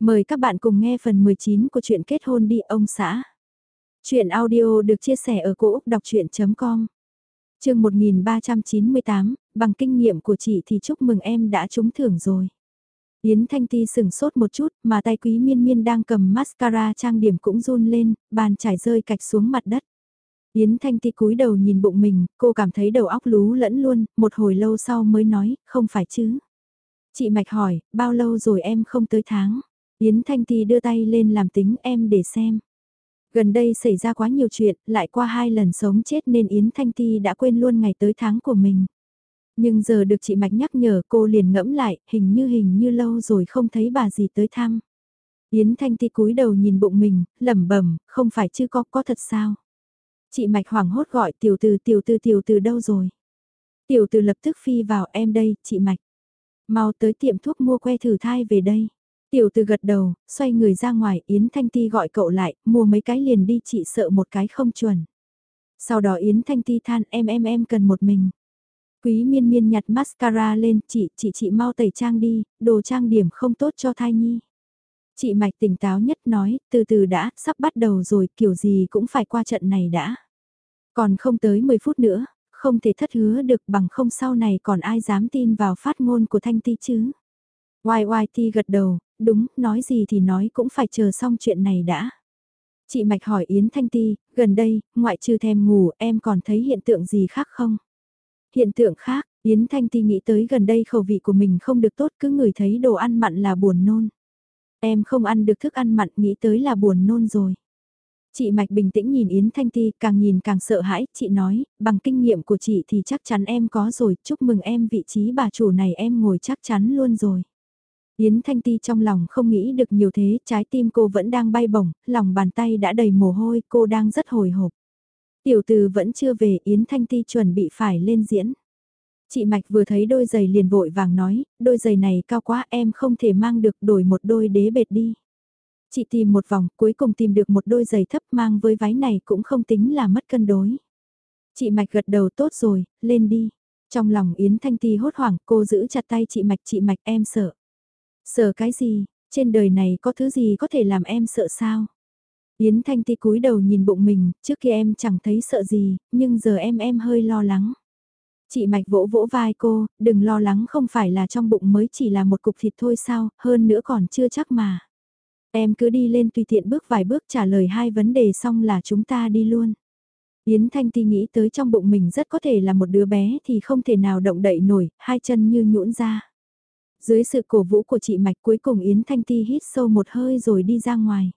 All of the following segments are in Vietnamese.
Mời các bạn cùng nghe phần 19 của truyện kết hôn đi ông xã. Chuyện audio được chia sẻ ở cỗ đọc chuyện.com Trường 1398, bằng kinh nghiệm của chị thì chúc mừng em đã trúng thưởng rồi. Yến Thanh Ti sừng sốt một chút mà tay quý miên miên đang cầm mascara trang điểm cũng run lên, bàn trải rơi cạch xuống mặt đất. Yến Thanh Ti cúi đầu nhìn bụng mình, cô cảm thấy đầu óc lú lẫn luôn, một hồi lâu sau mới nói, không phải chứ. Chị Mạch hỏi, bao lâu rồi em không tới tháng? Yến Thanh Ti đưa tay lên làm tính em để xem. Gần đây xảy ra quá nhiều chuyện, lại qua hai lần sống chết nên Yến Thanh Ti đã quên luôn ngày tới tháng của mình. Nhưng giờ được chị Mạch nhắc nhở cô liền ngẫm lại, hình như hình như lâu rồi không thấy bà gì tới thăm. Yến Thanh Ti cúi đầu nhìn bụng mình, lẩm bẩm, không phải chứ có, có thật sao? Chị Mạch hoảng hốt gọi tiểu từ tiểu từ tiểu từ đâu rồi? Tiểu từ lập tức phi vào em đây, chị Mạch. Mau tới tiệm thuốc mua que thử thai về đây. Tiểu từ gật đầu, xoay người ra ngoài, Yến Thanh Ti gọi cậu lại, mua mấy cái liền đi chị sợ một cái không chuẩn. Sau đó Yến Thanh Ti than em em em cần một mình. Quý miên miên nhặt mascara lên, chị, chị chị mau tẩy trang đi, đồ trang điểm không tốt cho thai nhi. Chị Mạch tỉnh táo nhất nói, từ từ đã, sắp bắt đầu rồi, kiểu gì cũng phải qua trận này đã. Còn không tới 10 phút nữa, không thể thất hứa được bằng không sau này còn ai dám tin vào phát ngôn của Thanh Ti chứ. YYT gật đầu, đúng, nói gì thì nói cũng phải chờ xong chuyện này đã. Chị Mạch hỏi Yến Thanh Ti, gần đây, ngoại trừ thèm ngủ, em còn thấy hiện tượng gì khác không? Hiện tượng khác, Yến Thanh Ti nghĩ tới gần đây khẩu vị của mình không được tốt cứ ngửi thấy đồ ăn mặn là buồn nôn. Em không ăn được thức ăn mặn nghĩ tới là buồn nôn rồi. Chị Mạch bình tĩnh nhìn Yến Thanh Ti càng nhìn càng sợ hãi, chị nói, bằng kinh nghiệm của chị thì chắc chắn em có rồi, chúc mừng em vị trí bà chủ này em ngồi chắc chắn luôn rồi. Yến Thanh Ti trong lòng không nghĩ được nhiều thế, trái tim cô vẫn đang bay bổng, lòng bàn tay đã đầy mồ hôi, cô đang rất hồi hộp. Tiểu từ vẫn chưa về, Yến Thanh Ti chuẩn bị phải lên diễn. Chị Mạch vừa thấy đôi giày liền vội vàng nói, đôi giày này cao quá em không thể mang được đổi một đôi đế bệt đi. Chị tìm một vòng, cuối cùng tìm được một đôi giày thấp mang với váy này cũng không tính là mất cân đối. Chị Mạch gật đầu tốt rồi, lên đi. Trong lòng Yến Thanh Ti hốt hoảng, cô giữ chặt tay chị Mạch, chị Mạch em sợ. Sợ cái gì, trên đời này có thứ gì có thể làm em sợ sao? Yến Thanh Ti cúi đầu nhìn bụng mình, trước kia em chẳng thấy sợ gì, nhưng giờ em em hơi lo lắng. Chị Mạch vỗ vỗ vai cô, đừng lo lắng không phải là trong bụng mới chỉ là một cục thịt thôi sao, hơn nữa còn chưa chắc mà. Em cứ đi lên tùy tiện bước vài bước trả lời hai vấn đề xong là chúng ta đi luôn. Yến Thanh Ti nghĩ tới trong bụng mình rất có thể là một đứa bé thì không thể nào động đậy nổi, hai chân như nhũn ra. Dưới sự cổ vũ của chị Mạch cuối cùng Yến Thanh Ti hít sâu một hơi rồi đi ra ngoài.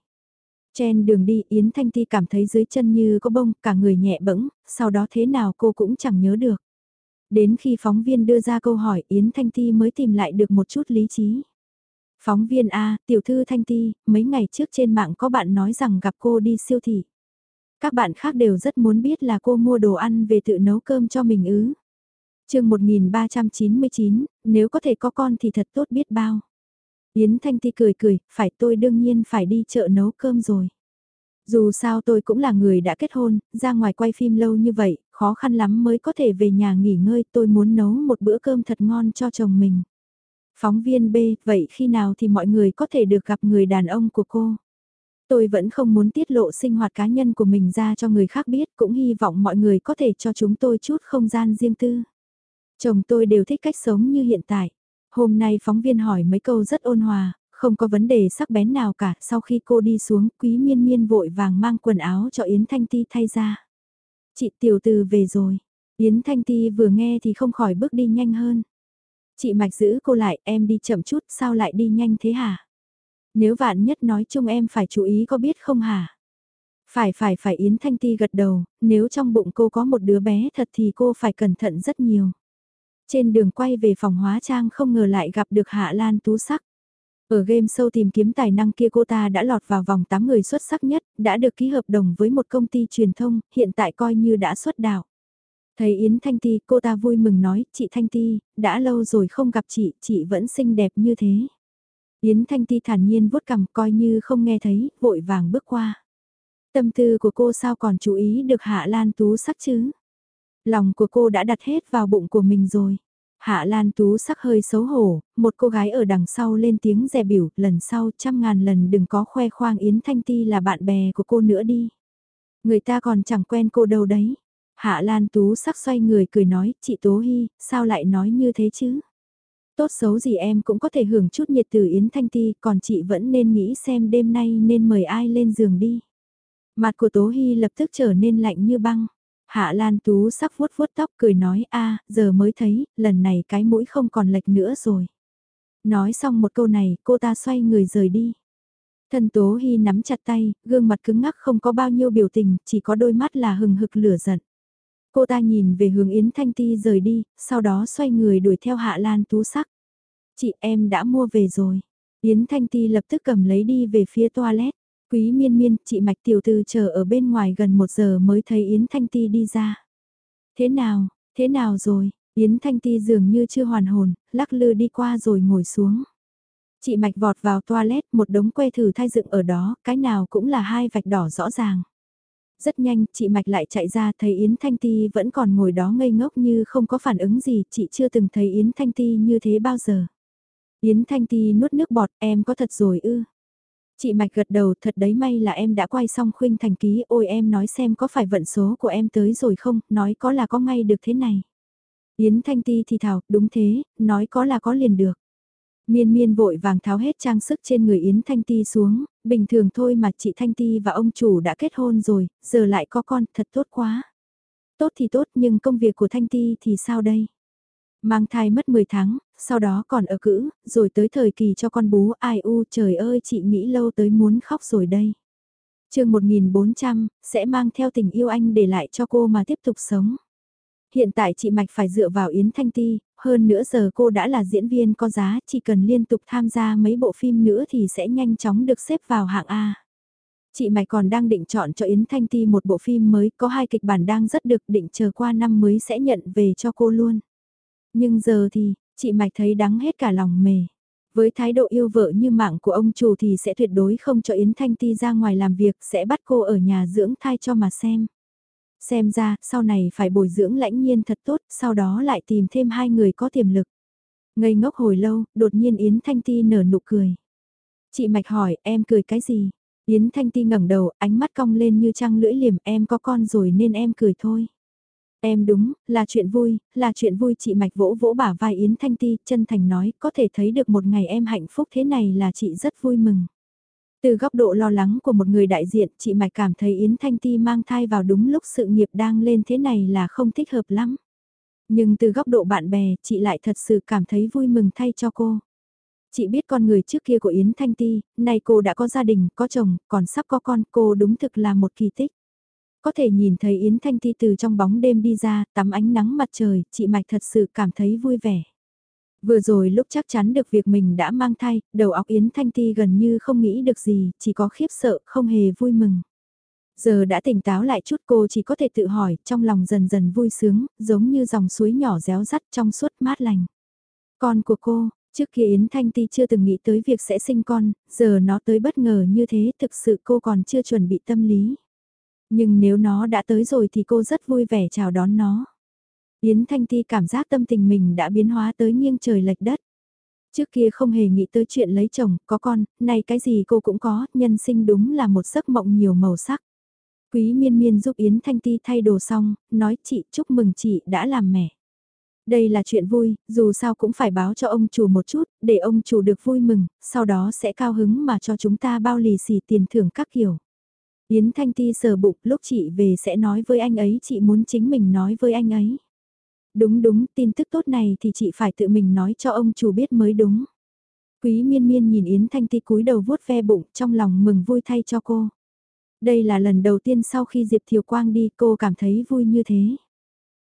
Trên đường đi Yến Thanh Ti cảm thấy dưới chân như có bông, cả người nhẹ bẫng, sau đó thế nào cô cũng chẳng nhớ được. Đến khi phóng viên đưa ra câu hỏi Yến Thanh Ti mới tìm lại được một chút lý trí. Phóng viên A, tiểu thư Thanh Ti, mấy ngày trước trên mạng có bạn nói rằng gặp cô đi siêu thị. Các bạn khác đều rất muốn biết là cô mua đồ ăn về tự nấu cơm cho mình ứ chương 1399, nếu có thể có con thì thật tốt biết bao. Yến Thanh Ti cười cười, phải tôi đương nhiên phải đi chợ nấu cơm rồi. Dù sao tôi cũng là người đã kết hôn, ra ngoài quay phim lâu như vậy, khó khăn lắm mới có thể về nhà nghỉ ngơi, tôi muốn nấu một bữa cơm thật ngon cho chồng mình. Phóng viên B, vậy khi nào thì mọi người có thể được gặp người đàn ông của cô? Tôi vẫn không muốn tiết lộ sinh hoạt cá nhân của mình ra cho người khác biết, cũng hy vọng mọi người có thể cho chúng tôi chút không gian riêng tư. Chồng tôi đều thích cách sống như hiện tại. Hôm nay phóng viên hỏi mấy câu rất ôn hòa, không có vấn đề sắc bén nào cả. Sau khi cô đi xuống, quý miên miên vội vàng mang quần áo cho Yến Thanh Ti thay ra. Chị tiểu từ về rồi. Yến Thanh Ti vừa nghe thì không khỏi bước đi nhanh hơn. Chị Mạch giữ cô lại, em đi chậm chút, sao lại đi nhanh thế hả? Nếu vạn nhất nói chung em phải chú ý có biết không hả? Phải phải phải Yến Thanh Ti gật đầu, nếu trong bụng cô có một đứa bé thật thì cô phải cẩn thận rất nhiều. Trên đường quay về phòng hóa trang không ngờ lại gặp được Hạ Lan Tú Sắc. Ở game sâu tìm kiếm tài năng kia cô ta đã lọt vào vòng 8 người xuất sắc nhất, đã được ký hợp đồng với một công ty truyền thông, hiện tại coi như đã xuất đạo. Thấy Yến Thanh Ti, cô ta vui mừng nói, chị Thanh Ti, đã lâu rồi không gặp chị, chị vẫn xinh đẹp như thế. Yến Thanh Ti thản nhiên vuốt cằm coi như không nghe thấy, vội vàng bước qua. Tâm tư của cô sao còn chú ý được Hạ Lan Tú sắc chứ? Lòng của cô đã đặt hết vào bụng của mình rồi. Hạ Lan Tú sắc hơi xấu hổ, một cô gái ở đằng sau lên tiếng dè biểu, lần sau trăm ngàn lần đừng có khoe khoang Yến Thanh Ti là bạn bè của cô nữa đi. Người ta còn chẳng quen cô đâu đấy. Hạ Lan Tú sắc xoay người cười nói, chị Tố Hy, sao lại nói như thế chứ? Tốt xấu gì em cũng có thể hưởng chút nhiệt từ Yến Thanh Ti, còn chị vẫn nên nghĩ xem đêm nay nên mời ai lên giường đi. Mặt của Tố Hy lập tức trở nên lạnh như băng. Hạ Lan Tú sắc vuốt vuốt tóc cười nói a giờ mới thấy, lần này cái mũi không còn lệch nữa rồi. Nói xong một câu này, cô ta xoay người rời đi. Thân Tố Hy nắm chặt tay, gương mặt cứng ngắc không có bao nhiêu biểu tình, chỉ có đôi mắt là hừng hực lửa giận. Cô ta nhìn về hướng Yến Thanh Ti rời đi, sau đó xoay người đuổi theo Hạ Lan Tú sắc. Chị em đã mua về rồi. Yến Thanh Ti lập tức cầm lấy đi về phía toilet. Quý miên miên, chị Mạch Tiểu Tư chờ ở bên ngoài gần một giờ mới thấy Yến Thanh Ti đi ra. Thế nào, thế nào rồi? Yến Thanh Ti dường như chưa hoàn hồn, lắc lư đi qua rồi ngồi xuống. Chị Mạch vọt vào toilet, một đống que thử thai dựng ở đó, cái nào cũng là hai vạch đỏ rõ ràng. Rất nhanh, chị Mạch lại chạy ra thấy Yến Thanh Ti vẫn còn ngồi đó ngây ngốc như không có phản ứng gì, chị chưa từng thấy Yến Thanh Ti như thế bao giờ. Yến Thanh Ti nuốt nước bọt, em có thật rồi ư? Chị Mạch gật đầu thật đấy may là em đã quay xong khuynh thành ký ôi em nói xem có phải vận số của em tới rồi không, nói có là có ngay được thế này. Yến Thanh Ti thì thảo, đúng thế, nói có là có liền được. Miên miên vội vàng tháo hết trang sức trên người Yến Thanh Ti xuống, bình thường thôi mà chị Thanh Ti và ông chủ đã kết hôn rồi, giờ lại có con, thật tốt quá. Tốt thì tốt nhưng công việc của Thanh Ti thì sao đây? Mang thai mất 10 tháng, sau đó còn ở cữ, rồi tới thời kỳ cho con bú ai u trời ơi chị nghĩ lâu tới muốn khóc rồi đây. chương 1400, sẽ mang theo tình yêu anh để lại cho cô mà tiếp tục sống. Hiện tại chị Mạch phải dựa vào Yến Thanh Ti, hơn nữa giờ cô đã là diễn viên có giá, chỉ cần liên tục tham gia mấy bộ phim nữa thì sẽ nhanh chóng được xếp vào hạng A. Chị Mạch còn đang định chọn cho Yến Thanh Ti một bộ phim mới, có hai kịch bản đang rất được định chờ qua năm mới sẽ nhận về cho cô luôn. Nhưng giờ thì, chị Mạch thấy đắng hết cả lòng mề. Với thái độ yêu vợ như mạng của ông chủ thì sẽ tuyệt đối không cho Yến Thanh Ti ra ngoài làm việc, sẽ bắt cô ở nhà dưỡng thai cho mà xem. Xem ra, sau này phải bồi dưỡng lãnh nhiên thật tốt, sau đó lại tìm thêm hai người có tiềm lực. Ngây ngốc hồi lâu, đột nhiên Yến Thanh Ti nở nụ cười. Chị Mạch hỏi, em cười cái gì? Yến Thanh Ti ngẩng đầu, ánh mắt cong lên như trăng lưỡi liềm, em có con rồi nên em cười thôi. Em đúng, là chuyện vui, là chuyện vui chị Mạch vỗ vỗ bả vai Yến Thanh Ti, chân thành nói, có thể thấy được một ngày em hạnh phúc thế này là chị rất vui mừng. Từ góc độ lo lắng của một người đại diện, chị Mạch cảm thấy Yến Thanh Ti mang thai vào đúng lúc sự nghiệp đang lên thế này là không thích hợp lắm. Nhưng từ góc độ bạn bè, chị lại thật sự cảm thấy vui mừng thay cho cô. Chị biết con người trước kia của Yến Thanh Ti, nay cô đã có gia đình, có chồng, còn sắp có con, cô đúng thực là một kỳ tích. Có thể nhìn thấy Yến Thanh Ti từ trong bóng đêm đi ra, tắm ánh nắng mặt trời, chị Mạch thật sự cảm thấy vui vẻ. Vừa rồi lúc chắc chắn được việc mình đã mang thai, đầu óc Yến Thanh Ti gần như không nghĩ được gì, chỉ có khiếp sợ, không hề vui mừng. Giờ đã tỉnh táo lại chút cô chỉ có thể tự hỏi, trong lòng dần dần vui sướng, giống như dòng suối nhỏ réo rắt trong suốt mát lành. Con của cô, trước kia Yến Thanh Ti chưa từng nghĩ tới việc sẽ sinh con, giờ nó tới bất ngờ như thế thực sự cô còn chưa chuẩn bị tâm lý. Nhưng nếu nó đã tới rồi thì cô rất vui vẻ chào đón nó. Yến Thanh Ti cảm giác tâm tình mình đã biến hóa tới nghiêng trời lệch đất. Trước kia không hề nghĩ tới chuyện lấy chồng, có con, nay cái gì cô cũng có, nhân sinh đúng là một giấc mộng nhiều màu sắc. Quý miên miên giúp Yến Thanh Ti thay đồ xong, nói chị chúc mừng chị đã làm mẹ. Đây là chuyện vui, dù sao cũng phải báo cho ông chủ một chút, để ông chủ được vui mừng, sau đó sẽ cao hứng mà cho chúng ta bao lì xì tiền thưởng các kiểu. Yến Thanh Ti sờ bụng, lúc chị về sẽ nói với anh ấy chị muốn chính mình nói với anh ấy. Đúng đúng, tin tức tốt này thì chị phải tự mình nói cho ông chủ biết mới đúng. Quý miên miên nhìn Yến Thanh Ti cúi đầu vuốt ve bụng trong lòng mừng vui thay cho cô. Đây là lần đầu tiên sau khi Diệp Thiều Quang đi cô cảm thấy vui như thế.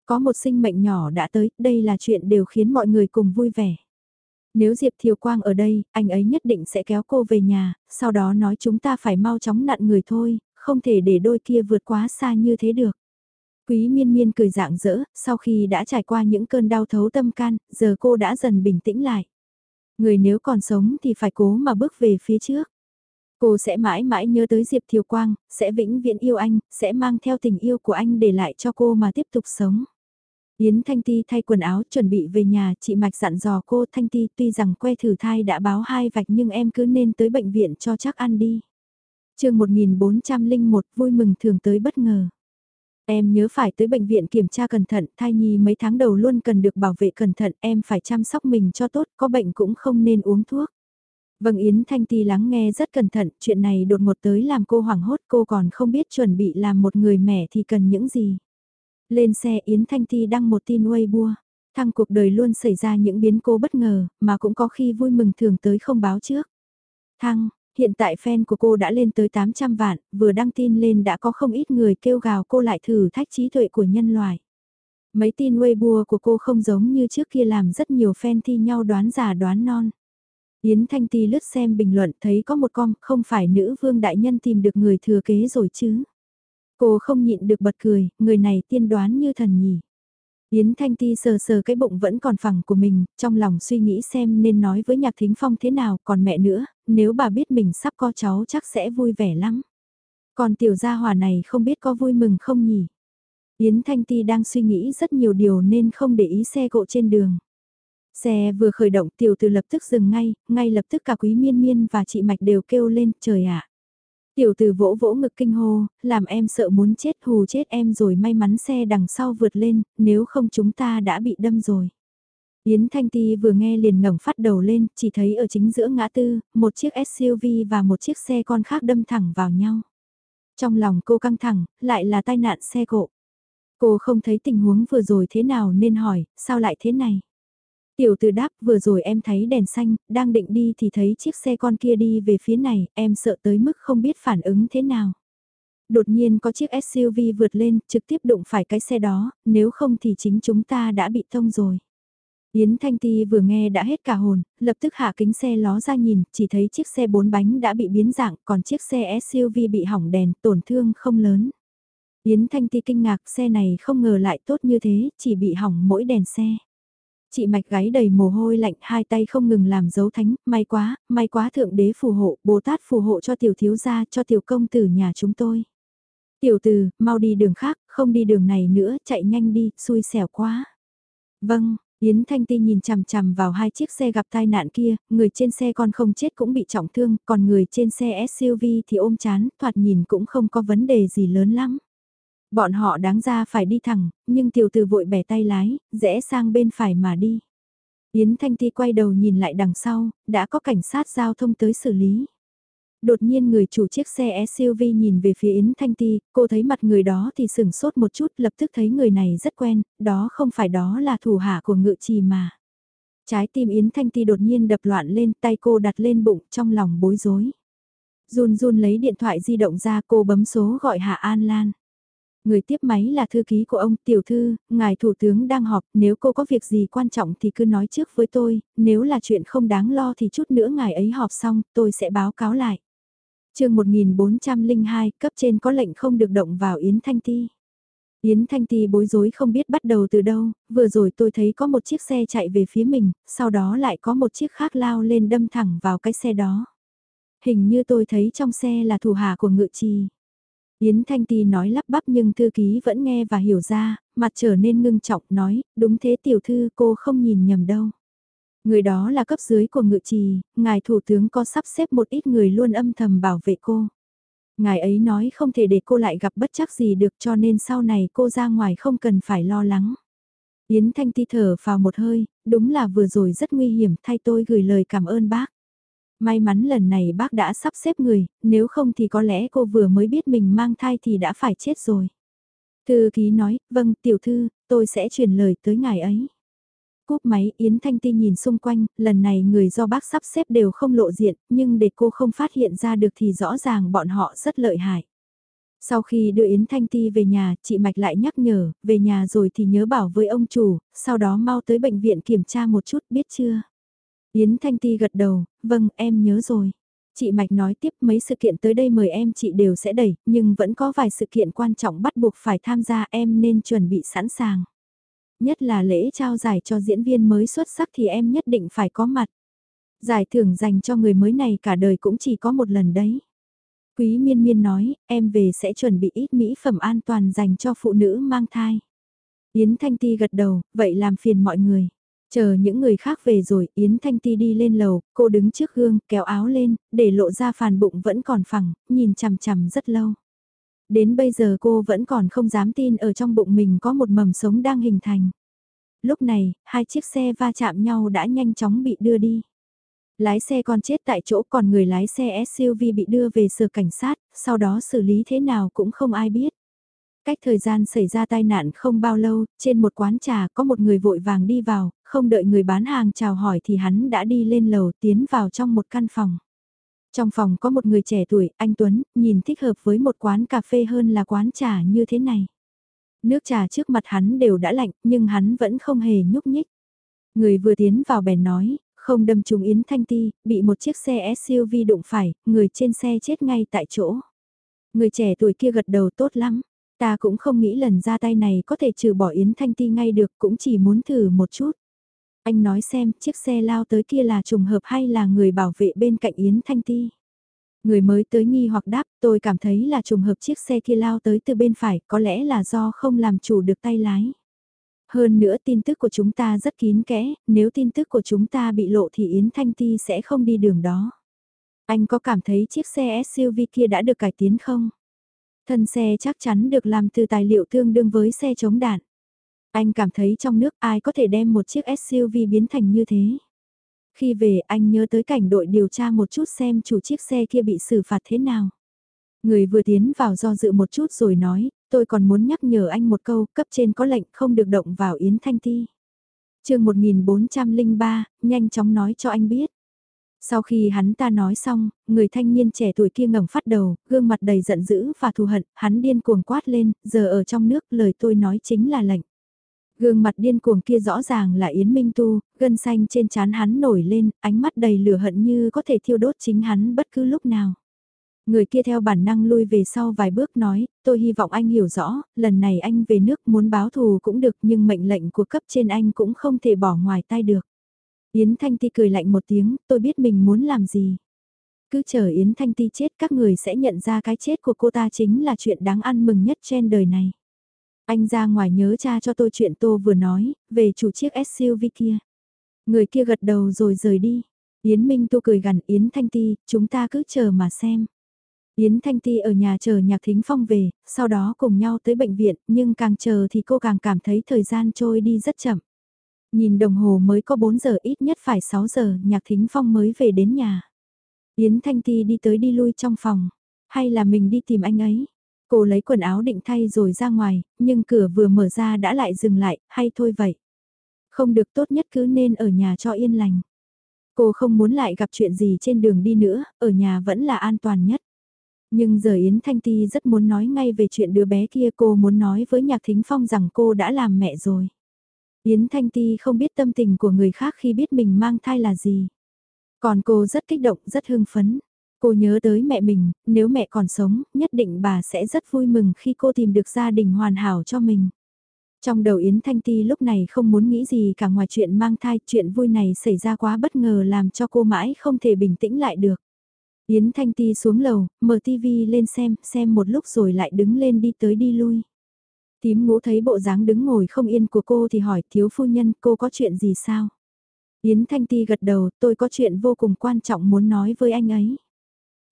Có một sinh mệnh nhỏ đã tới, đây là chuyện đều khiến mọi người cùng vui vẻ. Nếu Diệp Thiều Quang ở đây, anh ấy nhất định sẽ kéo cô về nhà, sau đó nói chúng ta phải mau chóng nặn người thôi, không thể để đôi kia vượt quá xa như thế được. Quý miên miên cười dạng dỡ, sau khi đã trải qua những cơn đau thấu tâm can, giờ cô đã dần bình tĩnh lại. Người nếu còn sống thì phải cố mà bước về phía trước. Cô sẽ mãi mãi nhớ tới Diệp Thiều Quang, sẽ vĩnh viễn yêu anh, sẽ mang theo tình yêu của anh để lại cho cô mà tiếp tục sống. Yến Thanh Ti thay quần áo chuẩn bị về nhà, chị Mạch dặn dò cô Thanh Ti tuy rằng que thử thai đã báo hai vạch nhưng em cứ nên tới bệnh viện cho chắc ăn đi chương 1401 vui mừng thường tới bất ngờ. Em nhớ phải tới bệnh viện kiểm tra cẩn thận, thai nhi mấy tháng đầu luôn cần được bảo vệ cẩn thận, em phải chăm sóc mình cho tốt, có bệnh cũng không nên uống thuốc. Vâng Yến Thanh Ti lắng nghe rất cẩn thận, chuyện này đột ngột tới làm cô hoảng hốt, cô còn không biết chuẩn bị làm một người mẹ thì cần những gì. Lên xe Yến Thanh Ti đăng một tin Weibo. Thăng cuộc đời luôn xảy ra những biến cố bất ngờ, mà cũng có khi vui mừng thường tới không báo trước. Thăng, hiện tại fan của cô đã lên tới 800 vạn, vừa đăng tin lên đã có không ít người kêu gào cô lại thử thách trí tuệ của nhân loại. Mấy tin Weibo của cô không giống như trước kia làm rất nhiều fan thi nhau đoán giả đoán non. Yến Thanh Ti lướt xem bình luận thấy có một con, không phải nữ vương đại nhân tìm được người thừa kế rồi chứ. Cô không nhịn được bật cười, người này tiên đoán như thần nhỉ. Yến Thanh Ti sờ sờ cái bụng vẫn còn phẳng của mình, trong lòng suy nghĩ xem nên nói với Nhạc Thính Phong thế nào, còn mẹ nữa, nếu bà biết mình sắp có cháu chắc sẽ vui vẻ lắm. Còn tiểu gia hòa này không biết có vui mừng không nhỉ? Yến Thanh Ti đang suy nghĩ rất nhiều điều nên không để ý xe cộ trên đường. Xe vừa khởi động tiểu từ lập tức dừng ngay, ngay lập tức cả quý miên miên và chị Mạch đều kêu lên, trời ạ. Tiểu từ vỗ vỗ ngực kinh hô, làm em sợ muốn chết hù chết em rồi may mắn xe đằng sau vượt lên, nếu không chúng ta đã bị đâm rồi. Yến Thanh Ti vừa nghe liền ngẩng phát đầu lên, chỉ thấy ở chính giữa ngã tư, một chiếc SUV và một chiếc xe con khác đâm thẳng vào nhau. Trong lòng cô căng thẳng, lại là tai nạn xe cộ. Cô không thấy tình huống vừa rồi thế nào nên hỏi, sao lại thế này? Tiểu từ đáp vừa rồi em thấy đèn xanh, đang định đi thì thấy chiếc xe con kia đi về phía này, em sợ tới mức không biết phản ứng thế nào. Đột nhiên có chiếc SUV vượt lên, trực tiếp đụng phải cái xe đó, nếu không thì chính chúng ta đã bị thông rồi. Yến Thanh Ti vừa nghe đã hết cả hồn, lập tức hạ kính xe ló ra nhìn, chỉ thấy chiếc xe bốn bánh đã bị biến dạng, còn chiếc xe SUV bị hỏng đèn, tổn thương không lớn. Yến Thanh Ti kinh ngạc xe này không ngờ lại tốt như thế, chỉ bị hỏng mỗi đèn xe. Chị mạch gáy đầy mồ hôi lạnh hai tay không ngừng làm dấu thánh, may quá, may quá thượng đế phù hộ, Bồ Tát phù hộ cho tiểu thiếu gia, cho tiểu công tử nhà chúng tôi. Tiểu từ, mau đi đường khác, không đi đường này nữa, chạy nhanh đi, xui xẻo quá. Vâng, Yến Thanh Ti nhìn chằm chằm vào hai chiếc xe gặp tai nạn kia, người trên xe con không chết cũng bị trọng thương, còn người trên xe SUV thì ôm chán, thoạt nhìn cũng không có vấn đề gì lớn lắm. Bọn họ đáng ra phải đi thẳng, nhưng tiểu từ vội bẻ tay lái, rẽ sang bên phải mà đi. Yến Thanh Ti quay đầu nhìn lại đằng sau, đã có cảnh sát giao thông tới xử lý. Đột nhiên người chủ chiếc xe SUV nhìn về phía Yến Thanh Ti, cô thấy mặt người đó thì sừng sốt một chút lập tức thấy người này rất quen, đó không phải đó là thủ hạ của ngự trì mà. Trái tim Yến Thanh Ti đột nhiên đập loạn lên tay cô đặt lên bụng trong lòng bối rối. Run run lấy điện thoại di động ra cô bấm số gọi Hạ An Lan. Người tiếp máy là thư ký của ông tiểu thư, ngài thủ tướng đang họp, nếu cô có việc gì quan trọng thì cứ nói trước với tôi, nếu là chuyện không đáng lo thì chút nữa ngài ấy họp xong, tôi sẽ báo cáo lại chương 1402, cấp trên có lệnh không được động vào Yến Thanh Ti. Yến Thanh Ti bối rối không biết bắt đầu từ đâu, vừa rồi tôi thấy có một chiếc xe chạy về phía mình, sau đó lại có một chiếc khác lao lên đâm thẳng vào cái xe đó. Hình như tôi thấy trong xe là thủ hạ của ngự trì. Yến Thanh Ti nói lắp bắp nhưng thư ký vẫn nghe và hiểu ra, mặt trở nên ngưng trọng nói, đúng thế tiểu thư cô không nhìn nhầm đâu. Người đó là cấp dưới của ngự trì, ngài thủ tướng có sắp xếp một ít người luôn âm thầm bảo vệ cô. Ngài ấy nói không thể để cô lại gặp bất chắc gì được cho nên sau này cô ra ngoài không cần phải lo lắng. Yến Thanh Ti thở vào một hơi, đúng là vừa rồi rất nguy hiểm thay tôi gửi lời cảm ơn bác. May mắn lần này bác đã sắp xếp người, nếu không thì có lẽ cô vừa mới biết mình mang thai thì đã phải chết rồi. Thư ký nói, vâng tiểu thư, tôi sẽ truyền lời tới ngài ấy. Cúp máy Yến Thanh Ti nhìn xung quanh, lần này người do bác sắp xếp đều không lộ diện, nhưng để cô không phát hiện ra được thì rõ ràng bọn họ rất lợi hại. Sau khi đưa Yến Thanh Ti về nhà, chị Mạch lại nhắc nhở, về nhà rồi thì nhớ bảo với ông chủ, sau đó mau tới bệnh viện kiểm tra một chút biết chưa. Yến Thanh Ti gật đầu, vâng em nhớ rồi. Chị Mạch nói tiếp mấy sự kiện tới đây mời em chị đều sẽ đẩy, nhưng vẫn có vài sự kiện quan trọng bắt buộc phải tham gia em nên chuẩn bị sẵn sàng. Nhất là lễ trao giải cho diễn viên mới xuất sắc thì em nhất định phải có mặt. Giải thưởng dành cho người mới này cả đời cũng chỉ có một lần đấy. Quý miên miên nói, em về sẽ chuẩn bị ít mỹ phẩm an toàn dành cho phụ nữ mang thai. Yến Thanh Ti gật đầu, vậy làm phiền mọi người. Chờ những người khác về rồi, Yến Thanh Ti đi lên lầu, cô đứng trước gương, kéo áo lên, để lộ ra phàn bụng vẫn còn phẳng, nhìn chằm chằm rất lâu. Đến bây giờ cô vẫn còn không dám tin ở trong bụng mình có một mầm sống đang hình thành. Lúc này, hai chiếc xe va chạm nhau đã nhanh chóng bị đưa đi. Lái xe còn chết tại chỗ còn người lái xe SUV bị đưa về sở cảnh sát, sau đó xử lý thế nào cũng không ai biết. Cách thời gian xảy ra tai nạn không bao lâu, trên một quán trà có một người vội vàng đi vào, không đợi người bán hàng chào hỏi thì hắn đã đi lên lầu tiến vào trong một căn phòng. Trong phòng có một người trẻ tuổi, anh Tuấn, nhìn thích hợp với một quán cà phê hơn là quán trà như thế này. Nước trà trước mặt hắn đều đã lạnh, nhưng hắn vẫn không hề nhúc nhích. Người vừa tiến vào bèn nói, không đâm trúng Yến Thanh Ti, bị một chiếc xe SUV đụng phải, người trên xe chết ngay tại chỗ. Người trẻ tuổi kia gật đầu tốt lắm, ta cũng không nghĩ lần ra tay này có thể trừ bỏ Yến Thanh Ti ngay được, cũng chỉ muốn thử một chút. Anh nói xem chiếc xe lao tới kia là trùng hợp hay là người bảo vệ bên cạnh Yến Thanh Ti. Người mới tới nghi hoặc đáp, tôi cảm thấy là trùng hợp chiếc xe kia lao tới từ bên phải, có lẽ là do không làm chủ được tay lái. Hơn nữa tin tức của chúng ta rất kín kẽ, nếu tin tức của chúng ta bị lộ thì Yến Thanh Ti sẽ không đi đường đó. Anh có cảm thấy chiếc xe SUV kia đã được cải tiến không? Thân xe chắc chắn được làm từ tài liệu tương đương với xe chống đạn. Anh cảm thấy trong nước ai có thể đem một chiếc SUV biến thành như thế. Khi về anh nhớ tới cảnh đội điều tra một chút xem chủ chiếc xe kia bị xử phạt thế nào. Người vừa tiến vào do dự một chút rồi nói, tôi còn muốn nhắc nhở anh một câu, cấp trên có lệnh không được động vào Yến Thanh Ti. chương 1403, nhanh chóng nói cho anh biết. Sau khi hắn ta nói xong, người thanh niên trẻ tuổi kia ngẩng phát đầu, gương mặt đầy giận dữ và thù hận, hắn điên cuồng quát lên, giờ ở trong nước lời tôi nói chính là lệnh. Gương mặt điên cuồng kia rõ ràng là Yến Minh Tu, gân xanh trên trán hắn nổi lên, ánh mắt đầy lửa hận như có thể thiêu đốt chính hắn bất cứ lúc nào. Người kia theo bản năng lui về sau vài bước nói, tôi hy vọng anh hiểu rõ, lần này anh về nước muốn báo thù cũng được nhưng mệnh lệnh của cấp trên anh cũng không thể bỏ ngoài tay được. Yến Thanh Ti cười lạnh một tiếng, tôi biết mình muốn làm gì. Cứ chờ Yến Thanh Ti chết các người sẽ nhận ra cái chết của cô ta chính là chuyện đáng ăn mừng nhất trên đời này. Anh ra ngoài nhớ cha cho tôi chuyện Tô vừa nói, về chủ chiếc SUV kia. Người kia gật đầu rồi rời đi. Yến Minh Tô cười gần Yến Thanh Ti, chúng ta cứ chờ mà xem. Yến Thanh Ti ở nhà chờ Nhạc Thính Phong về, sau đó cùng nhau tới bệnh viện, nhưng càng chờ thì cô càng cảm thấy thời gian trôi đi rất chậm. Nhìn đồng hồ mới có 4 giờ ít nhất phải 6 giờ, Nhạc Thính Phong mới về đến nhà. Yến Thanh Ti đi tới đi lui trong phòng, hay là mình đi tìm anh ấy? Cô lấy quần áo định thay rồi ra ngoài, nhưng cửa vừa mở ra đã lại dừng lại, hay thôi vậy. Không được tốt nhất cứ nên ở nhà cho yên lành. Cô không muốn lại gặp chuyện gì trên đường đi nữa, ở nhà vẫn là an toàn nhất. Nhưng giờ Yến Thanh Ti rất muốn nói ngay về chuyện đứa bé kia cô muốn nói với Nhạc Thính Phong rằng cô đã làm mẹ rồi. Yến Thanh Ti không biết tâm tình của người khác khi biết mình mang thai là gì. Còn cô rất kích động, rất hưng phấn. Cô nhớ tới mẹ mình, nếu mẹ còn sống, nhất định bà sẽ rất vui mừng khi cô tìm được gia đình hoàn hảo cho mình. Trong đầu Yến Thanh Ti lúc này không muốn nghĩ gì cả ngoài chuyện mang thai, chuyện vui này xảy ra quá bất ngờ làm cho cô mãi không thể bình tĩnh lại được. Yến Thanh Ti xuống lầu, mở tivi lên xem, xem một lúc rồi lại đứng lên đi tới đi lui. Tím ngũ thấy bộ dáng đứng ngồi không yên của cô thì hỏi thiếu phu nhân cô có chuyện gì sao? Yến Thanh Ti gật đầu, tôi có chuyện vô cùng quan trọng muốn nói với anh ấy.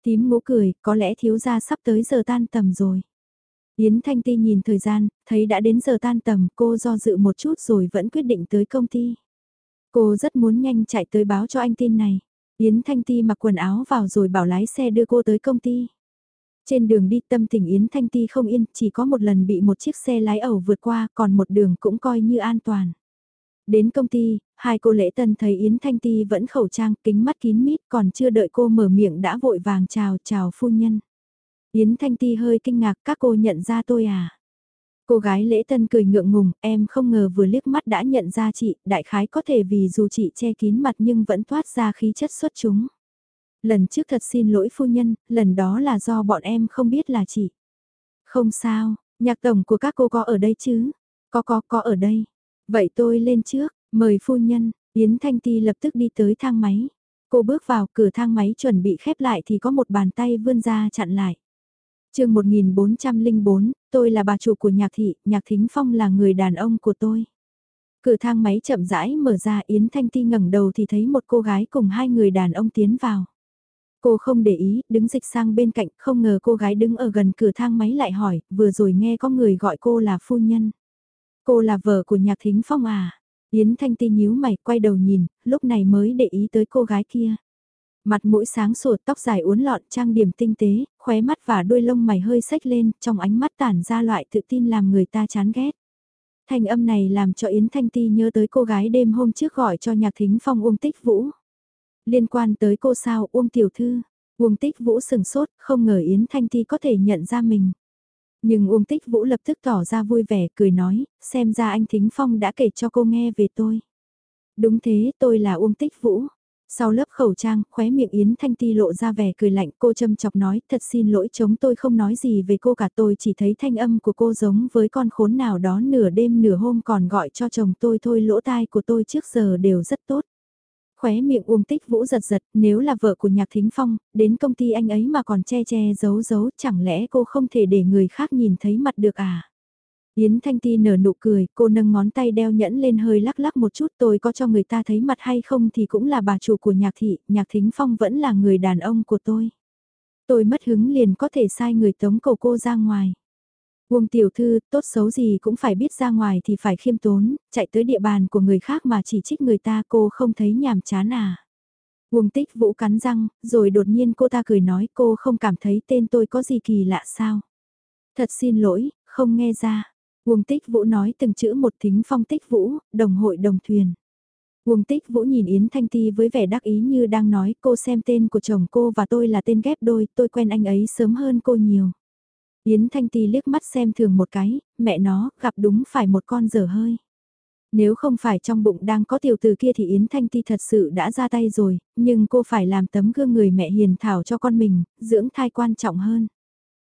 Tím ngũ cười, có lẽ thiếu gia sắp tới giờ tan tầm rồi. Yến Thanh Ti nhìn thời gian, thấy đã đến giờ tan tầm, cô do dự một chút rồi vẫn quyết định tới công ty. Cô rất muốn nhanh chạy tới báo cho anh tin này. Yến Thanh Ti mặc quần áo vào rồi bảo lái xe đưa cô tới công ty. Trên đường đi tâm tình Yến Thanh Ti không yên, chỉ có một lần bị một chiếc xe lái ẩu vượt qua, còn một đường cũng coi như an toàn. Đến công ty, hai cô lễ tân thấy Yến Thanh Ti vẫn khẩu trang, kính mắt kín mít, còn chưa đợi cô mở miệng đã vội vàng chào chào phu nhân. Yến Thanh Ti hơi kinh ngạc các cô nhận ra tôi à? Cô gái lễ tân cười ngượng ngùng, em không ngờ vừa liếc mắt đã nhận ra chị, đại khái có thể vì dù chị che kín mặt nhưng vẫn toát ra khí chất xuất chúng. Lần trước thật xin lỗi phu nhân, lần đó là do bọn em không biết là chị. Không sao, nhạc tổng của các cô có ở đây chứ? Có có có ở đây. Vậy tôi lên trước, mời phu nhân, Yến Thanh Ti lập tức đi tới thang máy. Cô bước vào cửa thang máy chuẩn bị khép lại thì có một bàn tay vươn ra chặn lại. chương 1404, tôi là bà chủ của nhạc thị, nhạc thính phong là người đàn ông của tôi. Cửa thang máy chậm rãi mở ra Yến Thanh Ti ngẩng đầu thì thấy một cô gái cùng hai người đàn ông tiến vào. Cô không để ý, đứng dịch sang bên cạnh, không ngờ cô gái đứng ở gần cửa thang máy lại hỏi, vừa rồi nghe có người gọi cô là phu nhân. Cô là vợ của nhạc thính phong à? Yến Thanh Ti nhíu mày, quay đầu nhìn, lúc này mới để ý tới cô gái kia. Mặt mũi sáng sủa, tóc dài uốn lọn, trang điểm tinh tế, khóe mắt và đuôi lông mày hơi sách lên, trong ánh mắt tản ra loại tự tin làm người ta chán ghét. Thanh âm này làm cho Yến Thanh Ti nhớ tới cô gái đêm hôm trước gọi cho nhạc thính phong Uông Tích Vũ. Liên quan tới cô sao Uông Tiểu Thư, Uông Tích Vũ sừng sốt, không ngờ Yến Thanh Ti có thể nhận ra mình. Nhưng Uông Tích Vũ lập tức tỏ ra vui vẻ, cười nói, xem ra anh Thính Phong đã kể cho cô nghe về tôi. Đúng thế, tôi là Uông Tích Vũ. Sau lớp khẩu trang, khóe miệng Yến Thanh Ti lộ ra vẻ cười lạnh cô châm chọc nói thật xin lỗi chống tôi không nói gì về cô cả tôi chỉ thấy thanh âm của cô giống với con khốn nào đó nửa đêm nửa hôm còn gọi cho chồng tôi thôi lỗ tai của tôi trước giờ đều rất tốt. Khóe miệng Uông Tích Vũ giật giật, nếu là vợ của Nhạc Thính Phong, đến công ty anh ấy mà còn che che giấu giấu, chẳng lẽ cô không thể để người khác nhìn thấy mặt được à? Yến Thanh Ti nở nụ cười, cô nâng ngón tay đeo nhẫn lên hơi lắc lắc một chút tôi có cho người ta thấy mặt hay không thì cũng là bà chủ của nhạc thị, nhạc thính phong vẫn là người đàn ông của tôi. Tôi mất hứng liền có thể sai người tống cầu cô ra ngoài. Uông tiểu thư, tốt xấu gì cũng phải biết ra ngoài thì phải khiêm tốn, chạy tới địa bàn của người khác mà chỉ trích người ta cô không thấy nhàm chán à. Uông tích vũ cắn răng, rồi đột nhiên cô ta cười nói cô không cảm thấy tên tôi có gì kỳ lạ sao. Thật xin lỗi, không nghe ra. Uông Tích Vũ nói từng chữ một thính phong Tích Vũ, đồng hội đồng thuyền. Uông Tích Vũ nhìn Yến Thanh Ti với vẻ đắc ý như đang nói cô xem tên của chồng cô và tôi là tên ghép đôi, tôi quen anh ấy sớm hơn cô nhiều. Yến Thanh Ti liếc mắt xem thường một cái, mẹ nó, gặp đúng phải một con dở hơi. Nếu không phải trong bụng đang có tiểu tử kia thì Yến Thanh Ti thật sự đã ra tay rồi, nhưng cô phải làm tấm gương người mẹ hiền thảo cho con mình, dưỡng thai quan trọng hơn.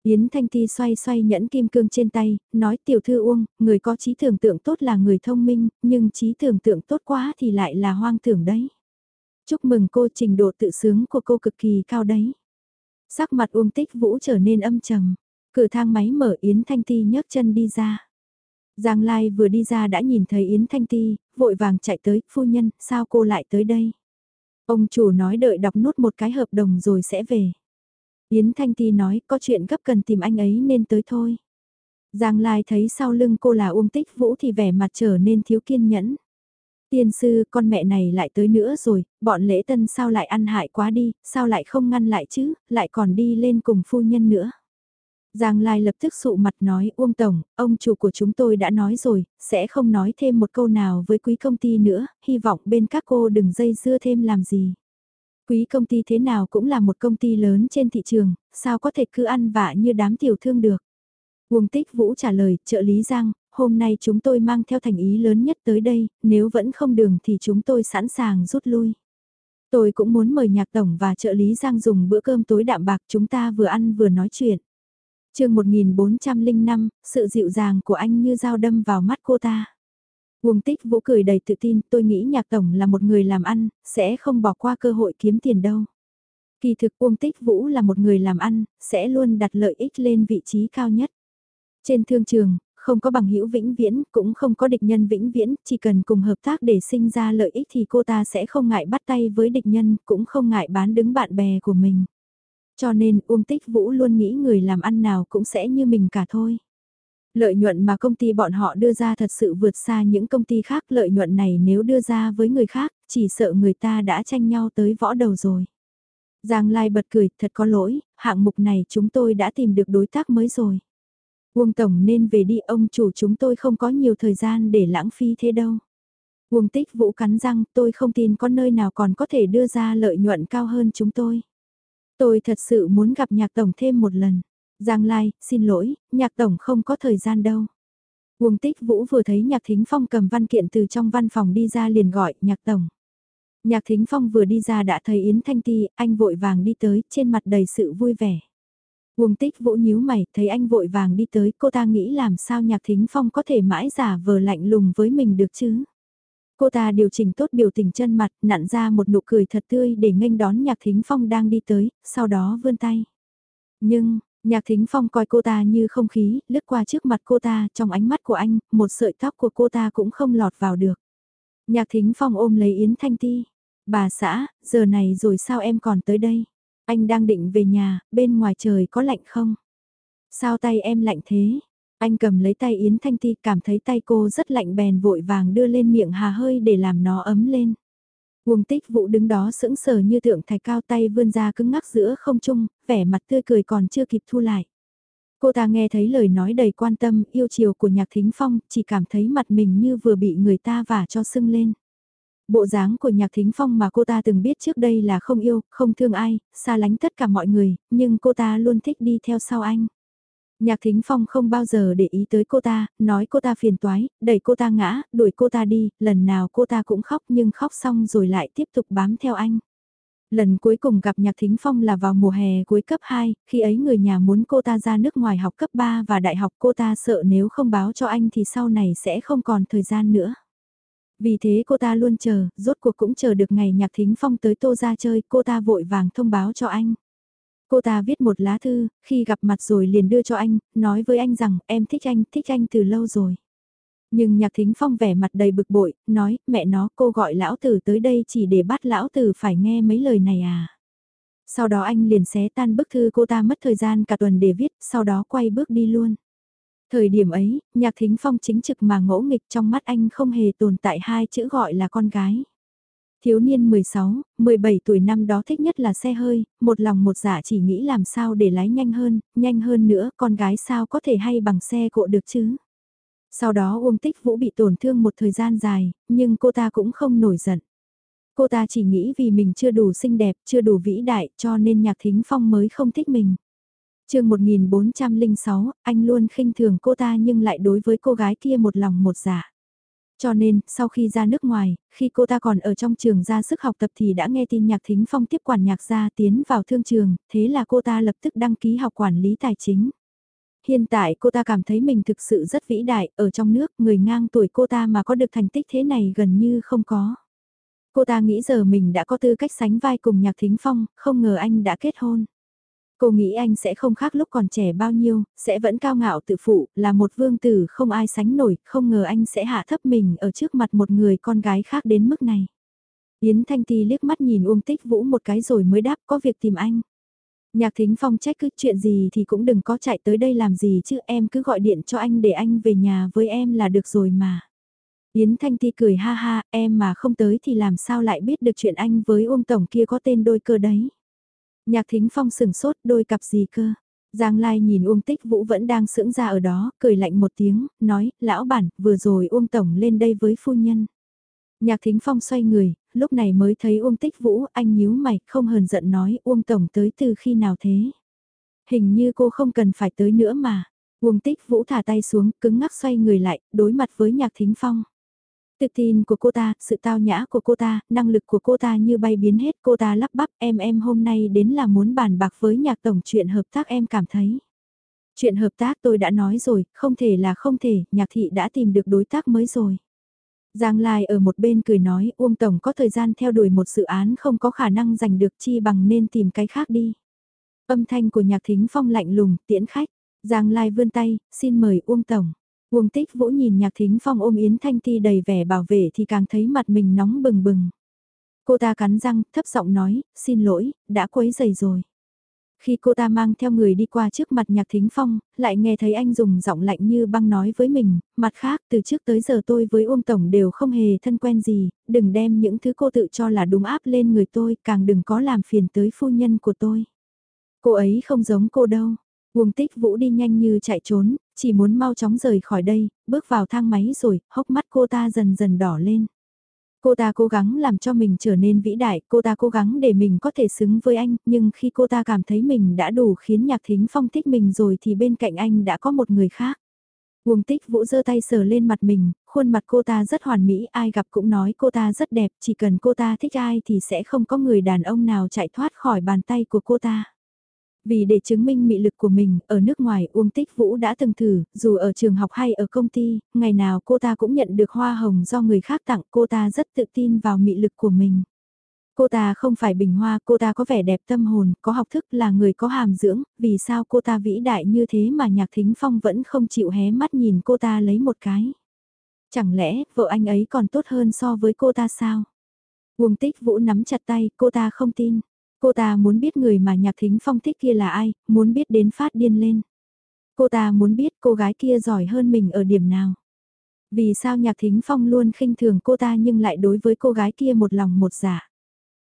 Yến Thanh Ti xoay xoay nhẫn kim cương trên tay, nói tiểu thư Uông, người có trí tưởng tượng tốt là người thông minh, nhưng trí tưởng tượng tốt quá thì lại là hoang tưởng đấy. Chúc mừng cô trình độ tự sướng của cô cực kỳ cao đấy. Sắc mặt Uông Tích Vũ trở nên âm trầm, cửa thang máy mở Yến Thanh Ti nhấc chân đi ra. Giang Lai vừa đi ra đã nhìn thấy Yến Thanh Ti, vội vàng chạy tới, phu nhân, sao cô lại tới đây? Ông chủ nói đợi đọc nốt một cái hợp đồng rồi sẽ về. Yến Thanh Ti nói có chuyện gấp cần tìm anh ấy nên tới thôi. Giang Lai thấy sau lưng cô là Uông Tích Vũ thì vẻ mặt trở nên thiếu kiên nhẫn. Tiên sư, con mẹ này lại tới nữa rồi, bọn lễ tân sao lại ăn hại quá đi, sao lại không ngăn lại chứ, lại còn đi lên cùng phu nhân nữa. Giang Lai lập tức sụ mặt nói Uông Tổng, ông chủ của chúng tôi đã nói rồi, sẽ không nói thêm một câu nào với quý công ty nữa, hy vọng bên các cô đừng dây dưa thêm làm gì. Quý công ty thế nào cũng là một công ty lớn trên thị trường, sao có thể cứ ăn vạ như đám tiểu thương được. Uông Tích Vũ trả lời, trợ lý Giang, hôm nay chúng tôi mang theo thành ý lớn nhất tới đây, nếu vẫn không đường thì chúng tôi sẵn sàng rút lui. Tôi cũng muốn mời nhạc tổng và trợ lý Giang dùng bữa cơm tối đạm bạc chúng ta vừa ăn vừa nói chuyện chương 1405, sự dịu dàng của anh như dao đâm vào mắt cô ta. Uông Tích Vũ cười đầy tự tin, tôi nghĩ nhạc tổng là một người làm ăn, sẽ không bỏ qua cơ hội kiếm tiền đâu. Kỳ thực Uông Tích Vũ là một người làm ăn, sẽ luôn đặt lợi ích lên vị trí cao nhất. Trên thương trường, không có bằng hữu vĩnh viễn, cũng không có địch nhân vĩnh viễn, chỉ cần cùng hợp tác để sinh ra lợi ích thì cô ta sẽ không ngại bắt tay với địch nhân, cũng không ngại bán đứng bạn bè của mình. Cho nên Uông Tích Vũ luôn nghĩ người làm ăn nào cũng sẽ như mình cả thôi. Lợi nhuận mà công ty bọn họ đưa ra thật sự vượt xa những công ty khác. Lợi nhuận này nếu đưa ra với người khác, chỉ sợ người ta đã tranh nhau tới võ đầu rồi. Giang Lai bật cười, thật có lỗi, hạng mục này chúng tôi đã tìm được đối tác mới rồi. Uông Tổng nên về đi, ông chủ chúng tôi không có nhiều thời gian để lãng phí thế đâu. Uông Tích Vũ cắn răng, tôi không tin có nơi nào còn có thể đưa ra lợi nhuận cao hơn chúng tôi. Tôi thật sự muốn gặp nhạc tổng thêm một lần. Giang Lai, xin lỗi, nhạc tổng không có thời gian đâu. Uông Tích Vũ vừa thấy Nhạc Thính Phong cầm văn kiện từ trong văn phòng đi ra liền gọi, nhạc tổng. Nhạc Thính Phong vừa đi ra đã thấy Yến Thanh Ti, anh vội vàng đi tới, trên mặt đầy sự vui vẻ. Uông Tích Vũ nhíu mày, thấy anh vội vàng đi tới, cô ta nghĩ làm sao Nhạc Thính Phong có thể mãi giả vờ lạnh lùng với mình được chứ. Cô ta điều chỉnh tốt biểu tình chân mặt, nặn ra một nụ cười thật tươi để nghênh đón Nhạc Thính Phong đang đi tới, sau đó vươn tay. Nhưng, Nhạc Thính Phong coi cô ta như không khí, lướt qua trước mặt cô ta, trong ánh mắt của anh, một sợi tóc của cô ta cũng không lọt vào được. Nhạc Thính Phong ôm lấy Yến Thanh Ti. Bà xã, giờ này rồi sao em còn tới đây? Anh đang định về nhà, bên ngoài trời có lạnh không? Sao tay em lạnh thế? Anh cầm lấy tay Yến Thanh Ti cảm thấy tay cô rất lạnh bèn vội vàng đưa lên miệng hà hơi để làm nó ấm lên. Uông tích vụ đứng đó sững sờ như tượng thạch cao tay vươn ra cứng ngắc giữa không trung, vẻ mặt tươi cười còn chưa kịp thu lại. Cô ta nghe thấy lời nói đầy quan tâm, yêu chiều của nhạc thính phong, chỉ cảm thấy mặt mình như vừa bị người ta vả cho sưng lên. Bộ dáng của nhạc thính phong mà cô ta từng biết trước đây là không yêu, không thương ai, xa lánh tất cả mọi người, nhưng cô ta luôn thích đi theo sau anh. Nhạc Thính Phong không bao giờ để ý tới cô ta, nói cô ta phiền toái, đẩy cô ta ngã, đuổi cô ta đi, lần nào cô ta cũng khóc nhưng khóc xong rồi lại tiếp tục bám theo anh. Lần cuối cùng gặp Nhạc Thính Phong là vào mùa hè cuối cấp 2, khi ấy người nhà muốn cô ta ra nước ngoài học cấp 3 và đại học cô ta sợ nếu không báo cho anh thì sau này sẽ không còn thời gian nữa. Vì thế cô ta luôn chờ, rốt cuộc cũng chờ được ngày Nhạc Thính Phong tới Tô ra chơi, cô ta vội vàng thông báo cho anh. Cô ta viết một lá thư, khi gặp mặt rồi liền đưa cho anh, nói với anh rằng em thích anh, thích anh từ lâu rồi. Nhưng nhạc thính phong vẻ mặt đầy bực bội, nói, mẹ nó cô gọi lão tử tới đây chỉ để bắt lão tử phải nghe mấy lời này à. Sau đó anh liền xé tan bức thư cô ta mất thời gian cả tuần để viết, sau đó quay bước đi luôn. Thời điểm ấy, nhạc thính phong chính trực mà ngỗ nghịch trong mắt anh không hề tồn tại hai chữ gọi là con gái. Thiếu niên 16, 17 tuổi năm đó thích nhất là xe hơi, một lòng một dạ chỉ nghĩ làm sao để lái nhanh hơn, nhanh hơn nữa, con gái sao có thể hay bằng xe cộ được chứ. Sau đó Uông Tích Vũ bị tổn thương một thời gian dài, nhưng cô ta cũng không nổi giận. Cô ta chỉ nghĩ vì mình chưa đủ xinh đẹp, chưa đủ vĩ đại cho nên Nhạc Thính Phong mới không thích mình. chương 1406, anh luôn khinh thường cô ta nhưng lại đối với cô gái kia một lòng một dạ. Cho nên, sau khi ra nước ngoài, khi cô ta còn ở trong trường ra sức học tập thì đã nghe tin nhạc thính phong tiếp quản nhạc gia tiến vào thương trường, thế là cô ta lập tức đăng ký học quản lý tài chính. Hiện tại cô ta cảm thấy mình thực sự rất vĩ đại, ở trong nước người ngang tuổi cô ta mà có được thành tích thế này gần như không có. Cô ta nghĩ giờ mình đã có tư cách sánh vai cùng nhạc thính phong, không ngờ anh đã kết hôn. Cô nghĩ anh sẽ không khác lúc còn trẻ bao nhiêu, sẽ vẫn cao ngạo tự phụ, là một vương tử không ai sánh nổi, không ngờ anh sẽ hạ thấp mình ở trước mặt một người con gái khác đến mức này. Yến Thanh Ti liếc mắt nhìn Uông Tích Vũ một cái rồi mới đáp có việc tìm anh. Nhạc Thính Phong trách cứ chuyện gì thì cũng đừng có chạy tới đây làm gì chứ em cứ gọi điện cho anh để anh về nhà với em là được rồi mà. Yến Thanh Ti cười ha ha, em mà không tới thì làm sao lại biết được chuyện anh với Uông Tổng kia có tên đôi cơ đấy. Nhạc thính phong sừng sốt đôi cặp gì cơ. Giang Lai nhìn Uông Tích Vũ vẫn đang sững ra ở đó, cười lạnh một tiếng, nói, lão bản, vừa rồi Uông Tổng lên đây với phu nhân. Nhạc thính phong xoay người, lúc này mới thấy Uông Tích Vũ, anh nhíu mày, không hờn giận nói, Uông Tổng tới từ khi nào thế? Hình như cô không cần phải tới nữa mà. Uông Tích Vũ thả tay xuống, cứng ngắc xoay người lại, đối mặt với nhạc thính phong. Tự tin của cô ta, sự tao nhã của cô ta, năng lực của cô ta như bay biến hết cô ta lắp bắp em em hôm nay đến là muốn bàn bạc với nhạc tổng chuyện hợp tác em cảm thấy. Chuyện hợp tác tôi đã nói rồi, không thể là không thể, nhạc thị đã tìm được đối tác mới rồi. Giang Lai ở một bên cười nói Uông Tổng có thời gian theo đuổi một dự án không có khả năng giành được chi bằng nên tìm cái khác đi. Âm thanh của nhạc thính phong lạnh lùng, tiễn khách. Giang Lai vươn tay, xin mời Uông Tổng. Uông tích vũ nhìn nhạc thính phong ôm Yến Thanh Ti đầy vẻ bảo vệ thì càng thấy mặt mình nóng bừng bừng. Cô ta cắn răng, thấp giọng nói, xin lỗi, đã quấy rầy rồi. Khi cô ta mang theo người đi qua trước mặt nhạc thính phong, lại nghe thấy anh dùng giọng lạnh như băng nói với mình, mặt khác từ trước tới giờ tôi với Uông Tổng đều không hề thân quen gì, đừng đem những thứ cô tự cho là đúng áp lên người tôi, càng đừng có làm phiền tới phu nhân của tôi. Cô ấy không giống cô đâu. Uông tích vũ đi nhanh như chạy trốn, chỉ muốn mau chóng rời khỏi đây, bước vào thang máy rồi, hốc mắt cô ta dần dần đỏ lên. Cô ta cố gắng làm cho mình trở nên vĩ đại, cô ta cố gắng để mình có thể xứng với anh, nhưng khi cô ta cảm thấy mình đã đủ khiến nhạc thính phong thích mình rồi thì bên cạnh anh đã có một người khác. Uông tích vũ giơ tay sờ lên mặt mình, khuôn mặt cô ta rất hoàn mỹ, ai gặp cũng nói cô ta rất đẹp, chỉ cần cô ta thích ai thì sẽ không có người đàn ông nào chạy thoát khỏi bàn tay của cô ta. Vì để chứng minh mị lực của mình, ở nước ngoài Uông Tích Vũ đã từng thử, dù ở trường học hay ở công ty, ngày nào cô ta cũng nhận được hoa hồng do người khác tặng cô ta rất tự tin vào mị lực của mình. Cô ta không phải bình hoa, cô ta có vẻ đẹp tâm hồn, có học thức là người có hàm dưỡng, vì sao cô ta vĩ đại như thế mà nhạc thính phong vẫn không chịu hé mắt nhìn cô ta lấy một cái. Chẳng lẽ vợ anh ấy còn tốt hơn so với cô ta sao? Uông tích vũ nắm chặt tay, cô ta không tin. Cô ta muốn biết người mà nhạc thính phong thích kia là ai, muốn biết đến phát điên lên. Cô ta muốn biết cô gái kia giỏi hơn mình ở điểm nào. Vì sao nhạc thính phong luôn khinh thường cô ta nhưng lại đối với cô gái kia một lòng một dạ.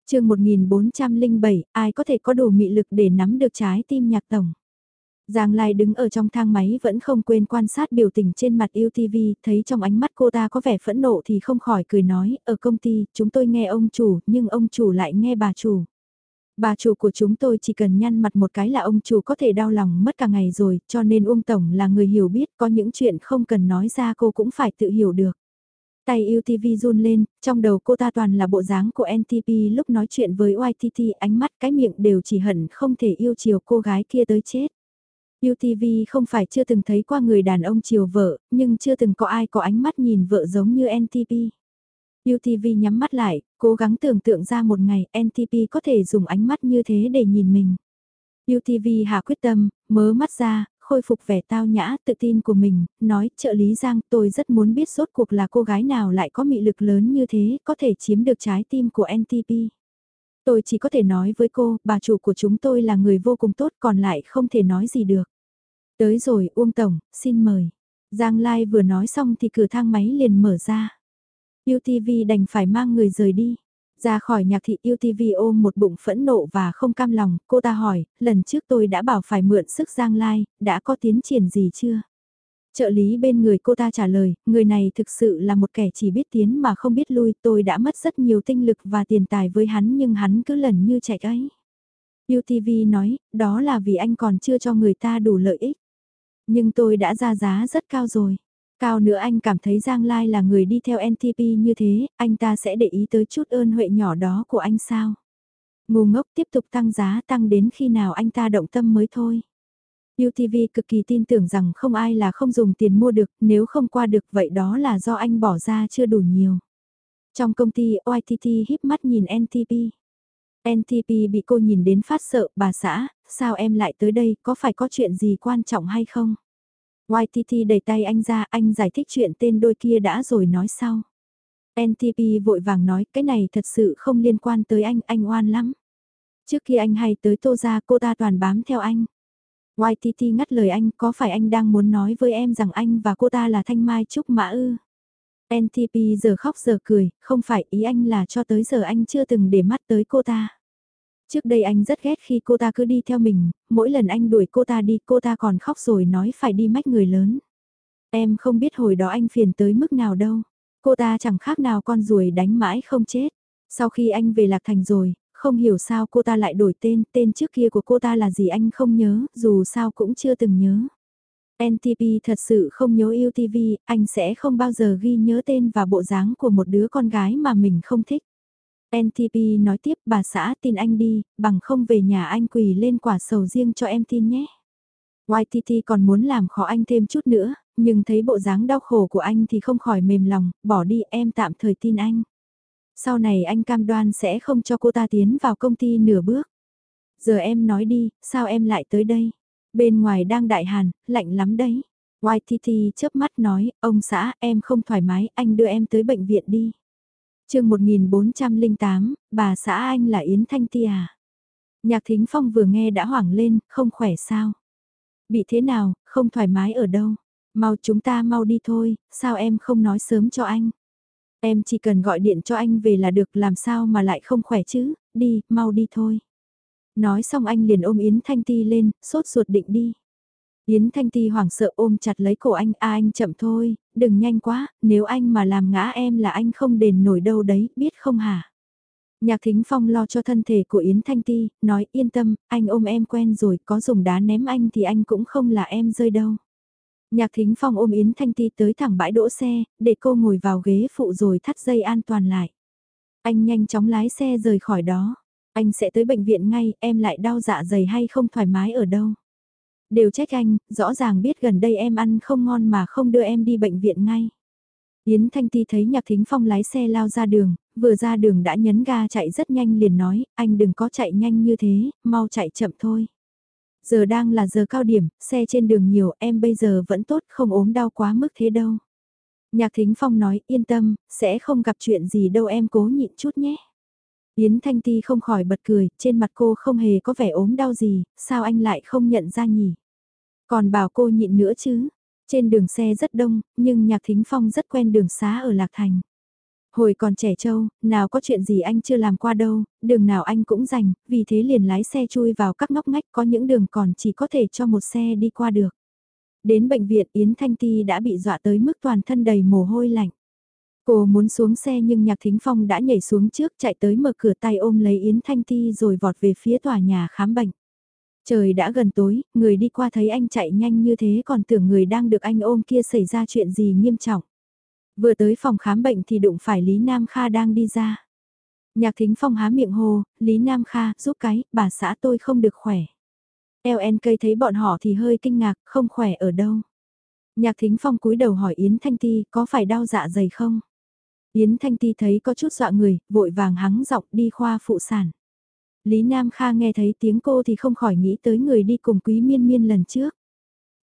chương 1407, ai có thể có đủ mị lực để nắm được trái tim nhạc tổng. Giang Lai đứng ở trong thang máy vẫn không quên quan sát biểu tình trên mặt UTV, thấy trong ánh mắt cô ta có vẻ phẫn nộ thì không khỏi cười nói, ở công ty, chúng tôi nghe ông chủ, nhưng ông chủ lại nghe bà chủ. Bà chủ của chúng tôi chỉ cần nhăn mặt một cái là ông chủ có thể đau lòng mất cả ngày rồi, cho nên Uông Tổng là người hiểu biết, có những chuyện không cần nói ra cô cũng phải tự hiểu được. Tay UTV run lên, trong đầu cô ta toàn là bộ dáng của NTP lúc nói chuyện với YTT ánh mắt cái miệng đều chỉ hận không thể yêu chiều cô gái kia tới chết. UTV không phải chưa từng thấy qua người đàn ông chiều vợ, nhưng chưa từng có ai có ánh mắt nhìn vợ giống như NTP. UTV nhắm mắt lại, cố gắng tưởng tượng ra một ngày NTP có thể dùng ánh mắt như thế để nhìn mình. UTV hạ quyết tâm, mớ mắt ra, khôi phục vẻ tao nhã, tự tin của mình, nói trợ lý Giang tôi rất muốn biết rốt cuộc là cô gái nào lại có mị lực lớn như thế, có thể chiếm được trái tim của NTP. Tôi chỉ có thể nói với cô, bà chủ của chúng tôi là người vô cùng tốt còn lại không thể nói gì được. Tới rồi, Uông Tổng, xin mời. Giang Lai vừa nói xong thì cửa thang máy liền mở ra. UTV đành phải mang người rời đi. Ra khỏi nhạc thị UTV ôm một bụng phẫn nộ và không cam lòng, cô ta hỏi, lần trước tôi đã bảo phải mượn sức Giang Lai, đã có tiến triển gì chưa? Trợ lý bên người cô ta trả lời, người này thực sự là một kẻ chỉ biết tiến mà không biết lui, tôi đã mất rất nhiều tinh lực và tiền tài với hắn nhưng hắn cứ lần như chạy ấy. UTV nói, đó là vì anh còn chưa cho người ta đủ lợi ích. Nhưng tôi đã ra giá rất cao rồi. Cao nữa anh cảm thấy Giang Lai là người đi theo NTP như thế, anh ta sẽ để ý tới chút ơn huệ nhỏ đó của anh sao? Ngu ngốc tiếp tục tăng giá tăng đến khi nào anh ta động tâm mới thôi. UTV cực kỳ tin tưởng rằng không ai là không dùng tiền mua được, nếu không qua được vậy đó là do anh bỏ ra chưa đủ nhiều. Trong công ty OITT híp mắt nhìn NTP. NTP bị cô nhìn đến phát sợ, bà xã, sao em lại tới đây, có phải có chuyện gì quan trọng hay không? YTT đẩy tay anh ra, anh giải thích chuyện tên đôi kia đã rồi nói sau. NTP vội vàng nói, cái này thật sự không liên quan tới anh, anh oan lắm. Trước khi anh hay tới tô ra cô ta toàn bám theo anh. YTT ngắt lời anh, có phải anh đang muốn nói với em rằng anh và cô ta là Thanh Mai Trúc Mã ư? NTP giờ khóc giờ cười, không phải ý anh là cho tới giờ anh chưa từng để mắt tới cô ta. Trước đây anh rất ghét khi cô ta cứ đi theo mình, mỗi lần anh đuổi cô ta đi cô ta còn khóc rồi nói phải đi mách người lớn. Em không biết hồi đó anh phiền tới mức nào đâu. Cô ta chẳng khác nào con ruồi đánh mãi không chết. Sau khi anh về Lạc Thành rồi, không hiểu sao cô ta lại đổi tên, tên trước kia của cô ta là gì anh không nhớ, dù sao cũng chưa từng nhớ. NTP thật sự không nhớ yêu TV, anh sẽ không bao giờ ghi nhớ tên và bộ dáng của một đứa con gái mà mình không thích. NTP nói tiếp bà xã tin anh đi, bằng không về nhà anh quỳ lên quả sầu riêng cho em tin nhé. YTT còn muốn làm khó anh thêm chút nữa, nhưng thấy bộ dáng đau khổ của anh thì không khỏi mềm lòng, bỏ đi em tạm thời tin anh. Sau này anh cam đoan sẽ không cho cô ta tiến vào công ty nửa bước. Giờ em nói đi, sao em lại tới đây? Bên ngoài đang đại hàn, lạnh lắm đấy. YTT chớp mắt nói, ông xã em không thoải mái, anh đưa em tới bệnh viện đi chương 1408, bà xã anh là Yến Thanh Ti à? Nhạc Thính Phong vừa nghe đã hoảng lên, không khỏe sao? Bị thế nào, không thoải mái ở đâu? Mau chúng ta mau đi thôi, sao em không nói sớm cho anh? Em chỉ cần gọi điện cho anh về là được làm sao mà lại không khỏe chứ, đi, mau đi thôi. Nói xong anh liền ôm Yến Thanh Ti lên, sốt ruột định đi. Yến Thanh Ti hoảng sợ ôm chặt lấy cổ anh, a anh chậm thôi, đừng nhanh quá, nếu anh mà làm ngã em là anh không đền nổi đâu đấy, biết không hả? Nhạc Thính Phong lo cho thân thể của Yến Thanh Ti, nói yên tâm, anh ôm em quen rồi, có dùng đá ném anh thì anh cũng không là em rơi đâu. Nhạc Thính Phong ôm Yến Thanh Ti tới thẳng bãi đỗ xe, để cô ngồi vào ghế phụ rồi thắt dây an toàn lại. Anh nhanh chóng lái xe rời khỏi đó. Anh sẽ tới bệnh viện ngay, em lại đau dạ dày hay không thoải mái ở đâu. Đều trách anh, rõ ràng biết gần đây em ăn không ngon mà không đưa em đi bệnh viện ngay. Yến Thanh Ti thấy Nhạc Thính Phong lái xe lao ra đường, vừa ra đường đã nhấn ga chạy rất nhanh liền nói, anh đừng có chạy nhanh như thế, mau chạy chậm thôi. Giờ đang là giờ cao điểm, xe trên đường nhiều, em bây giờ vẫn tốt, không ốm đau quá mức thế đâu. Nhạc Thính Phong nói, yên tâm, sẽ không gặp chuyện gì đâu em cố nhịn chút nhé. Yến Thanh Ti không khỏi bật cười, trên mặt cô không hề có vẻ ốm đau gì, sao anh lại không nhận ra nhỉ? Còn bảo cô nhịn nữa chứ, trên đường xe rất đông, nhưng Nhạc Thính Phong rất quen đường xá ở Lạc Thành. Hồi còn trẻ trâu, nào có chuyện gì anh chưa làm qua đâu, đường nào anh cũng dành, vì thế liền lái xe chui vào các ngóc ngách có những đường còn chỉ có thể cho một xe đi qua được. Đến bệnh viện Yến Thanh Ti đã bị dọa tới mức toàn thân đầy mồ hôi lạnh. Cô muốn xuống xe nhưng Nhạc Thính Phong đã nhảy xuống trước chạy tới mở cửa tay ôm lấy Yến Thanh Ti rồi vọt về phía tòa nhà khám bệnh. Trời đã gần tối, người đi qua thấy anh chạy nhanh như thế còn tưởng người đang được anh ôm kia xảy ra chuyện gì nghiêm trọng. Vừa tới phòng khám bệnh thì đụng phải Lý Nam Kha đang đi ra. Nhạc Thính Phong há miệng hô, Lý Nam Kha, giúp cái, bà xã tôi không được khỏe. LNK thấy bọn họ thì hơi kinh ngạc, không khỏe ở đâu. Nhạc Thính Phong cúi đầu hỏi Yến Thanh Ti có phải đau dạ dày không? Yến Thanh Ti thấy có chút dọa người, vội vàng hắng giọng đi khoa phụ sản. Lý Nam Kha nghe thấy tiếng cô thì không khỏi nghĩ tới người đi cùng quý miên miên lần trước.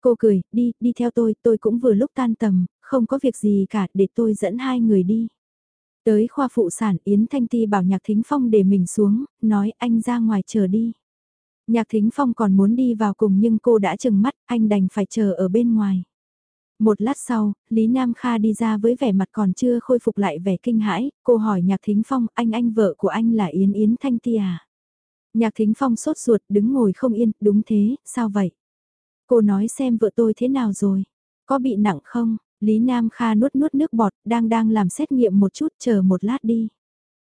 Cô cười, đi, đi theo tôi, tôi cũng vừa lúc tan tầm, không có việc gì cả, để tôi dẫn hai người đi. Tới khoa phụ sản Yến Thanh Ti bảo Nhạc Thính Phong để mình xuống, nói anh ra ngoài chờ đi. Nhạc Thính Phong còn muốn đi vào cùng nhưng cô đã chừng mắt, anh đành phải chờ ở bên ngoài. Một lát sau, Lý Nam Kha đi ra với vẻ mặt còn chưa khôi phục lại vẻ kinh hãi, cô hỏi Nhạc Thính Phong, anh anh vợ của anh là Yến Yến Thanh Ti à? Nhạc Thính Phong sốt ruột đứng ngồi không yên, đúng thế, sao vậy? Cô nói xem vợ tôi thế nào rồi? Có bị nặng không? Lý Nam Kha nuốt nuốt nước bọt, đang đang làm xét nghiệm một chút, chờ một lát đi.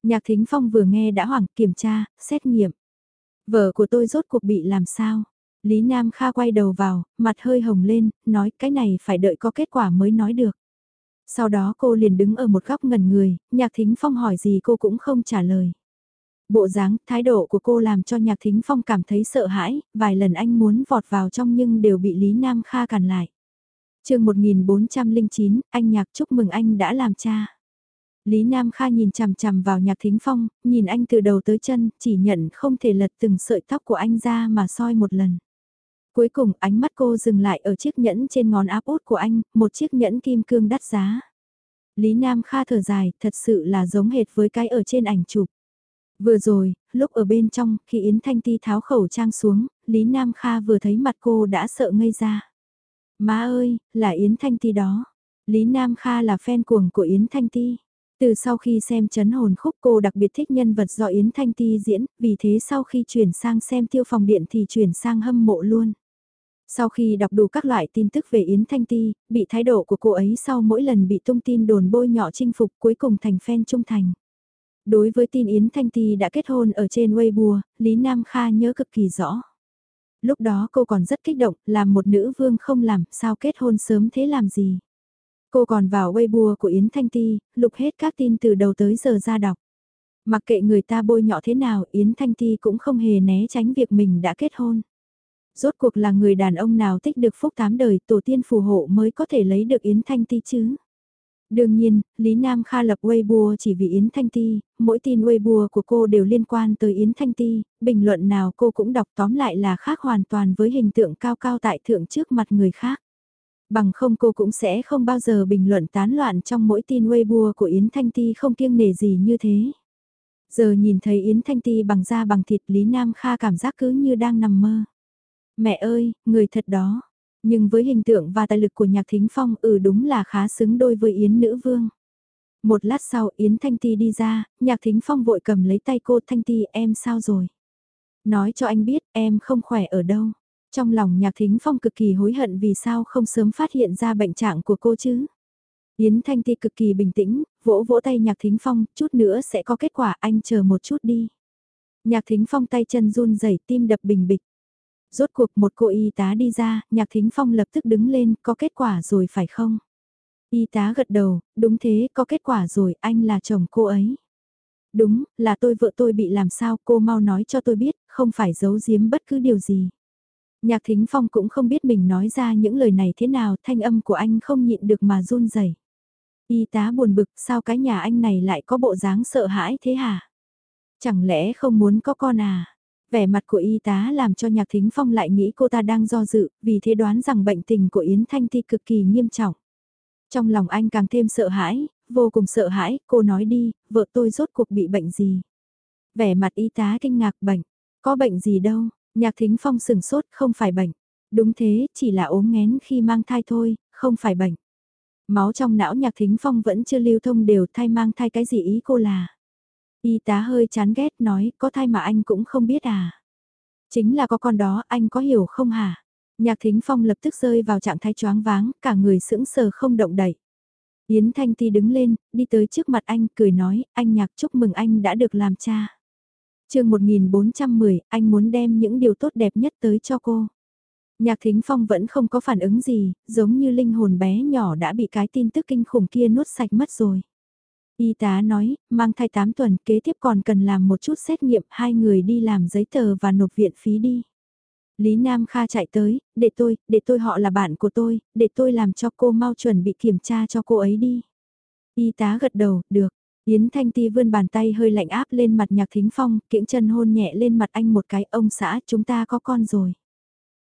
Nhạc Thính Phong vừa nghe đã hoảng kiểm tra, xét nghiệm. Vợ của tôi rốt cuộc bị làm sao? Lý Nam Kha quay đầu vào, mặt hơi hồng lên, nói cái này phải đợi có kết quả mới nói được. Sau đó cô liền đứng ở một góc ngần người, Nhạc Thính Phong hỏi gì cô cũng không trả lời. Bộ dáng, thái độ của cô làm cho Nhạc Thính Phong cảm thấy sợ hãi, vài lần anh muốn vọt vào trong nhưng đều bị Lý Nam Kha cản lại. chương 1409, anh Nhạc chúc mừng anh đã làm cha. Lý Nam Kha nhìn chằm chằm vào Nhạc Thính Phong, nhìn anh từ đầu tới chân, chỉ nhận không thể lật từng sợi tóc của anh ra mà soi một lần. Cuối cùng ánh mắt cô dừng lại ở chiếc nhẫn trên ngón áp út của anh, một chiếc nhẫn kim cương đắt giá. Lý Nam Kha thở dài, thật sự là giống hệt với cái ở trên ảnh chụp. Vừa rồi, lúc ở bên trong, khi Yến Thanh Ti tháo khẩu trang xuống, Lý Nam Kha vừa thấy mặt cô đã sợ ngây ra. Má ơi, là Yến Thanh Ti đó. Lý Nam Kha là fan cuồng của Yến Thanh Ti. Từ sau khi xem chấn hồn khúc cô đặc biệt thích nhân vật do Yến Thanh Ti diễn, vì thế sau khi chuyển sang xem tiêu phòng điện thì chuyển sang hâm mộ luôn. Sau khi đọc đủ các loại tin tức về Yến Thanh Ti, bị thái độ của cô ấy sau mỗi lần bị tung tin đồn bôi nhọ chinh phục cuối cùng thành fan trung thành. Đối với tin Yến Thanh Ti đã kết hôn ở trên Weibo, Lý Nam Kha nhớ cực kỳ rõ. Lúc đó cô còn rất kích động, làm một nữ vương không làm, sao kết hôn sớm thế làm gì. Cô còn vào Weibo của Yến Thanh Ti, lục hết các tin từ đầu tới giờ ra đọc. Mặc kệ người ta bôi nhọ thế nào, Yến Thanh Ti cũng không hề né tránh việc mình đã kết hôn. Rốt cuộc là người đàn ông nào thích được phúc tám đời tổ tiên phù hộ mới có thể lấy được Yến Thanh Ti chứ. Đương nhiên, Lý Nam Kha lập Weibo chỉ vì Yến Thanh Ti, mỗi tin Weibo của cô đều liên quan tới Yến Thanh Ti, bình luận nào cô cũng đọc tóm lại là khác hoàn toàn với hình tượng cao cao tại thượng trước mặt người khác. Bằng không cô cũng sẽ không bao giờ bình luận tán loạn trong mỗi tin Weibo của Yến Thanh Ti không kiêng nể gì như thế. Giờ nhìn thấy Yến Thanh Ti bằng da bằng thịt Lý Nam Kha cảm giác cứ như đang nằm mơ. Mẹ ơi, người thật đó. Nhưng với hình tượng và tài lực của nhạc thính phong ừ đúng là khá xứng đôi với Yến nữ vương. Một lát sau Yến Thanh Ti đi ra, nhạc thính phong vội cầm lấy tay cô Thanh Ti em sao rồi? Nói cho anh biết em không khỏe ở đâu. Trong lòng nhạc thính phong cực kỳ hối hận vì sao không sớm phát hiện ra bệnh trạng của cô chứ. Yến Thanh Ti cực kỳ bình tĩnh, vỗ vỗ tay nhạc thính phong, chút nữa sẽ có kết quả anh chờ một chút đi. Nhạc thính phong tay chân run rẩy tim đập bình bịch. Rốt cuộc một cô y tá đi ra, nhạc thính phong lập tức đứng lên, có kết quả rồi phải không? Y tá gật đầu, đúng thế, có kết quả rồi, anh là chồng cô ấy. Đúng, là tôi vợ tôi bị làm sao, cô mau nói cho tôi biết, không phải giấu giếm bất cứ điều gì. Nhạc thính phong cũng không biết mình nói ra những lời này thế nào, thanh âm của anh không nhịn được mà run rẩy. Y tá buồn bực sao cái nhà anh này lại có bộ dáng sợ hãi thế hả? Chẳng lẽ không muốn có con à? Vẻ mặt của y tá làm cho nhạc thính phong lại nghĩ cô ta đang do dự, vì thế đoán rằng bệnh tình của Yến Thanh Ti cực kỳ nghiêm trọng. Trong lòng anh càng thêm sợ hãi, vô cùng sợ hãi, cô nói đi, vợ tôi rốt cuộc bị bệnh gì? Vẻ mặt y tá kinh ngạc bệnh, có bệnh gì đâu, nhạc thính phong sừng sốt không phải bệnh. Đúng thế, chỉ là ốm nghén khi mang thai thôi, không phải bệnh. Máu trong não nhạc thính phong vẫn chưa lưu thông đều thai mang thai cái gì ý cô là. Y tá hơi chán ghét nói, có thai mà anh cũng không biết à. Chính là có con đó, anh có hiểu không hả? Nhạc thính phong lập tức rơi vào trạng thái choáng váng, cả người sững sờ không động đậy. Yến Thanh Ti đứng lên, đi tới trước mặt anh, cười nói, anh nhạc chúc mừng anh đã được làm cha. Trường 1410, anh muốn đem những điều tốt đẹp nhất tới cho cô. Nhạc Thính Phong vẫn không có phản ứng gì, giống như linh hồn bé nhỏ đã bị cái tin tức kinh khủng kia nuốt sạch mất rồi. Y tá nói, mang thai 8 tuần kế tiếp còn cần làm một chút xét nghiệm, hai người đi làm giấy tờ và nộp viện phí đi. Lý Nam Kha chạy tới, để tôi, để tôi họ là bạn của tôi, để tôi làm cho cô mau chuẩn bị kiểm tra cho cô ấy đi. Y tá gật đầu, được. Yến Thanh Ti vươn bàn tay hơi lạnh áp lên mặt Nhạc Thính Phong, kiễng chân hôn nhẹ lên mặt anh một cái, ông xã chúng ta có con rồi.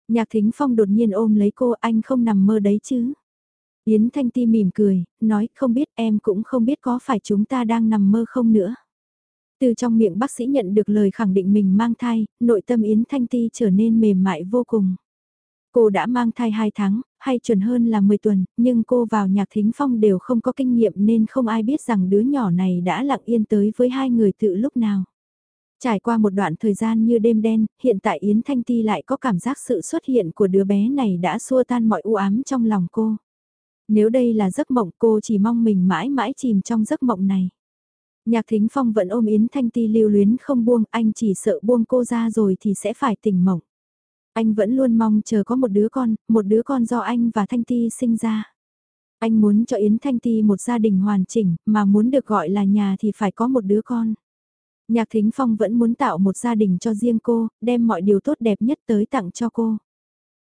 Nhạc Thính Phong đột nhiên ôm lấy cô, anh không nằm mơ đấy chứ. Yến Thanh Ti mỉm cười, nói không biết em cũng không biết có phải chúng ta đang nằm mơ không nữa. Từ trong miệng bác sĩ nhận được lời khẳng định mình mang thai, nội tâm Yến Thanh Ti trở nên mềm mại vô cùng. Cô đã mang thai 2 tháng, hay chuẩn hơn là 10 tuần, nhưng cô vào nhạc thính phong đều không có kinh nghiệm nên không ai biết rằng đứa nhỏ này đã lặng yên tới với hai người tự lúc nào. Trải qua một đoạn thời gian như đêm đen, hiện tại Yến Thanh Ti lại có cảm giác sự xuất hiện của đứa bé này đã xua tan mọi u ám trong lòng cô. Nếu đây là giấc mộng cô chỉ mong mình mãi mãi chìm trong giấc mộng này. Nhạc Thính Phong vẫn ôm Yến Thanh Ti lưu luyến không buông, anh chỉ sợ buông cô ra rồi thì sẽ phải tỉnh mộng. Anh vẫn luôn mong chờ có một đứa con, một đứa con do anh và Thanh Ti sinh ra. Anh muốn cho Yến Thanh Ti một gia đình hoàn chỉnh, mà muốn được gọi là nhà thì phải có một đứa con. Nhạc Thính Phong vẫn muốn tạo một gia đình cho riêng cô, đem mọi điều tốt đẹp nhất tới tặng cho cô.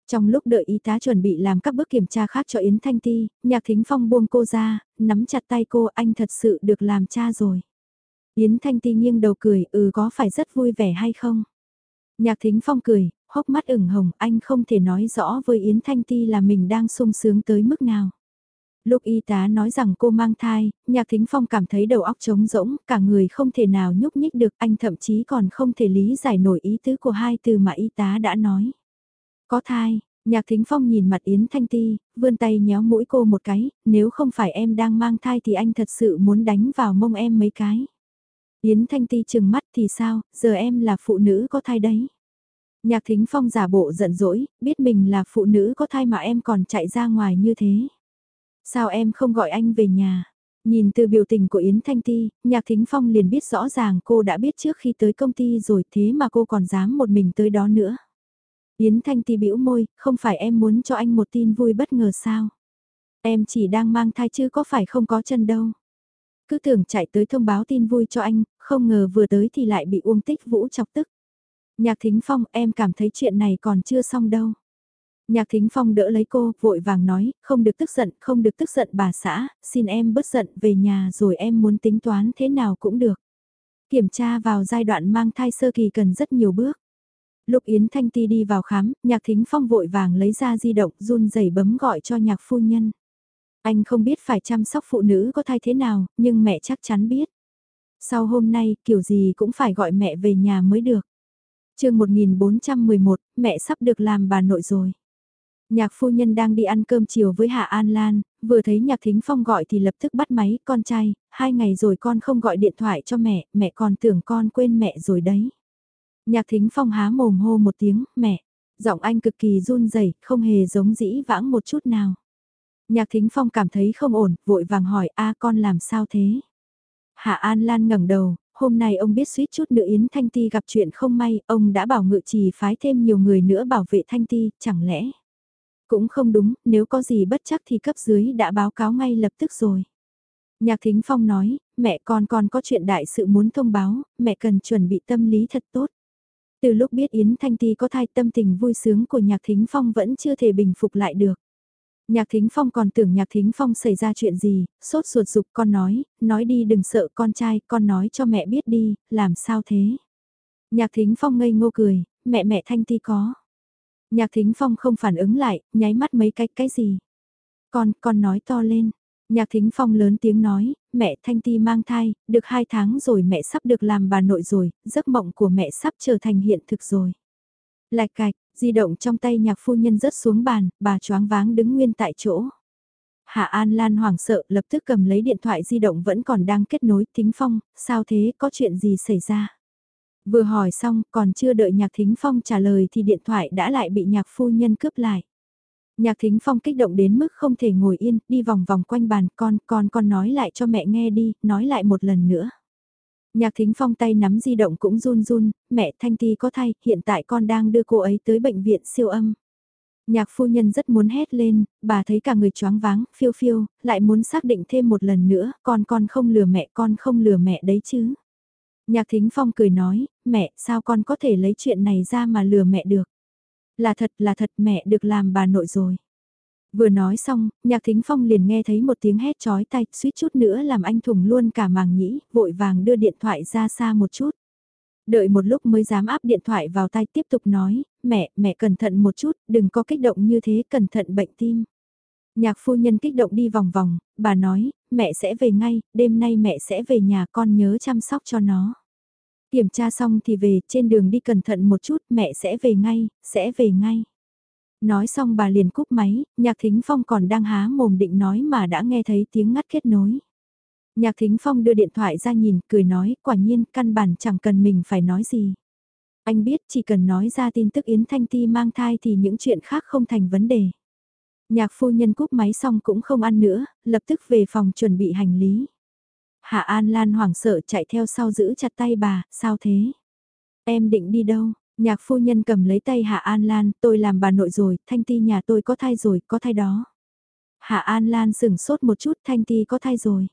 Trong lúc đợi y tá chuẩn bị làm các bước kiểm tra khác cho Yến Thanh Ti, Nhạc Thính Phong buông cô ra, nắm chặt tay cô anh thật sự được làm cha rồi. Yến Thanh Ti nghiêng đầu cười, ừ có phải rất vui vẻ hay không? Nhạc Thính Phong cười, hốc mắt ửng hồng, anh không thể nói rõ với Yến Thanh Ti là mình đang sung sướng tới mức nào. Lúc y tá nói rằng cô mang thai, Nhạc Thính Phong cảm thấy đầu óc trống rỗng, cả người không thể nào nhúc nhích được, anh thậm chí còn không thể lý giải nổi ý tứ của hai từ mà y tá đã nói. Có thai, Nhạc Thính Phong nhìn mặt Yến Thanh Ti, vươn tay nhéo mũi cô một cái, nếu không phải em đang mang thai thì anh thật sự muốn đánh vào mông em mấy cái. Yến Thanh Ti chừng mắt thì sao, giờ em là phụ nữ có thai đấy. Nhạc Thính Phong giả bộ giận dỗi, biết mình là phụ nữ có thai mà em còn chạy ra ngoài như thế. Sao em không gọi anh về nhà? Nhìn từ biểu tình của Yến Thanh Ti, Nhạc Thính Phong liền biết rõ ràng cô đã biết trước khi tới công ty rồi thế mà cô còn dám một mình tới đó nữa. Yến Thanh Ti bĩu môi, không phải em muốn cho anh một tin vui bất ngờ sao? Em chỉ đang mang thai chứ có phải không có chân đâu. Cứ tưởng chạy tới thông báo tin vui cho anh, không ngờ vừa tới thì lại bị Uông Tích Vũ chọc tức. Nhạc Thính Phong em cảm thấy chuyện này còn chưa xong đâu. Nhạc Thính Phong đỡ lấy cô, vội vàng nói, không được tức giận, không được tức giận bà xã, xin em bớt giận về nhà rồi em muốn tính toán thế nào cũng được. Kiểm tra vào giai đoạn mang thai sơ kỳ cần rất nhiều bước. Lúc Yến Thanh Ti đi vào khám, Nhạc Thính Phong vội vàng lấy ra di động run rẩy bấm gọi cho nhạc phu nhân. Anh không biết phải chăm sóc phụ nữ có thai thế nào, nhưng mẹ chắc chắn biết. Sau hôm nay, kiểu gì cũng phải gọi mẹ về nhà mới được. chương 1411, mẹ sắp được làm bà nội rồi. Nhạc phu nhân đang đi ăn cơm chiều với Hạ An Lan, vừa thấy Nhạc Thính Phong gọi thì lập tức bắt máy, con trai, hai ngày rồi con không gọi điện thoại cho mẹ, mẹ còn tưởng con quên mẹ rồi đấy. Nhạc Thính Phong há mồm hô một tiếng, mẹ, giọng anh cực kỳ run rẩy, không hề giống dĩ vãng một chút nào. Nhạc Thính Phong cảm thấy không ổn, vội vàng hỏi a con làm sao thế? Hạ An Lan ngẩng đầu, hôm nay ông biết suýt chút nữa Yến Thanh Ti gặp chuyện không may, ông đã bảo ngự trì phái thêm nhiều người nữa bảo vệ Thanh Ti, chẳng lẽ? Cũng không đúng, nếu có gì bất chắc thì cấp dưới đã báo cáo ngay lập tức rồi. Nhạc Thính Phong nói, mẹ con con có chuyện đại sự muốn thông báo, mẹ cần chuẩn bị tâm lý thật tốt. Từ lúc biết Yến Thanh Ti có thai tâm tình vui sướng của Nhạc Thính Phong vẫn chưa thể bình phục lại được. Nhạc Thính Phong còn tưởng Nhạc Thính Phong xảy ra chuyện gì, sốt ruột dục con nói, nói đi đừng sợ con trai, con nói cho mẹ biết đi, làm sao thế. Nhạc Thính Phong ngây ngô cười, mẹ mẹ Thanh Ti có. Nhạc Thính Phong không phản ứng lại, nháy mắt mấy cách cái gì. Con, con nói to lên. Nhạc Thính Phong lớn tiếng nói, mẹ Thanh Ti mang thai, được hai tháng rồi mẹ sắp được làm bà nội rồi, giấc mộng của mẹ sắp trở thành hiện thực rồi. Lạch cạch, di động trong tay nhạc phu nhân rớt xuống bàn, bà choáng váng đứng nguyên tại chỗ. Hạ An Lan hoảng sợ lập tức cầm lấy điện thoại di động vẫn còn đang kết nối Thính Phong, sao thế có chuyện gì xảy ra? Vừa hỏi xong còn chưa đợi nhạc Thính Phong trả lời thì điện thoại đã lại bị nhạc phu nhân cướp lại. Nhạc Thính Phong kích động đến mức không thể ngồi yên, đi vòng vòng quanh bàn con, con con nói lại cho mẹ nghe đi, nói lại một lần nữa. Nhạc Thính Phong tay nắm di động cũng run run, mẹ Thanh Ti có thay, hiện tại con đang đưa cô ấy tới bệnh viện siêu âm. Nhạc phu nhân rất muốn hét lên, bà thấy cả người choáng váng, phiêu phiêu, lại muốn xác định thêm một lần nữa, con con không lừa mẹ, con không lừa mẹ đấy chứ. Nhạc Thính Phong cười nói, mẹ, sao con có thể lấy chuyện này ra mà lừa mẹ được? Là thật là thật mẹ được làm bà nội rồi. Vừa nói xong, nhạc thính phong liền nghe thấy một tiếng hét chói tay, suýt chút nữa làm anh thủng luôn cả màng nhĩ, vội vàng đưa điện thoại ra xa một chút. Đợi một lúc mới dám áp điện thoại vào tay tiếp tục nói, mẹ, mẹ cẩn thận một chút, đừng có kích động như thế, cẩn thận bệnh tim. Nhạc phu nhân kích động đi vòng vòng, bà nói, mẹ sẽ về ngay, đêm nay mẹ sẽ về nhà con nhớ chăm sóc cho nó. Kiểm tra xong thì về, trên đường đi cẩn thận một chút, mẹ sẽ về ngay, sẽ về ngay. Nói xong bà liền cúp máy, nhạc thính phong còn đang há mồm định nói mà đã nghe thấy tiếng ngắt kết nối. Nhạc thính phong đưa điện thoại ra nhìn, cười nói, quả nhiên, căn bản chẳng cần mình phải nói gì. Anh biết chỉ cần nói ra tin tức Yến Thanh Ti mang thai thì những chuyện khác không thành vấn đề. Nhạc phu nhân cúp máy xong cũng không ăn nữa, lập tức về phòng chuẩn bị hành lý. Hạ An Lan hoảng sợ chạy theo sau giữ chặt tay bà, sao thế? Em định đi đâu? Nhạc phu nhân cầm lấy tay Hạ An Lan, tôi làm bà nội rồi, Thanh Ti nhà tôi có thai rồi, có thai đó. Hạ An Lan sửng sốt một chút, Thanh Ti có thai rồi.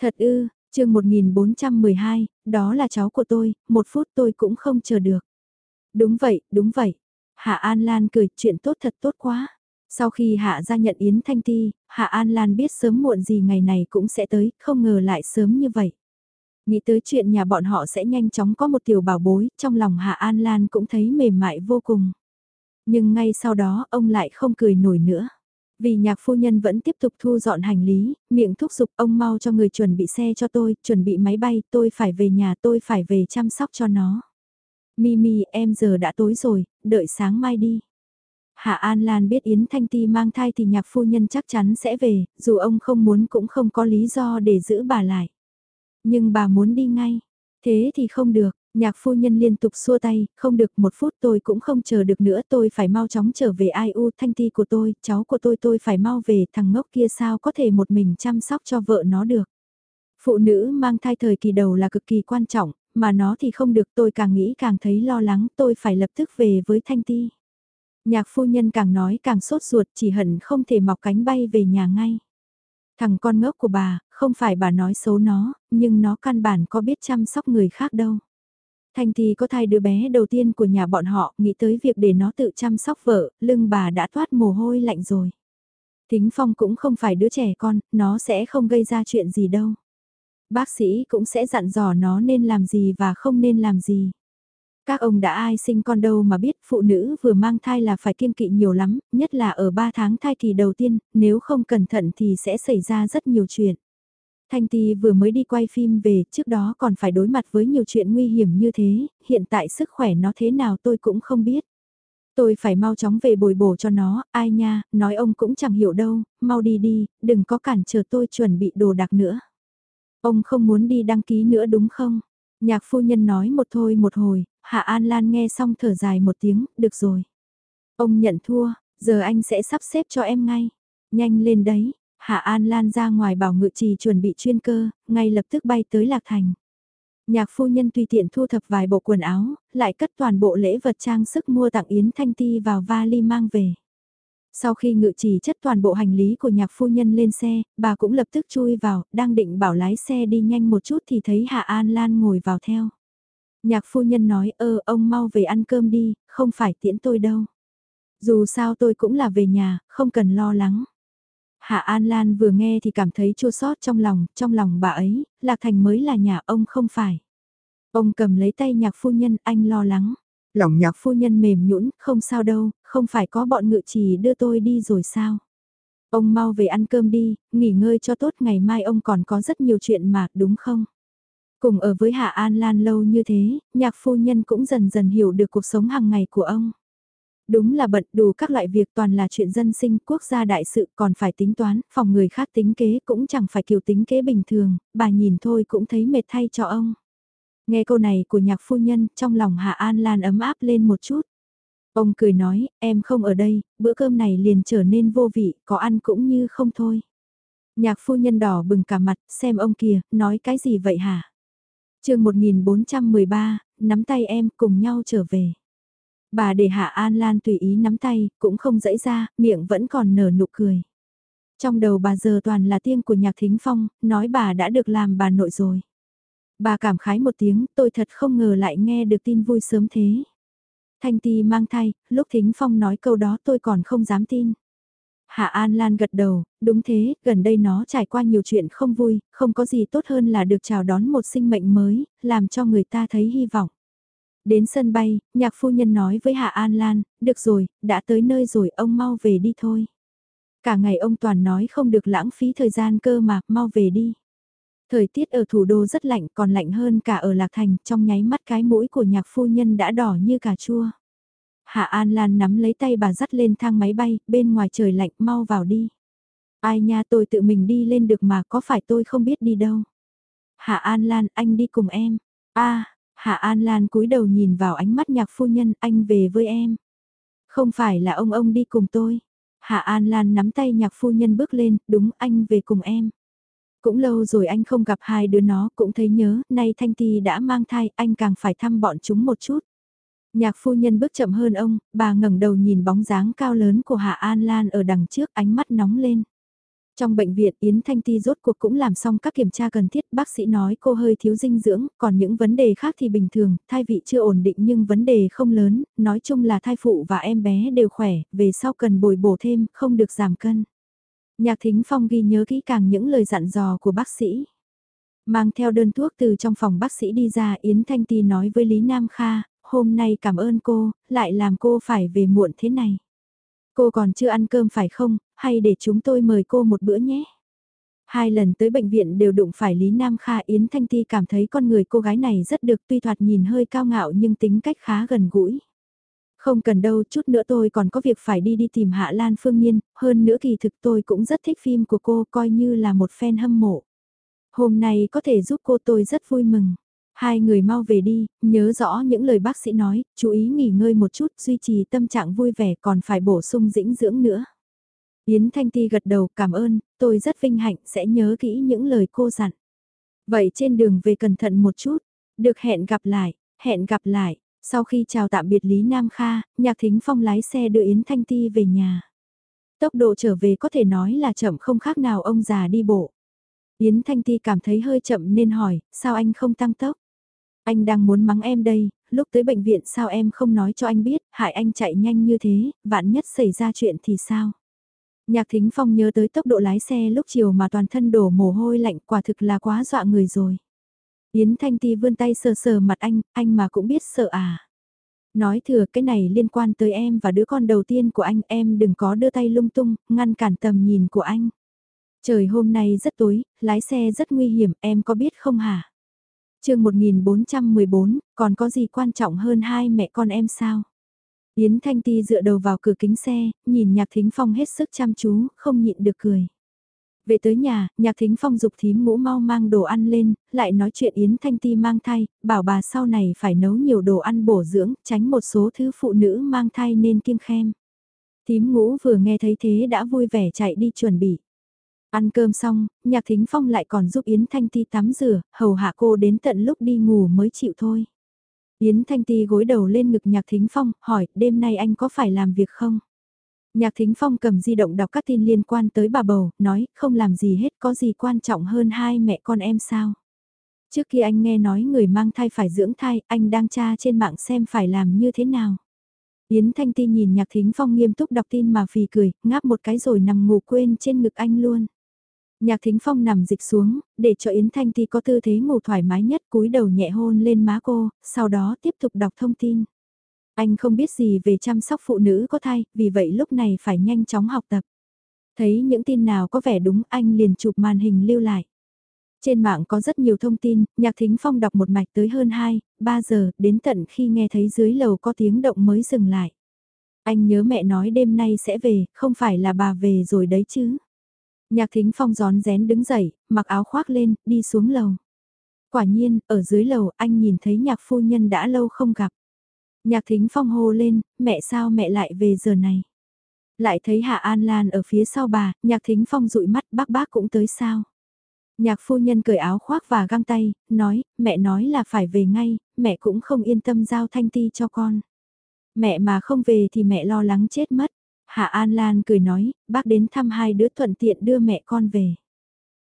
Thật ư, chương 1412, đó là cháu của tôi, một phút tôi cũng không chờ được. Đúng vậy, đúng vậy. Hạ An Lan cười, chuyện tốt thật tốt quá. Sau khi Hạ ra nhận Yến Thanh Ti, Hạ An Lan biết sớm muộn gì ngày này cũng sẽ tới, không ngờ lại sớm như vậy. Nghĩ tới chuyện nhà bọn họ sẽ nhanh chóng có một tiểu bảo bối, trong lòng Hạ An Lan cũng thấy mềm mại vô cùng. Nhưng ngay sau đó ông lại không cười nổi nữa. Vì nhạc phu nhân vẫn tiếp tục thu dọn hành lý, miệng thúc giục ông mau cho người chuẩn bị xe cho tôi, chuẩn bị máy bay, tôi phải về nhà tôi phải về chăm sóc cho nó. Mimi em giờ đã tối rồi, đợi sáng mai đi. Hạ An Lan biết Yến Thanh Ti mang thai thì nhạc phu nhân chắc chắn sẽ về, dù ông không muốn cũng không có lý do để giữ bà lại. Nhưng bà muốn đi ngay. Thế thì không được, nhạc phu nhân liên tục xua tay, không được một phút tôi cũng không chờ được nữa tôi phải mau chóng trở về ai u thanh ti của tôi, cháu của tôi tôi phải mau về thằng ngốc kia sao có thể một mình chăm sóc cho vợ nó được. Phụ nữ mang thai thời kỳ đầu là cực kỳ quan trọng, mà nó thì không được tôi càng nghĩ càng thấy lo lắng tôi phải lập tức về với thanh ti. Nhạc phu nhân càng nói càng sốt ruột chỉ hận không thể mọc cánh bay về nhà ngay. Thằng con ngốc của bà, không phải bà nói xấu nó, nhưng nó căn bản có biết chăm sóc người khác đâu. Thanh thì có thai đứa bé đầu tiên của nhà bọn họ, nghĩ tới việc để nó tự chăm sóc vợ, lưng bà đã thoát mồ hôi lạnh rồi. Thính Phong cũng không phải đứa trẻ con, nó sẽ không gây ra chuyện gì đâu. Bác sĩ cũng sẽ dặn dò nó nên làm gì và không nên làm gì. Các ông đã ai sinh con đâu mà biết phụ nữ vừa mang thai là phải kiêng kỵ nhiều lắm, nhất là ở 3 tháng thai kỳ đầu tiên, nếu không cẩn thận thì sẽ xảy ra rất nhiều chuyện. Thanh Ti vừa mới đi quay phim về, trước đó còn phải đối mặt với nhiều chuyện nguy hiểm như thế, hiện tại sức khỏe nó thế nào tôi cũng không biết. Tôi phải mau chóng về bồi bổ cho nó, ai nha, nói ông cũng chẳng hiểu đâu, mau đi đi, đừng có cản trở tôi chuẩn bị đồ đạc nữa. Ông không muốn đi đăng ký nữa đúng không? Nhạc phu nhân nói một thôi một hồi, Hạ An Lan nghe xong thở dài một tiếng, được rồi. Ông nhận thua, giờ anh sẽ sắp xếp cho em ngay. Nhanh lên đấy, Hạ An Lan ra ngoài bảo ngự trì chuẩn bị chuyên cơ, ngay lập tức bay tới Lạc Thành. Nhạc phu nhân tùy tiện thu thập vài bộ quần áo, lại cất toàn bộ lễ vật trang sức mua tặng Yến Thanh Ti vào vali mang về. Sau khi ngự trì chất toàn bộ hành lý của nhạc phu nhân lên xe, bà cũng lập tức chui vào, đang định bảo lái xe đi nhanh một chút thì thấy Hạ An Lan ngồi vào theo. Nhạc phu nhân nói ơ ông mau về ăn cơm đi, không phải tiễn tôi đâu. Dù sao tôi cũng là về nhà, không cần lo lắng. Hạ An Lan vừa nghe thì cảm thấy chua xót trong lòng, trong lòng bà ấy, Lạc Thành mới là nhà ông không phải. Ông cầm lấy tay nhạc phu nhân, anh lo lắng. Lòng nhạc phu nhân mềm nhũn, không sao đâu, không phải có bọn ngự trì đưa tôi đi rồi sao? Ông mau về ăn cơm đi, nghỉ ngơi cho tốt ngày mai ông còn có rất nhiều chuyện mà, đúng không? Cùng ở với Hạ An Lan lâu như thế, nhạc phu nhân cũng dần dần hiểu được cuộc sống hàng ngày của ông. Đúng là bận đủ các loại việc toàn là chuyện dân sinh quốc gia đại sự còn phải tính toán, phòng người khác tính kế cũng chẳng phải kiểu tính kế bình thường, bà nhìn thôi cũng thấy mệt thay cho ông. Nghe câu này của nhạc phu nhân, trong lòng Hạ An Lan ấm áp lên một chút. Ông cười nói, em không ở đây, bữa cơm này liền trở nên vô vị, có ăn cũng như không thôi. Nhạc phu nhân đỏ bừng cả mặt, xem ông kìa, nói cái gì vậy hả? Chương 1413, nắm tay em cùng nhau trở về. Bà để Hạ An Lan tùy ý nắm tay, cũng không dãy ra, miệng vẫn còn nở nụ cười. Trong đầu bà giờ toàn là tiếng của nhạc thính phong, nói bà đã được làm bà nội rồi. Bà cảm khái một tiếng, tôi thật không ngờ lại nghe được tin vui sớm thế. Thanh Ti mang thai, lúc Thính Phong nói câu đó tôi còn không dám tin. Hạ An Lan gật đầu, đúng thế, gần đây nó trải qua nhiều chuyện không vui, không có gì tốt hơn là được chào đón một sinh mệnh mới, làm cho người ta thấy hy vọng. Đến sân bay, nhạc phu nhân nói với Hạ An Lan, được rồi, đã tới nơi rồi, ông mau về đi thôi. Cả ngày ông toàn nói không được lãng phí thời gian cơ mà, mau về đi. Thời tiết ở thủ đô rất lạnh còn lạnh hơn cả ở Lạc Thành, trong nháy mắt cái mũi của nhạc phu nhân đã đỏ như cà chua. Hạ An Lan nắm lấy tay bà dắt lên thang máy bay, bên ngoài trời lạnh mau vào đi. Ai nha tôi tự mình đi lên được mà có phải tôi không biết đi đâu. Hạ An Lan anh đi cùng em. a Hạ An Lan cúi đầu nhìn vào ánh mắt nhạc phu nhân anh về với em. Không phải là ông ông đi cùng tôi. Hạ An Lan nắm tay nhạc phu nhân bước lên, đúng anh về cùng em. Cũng lâu rồi anh không gặp hai đứa nó, cũng thấy nhớ, nay Thanh Ti đã mang thai, anh càng phải thăm bọn chúng một chút. Nhạc phu nhân bước chậm hơn ông, bà ngẩng đầu nhìn bóng dáng cao lớn của Hạ An Lan ở đằng trước ánh mắt nóng lên. Trong bệnh viện Yến Thanh Ti rốt cuộc cũng làm xong các kiểm tra cần thiết, bác sĩ nói cô hơi thiếu dinh dưỡng, còn những vấn đề khác thì bình thường, thai vị chưa ổn định nhưng vấn đề không lớn, nói chung là thai phụ và em bé đều khỏe, về sau cần bồi bổ thêm, không được giảm cân. Nhạc Thính Phong ghi nhớ kỹ càng những lời dặn dò của bác sĩ. Mang theo đơn thuốc từ trong phòng bác sĩ đi ra Yến Thanh Ti nói với Lý Nam Kha, hôm nay cảm ơn cô, lại làm cô phải về muộn thế này. Cô còn chưa ăn cơm phải không, hay để chúng tôi mời cô một bữa nhé. Hai lần tới bệnh viện đều đụng phải Lý Nam Kha Yến Thanh Ti cảm thấy con người cô gái này rất được tuy thoạt nhìn hơi cao ngạo nhưng tính cách khá gần gũi. Không cần đâu, chút nữa tôi còn có việc phải đi đi tìm Hạ Lan Phương Nhiên, hơn nữa kỳ thực tôi cũng rất thích phim của cô coi như là một fan hâm mộ. Hôm nay có thể giúp cô tôi rất vui mừng. Hai người mau về đi, nhớ rõ những lời bác sĩ nói, chú ý nghỉ ngơi một chút, duy trì tâm trạng vui vẻ còn phải bổ sung dĩnh dưỡng nữa. Yến Thanh Ti gật đầu cảm ơn, tôi rất vinh hạnh sẽ nhớ kỹ những lời cô dặn. Vậy trên đường về cẩn thận một chút, được hẹn gặp lại, hẹn gặp lại. Sau khi chào tạm biệt Lý Nam Kha, Nhạc Thính Phong lái xe đưa Yến Thanh Ti về nhà. Tốc độ trở về có thể nói là chậm không khác nào ông già đi bộ. Yến Thanh Ti cảm thấy hơi chậm nên hỏi, sao anh không tăng tốc? Anh đang muốn mắng em đây, lúc tới bệnh viện sao em không nói cho anh biết, hại anh chạy nhanh như thế, vạn nhất xảy ra chuyện thì sao? Nhạc Thính Phong nhớ tới tốc độ lái xe lúc chiều mà toàn thân đổ mồ hôi lạnh quả thực là quá dọa người rồi. Yến Thanh Ti vươn tay sờ sờ mặt anh, anh mà cũng biết sợ à. Nói thừa cái này liên quan tới em và đứa con đầu tiên của anh, em đừng có đưa tay lung tung, ngăn cản tầm nhìn của anh. Trời hôm nay rất tối, lái xe rất nguy hiểm, em có biết không hả? Chương 1414, còn có gì quan trọng hơn hai mẹ con em sao? Yến Thanh Ti dựa đầu vào cửa kính xe, nhìn Nhạc Thính Phong hết sức chăm chú, không nhịn được cười. Về tới nhà, Nhạc Thính Phong dục thím ngũ mau mang đồ ăn lên, lại nói chuyện Yến Thanh Ti mang thai, bảo bà sau này phải nấu nhiều đồ ăn bổ dưỡng, tránh một số thứ phụ nữ mang thai nên kiêng khem. Thím ngũ vừa nghe thấy thế đã vui vẻ chạy đi chuẩn bị. Ăn cơm xong, Nhạc Thính Phong lại còn giúp Yến Thanh Ti tắm rửa, hầu hạ cô đến tận lúc đi ngủ mới chịu thôi. Yến Thanh Ti gối đầu lên ngực Nhạc Thính Phong, hỏi, đêm nay anh có phải làm việc không? Nhạc Thính Phong cầm di động đọc các tin liên quan tới bà bầu, nói, không làm gì hết, có gì quan trọng hơn hai mẹ con em sao? Trước khi anh nghe nói người mang thai phải dưỡng thai, anh đang tra trên mạng xem phải làm như thế nào. Yến Thanh Ti nhìn Nhạc Thính Phong nghiêm túc đọc tin mà phì cười, ngáp một cái rồi nằm ngủ quên trên ngực anh luôn. Nhạc Thính Phong nằm dịch xuống, để cho Yến Thanh Ti có tư thế ngủ thoải mái nhất cúi đầu nhẹ hôn lên má cô, sau đó tiếp tục đọc thông tin. Anh không biết gì về chăm sóc phụ nữ có thai, vì vậy lúc này phải nhanh chóng học tập. Thấy những tin nào có vẻ đúng anh liền chụp màn hình lưu lại. Trên mạng có rất nhiều thông tin, Nhạc Thính Phong đọc một mạch tới hơn 2, 3 giờ, đến tận khi nghe thấy dưới lầu có tiếng động mới dừng lại. Anh nhớ mẹ nói đêm nay sẽ về, không phải là bà về rồi đấy chứ. Nhạc Thính Phong gión rén đứng dậy, mặc áo khoác lên, đi xuống lầu. Quả nhiên, ở dưới lầu anh nhìn thấy nhạc phu nhân đã lâu không gặp. Nhạc Thính Phong hô lên, mẹ sao mẹ lại về giờ này? Lại thấy Hạ An Lan ở phía sau bà, Nhạc Thính Phong dụi mắt bác bác cũng tới sao? Nhạc phu nhân cởi áo khoác và găng tay, nói, mẹ nói là phải về ngay, mẹ cũng không yên tâm giao thanh ti cho con. Mẹ mà không về thì mẹ lo lắng chết mất. Hạ An Lan cười nói, bác đến thăm hai đứa thuận tiện đưa mẹ con về.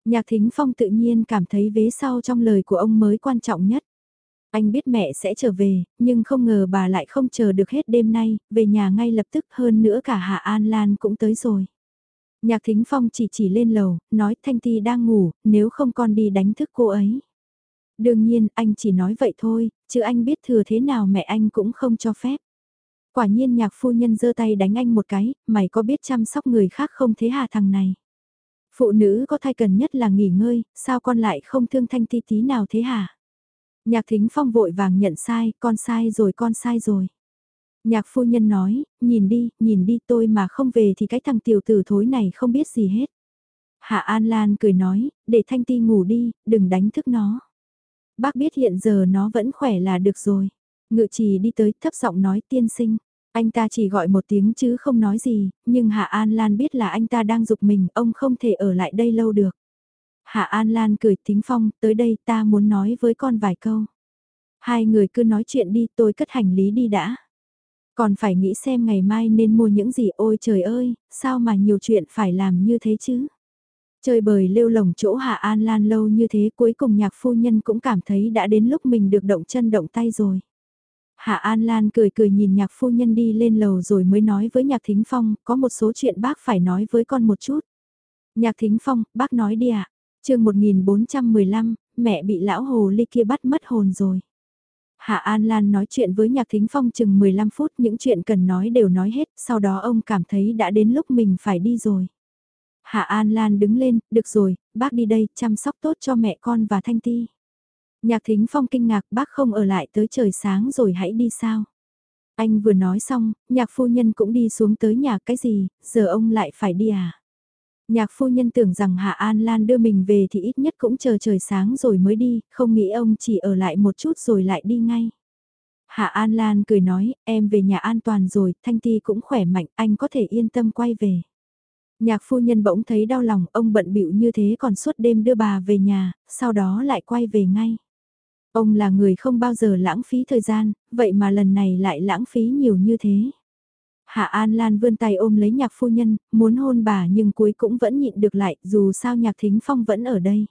Nhạc Thính Phong tự nhiên cảm thấy vế sau trong lời của ông mới quan trọng nhất. Anh biết mẹ sẽ trở về, nhưng không ngờ bà lại không chờ được hết đêm nay, về nhà ngay lập tức hơn nữa cả Hạ An Lan cũng tới rồi. Nhạc Thính Phong chỉ chỉ lên lầu, nói Thanh Ti đang ngủ, nếu không con đi đánh thức cô ấy. Đương nhiên, anh chỉ nói vậy thôi, chứ anh biết thừa thế nào mẹ anh cũng không cho phép. Quả nhiên nhạc phu nhân giơ tay đánh anh một cái, mày có biết chăm sóc người khác không thế hà thằng này. Phụ nữ có thai cần nhất là nghỉ ngơi, sao con lại không thương Thanh Ti tí nào thế hả? Nhạc Thính Phong vội vàng nhận sai, con sai rồi con sai rồi. Nhạc phu nhân nói, nhìn đi, nhìn đi tôi mà không về thì cái thằng tiểu tử thối này không biết gì hết. Hạ An Lan cười nói, để Thanh Ti ngủ đi, đừng đánh thức nó. Bác biết hiện giờ nó vẫn khỏe là được rồi. Ngự trì đi tới thấp giọng nói tiên sinh. Anh ta chỉ gọi một tiếng chứ không nói gì, nhưng Hạ An Lan biết là anh ta đang dục mình, ông không thể ở lại đây lâu được. Hạ An Lan cười tính phong, tới đây ta muốn nói với con vài câu. Hai người cứ nói chuyện đi tôi cất hành lý đi đã. Còn phải nghĩ xem ngày mai nên mua những gì ôi trời ơi, sao mà nhiều chuyện phải làm như thế chứ? Chơi bời lêu lồng chỗ Hạ An Lan lâu như thế cuối cùng nhạc phu nhân cũng cảm thấy đã đến lúc mình được động chân động tay rồi. Hạ An Lan cười cười nhìn nhạc phu nhân đi lên lầu rồi mới nói với nhạc thính phong, có một số chuyện bác phải nói với con một chút. Nhạc thính phong, bác nói đi ạ. À? chương 1415, mẹ bị lão hồ ly kia bắt mất hồn rồi. Hạ An Lan nói chuyện với Nhạc Thính Phong chừng 15 phút, những chuyện cần nói đều nói hết, sau đó ông cảm thấy đã đến lúc mình phải đi rồi. Hạ An Lan đứng lên, được rồi, bác đi đây, chăm sóc tốt cho mẹ con và Thanh Ti. Nhạc Thính Phong kinh ngạc, bác không ở lại tới trời sáng rồi hãy đi sao? Anh vừa nói xong, nhạc phu nhân cũng đi xuống tới nhà cái gì, giờ ông lại phải đi à? Nhạc phu nhân tưởng rằng Hạ An Lan đưa mình về thì ít nhất cũng chờ trời sáng rồi mới đi, không nghĩ ông chỉ ở lại một chút rồi lại đi ngay. Hạ An Lan cười nói, em về nhà an toàn rồi, Thanh Ti cũng khỏe mạnh, anh có thể yên tâm quay về. Nhạc phu nhân bỗng thấy đau lòng, ông bận bịu như thế còn suốt đêm đưa bà về nhà, sau đó lại quay về ngay. Ông là người không bao giờ lãng phí thời gian, vậy mà lần này lại lãng phí nhiều như thế. Hạ An Lan vươn tay ôm lấy nhạc phu nhân, muốn hôn bà nhưng cuối cũng vẫn nhịn được lại, dù sao nhạc thính phong vẫn ở đây.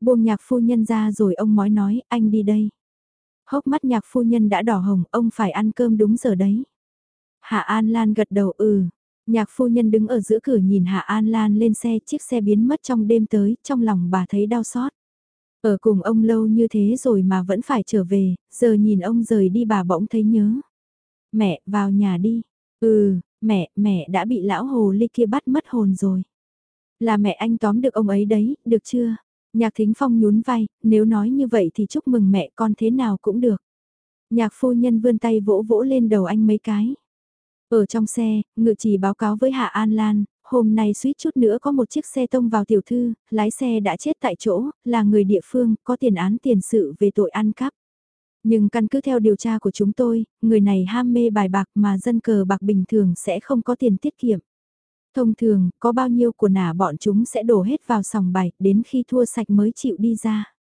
Buông nhạc phu nhân ra rồi ông mói nói, anh đi đây. Hốc mắt nhạc phu nhân đã đỏ hồng, ông phải ăn cơm đúng giờ đấy. Hạ An Lan gật đầu ừ. Nhạc phu nhân đứng ở giữa cửa nhìn Hạ An Lan lên xe, chiếc xe biến mất trong đêm tới, trong lòng bà thấy đau xót. Ở cùng ông lâu như thế rồi mà vẫn phải trở về, giờ nhìn ông rời đi bà bỗng thấy nhớ. Mẹ, vào nhà đi. Ừ, mẹ, mẹ đã bị lão hồ ly kia bắt mất hồn rồi. Là mẹ anh tóm được ông ấy đấy, được chưa? Nhạc thính phong nhún vai, nếu nói như vậy thì chúc mừng mẹ con thế nào cũng được. Nhạc phu nhân vươn tay vỗ vỗ lên đầu anh mấy cái. Ở trong xe, ngự chỉ báo cáo với Hạ An Lan, hôm nay suýt chút nữa có một chiếc xe tông vào tiểu thư, lái xe đã chết tại chỗ, là người địa phương, có tiền án tiền sự về tội ăn cắp. Nhưng căn cứ theo điều tra của chúng tôi, người này ham mê bài bạc mà dân cờ bạc bình thường sẽ không có tiền tiết kiệm. Thông thường, có bao nhiêu của nả bọn chúng sẽ đổ hết vào sòng bài, đến khi thua sạch mới chịu đi ra.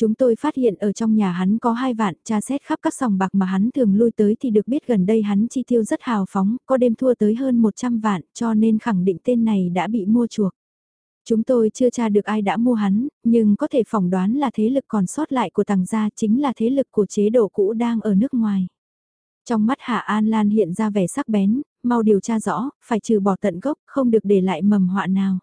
Chúng tôi phát hiện ở trong nhà hắn có hai vạn, tra xét khắp các sòng bạc mà hắn thường lui tới thì được biết gần đây hắn chi tiêu rất hào phóng, có đêm thua tới hơn 100 vạn, cho nên khẳng định tên này đã bị mua chuộc. Chúng tôi chưa tra được ai đã mua hắn, nhưng có thể phỏng đoán là thế lực còn sót lại của tàng gia chính là thế lực của chế độ cũ đang ở nước ngoài. Trong mắt Hạ An Lan hiện ra vẻ sắc bén, mau điều tra rõ, phải trừ bỏ tận gốc, không được để lại mầm họa nào.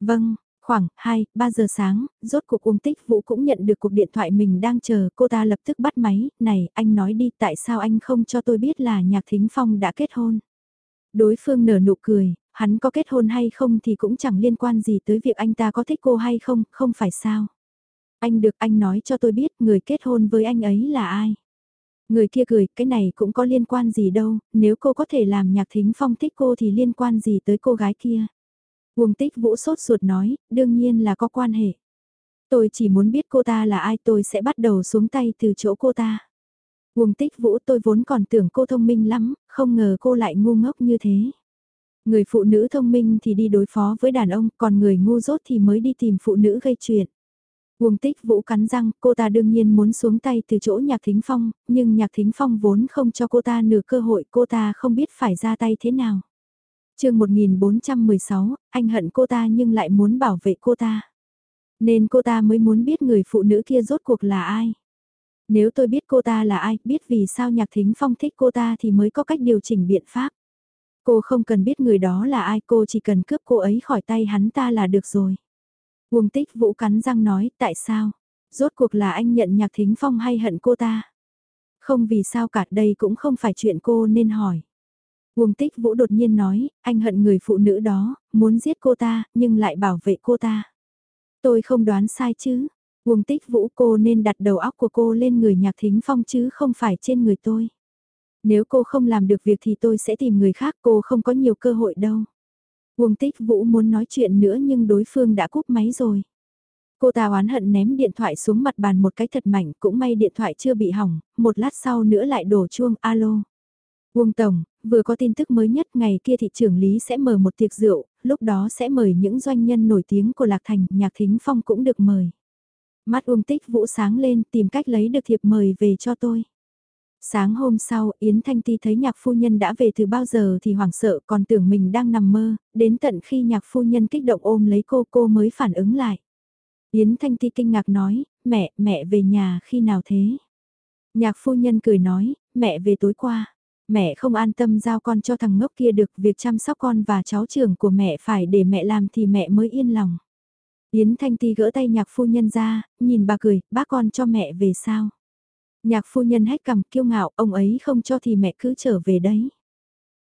Vâng, khoảng 2, 3 giờ sáng, rốt cuộc Uông Tích Vũ cũng nhận được cuộc điện thoại mình đang chờ, cô ta lập tức bắt máy, này, anh nói đi, tại sao anh không cho tôi biết là Nhạc Thính Phong đã kết hôn? Đối phương nở nụ cười, hắn có kết hôn hay không thì cũng chẳng liên quan gì tới việc anh ta có thích cô hay không, không phải sao? Anh được anh nói cho tôi biết người kết hôn với anh ấy là ai? Người kia cười, cái này cũng có liên quan gì đâu, nếu cô có thể làm nhạc thính phong thích cô thì liên quan gì tới cô gái kia. Uông tích vũ sốt ruột nói, đương nhiên là có quan hệ. Tôi chỉ muốn biết cô ta là ai tôi sẽ bắt đầu xuống tay từ chỗ cô ta. Uông tích vũ tôi vốn còn tưởng cô thông minh lắm, không ngờ cô lại ngu ngốc như thế. Người phụ nữ thông minh thì đi đối phó với đàn ông, còn người ngu dốt thì mới đi tìm phụ nữ gây chuyện. Uông tích vũ cắn răng, cô ta đương nhiên muốn xuống tay từ chỗ nhạc thính phong, nhưng nhạc thính phong vốn không cho cô ta nửa cơ hội, cô ta không biết phải ra tay thế nào chương 1416, anh hận cô ta nhưng lại muốn bảo vệ cô ta. Nên cô ta mới muốn biết người phụ nữ kia rốt cuộc là ai. Nếu tôi biết cô ta là ai, biết vì sao nhạc thính phong thích cô ta thì mới có cách điều chỉnh biện pháp. Cô không cần biết người đó là ai, cô chỉ cần cướp cô ấy khỏi tay hắn ta là được rồi. Uông tích vũ cắn răng nói, tại sao? Rốt cuộc là anh nhận nhạc thính phong hay hận cô ta? Không vì sao cả đây cũng không phải chuyện cô nên hỏi. Uông tích vũ đột nhiên nói, anh hận người phụ nữ đó, muốn giết cô ta, nhưng lại bảo vệ cô ta. Tôi không đoán sai chứ. Uông tích vũ cô nên đặt đầu óc của cô lên người nhạc thính phong chứ không phải trên người tôi. Nếu cô không làm được việc thì tôi sẽ tìm người khác cô không có nhiều cơ hội đâu. Uông tích vũ muốn nói chuyện nữa nhưng đối phương đã cúp máy rồi. Cô ta oán hận ném điện thoại xuống mặt bàn một cái thật mạnh cũng may điện thoại chưa bị hỏng, một lát sau nữa lại đổ chuông alo. Uông Tổng, vừa có tin tức mới nhất ngày kia thị trưởng Lý sẽ mở một tiệc rượu, lúc đó sẽ mời những doanh nhân nổi tiếng của Lạc Thành, Nhạc Thính Phong cũng được mời. Mắt Uông Tích Vũ sáng lên tìm cách lấy được thiệp mời về cho tôi. Sáng hôm sau, Yến Thanh Ti thấy nhạc phu nhân đã về từ bao giờ thì hoảng sợ còn tưởng mình đang nằm mơ, đến tận khi nhạc phu nhân kích động ôm lấy cô cô mới phản ứng lại. Yến Thanh Ti kinh ngạc nói, mẹ, mẹ về nhà khi nào thế? Nhạc phu nhân cười nói, mẹ về tối qua. Mẹ không an tâm giao con cho thằng ngốc kia được việc chăm sóc con và cháu trưởng của mẹ phải để mẹ làm thì mẹ mới yên lòng. Yến Thanh Ti gỡ tay nhạc phu nhân ra, nhìn bà cười, bác con cho mẹ về sao? Nhạc phu nhân hét cầm kiêu ngạo, ông ấy không cho thì mẹ cứ trở về đấy.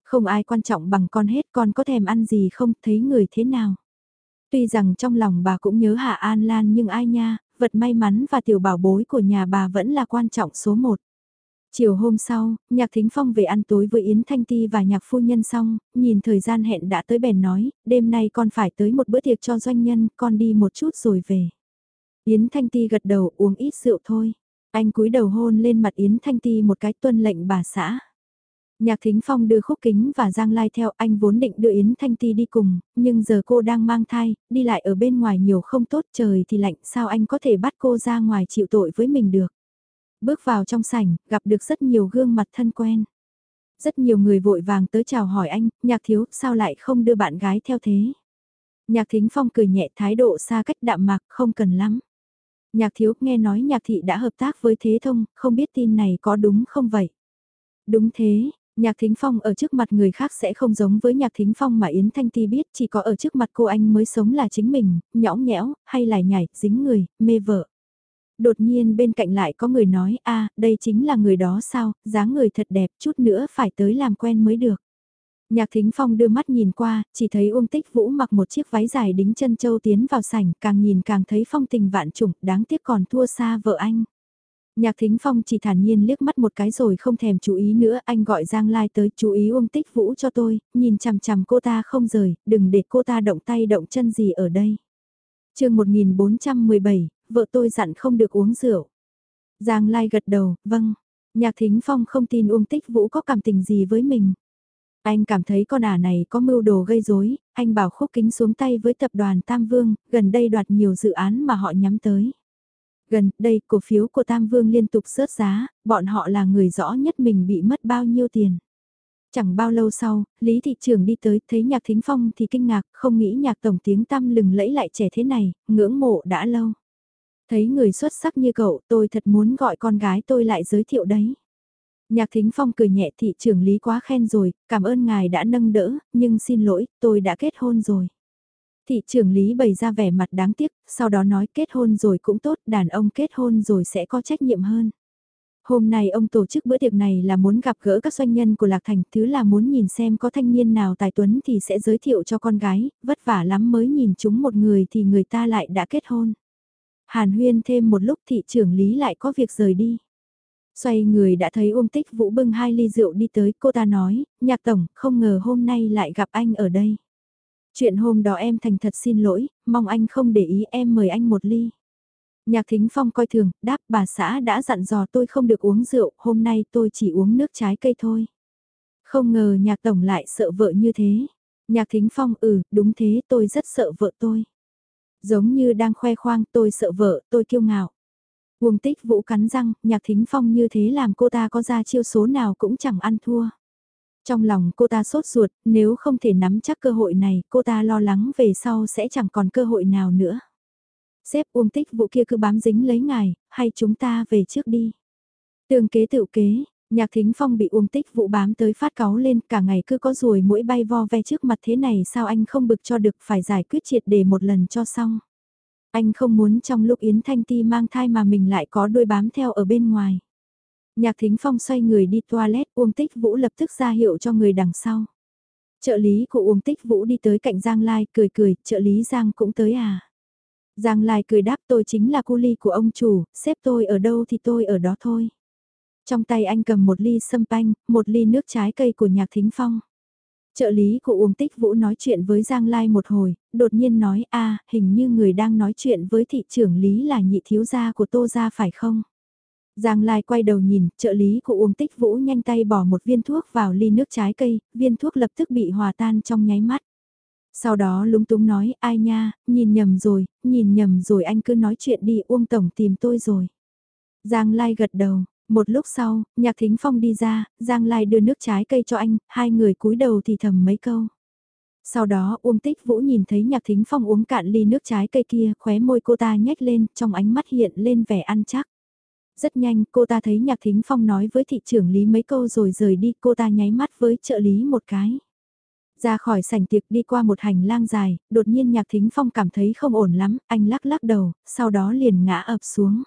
Không ai quan trọng bằng con hết, con có thèm ăn gì không, thấy người thế nào. Tuy rằng trong lòng bà cũng nhớ Hạ An Lan nhưng ai nha, vật may mắn và tiểu bảo bối của nhà bà vẫn là quan trọng số một. Chiều hôm sau, Nhạc Thính Phong về ăn tối với Yến Thanh Ti và Nhạc Phu Nhân xong, nhìn thời gian hẹn đã tới bèn nói, đêm nay con phải tới một bữa tiệc cho doanh nhân, con đi một chút rồi về. Yến Thanh Ti gật đầu uống ít rượu thôi. Anh cúi đầu hôn lên mặt Yến Thanh Ti một cái tuân lệnh bà xã. Nhạc Thính Phong đưa Khúc Kính và Giang Lai theo anh vốn định đưa Yến Thanh Ti đi cùng, nhưng giờ cô đang mang thai, đi lại ở bên ngoài nhiều không tốt trời thì lạnh sao anh có thể bắt cô ra ngoài chịu tội với mình được. Bước vào trong sảnh, gặp được rất nhiều gương mặt thân quen. Rất nhiều người vội vàng tới chào hỏi anh, nhạc thiếu sao lại không đưa bạn gái theo thế. Nhạc Thính Phong cười nhẹ thái độ xa cách đạm mạc không cần lắm. Nhạc thiếu nghe nói nhạc thị đã hợp tác với Thế Thông, không biết tin này có đúng không vậy? Đúng thế, nhạc thính phong ở trước mặt người khác sẽ không giống với nhạc thính phong mà Yến Thanh Ti biết chỉ có ở trước mặt cô anh mới sống là chính mình, nhõng nhẽo, hay lại nhảy, dính người, mê vợ. Đột nhiên bên cạnh lại có người nói a đây chính là người đó sao, dáng người thật đẹp chút nữa phải tới làm quen mới được. Nhạc Thính Phong đưa mắt nhìn qua, chỉ thấy Uông Tích Vũ mặc một chiếc váy dài đính chân châu tiến vào sảnh, càng nhìn càng thấy phong tình vạn trùng, đáng tiếc còn thua xa vợ anh. Nhạc Thính Phong chỉ thản nhiên liếc mắt một cái rồi không thèm chú ý nữa, anh gọi Giang Lai tới chú ý Uông Tích Vũ cho tôi, nhìn chằm chằm cô ta không rời, đừng để cô ta động tay động chân gì ở đây. chương 1417, vợ tôi dặn không được uống rượu. Giang Lai gật đầu, vâng. Nhạc Thính Phong không tin Uông Tích Vũ có cảm tình gì với mình. Anh cảm thấy con ả này có mưu đồ gây rối, anh bảo khúc kính xuống tay với tập đoàn Tam Vương, gần đây đoạt nhiều dự án mà họ nhắm tới. Gần đây cổ phiếu của Tam Vương liên tục rớt giá, bọn họ là người rõ nhất mình bị mất bao nhiêu tiền. Chẳng bao lâu sau, Lý Thị Trường đi tới, thấy nhạc thính phong thì kinh ngạc, không nghĩ nhạc tổng tiếng tam lừng lẫy lại trẻ thế này, ngưỡng mộ đã lâu. Thấy người xuất sắc như cậu, tôi thật muốn gọi con gái tôi lại giới thiệu đấy. Nhạc Thính Phong cười nhẹ thị trưởng lý quá khen rồi, cảm ơn ngài đã nâng đỡ, nhưng xin lỗi, tôi đã kết hôn rồi. Thị trưởng lý bày ra vẻ mặt đáng tiếc, sau đó nói kết hôn rồi cũng tốt, đàn ông kết hôn rồi sẽ có trách nhiệm hơn. Hôm nay ông tổ chức bữa tiệc này là muốn gặp gỡ các doanh nhân của Lạc Thành, thứ là muốn nhìn xem có thanh niên nào tài tuấn thì sẽ giới thiệu cho con gái, vất vả lắm mới nhìn chúng một người thì người ta lại đã kết hôn. Hàn huyên thêm một lúc thị trưởng lý lại có việc rời đi. Xoay người đã thấy Uông Tích Vũ bưng hai ly rượu đi tới, cô ta nói, nhạc tổng, không ngờ hôm nay lại gặp anh ở đây. Chuyện hôm đó em thành thật xin lỗi, mong anh không để ý em mời anh một ly. Nhạc Thính Phong coi thường, đáp bà xã đã dặn dò tôi không được uống rượu, hôm nay tôi chỉ uống nước trái cây thôi. Không ngờ nhạc tổng lại sợ vợ như thế. Nhạc Thính Phong ừ, đúng thế tôi rất sợ vợ tôi. Giống như đang khoe khoang tôi sợ vợ, tôi kiêu ngạo. Uông tích vũ cắn răng, nhạc thính phong như thế làm cô ta có ra chiêu số nào cũng chẳng ăn thua. Trong lòng cô ta sốt ruột, nếu không thể nắm chắc cơ hội này, cô ta lo lắng về sau sẽ chẳng còn cơ hội nào nữa. Xếp Uông tích vũ kia cứ bám dính lấy ngài, hay chúng ta về trước đi. Tường kế tự kế, nhạc thính phong bị Uông tích vũ bám tới phát cáu lên cả ngày cứ có ruồi mũi bay vo ve trước mặt thế này sao anh không bực cho được phải giải quyết triệt để một lần cho xong. Anh không muốn trong lúc Yến Thanh Ti mang thai mà mình lại có đôi bám theo ở bên ngoài. Nhạc Thính Phong xoay người đi toilet, Uông Tích Vũ lập tức ra hiệu cho người đằng sau. Trợ lý của Uông Tích Vũ đi tới cạnh Giang Lai, cười cười, trợ lý Giang cũng tới à. Giang Lai cười đáp tôi chính là cu ly của ông chủ, xếp tôi ở đâu thì tôi ở đó thôi. Trong tay anh cầm một ly sâm panh, một ly nước trái cây của Nhạc Thính Phong. Trợ lý của Uông Tích Vũ nói chuyện với Giang Lai một hồi, đột nhiên nói a hình như người đang nói chuyện với thị trưởng lý là nhị thiếu gia của Tô Gia phải không? Giang Lai quay đầu nhìn, trợ lý của Uông Tích Vũ nhanh tay bỏ một viên thuốc vào ly nước trái cây, viên thuốc lập tức bị hòa tan trong nháy mắt. Sau đó lúng túng nói, ai nha, nhìn nhầm rồi, nhìn nhầm rồi anh cứ nói chuyện đi, Uông Tổng tìm tôi rồi. Giang Lai gật đầu, một lúc sau, Nhạc Thính Phong đi ra, Giang Lai đưa nước trái cây cho anh, hai người cúi đầu thì thầm mấy câu. Sau đó Uông Tích Vũ nhìn thấy Nhạc Thính Phong uống cạn ly nước trái cây kia, khóe môi cô ta nhếch lên, trong ánh mắt hiện lên vẻ ăn chắc. Rất nhanh, cô ta thấy Nhạc Thính Phong nói với thị trưởng lý mấy câu rồi rời đi, cô ta nháy mắt với trợ lý một cái. Ra khỏi sảnh tiệc đi qua một hành lang dài, đột nhiên Nhạc Thính Phong cảm thấy không ổn lắm, anh lắc lắc đầu, sau đó liền ngã ập xuống.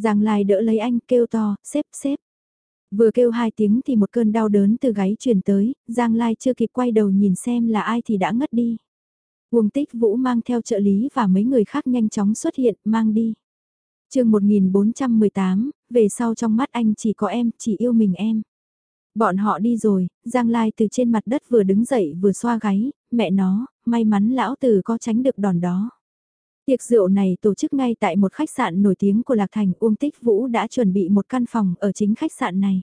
Giang Lai đỡ lấy anh kêu to, xếp xếp. Vừa kêu hai tiếng thì một cơn đau đớn từ gáy truyền tới, Giang Lai chưa kịp quay đầu nhìn xem là ai thì đã ngất đi. Uông Tích Vũ mang theo trợ lý và mấy người khác nhanh chóng xuất hiện, mang đi. chương 1418, về sau trong mắt anh chỉ có em, chỉ yêu mình em. Bọn họ đi rồi, Giang Lai từ trên mặt đất vừa đứng dậy vừa xoa gáy, mẹ nó, may mắn lão tử có tránh được đòn đó. Tiệc rượu này tổ chức ngay tại một khách sạn nổi tiếng của Lạc Thành, Uông Tích Vũ đã chuẩn bị một căn phòng ở chính khách sạn này.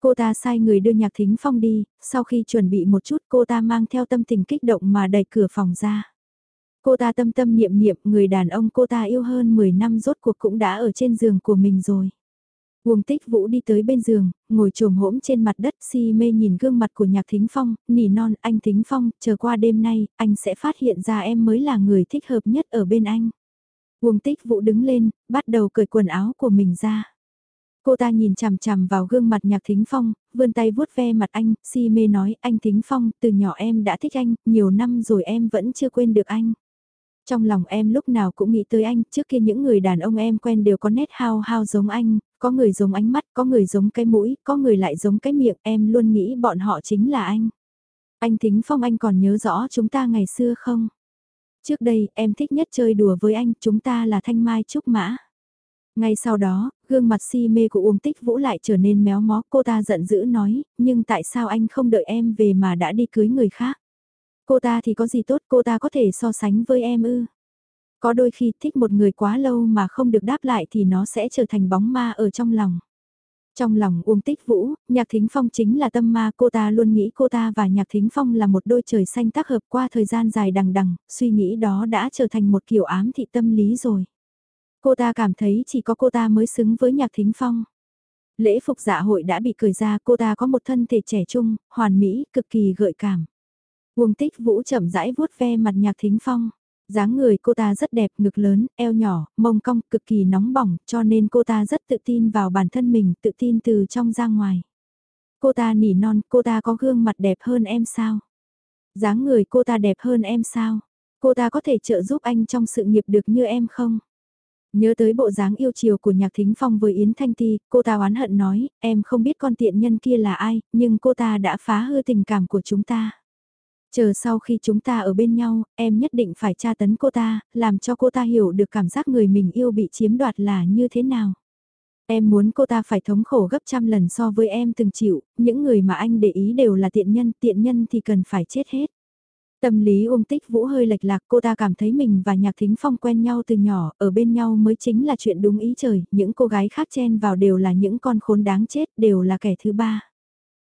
Cô ta sai người đưa Nhạc Thính Phong đi, sau khi chuẩn bị một chút cô ta mang theo tâm tình kích động mà đẩy cửa phòng ra. Cô ta tâm tâm niệm niệm người đàn ông cô ta yêu hơn 10 năm rốt cuộc cũng đã ở trên giường của mình rồi. Uông tích vũ đi tới bên giường, ngồi trồm hỗm trên mặt đất si mê nhìn gương mặt của nhạc thính phong, nỉ non anh thính phong, chờ qua đêm nay, anh sẽ phát hiện ra em mới là người thích hợp nhất ở bên anh. Uông tích vũ đứng lên, bắt đầu cởi quần áo của mình ra. Cô ta nhìn chằm chằm vào gương mặt nhạc thính phong, vươn tay vuốt ve mặt anh, si mê nói anh thính phong, từ nhỏ em đã thích anh, nhiều năm rồi em vẫn chưa quên được anh. Trong lòng em lúc nào cũng nghĩ tới anh, trước kia những người đàn ông em quen đều có nét hao hao giống anh, có người giống ánh mắt, có người giống cái mũi, có người lại giống cái miệng, em luôn nghĩ bọn họ chính là anh. Anh Thính Phong anh còn nhớ rõ chúng ta ngày xưa không? Trước đây, em thích nhất chơi đùa với anh, chúng ta là Thanh Mai Trúc Mã. Ngay sau đó, gương mặt si mê của Uông Tích Vũ lại trở nên méo mó, cô ta giận dữ nói, nhưng tại sao anh không đợi em về mà đã đi cưới người khác? Cô ta thì có gì tốt, cô ta có thể so sánh với em ư? Có đôi khi thích một người quá lâu mà không được đáp lại thì nó sẽ trở thành bóng ma ở trong lòng. Trong lòng Uông Tích Vũ, Nhạc Thính Phong chính là tâm ma cô ta luôn nghĩ cô ta và Nhạc Thính Phong là một đôi trời xanh tác hợp qua thời gian dài đằng đằng, suy nghĩ đó đã trở thành một kiểu ám thị tâm lý rồi. Cô ta cảm thấy chỉ có cô ta mới xứng với Nhạc Thính Phong. Lễ phục dạ hội đã bị cười ra cô ta có một thân thể trẻ trung, hoàn mỹ, cực kỳ gợi cảm. Uông Tích Vũ chậm rãi vuốt ve mặt Nhạc Thính Phong dáng người cô ta rất đẹp, ngực lớn, eo nhỏ, mông cong, cực kỳ nóng bỏng, cho nên cô ta rất tự tin vào bản thân mình, tự tin từ trong ra ngoài. Cô ta nỉ non, cô ta có gương mặt đẹp hơn em sao? dáng người cô ta đẹp hơn em sao? Cô ta có thể trợ giúp anh trong sự nghiệp được như em không? Nhớ tới bộ dáng yêu chiều của Nhạc Thính Phong với Yến Thanh Ti, cô ta oán hận nói, em không biết con tiện nhân kia là ai, nhưng cô ta đã phá hư tình cảm của chúng ta. Chờ sau khi chúng ta ở bên nhau, em nhất định phải tra tấn cô ta, làm cho cô ta hiểu được cảm giác người mình yêu bị chiếm đoạt là như thế nào. Em muốn cô ta phải thống khổ gấp trăm lần so với em từng chịu, những người mà anh để ý đều là tiện nhân, tiện nhân thì cần phải chết hết. Tâm lý ung Tích Vũ hơi lệch lạc cô ta cảm thấy mình và Nhạc Thính Phong quen nhau từ nhỏ, ở bên nhau mới chính là chuyện đúng ý trời, những cô gái khác chen vào đều là những con khốn đáng chết, đều là kẻ thứ ba.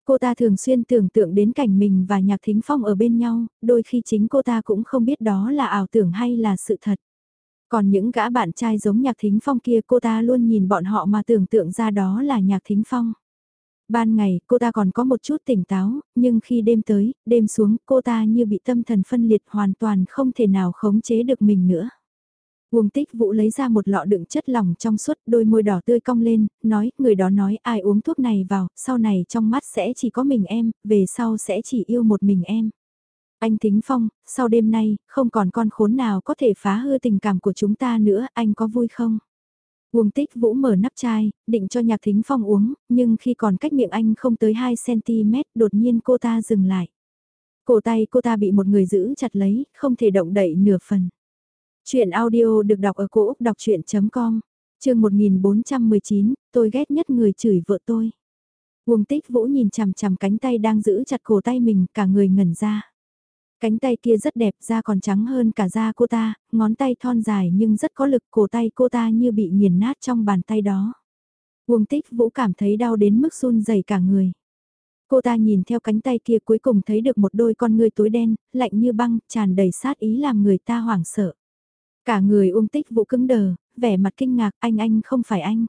Cô ta thường xuyên tưởng tượng đến cảnh mình và Nhạc Thính Phong ở bên nhau, đôi khi chính cô ta cũng không biết đó là ảo tưởng hay là sự thật. Còn những gã bạn trai giống Nhạc Thính Phong kia cô ta luôn nhìn bọn họ mà tưởng tượng ra đó là Nhạc Thính Phong. Ban ngày, cô ta còn có một chút tỉnh táo, nhưng khi đêm tới, đêm xuống, cô ta như bị tâm thần phân liệt hoàn toàn không thể nào khống chế được mình nữa. Uông tích vũ lấy ra một lọ đựng chất lỏng trong suốt đôi môi đỏ tươi cong lên, nói, người đó nói ai uống thuốc này vào, sau này trong mắt sẽ chỉ có mình em, về sau sẽ chỉ yêu một mình em. Anh Thính Phong, sau đêm nay, không còn con khốn nào có thể phá hư tình cảm của chúng ta nữa, anh có vui không? Uông tích vũ mở nắp chai, định cho nhạc thính phong uống, nhưng khi còn cách miệng anh không tới 2cm đột nhiên cô ta dừng lại. Cổ tay cô ta bị một người giữ chặt lấy, không thể động đậy nửa phần. Chuyện audio được đọc ở cổ Úc đọc chuyện.com, trường 1419, tôi ghét nhất người chửi vợ tôi. Uông tích vũ nhìn chằm chằm cánh tay đang giữ chặt cổ tay mình, cả người ngẩn ra. Cánh tay kia rất đẹp, da còn trắng hơn cả da cô ta, ngón tay thon dài nhưng rất có lực, cổ tay cô ta như bị nghiền nát trong bàn tay đó. Uông tích vũ cảm thấy đau đến mức run rẩy cả người. Cô ta nhìn theo cánh tay kia cuối cùng thấy được một đôi con ngươi tối đen, lạnh như băng, tràn đầy sát ý làm người ta hoảng sợ. Cả người uông tích vũ cứng đờ, vẻ mặt kinh ngạc, anh anh không phải anh.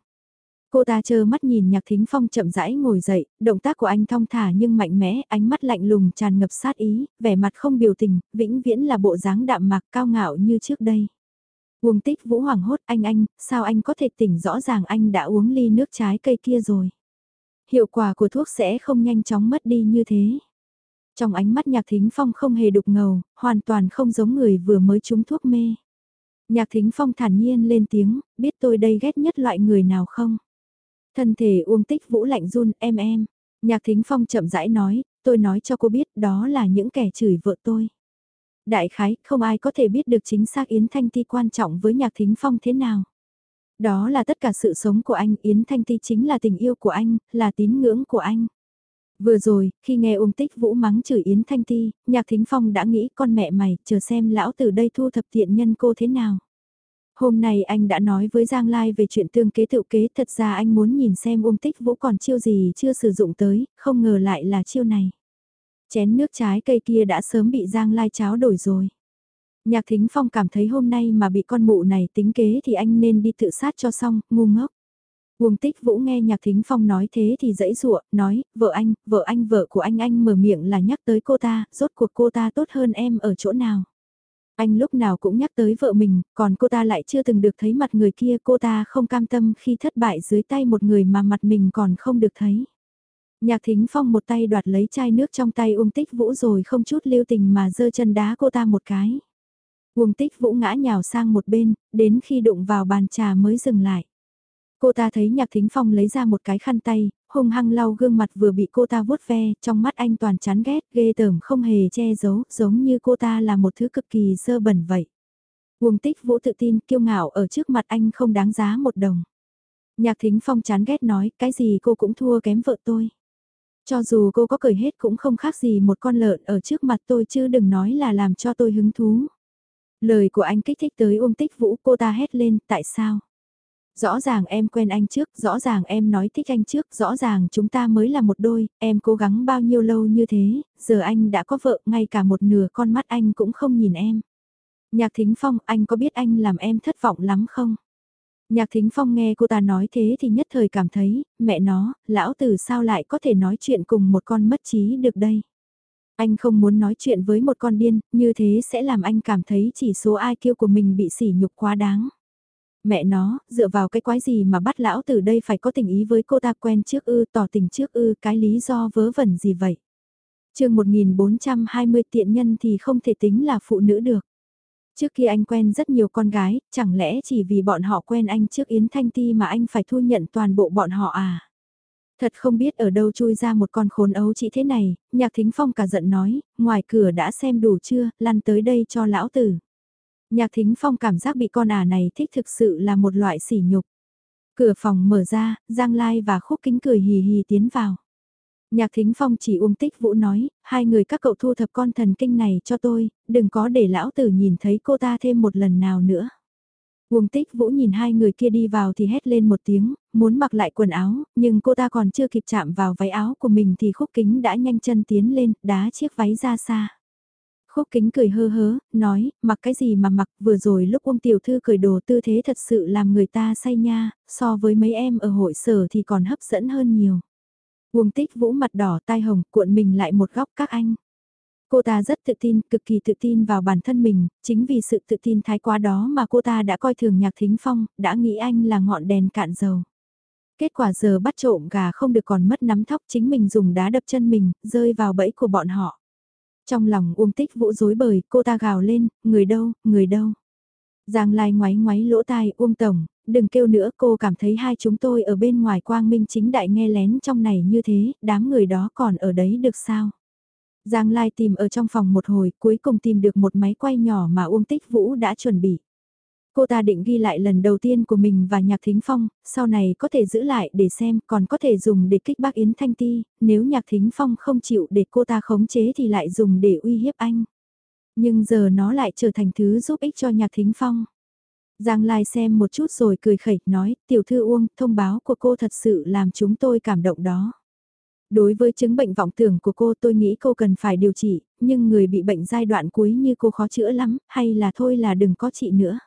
Cô ta chờ mắt nhìn Nhạc Thính Phong chậm rãi ngồi dậy, động tác của anh thong thả nhưng mạnh mẽ, ánh mắt lạnh lùng tràn ngập sát ý, vẻ mặt không biểu tình, vĩnh viễn là bộ dáng đạm mạc cao ngạo như trước đây. Uông tích vũ hoàng hốt anh anh, sao anh có thể tỉnh rõ ràng anh đã uống ly nước trái cây kia rồi. Hiệu quả của thuốc sẽ không nhanh chóng mất đi như thế. Trong ánh mắt nhạc thính phong không hề đục ngầu, hoàn toàn không giống người vừa mới trúng thuốc mê. Nhạc thính phong thản nhiên lên tiếng, biết tôi đây ghét nhất loại người nào không? Thân thể Uông Tích Vũ lạnh run, em em. Nhạc Thính Phong chậm rãi nói, tôi nói cho cô biết đó là những kẻ chửi vợ tôi. Đại khái, không ai có thể biết được chính xác Yến Thanh Ti quan trọng với Nhạc Thính Phong thế nào. Đó là tất cả sự sống của anh, Yến Thanh Ti chính là tình yêu của anh, là tín ngưỡng của anh. Vừa rồi, khi nghe Uông Tích Vũ mắng chửi Yến Thanh Ti, Nhạc Thính Phong đã nghĩ con mẹ mày, chờ xem lão từ đây thu thập tiện nhân cô thế nào. Hôm nay anh đã nói với Giang Lai về chuyện tương kế tự kế, thật ra anh muốn nhìn xem Uông Tích Vũ còn chiêu gì chưa sử dụng tới, không ngờ lại là chiêu này. Chén nước trái cây kia đã sớm bị Giang Lai cháo đổi rồi. Nhạc Thính Phong cảm thấy hôm nay mà bị con mụ này tính kế thì anh nên đi tự sát cho xong, ngu ngốc. Uông Tích Vũ nghe Nhạc Thính Phong nói thế thì dãy dụa, nói, vợ anh, vợ anh vợ của anh anh mở miệng là nhắc tới cô ta, rốt cuộc cô ta tốt hơn em ở chỗ nào. Anh lúc nào cũng nhắc tới vợ mình, còn cô ta lại chưa từng được thấy mặt người kia, cô ta không cam tâm khi thất bại dưới tay một người mà mặt mình còn không được thấy. Nhạc thính phong một tay đoạt lấy chai nước trong tay Uông Tích Vũ rồi không chút lưu tình mà giơ chân đá cô ta một cái. Uông Tích Vũ ngã nhào sang một bên, đến khi đụng vào bàn trà mới dừng lại. Cô ta thấy Nhạc Thính Phong lấy ra một cái khăn tay, hung hăng lau gương mặt vừa bị cô ta vuốt ve, trong mắt anh toàn chán ghét, ghê tởm không hề che giấu, giống như cô ta là một thứ cực kỳ dơ bẩn vậy. Uông tích vũ tự tin, kiêu ngạo ở trước mặt anh không đáng giá một đồng. Nhạc thính phong chán ghét nói, cái gì cô cũng thua kém vợ tôi. Cho dù cô có cười hết cũng không khác gì một con lợn ở trước mặt tôi chứ đừng nói là làm cho tôi hứng thú. Lời của anh kích thích tới Uông Tích Vũ cô ta hét lên, tại sao? Rõ ràng em quen anh trước, rõ ràng em nói thích anh trước, rõ ràng chúng ta mới là một đôi, em cố gắng bao nhiêu lâu như thế, giờ anh đã có vợ, ngay cả một nửa con mắt anh cũng không nhìn em. Nhạc Thính Phong, anh có biết anh làm em thất vọng lắm không? Nhạc Thính Phong nghe cô ta nói thế thì nhất thời cảm thấy, mẹ nó, lão tử sao lại có thể nói chuyện cùng một con mất trí được đây? Anh không muốn nói chuyện với một con điên, như thế sẽ làm anh cảm thấy chỉ số IQ của mình bị sỉ nhục quá đáng. Mẹ nó, dựa vào cái quái gì mà bắt lão từ đây phải có tình ý với cô ta quen trước ư, tỏ tình trước ư, cái lý do vớ vẩn gì vậy? chương 1420 tiện nhân thì không thể tính là phụ nữ được. Trước khi anh quen rất nhiều con gái, chẳng lẽ chỉ vì bọn họ quen anh trước Yến Thanh Ti mà anh phải thu nhận toàn bộ bọn họ à? Thật không biết ở đâu chui ra một con khốn ấu chỉ thế này, nhạc thính phong cả giận nói, ngoài cửa đã xem đủ chưa, lăn tới đây cho lão tử. Nhạc thính phong cảm giác bị con ả này thích thực sự là một loại sỉ nhục. Cửa phòng mở ra, Giang Lai và Khúc Kính cười hì hì tiến vào. Nhạc thính phong chỉ uông tích vũ nói, hai người các cậu thu thập con thần kinh này cho tôi, đừng có để lão tử nhìn thấy cô ta thêm một lần nào nữa. Uông tích vũ nhìn hai người kia đi vào thì hét lên một tiếng, muốn mặc lại quần áo, nhưng cô ta còn chưa kịp chạm vào váy áo của mình thì khúc kính đã nhanh chân tiến lên, đá chiếc váy ra xa. Khúc kính cười hơ hớ, nói, mặc cái gì mà mặc vừa rồi lúc ông tiểu thư cười đồ tư thế thật sự làm người ta say nha, so với mấy em ở hội sở thì còn hấp dẫn hơn nhiều. Uông tích vũ mặt đỏ tai hồng cuộn mình lại một góc các anh. Cô ta rất tự tin, cực kỳ tự tin vào bản thân mình, chính vì sự tự tin thái quá đó mà cô ta đã coi thường nhạc thính phong, đã nghĩ anh là ngọn đèn cạn dầu. Kết quả giờ bắt trộm gà không được còn mất nắm thóc chính mình dùng đá đập chân mình, rơi vào bẫy của bọn họ. Trong lòng Uông Tích Vũ dối bời, cô ta gào lên, người đâu, người đâu. Giang Lai ngoáy ngoáy lỗ tai Uông Tổng, đừng kêu nữa cô cảm thấy hai chúng tôi ở bên ngoài quang minh chính đại nghe lén trong này như thế, đám người đó còn ở đấy được sao? Giang Lai tìm ở trong phòng một hồi, cuối cùng tìm được một máy quay nhỏ mà Uông Tích Vũ đã chuẩn bị. Cô ta định ghi lại lần đầu tiên của mình và Nhạc Thính Phong, sau này có thể giữ lại để xem, còn có thể dùng để kích bác Yến Thanh Ti, nếu Nhạc Thính Phong không chịu để cô ta khống chế thì lại dùng để uy hiếp anh. Nhưng giờ nó lại trở thành thứ giúp ích cho Nhạc Thính Phong. Giang Lai xem một chút rồi cười khẩy, nói, tiểu thư Uông, thông báo của cô thật sự làm chúng tôi cảm động đó. Đối với chứng bệnh vọng tưởng của cô tôi nghĩ cô cần phải điều trị, nhưng người bị bệnh giai đoạn cuối như cô khó chữa lắm, hay là thôi là đừng có trị nữa.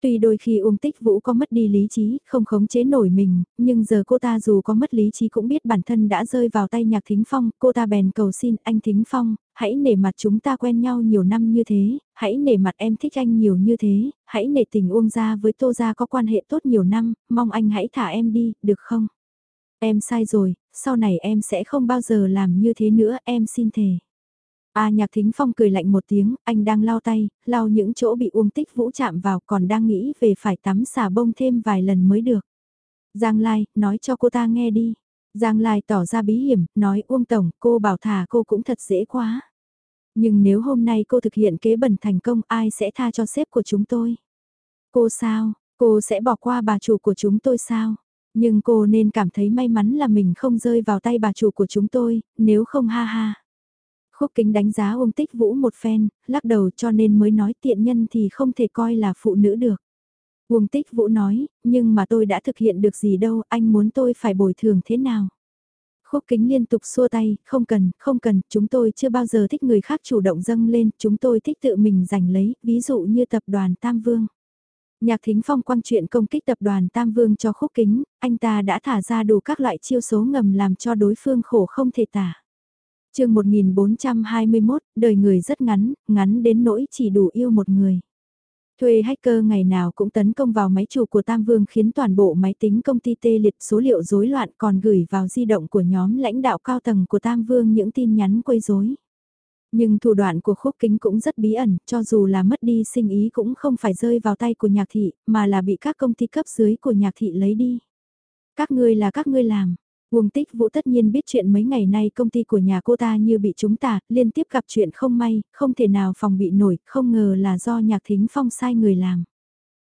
Tuy đôi khi Uông Tích Vũ có mất đi lý trí, không khống chế nổi mình, nhưng giờ cô ta dù có mất lý trí cũng biết bản thân đã rơi vào tay nhạc Thính Phong, cô ta bèn cầu xin anh Thính Phong, hãy nể mặt chúng ta quen nhau nhiều năm như thế, hãy nể mặt em thích anh nhiều như thế, hãy nể tình Uông gia với Tô gia có quan hệ tốt nhiều năm, mong anh hãy thả em đi, được không? Em sai rồi, sau này em sẽ không bao giờ làm như thế nữa, em xin thề. A nhạc thính phong cười lạnh một tiếng, anh đang lau tay, lau những chỗ bị uông tích vũ chạm vào còn đang nghĩ về phải tắm xà bông thêm vài lần mới được. Giang Lai, nói cho cô ta nghe đi. Giang Lai tỏ ra bí hiểm, nói Uông Tổng, cô bảo thả cô cũng thật dễ quá. Nhưng nếu hôm nay cô thực hiện kế bẩn thành công ai sẽ tha cho sếp của chúng tôi? Cô sao, cô sẽ bỏ qua bà chủ của chúng tôi sao? Nhưng cô nên cảm thấy may mắn là mình không rơi vào tay bà chủ của chúng tôi, nếu không ha ha. Khúc kính đánh giá Uông Tích Vũ một phen, lắc đầu cho nên mới nói tiện nhân thì không thể coi là phụ nữ được. Uông Tích Vũ nói, nhưng mà tôi đã thực hiện được gì đâu, anh muốn tôi phải bồi thường thế nào? Khúc kính liên tục xua tay, không cần, không cần, chúng tôi chưa bao giờ thích người khác chủ động dâng lên, chúng tôi thích tự mình giành lấy, ví dụ như tập đoàn Tam Vương. Nhạc Thính Phong quan chuyện công kích tập đoàn Tam Vương cho khúc kính, anh ta đã thả ra đủ các loại chiêu số ngầm làm cho đối phương khổ không thể tả chương 1421, đời người rất ngắn, ngắn đến nỗi chỉ đủ yêu một người. Thuê hacker ngày nào cũng tấn công vào máy chủ của Tam Vương khiến toàn bộ máy tính công ty tê liệt số liệu rối loạn còn gửi vào di động của nhóm lãnh đạo cao tầng của Tam Vương những tin nhắn quấy rối. Nhưng thủ đoạn của khúc kính cũng rất bí ẩn, cho dù là mất đi sinh ý cũng không phải rơi vào tay của nhạc thị, mà là bị các công ty cấp dưới của nhạc thị lấy đi. Các ngươi là các ngươi làm, Uông Tích Vũ tất nhiên biết chuyện mấy ngày nay công ty của nhà cô ta như bị chúng ta liên tiếp gặp chuyện không may, không thể nào phòng bị nổi, không ngờ là do Nhạc Thính Phong sai người làm.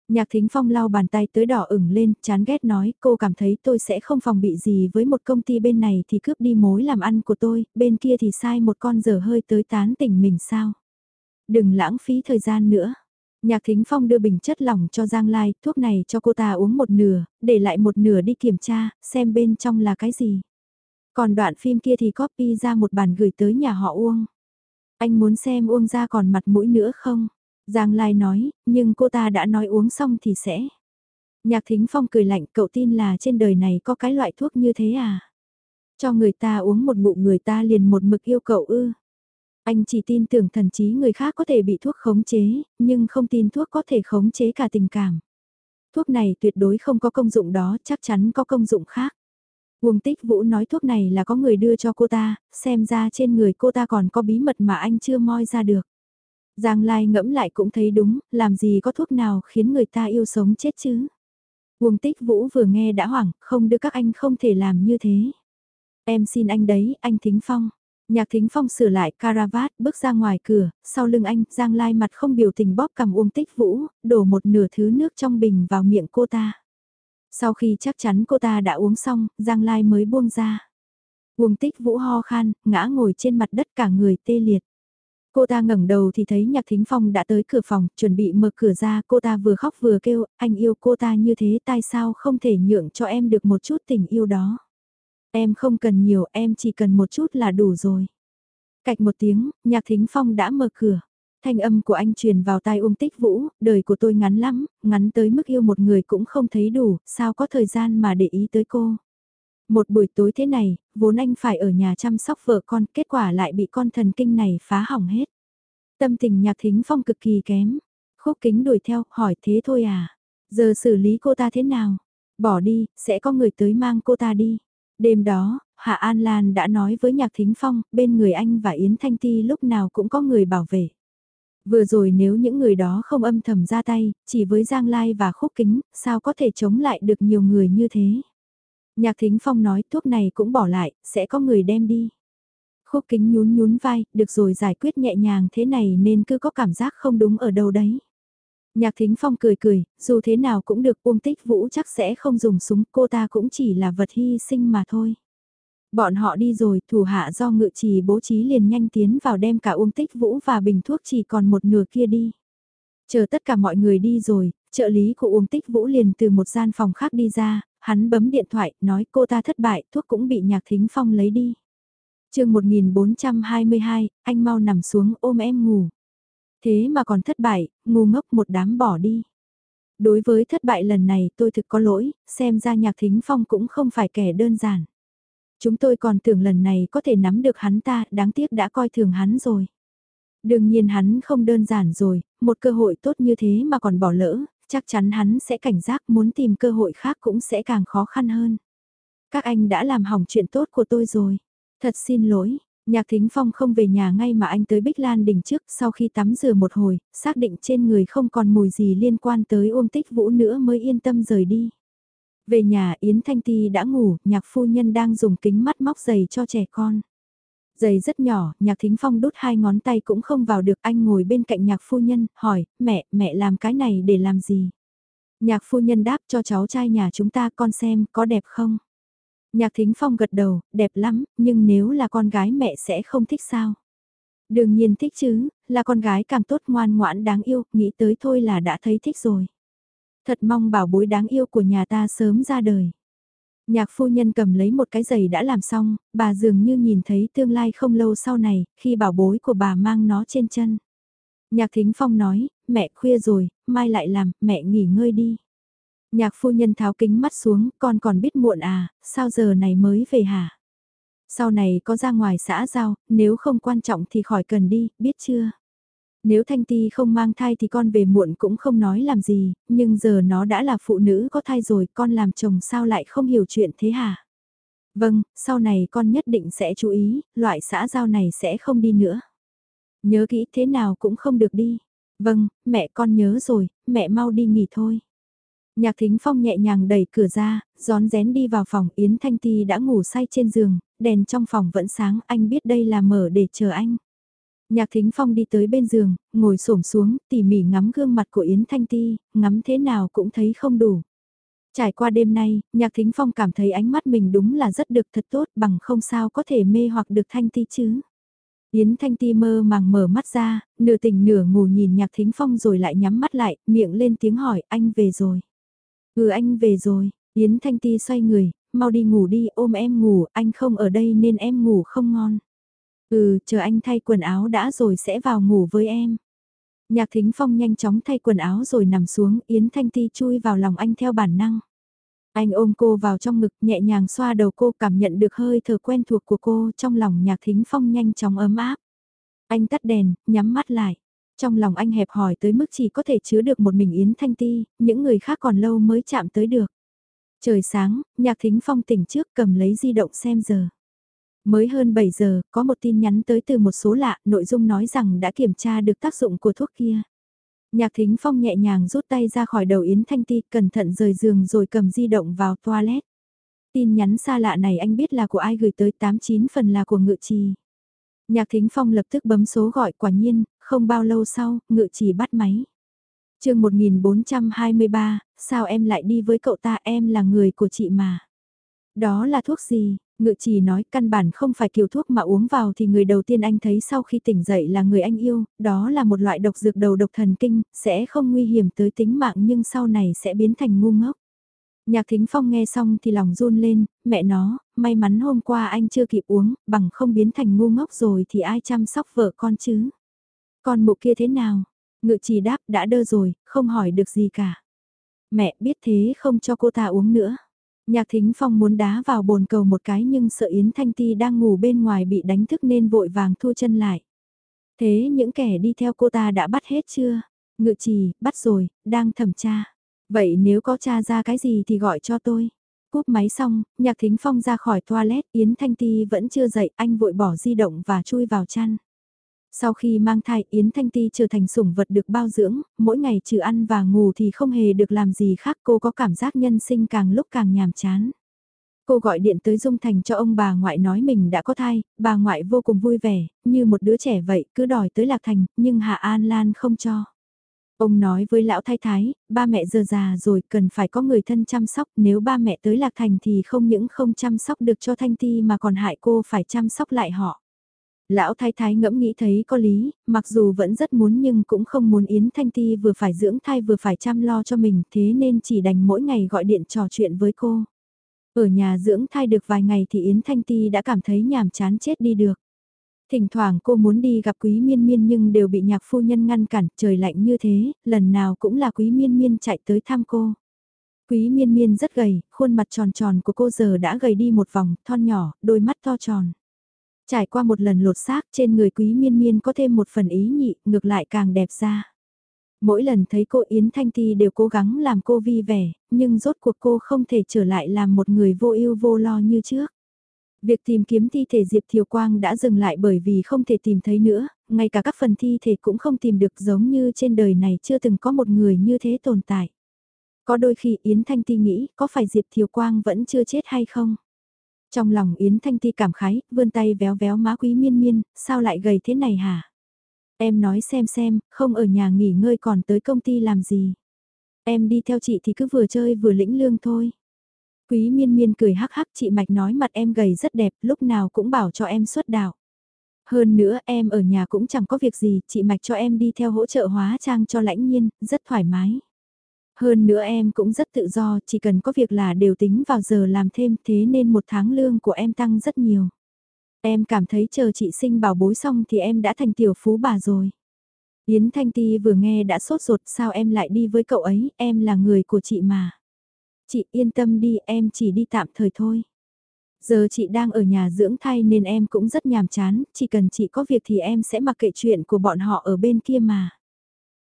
Nhạc Thính Phong lau bàn tay tới đỏ ửng lên, chán ghét nói, cô cảm thấy tôi sẽ không phòng bị gì với một công ty bên này thì cướp đi mối làm ăn của tôi, bên kia thì sai một con dở hơi tới tán tỉnh mình sao. Đừng lãng phí thời gian nữa. Nhạc Thính Phong đưa bình chất lỏng cho Giang Lai, thuốc này cho cô ta uống một nửa, để lại một nửa đi kiểm tra, xem bên trong là cái gì. Còn đoạn phim kia thì copy ra một bản gửi tới nhà họ Uông. Anh muốn xem Uông ra còn mặt mũi nữa không? Giang Lai nói, nhưng cô ta đã nói uống xong thì sẽ. Nhạc Thính Phong cười lạnh, cậu tin là trên đời này có cái loại thuốc như thế à? Cho người ta uống một bụng người ta liền một mực yêu cậu ư. Anh chỉ tin tưởng thần trí người khác có thể bị thuốc khống chế, nhưng không tin thuốc có thể khống chế cả tình cảm. Thuốc này tuyệt đối không có công dụng đó, chắc chắn có công dụng khác. Uông Tích Vũ nói thuốc này là có người đưa cho cô ta, xem ra trên người cô ta còn có bí mật mà anh chưa moi ra được. Giang Lai ngẫm lại cũng thấy đúng, làm gì có thuốc nào khiến người ta yêu sống chết chứ. Uông Tích Vũ vừa nghe đã hoảng, không đưa các anh không thể làm như thế. Em xin anh đấy, anh Thính Phong. Nhạc Thính Phong sửa lại caravat, bước ra ngoài cửa, sau lưng anh, Giang Lai mặt không biểu tình bóp cầm Uông Tích Vũ, đổ một nửa thứ nước trong bình vào miệng cô ta. Sau khi chắc chắn cô ta đã uống xong, Giang Lai mới buông ra. Uông Tích Vũ ho khan, ngã ngồi trên mặt đất cả người tê liệt. Cô ta ngẩng đầu thì thấy Nhạc Thính Phong đã tới cửa phòng, chuẩn bị mở cửa ra, cô ta vừa khóc vừa kêu, anh yêu cô ta như thế tại sao không thể nhượng cho em được một chút tình yêu đó. Em không cần nhiều, em chỉ cần một chút là đủ rồi. Cạch một tiếng, Nhạc Thính Phong đã mở cửa. Thanh âm của anh truyền vào tai Uông Tích Vũ, đời của tôi ngắn lắm, ngắn tới mức yêu một người cũng không thấy đủ, sao có thời gian mà để ý tới cô. Một buổi tối thế này, vốn anh phải ở nhà chăm sóc vợ con, kết quả lại bị con thần kinh này phá hỏng hết. Tâm tình nhạc thính phong cực kỳ kém. Khúc kính đuổi theo, hỏi thế thôi à? Giờ xử lý cô ta thế nào? Bỏ đi, sẽ có người tới mang cô ta đi. Đêm đó, Hạ An Lan đã nói với Nhạc Thính Phong, bên người anh và Yến Thanh Ti lúc nào cũng có người bảo vệ. Vừa rồi nếu những người đó không âm thầm ra tay, chỉ với Giang Lai và Khúc Kính, sao có thể chống lại được nhiều người như thế? Nhạc Thính Phong nói thuốc này cũng bỏ lại, sẽ có người đem đi. Khúc Kính nhún nhún vai, được rồi giải quyết nhẹ nhàng thế này nên cứ có cảm giác không đúng ở đâu đấy. Nhạc Thính Phong cười cười, dù thế nào cũng được Uông Tích Vũ chắc sẽ không dùng súng, cô ta cũng chỉ là vật hy sinh mà thôi. Bọn họ đi rồi, thủ hạ do ngự trì bố trí liền nhanh tiến vào đem cả Uông Tích Vũ và bình thuốc chỉ còn một nửa kia đi. Chờ tất cả mọi người đi rồi, trợ lý của Uông Tích Vũ liền từ một gian phòng khác đi ra, hắn bấm điện thoại, nói cô ta thất bại, thuốc cũng bị Nhạc Thính Phong lấy đi. chương 1422, anh mau nằm xuống ôm em ngủ. Thế mà còn thất bại, ngu ngốc một đám bỏ đi. Đối với thất bại lần này tôi thực có lỗi, xem ra Nhạc Thính Phong cũng không phải kẻ đơn giản. Chúng tôi còn tưởng lần này có thể nắm được hắn ta, đáng tiếc đã coi thường hắn rồi. Đương nhiên hắn không đơn giản rồi, một cơ hội tốt như thế mà còn bỏ lỡ, chắc chắn hắn sẽ cảnh giác muốn tìm cơ hội khác cũng sẽ càng khó khăn hơn. Các anh đã làm hỏng chuyện tốt của tôi rồi. Thật xin lỗi, Nhạc Thính Phong không về nhà ngay mà anh tới Bích Lan đỉnh trước sau khi tắm rửa một hồi, xác định trên người không còn mùi gì liên quan tới Uông Tích Vũ nữa mới yên tâm rời đi. Về nhà Yến Thanh Ti đã ngủ, nhạc phu nhân đang dùng kính mắt móc giày cho trẻ con. Giày rất nhỏ, nhạc thính phong đút hai ngón tay cũng không vào được anh ngồi bên cạnh nhạc phu nhân, hỏi, mẹ, mẹ làm cái này để làm gì? Nhạc phu nhân đáp cho cháu trai nhà chúng ta con xem có đẹp không? Nhạc thính phong gật đầu, đẹp lắm, nhưng nếu là con gái mẹ sẽ không thích sao? Đương nhiên thích chứ, là con gái càng tốt ngoan ngoãn đáng yêu, nghĩ tới thôi là đã thấy thích rồi. Thật mong bảo bối đáng yêu của nhà ta sớm ra đời. Nhạc phu nhân cầm lấy một cái giày đã làm xong, bà dường như nhìn thấy tương lai không lâu sau này, khi bảo bối của bà mang nó trên chân. Nhạc thính phong nói, mẹ khuya rồi, mai lại làm, mẹ nghỉ ngơi đi. Nhạc phu nhân tháo kính mắt xuống, con còn biết muộn à, sao giờ này mới về hả? Sau này có ra ngoài xã giao, nếu không quan trọng thì khỏi cần đi, biết chưa? Nếu Thanh Ti không mang thai thì con về muộn cũng không nói làm gì, nhưng giờ nó đã là phụ nữ có thai rồi, con làm chồng sao lại không hiểu chuyện thế hả? Vâng, sau này con nhất định sẽ chú ý, loại xã giao này sẽ không đi nữa. Nhớ kỹ thế nào cũng không được đi. Vâng, mẹ con nhớ rồi, mẹ mau đi nghỉ thôi. Nhạc Thính Phong nhẹ nhàng đẩy cửa ra, gión rén đi vào phòng Yến Thanh Ti đã ngủ say trên giường, đèn trong phòng vẫn sáng, anh biết đây là mở để chờ anh. Nhạc Thính Phong đi tới bên giường, ngồi xổm xuống, tỉ mỉ ngắm gương mặt của Yến Thanh Ti, ngắm thế nào cũng thấy không đủ. Trải qua đêm nay, Nhạc Thính Phong cảm thấy ánh mắt mình đúng là rất được thật tốt bằng không sao có thể mê hoặc được Thanh Ti chứ. Yến Thanh Ti mơ màng mở mắt ra, nửa tỉnh nửa ngủ nhìn Nhạc Thính Phong rồi lại nhắm mắt lại, miệng lên tiếng hỏi anh về rồi. Ừ anh về rồi, Yến Thanh Ti xoay người, mau đi ngủ đi ôm em ngủ, anh không ở đây nên em ngủ không ngon. Ừ, chờ anh thay quần áo đã rồi sẽ vào ngủ với em. Nhạc Thính Phong nhanh chóng thay quần áo rồi nằm xuống, Yến Thanh Ti chui vào lòng anh theo bản năng. Anh ôm cô vào trong ngực nhẹ nhàng xoa đầu cô cảm nhận được hơi thở quen thuộc của cô trong lòng Nhạc Thính Phong nhanh chóng ấm áp. Anh tắt đèn, nhắm mắt lại. Trong lòng anh hẹp hỏi tới mức chỉ có thể chứa được một mình Yến Thanh Ti, những người khác còn lâu mới chạm tới được. Trời sáng, Nhạc Thính Phong tỉnh trước cầm lấy di động xem giờ. Mới hơn 7 giờ, có một tin nhắn tới từ một số lạ, nội dung nói rằng đã kiểm tra được tác dụng của thuốc kia. Nhạc Thính Phong nhẹ nhàng rút tay ra khỏi đầu Yến Thanh Ti, cẩn thận rời giường rồi cầm di động vào toilet. Tin nhắn xa lạ này anh biết là của ai gửi tới 89 phần là của ngự trì. Nhạc Thính Phong lập tức bấm số gọi quả nhiên, không bao lâu sau, ngự chỉ bắt máy. chương 1423, sao em lại đi với cậu ta em là người của chị mà. Đó là thuốc gì? Ngự chỉ nói căn bản không phải kiểu thuốc mà uống vào thì người đầu tiên anh thấy sau khi tỉnh dậy là người anh yêu, đó là một loại độc dược đầu độc thần kinh, sẽ không nguy hiểm tới tính mạng nhưng sau này sẽ biến thành ngu ngốc. Nhạc Thính Phong nghe xong thì lòng run lên, mẹ nó, may mắn hôm qua anh chưa kịp uống, bằng không biến thành ngu ngốc rồi thì ai chăm sóc vợ con chứ. Con mụ kia thế nào? Ngự trì đáp đã đơ rồi, không hỏi được gì cả. Mẹ biết thế không cho cô ta uống nữa. Nhạc Thính Phong muốn đá vào bồn cầu một cái nhưng sợ Yến Thanh Ti đang ngủ bên ngoài bị đánh thức nên vội vàng thu chân lại. Thế những kẻ đi theo cô ta đã bắt hết chưa? Ngự trì, bắt rồi, đang thẩm tra. Vậy nếu có tra ra cái gì thì gọi cho tôi. Cúp máy xong, Nhạc Thính Phong ra khỏi toilet, Yến Thanh Ti vẫn chưa dậy, anh vội bỏ di động và chui vào chăn. Sau khi mang thai Yến Thanh Ti trở thành sủng vật được bao dưỡng, mỗi ngày trừ ăn và ngủ thì không hề được làm gì khác cô có cảm giác nhân sinh càng lúc càng nhàm chán. Cô gọi điện tới Dung Thành cho ông bà ngoại nói mình đã có thai, bà ngoại vô cùng vui vẻ, như một đứa trẻ vậy, cứ đòi tới Lạc Thành, nhưng Hạ An Lan không cho. Ông nói với lão thái thái, ba mẹ giờ già rồi cần phải có người thân chăm sóc, nếu ba mẹ tới Lạc Thành thì không những không chăm sóc được cho Thanh Ti mà còn hại cô phải chăm sóc lại họ. Lão thái thái ngẫm nghĩ thấy có lý, mặc dù vẫn rất muốn nhưng cũng không muốn Yến Thanh Ti vừa phải dưỡng thai vừa phải chăm lo cho mình thế nên chỉ đành mỗi ngày gọi điện trò chuyện với cô. Ở nhà dưỡng thai được vài ngày thì Yến Thanh Ti đã cảm thấy nhàm chán chết đi được. Thỉnh thoảng cô muốn đi gặp quý miên miên nhưng đều bị nhạc phu nhân ngăn cản, trời lạnh như thế, lần nào cũng là quý miên miên chạy tới thăm cô. Quý miên miên rất gầy, khuôn mặt tròn tròn của cô giờ đã gầy đi một vòng, thon nhỏ, đôi mắt to tròn. Trải qua một lần lột xác trên người quý miên miên có thêm một phần ý nhị, ngược lại càng đẹp ra. Mỗi lần thấy cô Yến Thanh Ti đều cố gắng làm cô vi vẻ, nhưng rốt cuộc cô không thể trở lại làm một người vô ưu vô lo như trước. Việc tìm kiếm thi thể Diệp Thiều Quang đã dừng lại bởi vì không thể tìm thấy nữa, ngay cả các phần thi thể cũng không tìm được giống như trên đời này chưa từng có một người như thế tồn tại. Có đôi khi Yến Thanh Ti nghĩ có phải Diệp Thiều Quang vẫn chưa chết hay không? Trong lòng Yến Thanh Ti cảm khái, vươn tay véo véo má quý miên miên, sao lại gầy thế này hả? Em nói xem xem, không ở nhà nghỉ ngơi còn tới công ty làm gì? Em đi theo chị thì cứ vừa chơi vừa lĩnh lương thôi. Quý miên miên cười hắc hắc chị Mạch nói mặt em gầy rất đẹp, lúc nào cũng bảo cho em xuất đạo. Hơn nữa em ở nhà cũng chẳng có việc gì, chị Mạch cho em đi theo hỗ trợ hóa trang cho lãnh nhiên, rất thoải mái. Hơn nữa em cũng rất tự do, chỉ cần có việc là đều tính vào giờ làm thêm thế nên một tháng lương của em tăng rất nhiều. Em cảm thấy chờ chị sinh bảo bối xong thì em đã thành tiểu phú bà rồi. Yến Thanh Ti vừa nghe đã sốt ruột sao em lại đi với cậu ấy, em là người của chị mà. Chị yên tâm đi, em chỉ đi tạm thời thôi. Giờ chị đang ở nhà dưỡng thai nên em cũng rất nhàm chán, chỉ cần chị có việc thì em sẽ mặc kệ chuyện của bọn họ ở bên kia mà.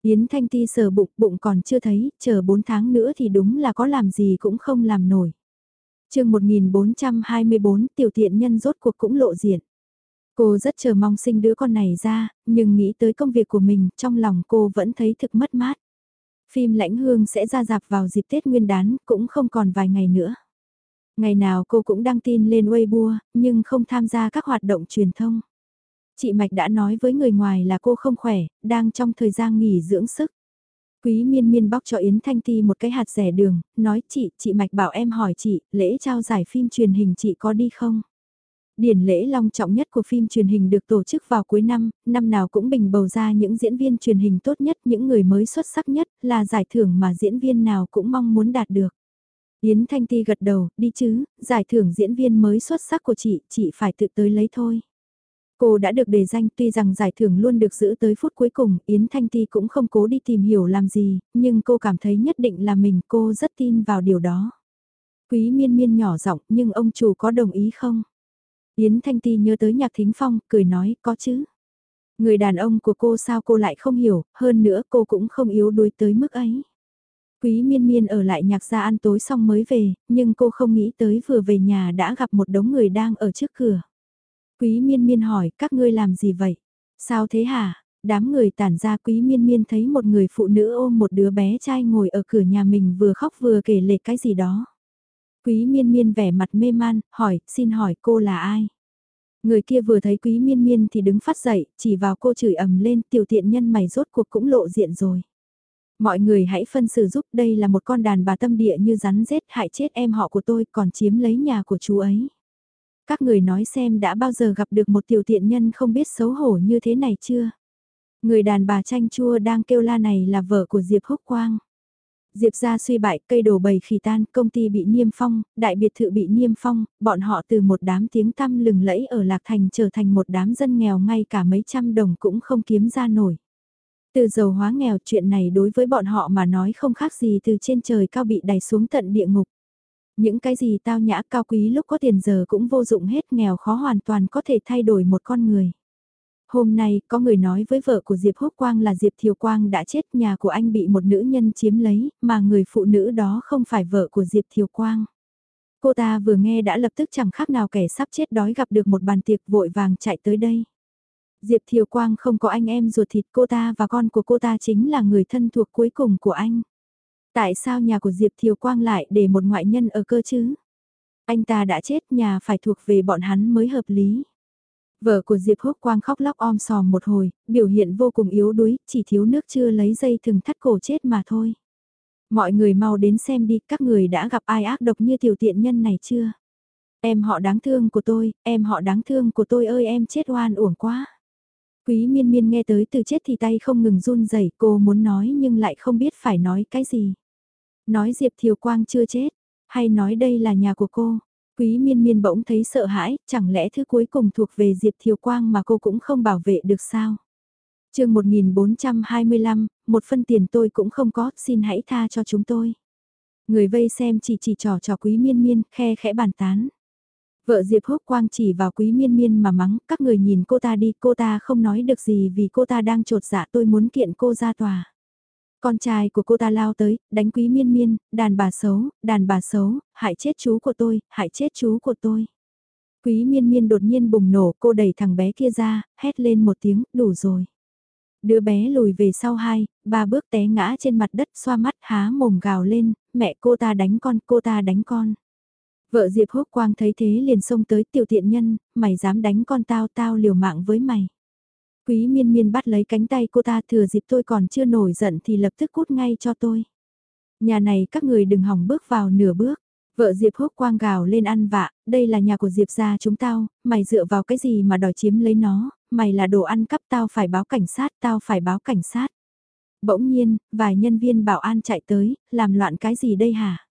Yến Thanh Ti sờ bụng, bụng còn chưa thấy, chờ 4 tháng nữa thì đúng là có làm gì cũng không làm nổi. chương 1424 tiểu tiện nhân rốt cuộc cũng lộ diện. Cô rất chờ mong sinh đứa con này ra, nhưng nghĩ tới công việc của mình, trong lòng cô vẫn thấy thực mất mát. Phim lãnh hương sẽ ra dạp vào dịp Tết Nguyên đán, cũng không còn vài ngày nữa. Ngày nào cô cũng đăng tin lên Weibo, nhưng không tham gia các hoạt động truyền thông. Chị Mạch đã nói với người ngoài là cô không khỏe, đang trong thời gian nghỉ dưỡng sức. Quý miên miên bóc cho Yến Thanh Ti một cái hạt rẻ đường, nói chị, chị Mạch bảo em hỏi chị, lễ trao giải phim truyền hình chị có đi không? Điển lễ long trọng nhất của phim truyền hình được tổ chức vào cuối năm, năm nào cũng bình bầu ra những diễn viên truyền hình tốt nhất, những người mới xuất sắc nhất, là giải thưởng mà diễn viên nào cũng mong muốn đạt được. Yến Thanh Ti gật đầu, đi chứ, giải thưởng diễn viên mới xuất sắc của chị, chị phải tự tới lấy thôi. Cô đã được đề danh tuy rằng giải thưởng luôn được giữ tới phút cuối cùng, Yến Thanh Ti cũng không cố đi tìm hiểu làm gì, nhưng cô cảm thấy nhất định là mình, cô rất tin vào điều đó. Quý miên miên nhỏ giọng nhưng ông chủ có đồng ý không? Yến Thanh Ti nhớ tới nhạc thính phong, cười nói có chứ. Người đàn ông của cô sao cô lại không hiểu, hơn nữa cô cũng không yếu đuối tới mức ấy. Quý miên miên ở lại nhạc gia ăn tối xong mới về, nhưng cô không nghĩ tới vừa về nhà đã gặp một đống người đang ở trước cửa. Quý miên miên hỏi, các ngươi làm gì vậy? Sao thế hả? Đám người tản ra quý miên miên thấy một người phụ nữ ôm một đứa bé trai ngồi ở cửa nhà mình vừa khóc vừa kể lệ cái gì đó. Quý miên miên vẻ mặt mê man, hỏi, xin hỏi cô là ai? Người kia vừa thấy quý miên miên thì đứng phát dậy, chỉ vào cô chửi ầm lên tiểu tiện nhân mày rốt cuộc cũng lộ diện rồi. Mọi người hãy phân xử giúp đây là một con đàn bà tâm địa như rắn rết hại chết em họ của tôi còn chiếm lấy nhà của chú ấy. Các người nói xem đã bao giờ gặp được một tiểu tiện nhân không biết xấu hổ như thế này chưa? Người đàn bà chanh chua đang kêu la này là vợ của Diệp Húc Quang. Diệp gia suy bại, cây đổ bầy khỉ tan, công ty bị niêm phong, đại biệt thự bị niêm phong, bọn họ từ một đám tiếng tăm lừng lẫy ở Lạc Thành trở thành một đám dân nghèo ngay cả mấy trăm đồng cũng không kiếm ra nổi. Từ giàu hóa nghèo chuyện này đối với bọn họ mà nói không khác gì từ trên trời cao bị đẩy xuống tận địa ngục. Những cái gì tao nhã cao quý lúc có tiền giờ cũng vô dụng hết nghèo khó hoàn toàn có thể thay đổi một con người. Hôm nay, có người nói với vợ của Diệp Húc Quang là Diệp Thiều Quang đã chết nhà của anh bị một nữ nhân chiếm lấy, mà người phụ nữ đó không phải vợ của Diệp Thiều Quang. Cô ta vừa nghe đã lập tức chẳng khác nào kẻ sắp chết đói gặp được một bàn tiệc vội vàng chạy tới đây. Diệp Thiều Quang không có anh em ruột thịt cô ta và con của cô ta chính là người thân thuộc cuối cùng của anh. Tại sao nhà của Diệp Thiều Quang lại để một ngoại nhân ở cơ chứ? Anh ta đã chết nhà phải thuộc về bọn hắn mới hợp lý. Vợ của Diệp Húc Quang khóc lóc om sòm một hồi, biểu hiện vô cùng yếu đuối, chỉ thiếu nước chưa lấy dây thừng thắt cổ chết mà thôi. Mọi người mau đến xem đi, các người đã gặp ai ác độc như tiểu tiện nhân này chưa? Em họ đáng thương của tôi, em họ đáng thương của tôi ơi em chết oan uổng quá. Quý miên miên nghe tới từ chết thì tay không ngừng run rẩy cô muốn nói nhưng lại không biết phải nói cái gì. Nói Diệp Thiều Quang chưa chết, hay nói đây là nhà của cô. Quý miên miên bỗng thấy sợ hãi, chẳng lẽ thứ cuối cùng thuộc về Diệp Thiều Quang mà cô cũng không bảo vệ được sao? chương 1425, một phân tiền tôi cũng không có, xin hãy tha cho chúng tôi. Người vây xem chỉ chỉ trò trò quý miên miên, khe khẽ bàn tán. Vợ Diệp Húc Quang chỉ vào quý miên miên mà mắng, các người nhìn cô ta đi, cô ta không nói được gì vì cô ta đang trột dạ tôi muốn kiện cô ra tòa. Con trai của cô ta lao tới, đánh quý miên miên, đàn bà xấu, đàn bà xấu, hại chết chú của tôi, hại chết chú của tôi. Quý miên miên đột nhiên bùng nổ, cô đẩy thằng bé kia ra, hét lên một tiếng, đủ rồi. Đứa bé lùi về sau hai, ba bước té ngã trên mặt đất xoa mắt há mồm gào lên, mẹ cô ta đánh con, cô ta đánh con. Vợ Diệp Húc Quang thấy thế liền xông tới tiểu tiện nhân, mày dám đánh con tao tao liều mạng với mày. Quý miên miên bắt lấy cánh tay cô ta thừa dịp tôi còn chưa nổi giận thì lập tức cút ngay cho tôi. Nhà này các người đừng hỏng bước vào nửa bước. Vợ Diệp húc quang gào lên ăn vạ, đây là nhà của Diệp gia chúng tao, mày dựa vào cái gì mà đòi chiếm lấy nó, mày là đồ ăn cắp tao phải báo cảnh sát, tao phải báo cảnh sát. Bỗng nhiên, vài nhân viên bảo an chạy tới, làm loạn cái gì đây hả?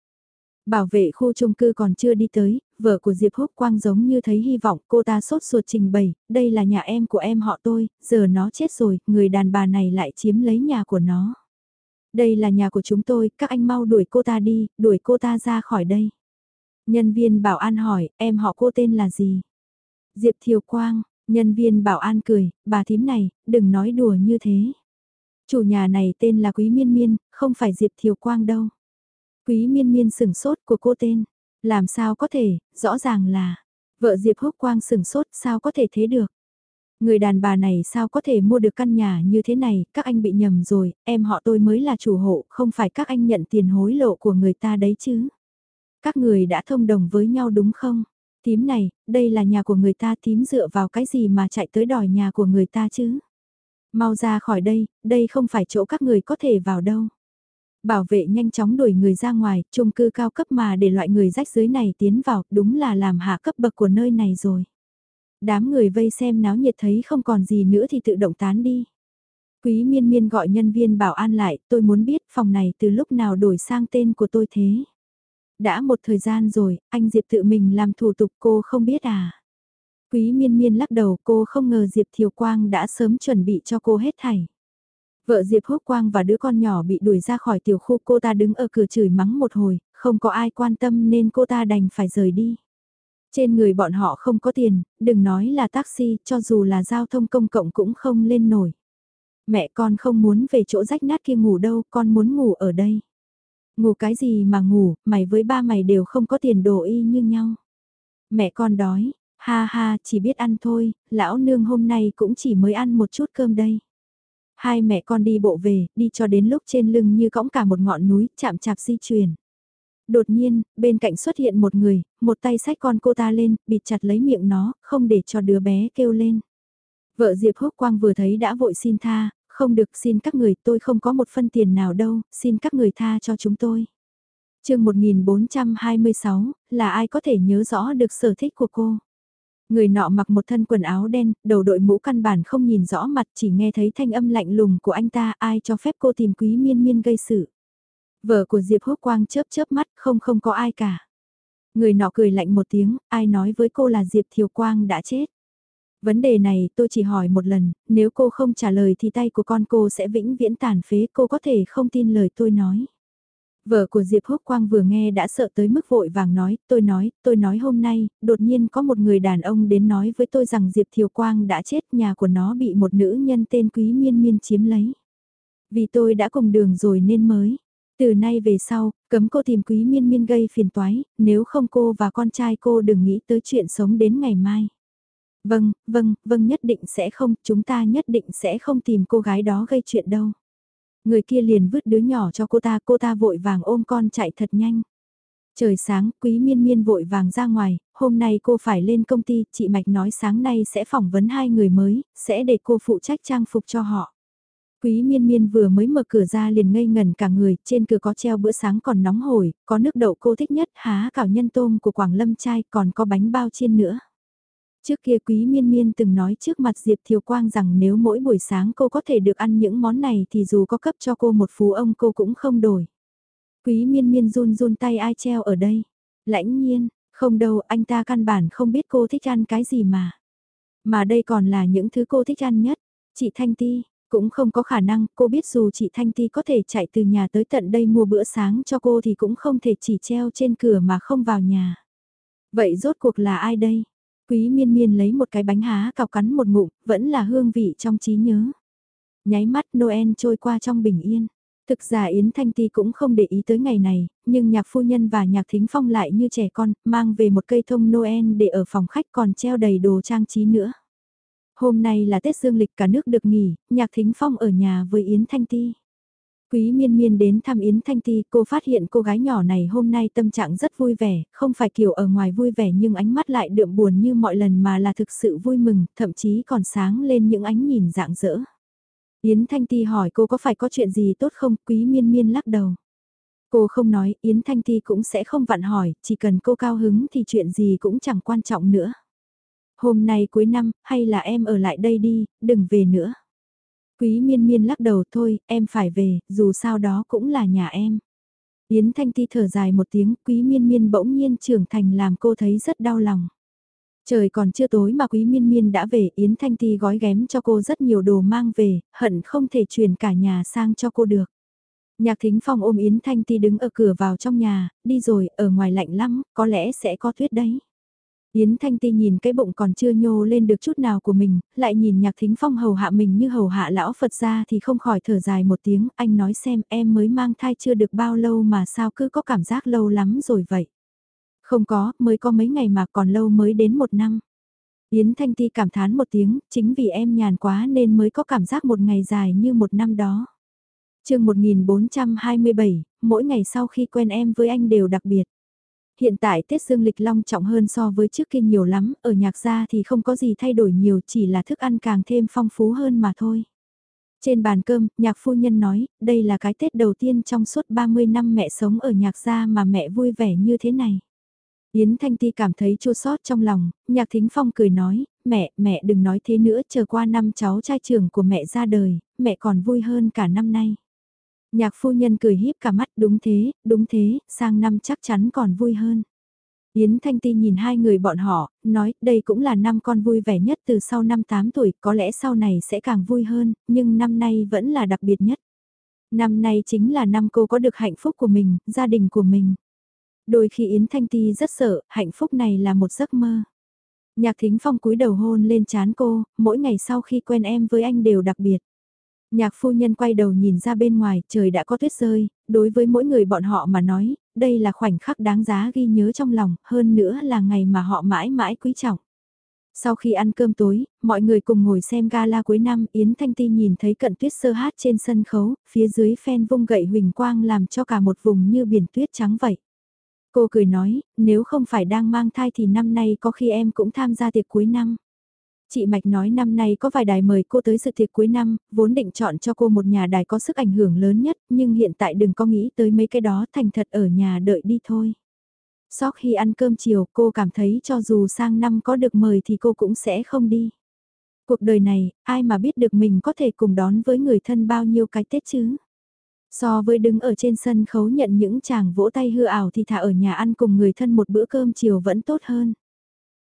Bảo vệ khu chung cư còn chưa đi tới, vợ của Diệp Húc Quang giống như thấy hy vọng cô ta sốt ruột trình bày, đây là nhà em của em họ tôi, giờ nó chết rồi, người đàn bà này lại chiếm lấy nhà của nó. Đây là nhà của chúng tôi, các anh mau đuổi cô ta đi, đuổi cô ta ra khỏi đây. Nhân viên bảo an hỏi, em họ cô tên là gì? Diệp Thiều Quang, nhân viên bảo an cười, bà thím này, đừng nói đùa như thế. Chủ nhà này tên là Quý Miên Miên, không phải Diệp Thiều Quang đâu. Quý miên miên sừng sốt của cô tên. Làm sao có thể, rõ ràng là. Vợ Diệp Húc Quang sừng sốt sao có thể thế được. Người đàn bà này sao có thể mua được căn nhà như thế này, các anh bị nhầm rồi, em họ tôi mới là chủ hộ, không phải các anh nhận tiền hối lộ của người ta đấy chứ. Các người đã thông đồng với nhau đúng không? Tím này, đây là nhà của người ta tím dựa vào cái gì mà chạy tới đòi nhà của người ta chứ? Mau ra khỏi đây, đây không phải chỗ các người có thể vào đâu. Bảo vệ nhanh chóng đuổi người ra ngoài, chung cư cao cấp mà để loại người rách dưới này tiến vào, đúng là làm hạ cấp bậc của nơi này rồi. Đám người vây xem náo nhiệt thấy không còn gì nữa thì tự động tán đi. Quý miên miên gọi nhân viên bảo an lại, tôi muốn biết phòng này từ lúc nào đổi sang tên của tôi thế. Đã một thời gian rồi, anh Diệp tự mình làm thủ tục cô không biết à. Quý miên miên lắc đầu cô không ngờ Diệp Thiều Quang đã sớm chuẩn bị cho cô hết thảy. Vợ Diệp Húc Quang và đứa con nhỏ bị đuổi ra khỏi tiểu khu cô ta đứng ở cửa chửi mắng một hồi, không có ai quan tâm nên cô ta đành phải rời đi. Trên người bọn họ không có tiền, đừng nói là taxi, cho dù là giao thông công cộng cũng không lên nổi. Mẹ con không muốn về chỗ rách nát kia ngủ đâu, con muốn ngủ ở đây. Ngủ cái gì mà ngủ, mày với ba mày đều không có tiền đồ y như nhau. Mẹ con đói, ha ha, chỉ biết ăn thôi, lão nương hôm nay cũng chỉ mới ăn một chút cơm đây. Hai mẹ con đi bộ về, đi cho đến lúc trên lưng như cõng cả một ngọn núi, chạm chạp di chuyển. Đột nhiên, bên cạnh xuất hiện một người, một tay sách con cô ta lên, bịt chặt lấy miệng nó, không để cho đứa bé kêu lên. Vợ Diệp Húc Quang vừa thấy đã vội xin tha, không được xin các người tôi không có một phân tiền nào đâu, xin các người tha cho chúng tôi. chương 1426, là ai có thể nhớ rõ được sở thích của cô? Người nọ mặc một thân quần áo đen, đầu đội mũ căn bản không nhìn rõ mặt chỉ nghe thấy thanh âm lạnh lùng của anh ta ai cho phép cô tìm quý miên miên gây sự. Vợ của Diệp Húc Quang chớp chớp mắt không không có ai cả. Người nọ cười lạnh một tiếng, ai nói với cô là Diệp Thiều Quang đã chết. Vấn đề này tôi chỉ hỏi một lần, nếu cô không trả lời thì tay của con cô sẽ vĩnh viễn tàn phế, cô có thể không tin lời tôi nói. Vợ của Diệp Húc Quang vừa nghe đã sợ tới mức vội vàng nói, tôi nói, tôi nói hôm nay, đột nhiên có một người đàn ông đến nói với tôi rằng Diệp Thiều Quang đã chết, nhà của nó bị một nữ nhân tên Quý Miên Miên chiếm lấy. Vì tôi đã cùng đường rồi nên mới. Từ nay về sau, cấm cô tìm Quý Miên Miên gây phiền toái, nếu không cô và con trai cô đừng nghĩ tới chuyện sống đến ngày mai. Vâng, vâng, vâng nhất định sẽ không, chúng ta nhất định sẽ không tìm cô gái đó gây chuyện đâu. Người kia liền vứt đứa nhỏ cho cô ta, cô ta vội vàng ôm con chạy thật nhanh. Trời sáng, quý miên miên vội vàng ra ngoài, hôm nay cô phải lên công ty, chị Mạch nói sáng nay sẽ phỏng vấn hai người mới, sẽ để cô phụ trách trang phục cho họ. Quý miên miên vừa mới mở cửa ra liền ngây ngần cả người, trên cửa có treo bữa sáng còn nóng hổi, có nước đậu cô thích nhất, há cảo nhân tôm của Quảng Lâm trai, còn có bánh bao chiên nữa. Trước kia Quý Miên Miên từng nói trước mặt Diệp Thiều Quang rằng nếu mỗi buổi sáng cô có thể được ăn những món này thì dù có cấp cho cô một phú ông cô cũng không đổi. Quý Miên Miên run run tay ai treo ở đây. Lãnh nhiên, không đâu anh ta căn bản không biết cô thích ăn cái gì mà. Mà đây còn là những thứ cô thích ăn nhất. Chị Thanh Ti, cũng không có khả năng, cô biết dù chị Thanh Ti có thể chạy từ nhà tới tận đây mua bữa sáng cho cô thì cũng không thể chỉ treo trên cửa mà không vào nhà. Vậy rốt cuộc là ai đây? Quý miên miên lấy một cái bánh há cào cắn một ngụm, vẫn là hương vị trong trí nhớ. Nháy mắt Noel trôi qua trong bình yên. Thực ra Yến Thanh Ti cũng không để ý tới ngày này, nhưng nhạc phu nhân và nhạc thính phong lại như trẻ con, mang về một cây thông Noel để ở phòng khách còn treo đầy đồ trang trí nữa. Hôm nay là Tết Dương lịch cả nước được nghỉ, nhạc thính phong ở nhà với Yến Thanh Ti. Quý miên miên đến thăm Yến Thanh Ti, cô phát hiện cô gái nhỏ này hôm nay tâm trạng rất vui vẻ, không phải kiểu ở ngoài vui vẻ nhưng ánh mắt lại đượm buồn như mọi lần mà là thực sự vui mừng, thậm chí còn sáng lên những ánh nhìn dạng dỡ. Yến Thanh Ti hỏi cô có phải có chuyện gì tốt không, quý miên miên lắc đầu. Cô không nói, Yến Thanh Ti cũng sẽ không vặn hỏi, chỉ cần cô cao hứng thì chuyện gì cũng chẳng quan trọng nữa. Hôm nay cuối năm, hay là em ở lại đây đi, đừng về nữa. Quý miên miên lắc đầu thôi, em phải về, dù sao đó cũng là nhà em. Yến Thanh Ti thở dài một tiếng, quý miên miên bỗng nhiên trưởng thành làm cô thấy rất đau lòng. Trời còn chưa tối mà quý miên miên đã về, Yến Thanh Ti gói ghém cho cô rất nhiều đồ mang về, hận không thể chuyển cả nhà sang cho cô được. Nhạc thính phong ôm Yến Thanh Ti đứng ở cửa vào trong nhà, đi rồi, ở ngoài lạnh lắm, có lẽ sẽ có tuyết đấy. Yến Thanh Ti nhìn cái bụng còn chưa nhô lên được chút nào của mình, lại nhìn nhạc thính phong hầu hạ mình như hầu hạ lão Phật ra thì không khỏi thở dài một tiếng, anh nói xem em mới mang thai chưa được bao lâu mà sao cứ có cảm giác lâu lắm rồi vậy. Không có, mới có mấy ngày mà còn lâu mới đến một năm. Yến Thanh Ti cảm thán một tiếng, chính vì em nhàn quá nên mới có cảm giác một ngày dài như một năm đó. chương 1427, mỗi ngày sau khi quen em với anh đều đặc biệt. Hiện tại Tết Dương lịch long trọng hơn so với trước kia nhiều lắm, ở nhạc gia thì không có gì thay đổi nhiều chỉ là thức ăn càng thêm phong phú hơn mà thôi. Trên bàn cơm, nhạc phu nhân nói, đây là cái Tết đầu tiên trong suốt 30 năm mẹ sống ở nhạc gia mà mẹ vui vẻ như thế này. Yến Thanh Ti cảm thấy chua xót trong lòng, nhạc thính phong cười nói, mẹ, mẹ đừng nói thế nữa, chờ qua năm cháu trai trưởng của mẹ ra đời, mẹ còn vui hơn cả năm nay. Nhạc phu nhân cười híp cả mắt đúng thế, đúng thế, sang năm chắc chắn còn vui hơn. Yến Thanh Ti nhìn hai người bọn họ, nói đây cũng là năm con vui vẻ nhất từ sau năm 8 tuổi, có lẽ sau này sẽ càng vui hơn, nhưng năm nay vẫn là đặc biệt nhất. Năm nay chính là năm cô có được hạnh phúc của mình, gia đình của mình. Đôi khi Yến Thanh Ti rất sợ, hạnh phúc này là một giấc mơ. Nhạc Thính Phong cúi đầu hôn lên chán cô, mỗi ngày sau khi quen em với anh đều đặc biệt. Nhạc phu nhân quay đầu nhìn ra bên ngoài, trời đã có tuyết rơi, đối với mỗi người bọn họ mà nói, đây là khoảnh khắc đáng giá ghi nhớ trong lòng, hơn nữa là ngày mà họ mãi mãi quý trọng. Sau khi ăn cơm tối, mọi người cùng ngồi xem gala cuối năm, Yến Thanh Ti nhìn thấy cận tuyết sơ hát trên sân khấu, phía dưới phen vung gậy huỳnh quang làm cho cả một vùng như biển tuyết trắng vậy. Cô cười nói, nếu không phải đang mang thai thì năm nay có khi em cũng tham gia tiệc cuối năm. Chị Mạch nói năm nay có vài đài mời cô tới sự tiệc cuối năm, vốn định chọn cho cô một nhà đài có sức ảnh hưởng lớn nhất, nhưng hiện tại đừng có nghĩ tới mấy cái đó thành thật ở nhà đợi đi thôi. Sau khi ăn cơm chiều cô cảm thấy cho dù sang năm có được mời thì cô cũng sẽ không đi. Cuộc đời này, ai mà biết được mình có thể cùng đón với người thân bao nhiêu cái Tết chứ? So với đứng ở trên sân khấu nhận những chàng vỗ tay hư ảo thì thả ở nhà ăn cùng người thân một bữa cơm chiều vẫn tốt hơn.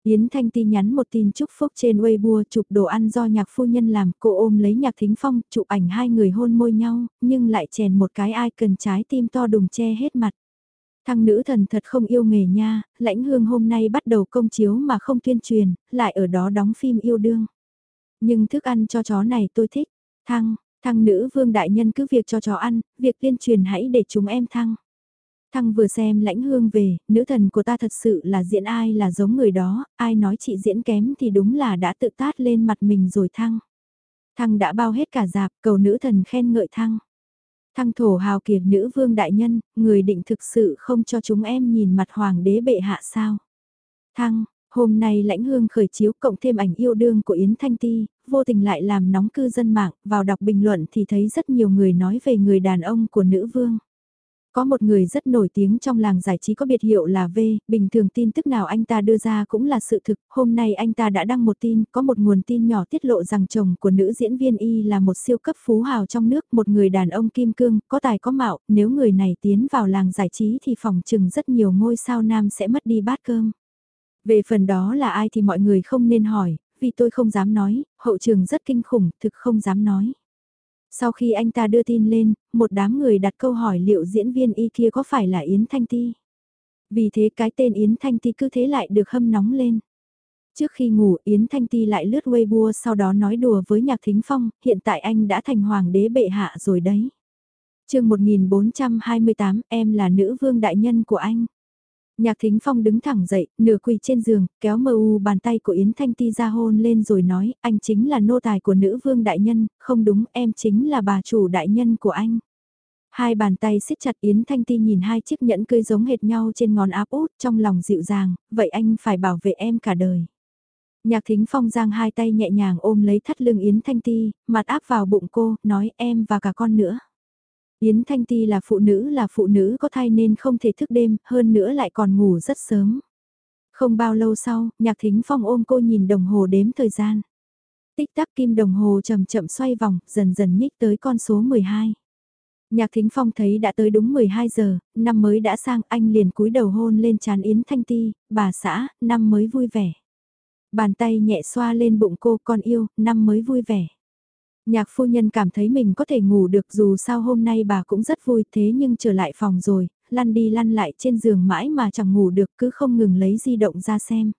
Yến Thanh Ti nhắn một tin chúc phúc trên Weibo chụp đồ ăn do nhạc phu nhân làm, cô ôm lấy nhạc thính phong, chụp ảnh hai người hôn môi nhau, nhưng lại chèn một cái ai cần trái tim to đùng che hết mặt. Thằng nữ thần thật không yêu nghề nha, lãnh hương hôm nay bắt đầu công chiếu mà không tuyên truyền, lại ở đó đóng phim yêu đương. Nhưng thức ăn cho chó này tôi thích. Thăng, thăng nữ vương đại nhân cứ việc cho chó ăn, việc tuyên truyền hãy để chúng em thăng. Thăng vừa xem lãnh hương về, nữ thần của ta thật sự là diễn ai là giống người đó, ai nói chị diễn kém thì đúng là đã tự tát lên mặt mình rồi thăng. Thăng đã bao hết cả dạp, cầu nữ thần khen ngợi thăng. Thăng thổ hào kiệt nữ vương đại nhân, người định thực sự không cho chúng em nhìn mặt hoàng đế bệ hạ sao. Thăng, hôm nay lãnh hương khởi chiếu cộng thêm ảnh yêu đương của Yến Thanh Ti, vô tình lại làm nóng cư dân mạng, vào đọc bình luận thì thấy rất nhiều người nói về người đàn ông của nữ vương. Có một người rất nổi tiếng trong làng giải trí có biệt hiệu là V, bình thường tin tức nào anh ta đưa ra cũng là sự thực, hôm nay anh ta đã đăng một tin, có một nguồn tin nhỏ tiết lộ rằng chồng của nữ diễn viên Y là một siêu cấp phú hào trong nước, một người đàn ông kim cương, có tài có mạo, nếu người này tiến vào làng giải trí thì phòng chừng rất nhiều ngôi sao nam sẽ mất đi bát cơm. Về phần đó là ai thì mọi người không nên hỏi, vì tôi không dám nói, hậu trường rất kinh khủng, thực không dám nói. Sau khi anh ta đưa tin lên, một đám người đặt câu hỏi liệu diễn viên y kia có phải là Yến Thanh Ti. Vì thế cái tên Yến Thanh Ti cứ thế lại được hâm nóng lên. Trước khi ngủ Yến Thanh Ti lại lướt Weibo sau đó nói đùa với Nhạc Thính Phong, hiện tại anh đã thành hoàng đế bệ hạ rồi đấy. chương 1428 em là nữ vương đại nhân của anh. Nhạc Thính Phong đứng thẳng dậy, nửa quỳ trên giường, kéo mờ u bàn tay của Yến Thanh Ti ra hôn lên rồi nói, anh chính là nô tài của nữ vương đại nhân, không đúng, em chính là bà chủ đại nhân của anh. Hai bàn tay siết chặt Yến Thanh Ti nhìn hai chiếc nhẫn cưới giống hệt nhau trên ngón áp út trong lòng dịu dàng, vậy anh phải bảo vệ em cả đời. Nhạc Thính Phong giang hai tay nhẹ nhàng ôm lấy thắt lưng Yến Thanh Ti, mặt áp vào bụng cô, nói em và cả con nữa. Yến Thanh Ti là phụ nữ là phụ nữ có thai nên không thể thức đêm, hơn nữa lại còn ngủ rất sớm. Không bao lâu sau, Nhạc Thính Phong ôm cô nhìn đồng hồ đếm thời gian. Tích tắc kim đồng hồ chậm chậm xoay vòng, dần dần nhích tới con số 12. Nhạc Thính Phong thấy đã tới đúng 12 giờ, năm mới đã sang anh liền cúi đầu hôn lên trán Yến Thanh Ti, bà xã, năm mới vui vẻ. Bàn tay nhẹ xoa lên bụng cô con yêu, năm mới vui vẻ. Nhạc phu nhân cảm thấy mình có thể ngủ được dù sao hôm nay bà cũng rất vui thế nhưng trở lại phòng rồi, lăn đi lăn lại trên giường mãi mà chẳng ngủ được cứ không ngừng lấy di động ra xem.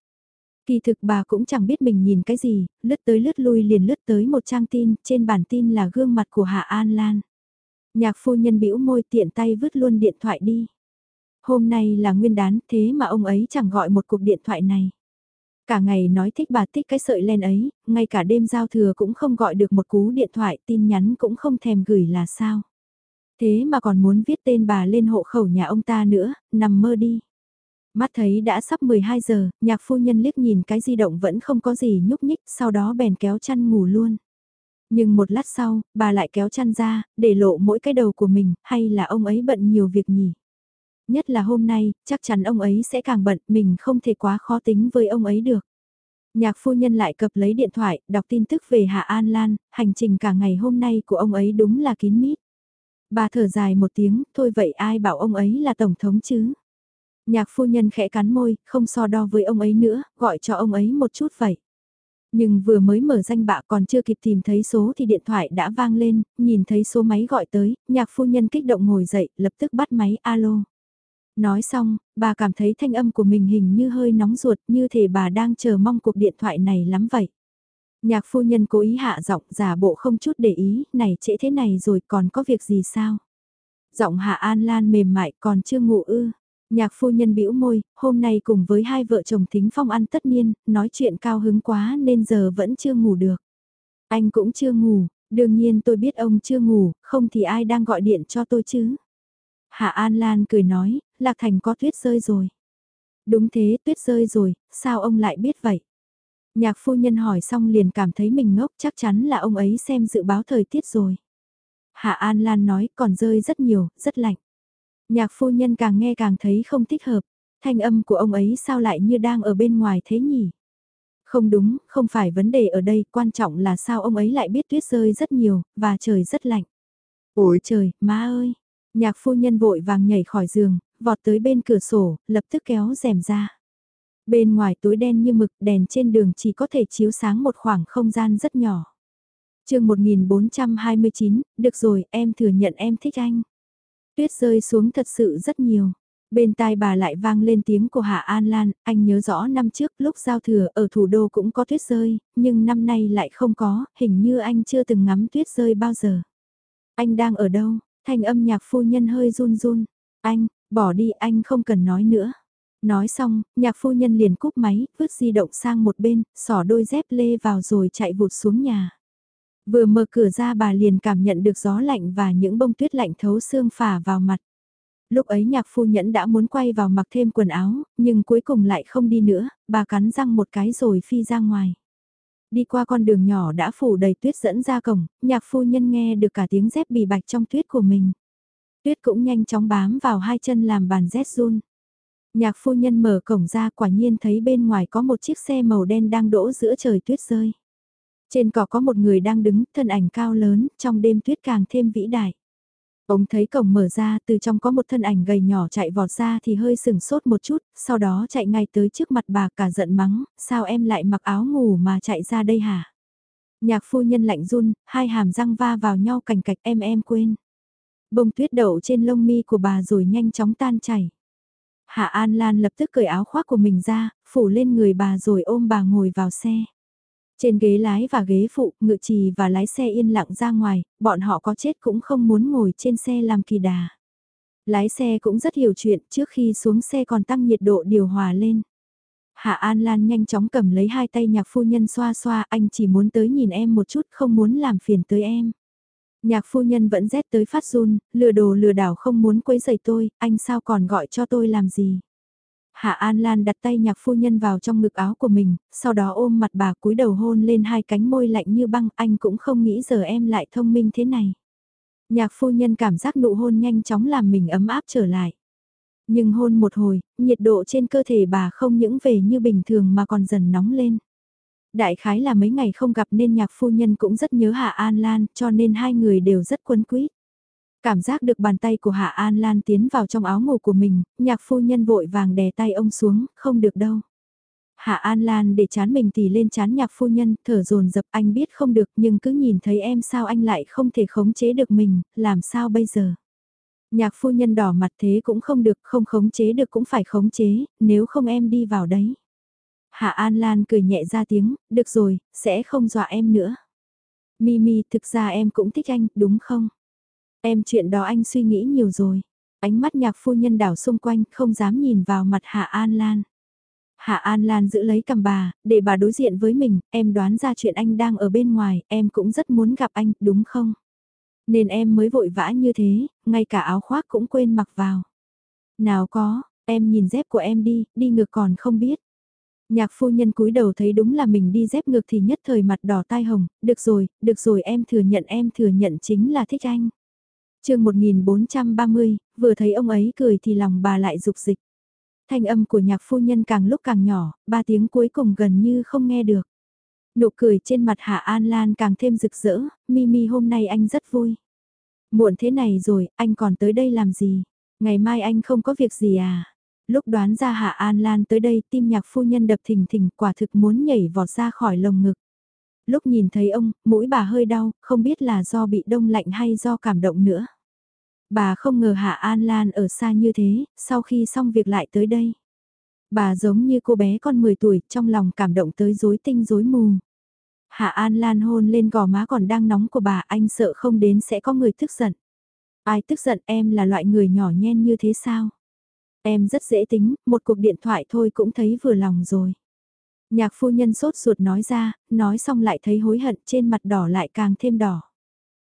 Kỳ thực bà cũng chẳng biết mình nhìn cái gì, lướt tới lướt lui liền lướt tới một trang tin, trên bản tin là gương mặt của Hạ An Lan. Nhạc phu nhân bĩu môi tiện tay vứt luôn điện thoại đi. Hôm nay là nguyên đán thế mà ông ấy chẳng gọi một cuộc điện thoại này. Cả ngày nói thích bà thích cái sợi len ấy, ngay cả đêm giao thừa cũng không gọi được một cú điện thoại tin nhắn cũng không thèm gửi là sao. Thế mà còn muốn viết tên bà lên hộ khẩu nhà ông ta nữa, nằm mơ đi. Mắt thấy đã sắp 12 giờ, nhạc phu nhân liếc nhìn cái di động vẫn không có gì nhúc nhích, sau đó bèn kéo chăn ngủ luôn. Nhưng một lát sau, bà lại kéo chăn ra, để lộ mỗi cái đầu của mình, hay là ông ấy bận nhiều việc nhỉ? Nhất là hôm nay, chắc chắn ông ấy sẽ càng bận, mình không thể quá khó tính với ông ấy được. Nhạc phu nhân lại cập lấy điện thoại, đọc tin tức về Hạ An Lan, hành trình cả ngày hôm nay của ông ấy đúng là kín mít. Bà thở dài một tiếng, thôi vậy ai bảo ông ấy là tổng thống chứ? Nhạc phu nhân khẽ cắn môi, không so đo với ông ấy nữa, gọi cho ông ấy một chút vậy. Nhưng vừa mới mở danh bạ còn chưa kịp tìm thấy số thì điện thoại đã vang lên, nhìn thấy số máy gọi tới, nhạc phu nhân kích động ngồi dậy, lập tức bắt máy alo. Nói xong, bà cảm thấy thanh âm của mình hình như hơi nóng ruột như thể bà đang chờ mong cuộc điện thoại này lắm vậy. Nhạc phu nhân cố ý hạ giọng giả bộ không chút để ý, này trễ thế này rồi còn có việc gì sao? Giọng hạ an lan mềm mại còn chưa ngủ ư. Nhạc phu nhân bĩu môi, hôm nay cùng với hai vợ chồng thính phong ăn tất niên, nói chuyện cao hứng quá nên giờ vẫn chưa ngủ được. Anh cũng chưa ngủ, đương nhiên tôi biết ông chưa ngủ, không thì ai đang gọi điện cho tôi chứ. Hạ An Lan cười nói, Lạc Thành có tuyết rơi rồi. Đúng thế, tuyết rơi rồi, sao ông lại biết vậy? Nhạc phu nhân hỏi xong liền cảm thấy mình ngốc chắc chắn là ông ấy xem dự báo thời tiết rồi. Hạ An Lan nói còn rơi rất nhiều, rất lạnh. Nhạc phu nhân càng nghe càng thấy không thích hợp, thanh âm của ông ấy sao lại như đang ở bên ngoài thế nhỉ? Không đúng, không phải vấn đề ở đây, quan trọng là sao ông ấy lại biết tuyết rơi rất nhiều, và trời rất lạnh. Ôi trời, má ơi! Nhạc phu nhân vội vàng nhảy khỏi giường, vọt tới bên cửa sổ, lập tức kéo rèm ra. Bên ngoài tối đen như mực, đèn trên đường chỉ có thể chiếu sáng một khoảng không gian rất nhỏ. chương 1429, được rồi, em thừa nhận em thích anh. Tuyết rơi xuống thật sự rất nhiều. Bên tai bà lại vang lên tiếng của Hạ An Lan, anh nhớ rõ năm trước lúc giao thừa ở thủ đô cũng có tuyết rơi, nhưng năm nay lại không có, hình như anh chưa từng ngắm tuyết rơi bao giờ. Anh đang ở đâu? Thanh âm nhạc phu nhân hơi run run. Anh, bỏ đi anh không cần nói nữa. Nói xong, nhạc phu nhân liền cúp máy, vứt di động sang một bên, xỏ đôi dép lê vào rồi chạy vụt xuống nhà. Vừa mở cửa ra bà liền cảm nhận được gió lạnh và những bông tuyết lạnh thấu xương phả vào mặt. Lúc ấy nhạc phu nhẫn đã muốn quay vào mặc thêm quần áo, nhưng cuối cùng lại không đi nữa, bà cắn răng một cái rồi phi ra ngoài. Đi qua con đường nhỏ đã phủ đầy tuyết dẫn ra cổng, nhạc phu nhân nghe được cả tiếng dép bì bạch trong tuyết của mình. Tuyết cũng nhanh chóng bám vào hai chân làm bàn rét run. Nhạc phu nhân mở cổng ra quả nhiên thấy bên ngoài có một chiếc xe màu đen đang đỗ giữa trời tuyết rơi. Trên cỏ có một người đang đứng, thân ảnh cao lớn, trong đêm tuyết càng thêm vĩ đại. Ông thấy cổng mở ra, từ trong có một thân ảnh gầy nhỏ chạy vọt ra thì hơi sừng sốt một chút, sau đó chạy ngay tới trước mặt bà cả giận mắng, sao em lại mặc áo ngủ mà chạy ra đây hả? Nhạc phu nhân lạnh run, hai hàm răng va vào nhau cành cạch em em quên. Bông tuyết đậu trên lông mi của bà rồi nhanh chóng tan chảy. Hạ An Lan lập tức cởi áo khoác của mình ra, phủ lên người bà rồi ôm bà ngồi vào xe. Trên ghế lái và ghế phụ, ngự trì và lái xe yên lặng ra ngoài, bọn họ có chết cũng không muốn ngồi trên xe làm kỳ đà. Lái xe cũng rất hiểu chuyện, trước khi xuống xe còn tăng nhiệt độ điều hòa lên. Hạ An Lan nhanh chóng cầm lấy hai tay nhạc phu nhân xoa xoa, anh chỉ muốn tới nhìn em một chút, không muốn làm phiền tới em. Nhạc phu nhân vẫn rét tới phát run, lừa đồ lừa đảo không muốn quấy rầy tôi, anh sao còn gọi cho tôi làm gì. Hạ An Lan đặt tay nhạc phu nhân vào trong ngực áo của mình, sau đó ôm mặt bà cúi đầu hôn lên hai cánh môi lạnh như băng, anh cũng không nghĩ giờ em lại thông minh thế này. Nhạc phu nhân cảm giác nụ hôn nhanh chóng làm mình ấm áp trở lại. Nhưng hôn một hồi, nhiệt độ trên cơ thể bà không những về như bình thường mà còn dần nóng lên. Đại khái là mấy ngày không gặp nên nhạc phu nhân cũng rất nhớ Hạ An Lan cho nên hai người đều rất quấn quýt. Cảm giác được bàn tay của Hạ An Lan tiến vào trong áo ngủ của mình, nhạc phu nhân vội vàng đè tay ông xuống, không được đâu. Hạ An Lan để chán mình thì lên chán nhạc phu nhân, thở dồn dập anh biết không được nhưng cứ nhìn thấy em sao anh lại không thể khống chế được mình, làm sao bây giờ. Nhạc phu nhân đỏ mặt thế cũng không được, không khống chế được cũng phải khống chế, nếu không em đi vào đấy. Hạ An Lan cười nhẹ ra tiếng, được rồi, sẽ không dọa em nữa. Mimi, thực ra em cũng thích anh, đúng không? Em chuyện đó anh suy nghĩ nhiều rồi. Ánh mắt nhạc phu nhân đảo xung quanh không dám nhìn vào mặt Hạ An Lan. Hạ An Lan giữ lấy cầm bà, để bà đối diện với mình, em đoán ra chuyện anh đang ở bên ngoài, em cũng rất muốn gặp anh, đúng không? Nên em mới vội vã như thế, ngay cả áo khoác cũng quên mặc vào. Nào có, em nhìn dép của em đi, đi ngược còn không biết. Nhạc phu nhân cúi đầu thấy đúng là mình đi dép ngược thì nhất thời mặt đỏ tai hồng, được rồi, được rồi em thừa nhận em thừa nhận chính là thích anh chương 1430, vừa thấy ông ấy cười thì lòng bà lại rục dịch. Thanh âm của nhạc phu nhân càng lúc càng nhỏ, ba tiếng cuối cùng gần như không nghe được. Nụ cười trên mặt Hạ An Lan càng thêm rực rỡ, Mimi hôm nay anh rất vui. Muộn thế này rồi, anh còn tới đây làm gì? Ngày mai anh không có việc gì à? Lúc đoán ra Hạ An Lan tới đây tim nhạc phu nhân đập thình thình quả thực muốn nhảy vọt ra khỏi lồng ngực lúc nhìn thấy ông, mũi bà hơi đau, không biết là do bị đông lạnh hay do cảm động nữa. Bà không ngờ Hạ An Lan ở xa như thế, sau khi xong việc lại tới đây. Bà giống như cô bé con 10 tuổi, trong lòng cảm động tới rối tinh rối mù. Hạ An Lan hôn lên gò má còn đang nóng của bà, anh sợ không đến sẽ có người tức giận. Ai tức giận em là loại người nhỏ nhen như thế sao? Em rất dễ tính, một cuộc điện thoại thôi cũng thấy vừa lòng rồi. Nhạc phu nhân sốt ruột nói ra, nói xong lại thấy hối hận trên mặt đỏ lại càng thêm đỏ.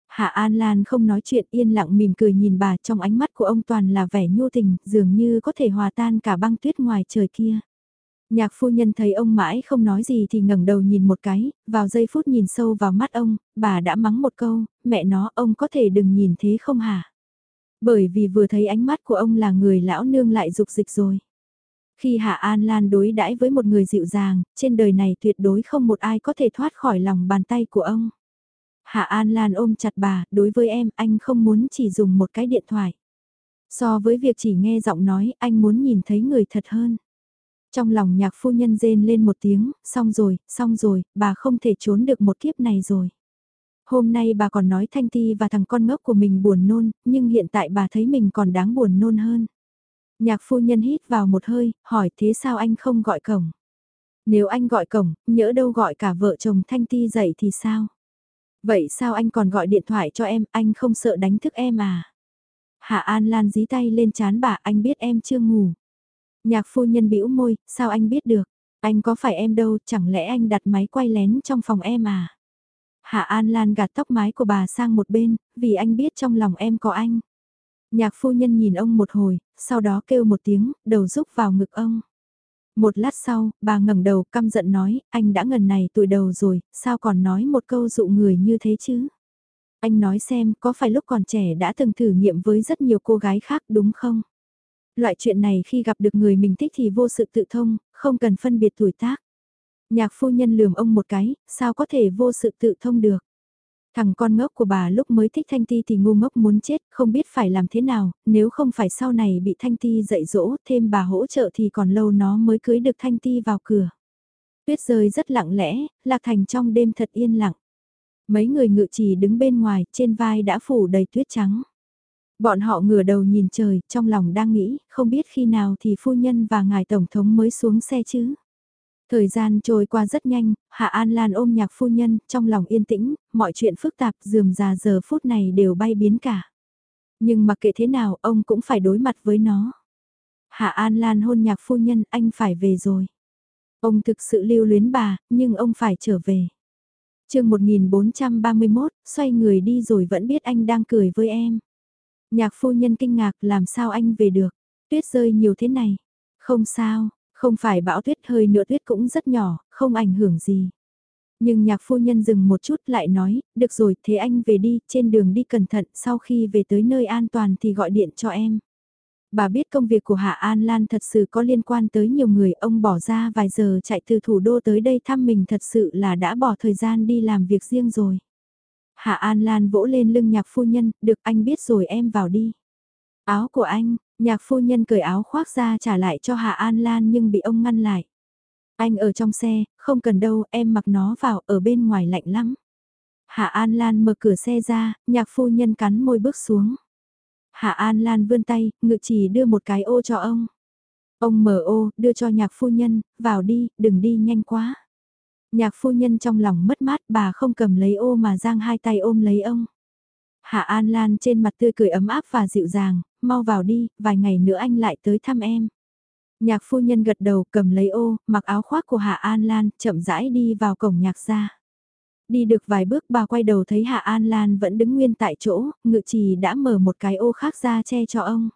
Hạ An Lan không nói chuyện yên lặng mỉm cười nhìn bà trong ánh mắt của ông toàn là vẻ nhu tình, dường như có thể hòa tan cả băng tuyết ngoài trời kia. Nhạc phu nhân thấy ông mãi không nói gì thì ngẩng đầu nhìn một cái, vào giây phút nhìn sâu vào mắt ông, bà đã mắng một câu, mẹ nó ông có thể đừng nhìn thế không hả? Bởi vì vừa thấy ánh mắt của ông là người lão nương lại dục dịch rồi. Khi Hạ An Lan đối đãi với một người dịu dàng, trên đời này tuyệt đối không một ai có thể thoát khỏi lòng bàn tay của ông. Hạ An Lan ôm chặt bà, đối với em anh không muốn chỉ dùng một cái điện thoại. So với việc chỉ nghe giọng nói, anh muốn nhìn thấy người thật hơn. Trong lòng nhạc phu nhân rên lên một tiếng, xong rồi, xong rồi, bà không thể trốn được một kiếp này rồi. Hôm nay bà còn nói Thanh Ti và thằng con ngốc của mình buồn nôn, nhưng hiện tại bà thấy mình còn đáng buồn nôn hơn. Nhạc phu nhân hít vào một hơi, hỏi thế sao anh không gọi cổng? Nếu anh gọi cổng, nhỡ đâu gọi cả vợ chồng Thanh Ti dậy thì sao? Vậy sao anh còn gọi điện thoại cho em, anh không sợ đánh thức em à? Hạ An Lan dí tay lên chán bà, anh biết em chưa ngủ. Nhạc phu nhân bĩu môi, sao anh biết được? Anh có phải em đâu, chẳng lẽ anh đặt máy quay lén trong phòng em à? Hạ An Lan gạt tóc mái của bà sang một bên, vì anh biết trong lòng em có anh. Nhạc phu nhân nhìn ông một hồi, sau đó kêu một tiếng, đầu rúc vào ngực ông. Một lát sau, bà ngẩng đầu căm giận nói, anh đã ngần này tuổi đầu rồi, sao còn nói một câu dụ người như thế chứ? Anh nói xem, có phải lúc còn trẻ đã từng thử nghiệm với rất nhiều cô gái khác đúng không? Loại chuyện này khi gặp được người mình thích thì vô sự tự thông, không cần phân biệt tuổi tác. Nhạc phu nhân lườm ông một cái, sao có thể vô sự tự thông được? Thằng con ngốc của bà lúc mới thích Thanh Ti thì ngu ngốc muốn chết, không biết phải làm thế nào, nếu không phải sau này bị Thanh Ti dạy dỗ, thêm bà hỗ trợ thì còn lâu nó mới cưới được Thanh Ti vào cửa. Tuyết rơi rất lặng lẽ, Lạc Thành trong đêm thật yên lặng. Mấy người ngự trì đứng bên ngoài, trên vai đã phủ đầy tuyết trắng. Bọn họ ngửa đầu nhìn trời, trong lòng đang nghĩ, không biết khi nào thì phu nhân và ngài tổng thống mới xuống xe chứ. Thời gian trôi qua rất nhanh, Hạ An Lan ôm nhạc phu nhân, trong lòng yên tĩnh, mọi chuyện phức tạp dườm già giờ phút này đều bay biến cả. Nhưng mặc kệ thế nào, ông cũng phải đối mặt với nó. Hạ An Lan hôn nhạc phu nhân, anh phải về rồi. Ông thực sự lưu luyến bà, nhưng ông phải trở về. chương 1431, xoay người đi rồi vẫn biết anh đang cười với em. Nhạc phu nhân kinh ngạc làm sao anh về được. Tuyết rơi nhiều thế này. Không sao, không phải bão tuyết hơi nữa tuyết cũng rất nhỏ, không ảnh hưởng gì. Nhưng nhạc phu nhân dừng một chút lại nói, được rồi, thế anh về đi, trên đường đi cẩn thận, sau khi về tới nơi an toàn thì gọi điện cho em. Bà biết công việc của Hạ An Lan thật sự có liên quan tới nhiều người, ông bỏ ra vài giờ chạy từ thủ đô tới đây thăm mình thật sự là đã bỏ thời gian đi làm việc riêng rồi. Hạ An Lan vỗ lên lưng nhạc phu nhân, được anh biết rồi em vào đi. Áo của anh, nhạc phu nhân cởi áo khoác ra trả lại cho Hạ An Lan nhưng bị ông ngăn lại. Anh ở trong xe, không cần đâu, em mặc nó vào, ở bên ngoài lạnh lắm. Hạ An Lan mở cửa xe ra, nhạc phu nhân cắn môi bước xuống. Hạ An Lan vươn tay, ngự chỉ đưa một cái ô cho ông. Ông mở ô, đưa cho nhạc phu nhân, vào đi, đừng đi nhanh quá. Nhạc phu nhân trong lòng mất mát bà không cầm lấy ô mà giang hai tay ôm lấy ông. Hạ An Lan trên mặt tươi cười ấm áp và dịu dàng, mau vào đi, vài ngày nữa anh lại tới thăm em. Nhạc phu nhân gật đầu cầm lấy ô, mặc áo khoác của Hạ An Lan, chậm rãi đi vào cổng nhạc ra. Đi được vài bước bà quay đầu thấy Hạ An Lan vẫn đứng nguyên tại chỗ, ngự trì đã mở một cái ô khác ra che cho ông.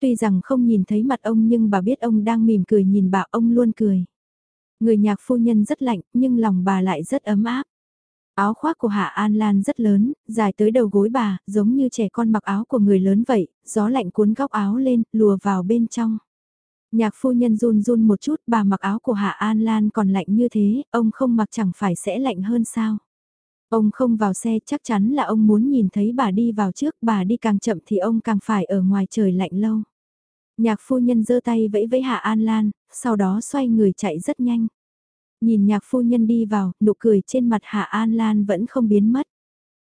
Tuy rằng không nhìn thấy mặt ông nhưng bà biết ông đang mỉm cười nhìn bà ông luôn cười. Người nhạc phu nhân rất lạnh, nhưng lòng bà lại rất ấm áp. Áo khoác của Hạ An Lan rất lớn, dài tới đầu gối bà, giống như trẻ con mặc áo của người lớn vậy, gió lạnh cuốn góc áo lên, lùa vào bên trong. Nhạc phu nhân run run một chút, bà mặc áo của Hạ An Lan còn lạnh như thế, ông không mặc chẳng phải sẽ lạnh hơn sao. Ông không vào xe chắc chắn là ông muốn nhìn thấy bà đi vào trước, bà đi càng chậm thì ông càng phải ở ngoài trời lạnh lâu. Nhạc phu nhân giơ tay vẫy vẫy Hạ An Lan, sau đó xoay người chạy rất nhanh. Nhìn nhạc phu nhân đi vào, nụ cười trên mặt Hạ An Lan vẫn không biến mất.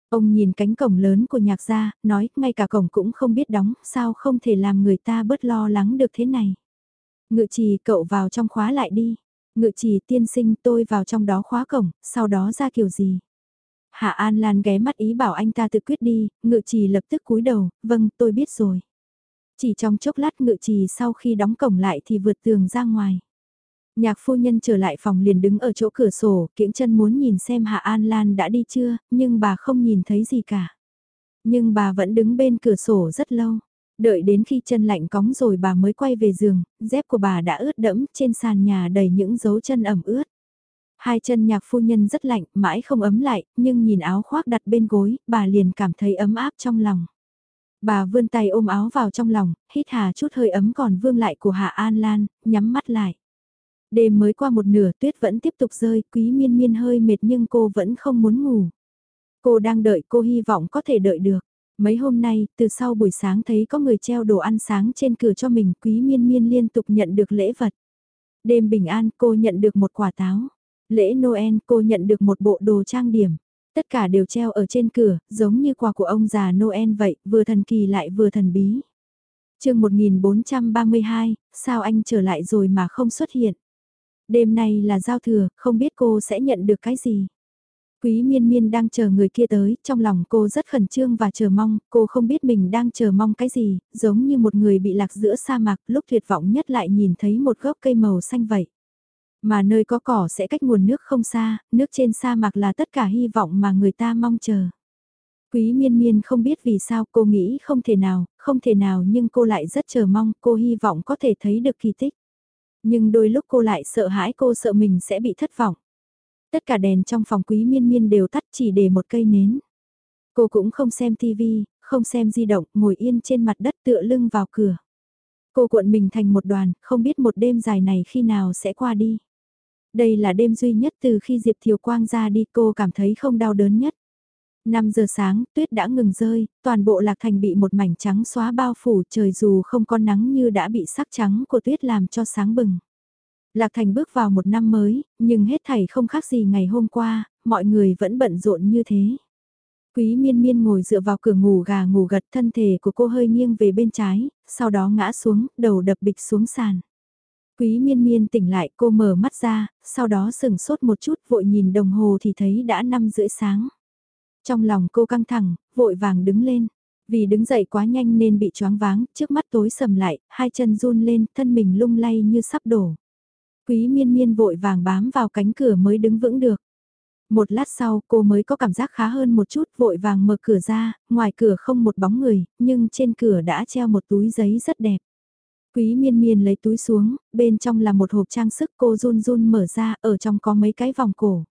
Ông nhìn cánh cổng lớn của nhạc gia, nói, ngay cả cổng cũng không biết đóng, sao không thể làm người ta bớt lo lắng được thế này. Ngự trì cậu vào trong khóa lại đi. Ngự trì tiên sinh tôi vào trong đó khóa cổng, sau đó ra kiểu gì. Hạ An Lan ghé mắt ý bảo anh ta tự quyết đi, ngự trì lập tức cúi đầu, vâng tôi biết rồi. Chỉ trong chốc lát ngự trì sau khi đóng cổng lại thì vượt tường ra ngoài. Nhạc phu nhân trở lại phòng liền đứng ở chỗ cửa sổ, kiễng chân muốn nhìn xem Hạ An Lan đã đi chưa, nhưng bà không nhìn thấy gì cả. Nhưng bà vẫn đứng bên cửa sổ rất lâu. Đợi đến khi chân lạnh cóng rồi bà mới quay về giường, dép của bà đã ướt đẫm, trên sàn nhà đầy những dấu chân ẩm ướt. Hai chân nhạc phu nhân rất lạnh, mãi không ấm lại, nhưng nhìn áo khoác đặt bên gối, bà liền cảm thấy ấm áp trong lòng. Bà vươn tay ôm áo vào trong lòng, hít hà chút hơi ấm còn vương lại của Hạ An Lan, nhắm mắt lại. Đêm mới qua một nửa tuyết vẫn tiếp tục rơi, quý miên miên hơi mệt nhưng cô vẫn không muốn ngủ. Cô đang đợi cô hy vọng có thể đợi được. Mấy hôm nay, từ sau buổi sáng thấy có người treo đồ ăn sáng trên cửa cho mình, quý miên miên liên tục nhận được lễ vật. Đêm bình an, cô nhận được một quả táo. Lễ Noel, cô nhận được một bộ đồ trang điểm. Tất cả đều treo ở trên cửa, giống như quà của ông già Noel vậy, vừa thần kỳ lại vừa thần bí. chương 1432, sao anh trở lại rồi mà không xuất hiện? Đêm nay là giao thừa, không biết cô sẽ nhận được cái gì? Quý miên miên đang chờ người kia tới, trong lòng cô rất khẩn trương và chờ mong, cô không biết mình đang chờ mong cái gì, giống như một người bị lạc giữa sa mạc lúc tuyệt vọng nhất lại nhìn thấy một gốc cây màu xanh vậy. Mà nơi có cỏ sẽ cách nguồn nước không xa, nước trên sa mạc là tất cả hy vọng mà người ta mong chờ. Quý miên miên không biết vì sao cô nghĩ không thể nào, không thể nào nhưng cô lại rất chờ mong, cô hy vọng có thể thấy được kỳ tích. Nhưng đôi lúc cô lại sợ hãi cô sợ mình sẽ bị thất vọng. Tất cả đèn trong phòng quý miên miên đều tắt chỉ để một cây nến. Cô cũng không xem tivi, không xem di động, ngồi yên trên mặt đất tựa lưng vào cửa. Cô cuộn mình thành một đoàn, không biết một đêm dài này khi nào sẽ qua đi. Đây là đêm duy nhất từ khi Diệp Thiều Quang ra đi cô cảm thấy không đau đớn nhất. 5 giờ sáng, tuyết đã ngừng rơi, toàn bộ lạc thành bị một mảnh trắng xóa bao phủ trời dù không có nắng như đã bị sắc trắng của tuyết làm cho sáng bừng. Lạc thành bước vào một năm mới, nhưng hết thảy không khác gì ngày hôm qua, mọi người vẫn bận rộn như thế. Quý miên miên ngồi dựa vào cửa ngủ gà ngủ gật thân thể của cô hơi nghiêng về bên trái, sau đó ngã xuống, đầu đập bịch xuống sàn. Quý miên miên tỉnh lại cô mở mắt ra, sau đó sừng sốt một chút vội nhìn đồng hồ thì thấy đã 5 rưỡi sáng. Trong lòng cô căng thẳng, vội vàng đứng lên. Vì đứng dậy quá nhanh nên bị choáng váng, trước mắt tối sầm lại, hai chân run lên, thân mình lung lay như sắp đổ. Quý miên miên vội vàng bám vào cánh cửa mới đứng vững được. Một lát sau cô mới có cảm giác khá hơn một chút vội vàng mở cửa ra, ngoài cửa không một bóng người, nhưng trên cửa đã treo một túi giấy rất đẹp. Quý miên miên lấy túi xuống, bên trong là một hộp trang sức cô run run mở ra, ở trong có mấy cái vòng cổ.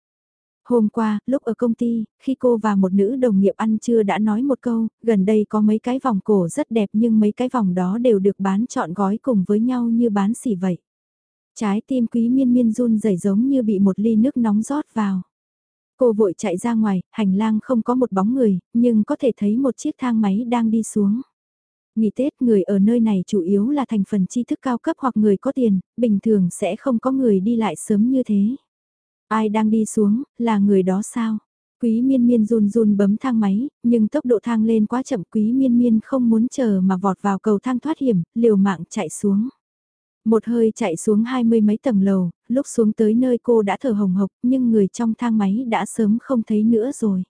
Hôm qua, lúc ở công ty, khi cô và một nữ đồng nghiệp ăn trưa đã nói một câu, gần đây có mấy cái vòng cổ rất đẹp nhưng mấy cái vòng đó đều được bán trọn gói cùng với nhau như bán xỉ vậy. Trái tim quý miên miên run rẩy giống như bị một ly nước nóng rót vào. Cô vội chạy ra ngoài, hành lang không có một bóng người, nhưng có thể thấy một chiếc thang máy đang đi xuống. Nghỉ Tết người ở nơi này chủ yếu là thành phần tri thức cao cấp hoặc người có tiền, bình thường sẽ không có người đi lại sớm như thế. Ai đang đi xuống, là người đó sao? Quý miên miên run run bấm thang máy, nhưng tốc độ thang lên quá chậm quý miên miên không muốn chờ mà vọt vào cầu thang thoát hiểm, liều mạng chạy xuống. Một hơi chạy xuống hai mươi mấy tầng lầu, lúc xuống tới nơi cô đã thở hồng hộc nhưng người trong thang máy đã sớm không thấy nữa rồi.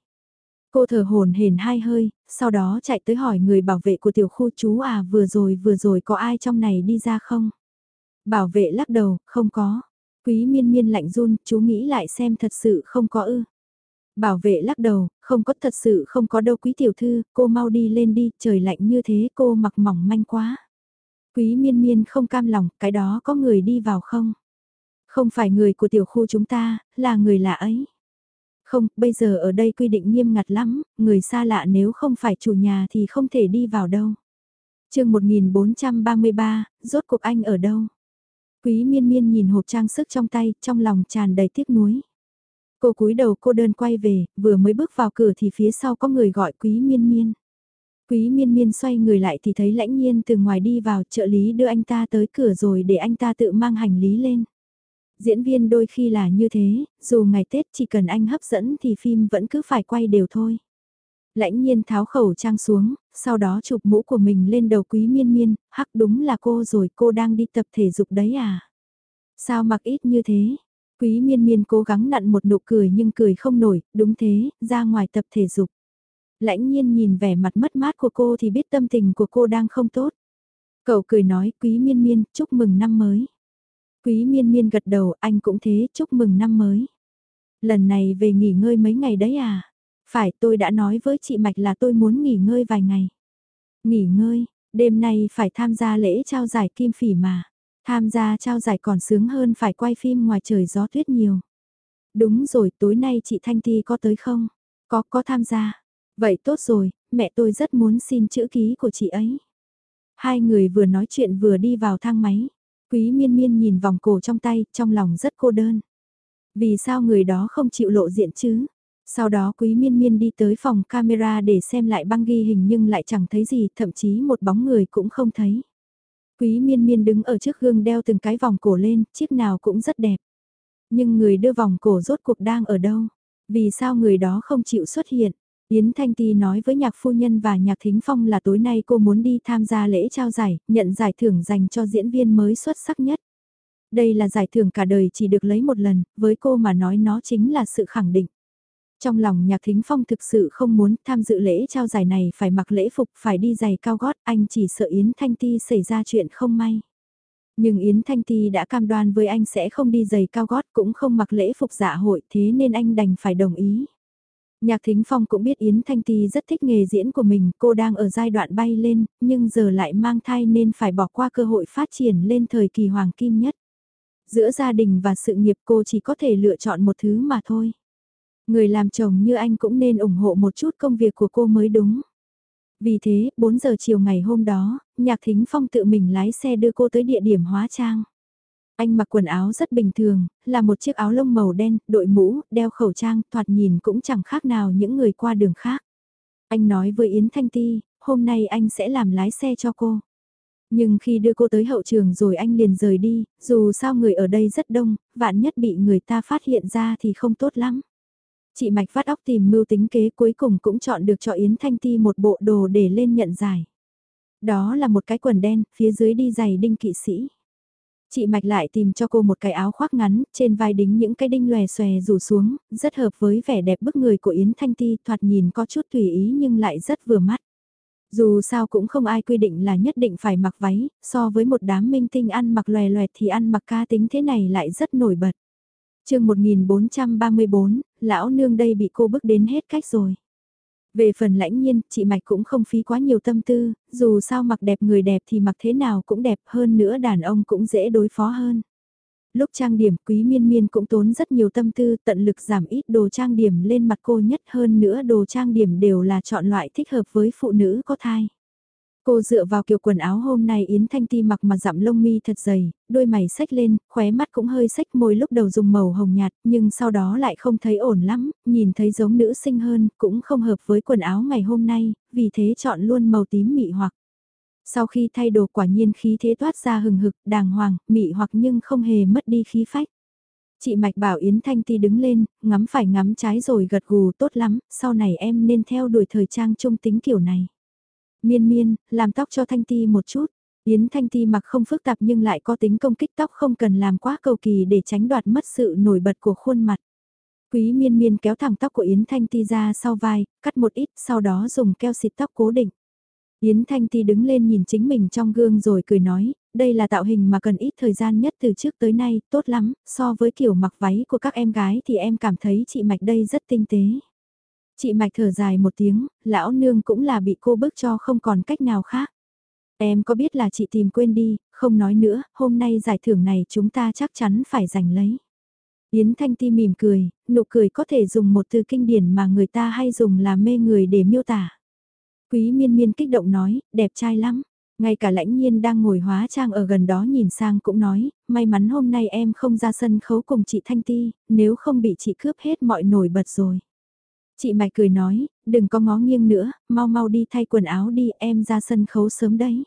Cô thở hồn hển hai hơi, sau đó chạy tới hỏi người bảo vệ của tiểu khu chú à vừa rồi vừa rồi có ai trong này đi ra không? Bảo vệ lắc đầu, không có. Quý miên miên lạnh run, chú nghĩ lại xem thật sự không có ư. Bảo vệ lắc đầu, không có thật sự không có đâu quý tiểu thư, cô mau đi lên đi, trời lạnh như thế cô mặc mỏng manh quá. Quý miên miên không cam lòng, cái đó có người đi vào không? Không phải người của tiểu khu chúng ta, là người lạ ấy. Không, bây giờ ở đây quy định nghiêm ngặt lắm, người xa lạ nếu không phải chủ nhà thì không thể đi vào đâu. chương 1433, rốt cuộc anh ở đâu? Quý miên miên nhìn hộp trang sức trong tay, trong lòng tràn đầy tiếc nuối. Cô cúi đầu cô đơn quay về, vừa mới bước vào cửa thì phía sau có người gọi quý miên miên. Quý miên miên xoay người lại thì thấy lãnh nhiên từ ngoài đi vào trợ lý đưa anh ta tới cửa rồi để anh ta tự mang hành lý lên. Diễn viên đôi khi là như thế, dù ngày Tết chỉ cần anh hấp dẫn thì phim vẫn cứ phải quay đều thôi. Lãnh nhiên tháo khẩu trang xuống, sau đó chụp mũ của mình lên đầu quý miên miên, hắc đúng là cô rồi cô đang đi tập thể dục đấy à. Sao mặc ít như thế? Quý miên miên cố gắng nặn một nụ cười nhưng cười không nổi, đúng thế, ra ngoài tập thể dục. Lãnh nhiên nhìn vẻ mặt mất mát của cô thì biết tâm tình của cô đang không tốt. Cậu cười nói quý miên miên, chúc mừng năm mới. Quý miên miên gật đầu, anh cũng thế, chúc mừng năm mới. Lần này về nghỉ ngơi mấy ngày đấy à? Phải tôi đã nói với chị Mạch là tôi muốn nghỉ ngơi vài ngày. Nghỉ ngơi, đêm nay phải tham gia lễ trao giải kim phỉ mà. Tham gia trao giải còn sướng hơn phải quay phim ngoài trời gió tuyết nhiều. Đúng rồi, tối nay chị Thanh Ti có tới không? Có, có tham gia. Vậy tốt rồi, mẹ tôi rất muốn xin chữ ký của chị ấy. Hai người vừa nói chuyện vừa đi vào thang máy. Quý miên miên nhìn vòng cổ trong tay, trong lòng rất cô đơn. Vì sao người đó không chịu lộ diện chứ? Sau đó quý miên miên đi tới phòng camera để xem lại băng ghi hình nhưng lại chẳng thấy gì, thậm chí một bóng người cũng không thấy. Quý miên miên đứng ở trước gương đeo từng cái vòng cổ lên, chiếc nào cũng rất đẹp. Nhưng người đưa vòng cổ rốt cuộc đang ở đâu? Vì sao người đó không chịu xuất hiện? Yến Thanh Ti nói với nhạc phu nhân và nhạc thính phong là tối nay cô muốn đi tham gia lễ trao giải, nhận giải thưởng dành cho diễn viên mới xuất sắc nhất. Đây là giải thưởng cả đời chỉ được lấy một lần, với cô mà nói nó chính là sự khẳng định. Trong lòng nhạc thính phong thực sự không muốn tham dự lễ trao giải này phải mặc lễ phục, phải đi giày cao gót, anh chỉ sợ Yến Thanh Ti xảy ra chuyện không may. Nhưng Yến Thanh Ti đã cam đoan với anh sẽ không đi giày cao gót cũng không mặc lễ phục dạ hội thế nên anh đành phải đồng ý. Nhạc Thính Phong cũng biết Yến Thanh Ti rất thích nghề diễn của mình, cô đang ở giai đoạn bay lên, nhưng giờ lại mang thai nên phải bỏ qua cơ hội phát triển lên thời kỳ hoàng kim nhất. Giữa gia đình và sự nghiệp cô chỉ có thể lựa chọn một thứ mà thôi. Người làm chồng như anh cũng nên ủng hộ một chút công việc của cô mới đúng. Vì thế, 4 giờ chiều ngày hôm đó, Nhạc Thính Phong tự mình lái xe đưa cô tới địa điểm hóa trang. Anh mặc quần áo rất bình thường, là một chiếc áo lông màu đen, đội mũ, đeo khẩu trang, thoạt nhìn cũng chẳng khác nào những người qua đường khác. Anh nói với Yến Thanh Ti, hôm nay anh sẽ làm lái xe cho cô. Nhưng khi đưa cô tới hậu trường rồi anh liền rời đi, dù sao người ở đây rất đông, vạn nhất bị người ta phát hiện ra thì không tốt lắm. Chị Mạch phát óc tìm mưu tính kế cuối cùng cũng chọn được cho Yến Thanh Ti một bộ đồ để lên nhận giải. Đó là một cái quần đen, phía dưới đi giày đinh kỵ sĩ. Chị Mạch lại tìm cho cô một cái áo khoác ngắn, trên vai đính những cái đinh lòe xòe rủ xuống, rất hợp với vẻ đẹp bức người của Yến Thanh Ti, thoạt nhìn có chút tùy ý nhưng lại rất vừa mắt. Dù sao cũng không ai quy định là nhất định phải mặc váy, so với một đám minh tinh ăn mặc lòe loẹt thì ăn mặc ca tính thế này lại rất nổi bật chương 1434, lão nương đây bị cô bức đến hết cách rồi. Về phần lãnh nhiên, chị Mạch cũng không phí quá nhiều tâm tư, dù sao mặc đẹp người đẹp thì mặc thế nào cũng đẹp hơn nữa đàn ông cũng dễ đối phó hơn. Lúc trang điểm quý miên miên cũng tốn rất nhiều tâm tư tận lực giảm ít đồ trang điểm lên mặt cô nhất hơn nữa đồ trang điểm đều là chọn loại thích hợp với phụ nữ có thai. Cô dựa vào kiểu quần áo hôm nay Yến Thanh Ti mặc mà dặm lông mi thật dày, đôi mày sách lên, khóe mắt cũng hơi sách môi lúc đầu dùng màu hồng nhạt, nhưng sau đó lại không thấy ổn lắm, nhìn thấy giống nữ sinh hơn, cũng không hợp với quần áo ngày hôm nay, vì thế chọn luôn màu tím mị hoặc. Sau khi thay đồ quả nhiên khí thế toát ra hừng hực, đàng hoàng, mị hoặc nhưng không hề mất đi khí phách. Chị Mạch bảo Yến Thanh Ti đứng lên, ngắm phải ngắm trái rồi gật gù tốt lắm, sau này em nên theo đuổi thời trang trung tính kiểu này. Miên miên, làm tóc cho Thanh Ti một chút. Yến Thanh Ti mặc không phức tạp nhưng lại có tính công kích tóc không cần làm quá cầu kỳ để tránh đoạt mất sự nổi bật của khuôn mặt. Quý miên miên kéo thẳng tóc của Yến Thanh Ti ra sau vai, cắt một ít sau đó dùng keo xịt tóc cố định. Yến Thanh Ti đứng lên nhìn chính mình trong gương rồi cười nói, đây là tạo hình mà cần ít thời gian nhất từ trước tới nay, tốt lắm, so với kiểu mặc váy của các em gái thì em cảm thấy chị Mạch đây rất tinh tế. Chị Mạch thở dài một tiếng, lão nương cũng là bị cô bức cho không còn cách nào khác. Em có biết là chị tìm quên đi, không nói nữa, hôm nay giải thưởng này chúng ta chắc chắn phải giành lấy. Yến Thanh Ti mỉm cười, nụ cười có thể dùng một từ kinh điển mà người ta hay dùng là mê người để miêu tả. Quý miên miên kích động nói, đẹp trai lắm. Ngay cả lãnh nhiên đang ngồi hóa trang ở gần đó nhìn sang cũng nói, may mắn hôm nay em không ra sân khấu cùng chị Thanh Ti, nếu không bị chị cướp hết mọi nổi bật rồi. Chị Mạch cười nói, đừng có ngó nghiêng nữa, mau mau đi thay quần áo đi, em ra sân khấu sớm đấy.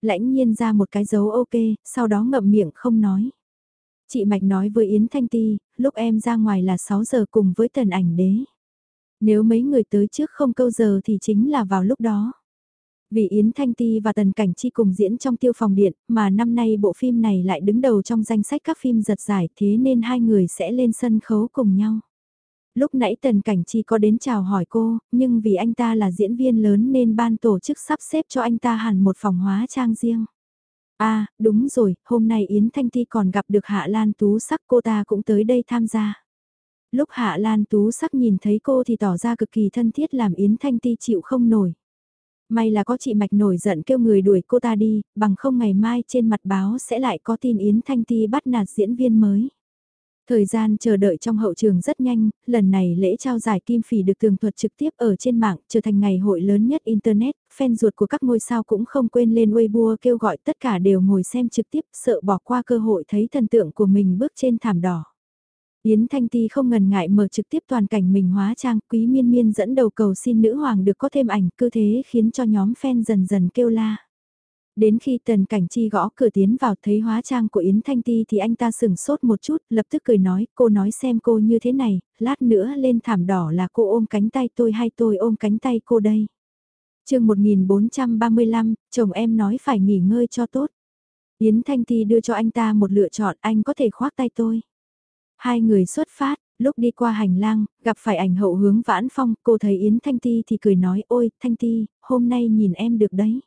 Lãnh nhiên ra một cái dấu ok, sau đó ngậm miệng không nói. Chị Mạch nói với Yến Thanh Ti, lúc em ra ngoài là 6 giờ cùng với tần ảnh đế. Nếu mấy người tới trước không câu giờ thì chính là vào lúc đó. Vì Yến Thanh Ti và Tần Cảnh Chi cùng diễn trong tiêu phòng điện, mà năm nay bộ phim này lại đứng đầu trong danh sách các phim giật giải thế nên hai người sẽ lên sân khấu cùng nhau. Lúc nãy Tần Cảnh Chi có đến chào hỏi cô, nhưng vì anh ta là diễn viên lớn nên ban tổ chức sắp xếp cho anh ta hẳn một phòng hóa trang riêng. À, đúng rồi, hôm nay Yến Thanh Ti còn gặp được Hạ Lan Tú Sắc cô ta cũng tới đây tham gia. Lúc Hạ Lan Tú Sắc nhìn thấy cô thì tỏ ra cực kỳ thân thiết làm Yến Thanh Ti chịu không nổi. May là có chị Mạch nổi giận kêu người đuổi cô ta đi, bằng không ngày mai trên mặt báo sẽ lại có tin Yến Thanh Ti bắt nạt diễn viên mới. Thời gian chờ đợi trong hậu trường rất nhanh, lần này lễ trao giải Kim Phỉ được tường thuật trực tiếp ở trên mạng trở thành ngày hội lớn nhất Internet, fan ruột của các ngôi sao cũng không quên lên Weibo kêu gọi tất cả đều ngồi xem trực tiếp sợ bỏ qua cơ hội thấy thần tượng của mình bước trên thảm đỏ. Yến Thanh Ti không ngần ngại mở trực tiếp toàn cảnh mình hóa trang, quý miên miên dẫn đầu cầu xin nữ hoàng được có thêm ảnh, cứ thế khiến cho nhóm fan dần dần kêu la. Đến khi Tần Cảnh Chi gõ cửa tiến vào thấy hóa trang của Yến Thanh Ti thì anh ta sừng sốt một chút, lập tức cười nói, cô nói xem cô như thế này, lát nữa lên thảm đỏ là cô ôm cánh tay tôi hay tôi ôm cánh tay cô đây. chương 1435, chồng em nói phải nghỉ ngơi cho tốt. Yến Thanh Ti đưa cho anh ta một lựa chọn anh có thể khoác tay tôi. Hai người xuất phát, lúc đi qua hành lang, gặp phải ảnh hậu hướng vãn phong, cô thấy Yến Thanh Ti thì cười nói ôi, Thanh Ti, hôm nay nhìn em được đấy.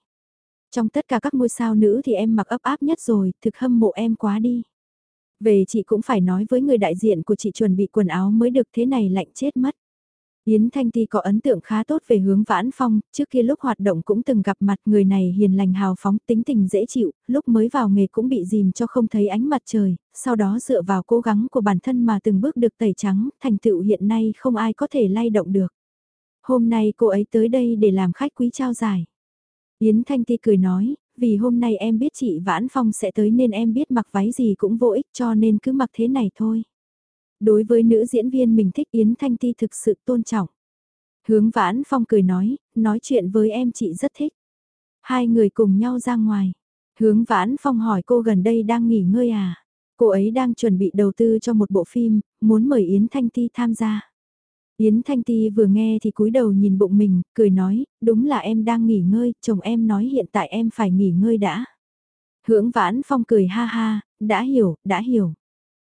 Trong tất cả các ngôi sao nữ thì em mặc ấp áp nhất rồi, thực hâm mộ em quá đi. Về chị cũng phải nói với người đại diện của chị chuẩn bị quần áo mới được thế này lạnh chết mất. Yến Thanh Ti có ấn tượng khá tốt về hướng Vãn Phong, trước kia lúc hoạt động cũng từng gặp mặt người này hiền lành hào phóng tính tình dễ chịu, lúc mới vào nghề cũng bị dìm cho không thấy ánh mặt trời, sau đó dựa vào cố gắng của bản thân mà từng bước được tẩy trắng, thành tựu hiện nay không ai có thể lay động được. Hôm nay cô ấy tới đây để làm khách quý trao giải. Yến Thanh Ti cười nói, vì hôm nay em biết chị Vãn Phong sẽ tới nên em biết mặc váy gì cũng vô ích cho nên cứ mặc thế này thôi. Đối với nữ diễn viên mình thích Yến Thanh Ti thực sự tôn trọng. Hướng Vãn Phong cười nói, nói chuyện với em chị rất thích. Hai người cùng nhau ra ngoài. Hướng Vãn Phong hỏi cô gần đây đang nghỉ ngơi à? Cô ấy đang chuẩn bị đầu tư cho một bộ phim, muốn mời Yến Thanh Ti tham gia. Yến Thanh Ti vừa nghe thì cúi đầu nhìn bụng mình, cười nói, đúng là em đang nghỉ ngơi, chồng em nói hiện tại em phải nghỉ ngơi đã. Hưởng vãn phong cười ha ha, đã hiểu, đã hiểu.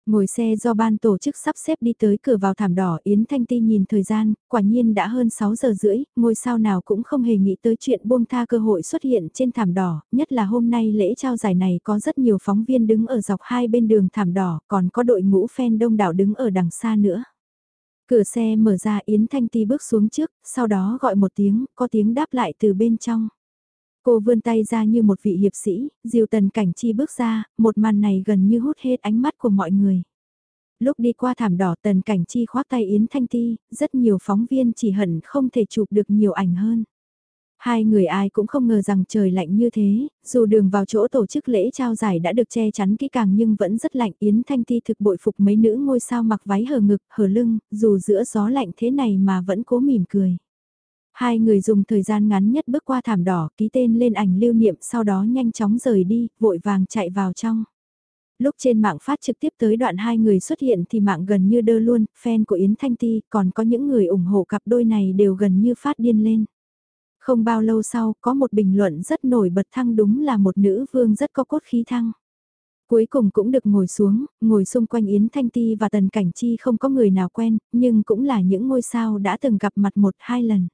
Ngồi xe do ban tổ chức sắp xếp đi tới cửa vào thảm đỏ Yến Thanh Ti nhìn thời gian, quả nhiên đã hơn 6 giờ rưỡi, ngôi sao nào cũng không hề nghĩ tới chuyện buông tha cơ hội xuất hiện trên thảm đỏ, nhất là hôm nay lễ trao giải này có rất nhiều phóng viên đứng ở dọc hai bên đường thảm đỏ, còn có đội ngũ fan đông đảo đứng ở đằng xa nữa. Cửa xe mở ra Yến Thanh Ti bước xuống trước, sau đó gọi một tiếng, có tiếng đáp lại từ bên trong. Cô vươn tay ra như một vị hiệp sĩ, diều tần cảnh chi bước ra, một màn này gần như hút hết ánh mắt của mọi người. Lúc đi qua thảm đỏ tần cảnh chi khoác tay Yến Thanh Ti, rất nhiều phóng viên chỉ hận không thể chụp được nhiều ảnh hơn. Hai người ai cũng không ngờ rằng trời lạnh như thế, dù đường vào chỗ tổ chức lễ trao giải đã được che chắn kỹ càng nhưng vẫn rất lạnh. Yến Thanh Ti thực bội phục mấy nữ ngôi sao mặc váy hở ngực, hở lưng, dù giữa gió lạnh thế này mà vẫn cố mỉm cười. Hai người dùng thời gian ngắn nhất bước qua thảm đỏ ký tên lên ảnh lưu niệm sau đó nhanh chóng rời đi, vội vàng chạy vào trong. Lúc trên mạng phát trực tiếp tới đoạn hai người xuất hiện thì mạng gần như đơ luôn, fan của Yến Thanh Ti còn có những người ủng hộ cặp đôi này đều gần như phát điên lên. Không bao lâu sau, có một bình luận rất nổi bật thăng đúng là một nữ vương rất có cốt khí thăng. Cuối cùng cũng được ngồi xuống, ngồi xung quanh Yến Thanh Ti và Tần Cảnh Chi không có người nào quen, nhưng cũng là những ngôi sao đã từng gặp mặt một hai lần.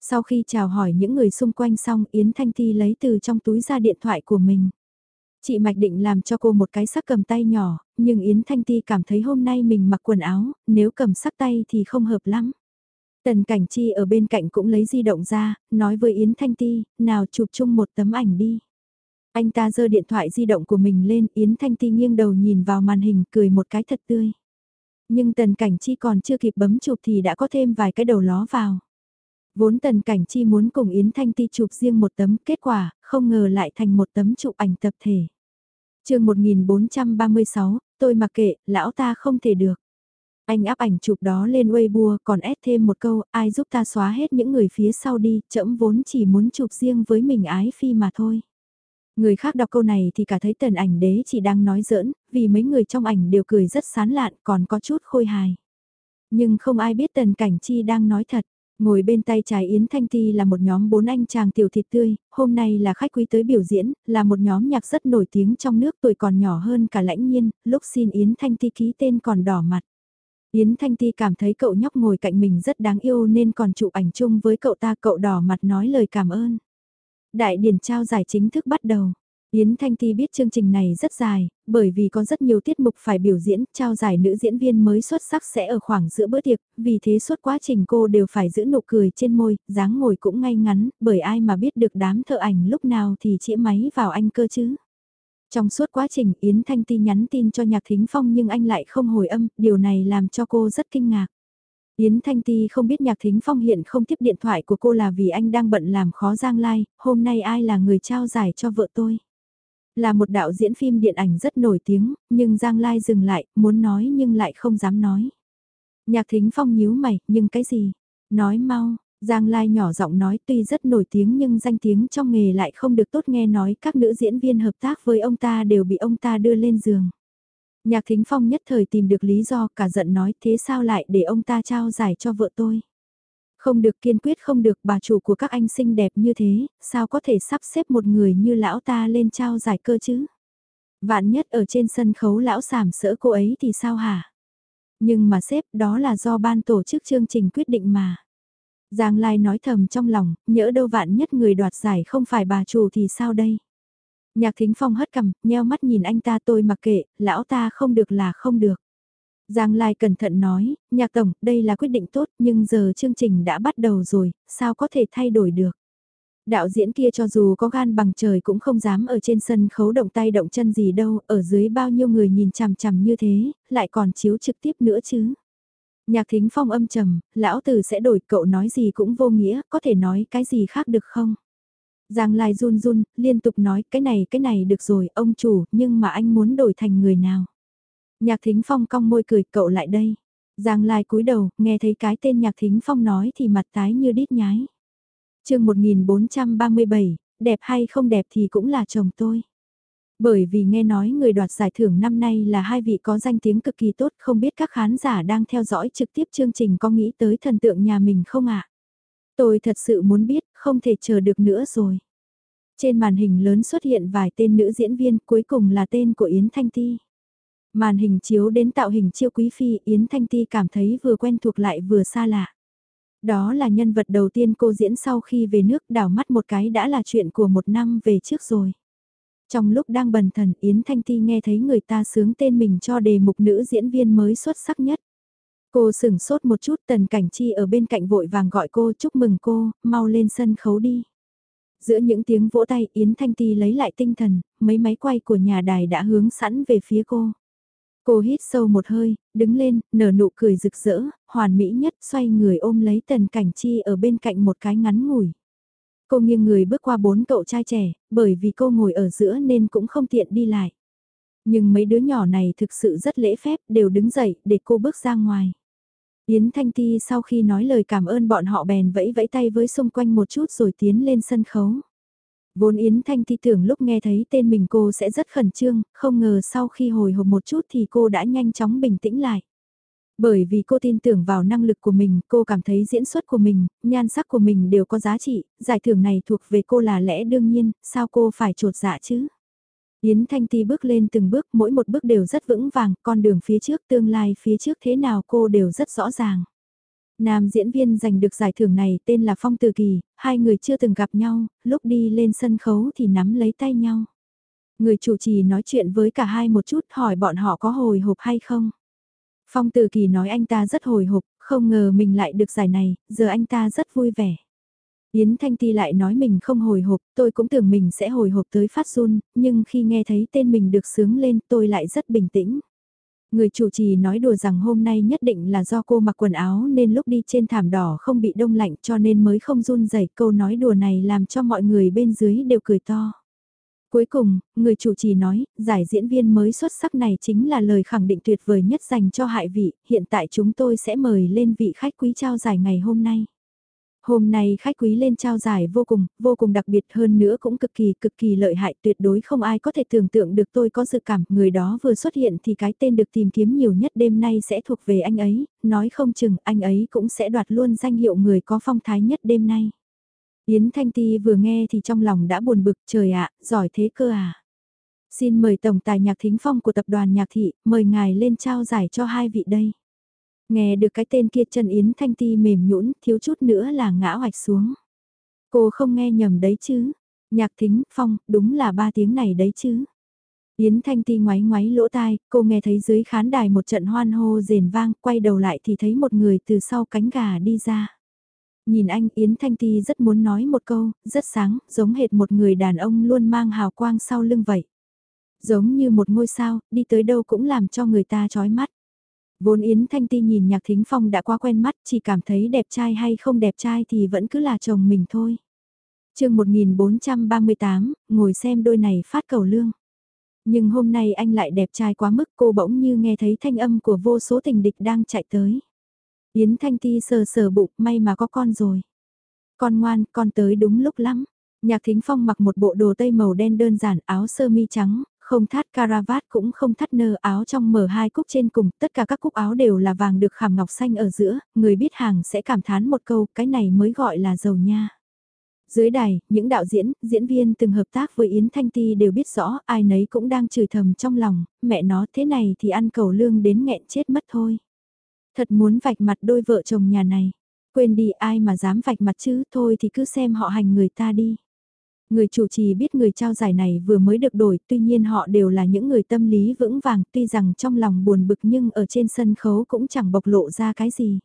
Sau khi chào hỏi những người xung quanh xong Yến Thanh Ti lấy từ trong túi ra điện thoại của mình. Chị Mạch định làm cho cô một cái sắc cầm tay nhỏ, nhưng Yến Thanh Ti cảm thấy hôm nay mình mặc quần áo, nếu cầm sắc tay thì không hợp lắm. Tần Cảnh Chi ở bên cạnh cũng lấy di động ra, nói với Yến Thanh Ti, nào chụp chung một tấm ảnh đi. Anh ta giơ điện thoại di động của mình lên, Yến Thanh Ti nghiêng đầu nhìn vào màn hình cười một cái thật tươi. Nhưng Tần Cảnh Chi còn chưa kịp bấm chụp thì đã có thêm vài cái đầu ló vào. Vốn Tần Cảnh Chi muốn cùng Yến Thanh Ti chụp riêng một tấm, kết quả, không ngờ lại thành một tấm chụp ảnh tập thể. chương 1436, tôi mặc kệ, lão ta không thể được. Anh áp ảnh chụp đó lên Weibo còn ép thêm một câu, ai giúp ta xóa hết những người phía sau đi, chậm vốn chỉ muốn chụp riêng với mình ái phi mà thôi. Người khác đọc câu này thì cả thấy tần ảnh đế chỉ đang nói giỡn, vì mấy người trong ảnh đều cười rất sán lạn còn có chút khôi hài. Nhưng không ai biết Tần Cảnh Chi đang nói thật. Ngồi bên tay trái Yến Thanh Ti là một nhóm bốn anh chàng tiểu thịt tươi, hôm nay là khách quý tới biểu diễn, là một nhóm nhạc rất nổi tiếng trong nước tuổi còn nhỏ hơn cả lãnh nhiên, lúc xin Yến Thanh Ti ký tên còn đỏ mặt. Yến Thanh Ti cảm thấy cậu nhóc ngồi cạnh mình rất đáng yêu nên còn chụp ảnh chung với cậu ta cậu đỏ mặt nói lời cảm ơn. Đại điển trao giải chính thức bắt đầu. Yến Thanh Ti biết chương trình này rất dài, bởi vì có rất nhiều tiết mục phải biểu diễn, trao giải nữ diễn viên mới xuất sắc sẽ ở khoảng giữa bữa tiệc, vì thế suốt quá trình cô đều phải giữ nụ cười trên môi, dáng ngồi cũng ngay ngắn, bởi ai mà biết được đám thợ ảnh lúc nào thì chĩa máy vào anh cơ chứ. Trong suốt quá trình Yến Thanh Ti nhắn tin cho Nhạc Thính Phong nhưng anh lại không hồi âm, điều này làm cho cô rất kinh ngạc. Yến Thanh Ti không biết Nhạc Thính Phong hiện không tiếp điện thoại của cô là vì anh đang bận làm khó Giang Lai, hôm nay ai là người trao giải cho vợ tôi. Là một đạo diễn phim điện ảnh rất nổi tiếng, nhưng Giang Lai dừng lại, muốn nói nhưng lại không dám nói. Nhạc Thính Phong nhíu mày, nhưng cái gì? Nói mau, Giang Lai nhỏ giọng nói tuy rất nổi tiếng nhưng danh tiếng trong nghề lại không được tốt nghe nói các nữ diễn viên hợp tác với ông ta đều bị ông ta đưa lên giường. Nhạc Thính Phong nhất thời tìm được lý do cả giận nói thế sao lại để ông ta trao giải cho vợ tôi. Không được kiên quyết không được bà chủ của các anh xinh đẹp như thế, sao có thể sắp xếp một người như lão ta lên trao giải cơ chứ? Vạn nhất ở trên sân khấu lão sảm sỡ cô ấy thì sao hả? Nhưng mà xếp đó là do ban tổ chức chương trình quyết định mà. Giang Lai nói thầm trong lòng, nhỡ đâu vạn nhất người đoạt giải không phải bà chủ thì sao đây? Nhạc Thính Phong hất cằm, nheo mắt nhìn anh ta tôi mặc kệ, lão ta không được là không được. Giang Lai cẩn thận nói, nhạc tổng, đây là quyết định tốt nhưng giờ chương trình đã bắt đầu rồi, sao có thể thay đổi được. Đạo diễn kia cho dù có gan bằng trời cũng không dám ở trên sân khấu động tay động chân gì đâu, ở dưới bao nhiêu người nhìn chằm chằm như thế, lại còn chiếu trực tiếp nữa chứ. Nhạc thính phong âm trầm, lão tử sẽ đổi cậu nói gì cũng vô nghĩa, có thể nói cái gì khác được không? Giang Lai run run, liên tục nói cái này cái này được rồi, ông chủ, nhưng mà anh muốn đổi thành người nào? Nhạc Thính Phong cong môi cười cậu lại đây. Giang Lai cúi đầu, nghe thấy cái tên Nhạc Thính Phong nói thì mặt tái như đít nhái. chương 1437, đẹp hay không đẹp thì cũng là chồng tôi. Bởi vì nghe nói người đoạt giải thưởng năm nay là hai vị có danh tiếng cực kỳ tốt không biết các khán giả đang theo dõi trực tiếp chương trình có nghĩ tới thần tượng nhà mình không ạ? Tôi thật sự muốn biết, không thể chờ được nữa rồi. Trên màn hình lớn xuất hiện vài tên nữ diễn viên cuối cùng là tên của Yến Thanh Ti. Màn hình chiếu đến tạo hình chiêu quý phi Yến Thanh Ti cảm thấy vừa quen thuộc lại vừa xa lạ. Đó là nhân vật đầu tiên cô diễn sau khi về nước đảo mắt một cái đã là chuyện của một năm về trước rồi. Trong lúc đang bần thần Yến Thanh Ti nghe thấy người ta sướng tên mình cho đề mục nữ diễn viên mới xuất sắc nhất. Cô sửng sốt một chút tần cảnh chi ở bên cạnh vội vàng gọi cô chúc mừng cô, mau lên sân khấu đi. Giữa những tiếng vỗ tay Yến Thanh Ti lấy lại tinh thần, mấy máy quay của nhà đài đã hướng sẵn về phía cô. Cô hít sâu một hơi, đứng lên, nở nụ cười rực rỡ, hoàn mỹ nhất xoay người ôm lấy tần cảnh chi ở bên cạnh một cái ngắn ngủi. Cô nghiêng người bước qua bốn cậu trai trẻ, bởi vì cô ngồi ở giữa nên cũng không tiện đi lại. Nhưng mấy đứa nhỏ này thực sự rất lễ phép, đều đứng dậy để cô bước ra ngoài. Yến Thanh Ti sau khi nói lời cảm ơn bọn họ bèn vẫy vẫy tay với xung quanh một chút rồi tiến lên sân khấu. Vốn Yến Thanh Ti tưởng lúc nghe thấy tên mình cô sẽ rất khẩn trương, không ngờ sau khi hồi hộp một chút thì cô đã nhanh chóng bình tĩnh lại. Bởi vì cô tin tưởng vào năng lực của mình, cô cảm thấy diễn xuất của mình, nhan sắc của mình đều có giá trị, giải thưởng này thuộc về cô là lẽ đương nhiên, sao cô phải trột dạ chứ? Yến Thanh Ti bước lên từng bước, mỗi một bước đều rất vững vàng, con đường phía trước tương lai phía trước thế nào cô đều rất rõ ràng. Nam diễn viên giành được giải thưởng này tên là Phong Từ Kỳ, hai người chưa từng gặp nhau, lúc đi lên sân khấu thì nắm lấy tay nhau. Người chủ trì nói chuyện với cả hai một chút hỏi bọn họ có hồi hộp hay không. Phong Từ Kỳ nói anh ta rất hồi hộp, không ngờ mình lại được giải này, giờ anh ta rất vui vẻ. Yến Thanh Ti lại nói mình không hồi hộp, tôi cũng tưởng mình sẽ hồi hộp tới phát run, nhưng khi nghe thấy tên mình được sướng lên tôi lại rất bình tĩnh. Người chủ trì nói đùa rằng hôm nay nhất định là do cô mặc quần áo nên lúc đi trên thảm đỏ không bị đông lạnh cho nên mới không run rẩy câu nói đùa này làm cho mọi người bên dưới đều cười to. Cuối cùng, người chủ trì nói, giải diễn viên mới xuất sắc này chính là lời khẳng định tuyệt vời nhất dành cho hại vị, hiện tại chúng tôi sẽ mời lên vị khách quý trao giải ngày hôm nay. Hôm nay khách quý lên trao giải vô cùng, vô cùng đặc biệt hơn nữa cũng cực kỳ cực kỳ lợi hại tuyệt đối không ai có thể tưởng tượng được tôi có dự cảm người đó vừa xuất hiện thì cái tên được tìm kiếm nhiều nhất đêm nay sẽ thuộc về anh ấy, nói không chừng anh ấy cũng sẽ đoạt luôn danh hiệu người có phong thái nhất đêm nay. Yến Thanh Ti vừa nghe thì trong lòng đã buồn bực trời ạ, giỏi thế cơ à. Xin mời Tổng tài nhạc thính phong của tập đoàn nhạc thị, mời ngài lên trao giải cho hai vị đây. Nghe được cái tên kia chân Yến Thanh Ti mềm nhũn thiếu chút nữa là ngã hoạch xuống. Cô không nghe nhầm đấy chứ. Nhạc thính, phong, đúng là ba tiếng này đấy chứ. Yến Thanh Ti ngoáy ngoáy lỗ tai, cô nghe thấy dưới khán đài một trận hoan hô rền vang, quay đầu lại thì thấy một người từ sau cánh gà đi ra. Nhìn anh Yến Thanh Ti rất muốn nói một câu, rất sáng, giống hệt một người đàn ông luôn mang hào quang sau lưng vậy. Giống như một ngôi sao, đi tới đâu cũng làm cho người ta chói mắt. Vốn Yến Thanh Ti nhìn Nhạc Thính Phong đã quá quen mắt, chỉ cảm thấy đẹp trai hay không đẹp trai thì vẫn cứ là chồng mình thôi. chương 1438, ngồi xem đôi này phát cầu lương. Nhưng hôm nay anh lại đẹp trai quá mức cô bỗng như nghe thấy thanh âm của vô số tình địch đang chạy tới. Yến Thanh Ti sờ sờ bụng, may mà có con rồi. Con ngoan, con tới đúng lúc lắm. Nhạc Thính Phong mặc một bộ đồ tây màu đen đơn giản, áo sơ mi trắng, không thắt caravat cũng không thắt nơ áo trong mở hai cúc trên cùng, tất cả các cúc áo đều là vàng được khảm ngọc xanh ở giữa, người biết hàng sẽ cảm thán một câu, cái này mới gọi là giàu nha. Dưới đài, những đạo diễn, diễn viên từng hợp tác với Yến Thanh Ti đều biết rõ, ai nấy cũng đang chửi thầm trong lòng, mẹ nó thế này thì ăn cầu lương đến nghẹn chết mất thôi. Thật muốn vạch mặt đôi vợ chồng nhà này. Quên đi ai mà dám vạch mặt chứ, thôi thì cứ xem họ hành người ta đi. Người chủ trì biết người trao giải này vừa mới được đổi, tuy nhiên họ đều là những người tâm lý vững vàng, tuy rằng trong lòng buồn bực nhưng ở trên sân khấu cũng chẳng bộc lộ ra cái gì.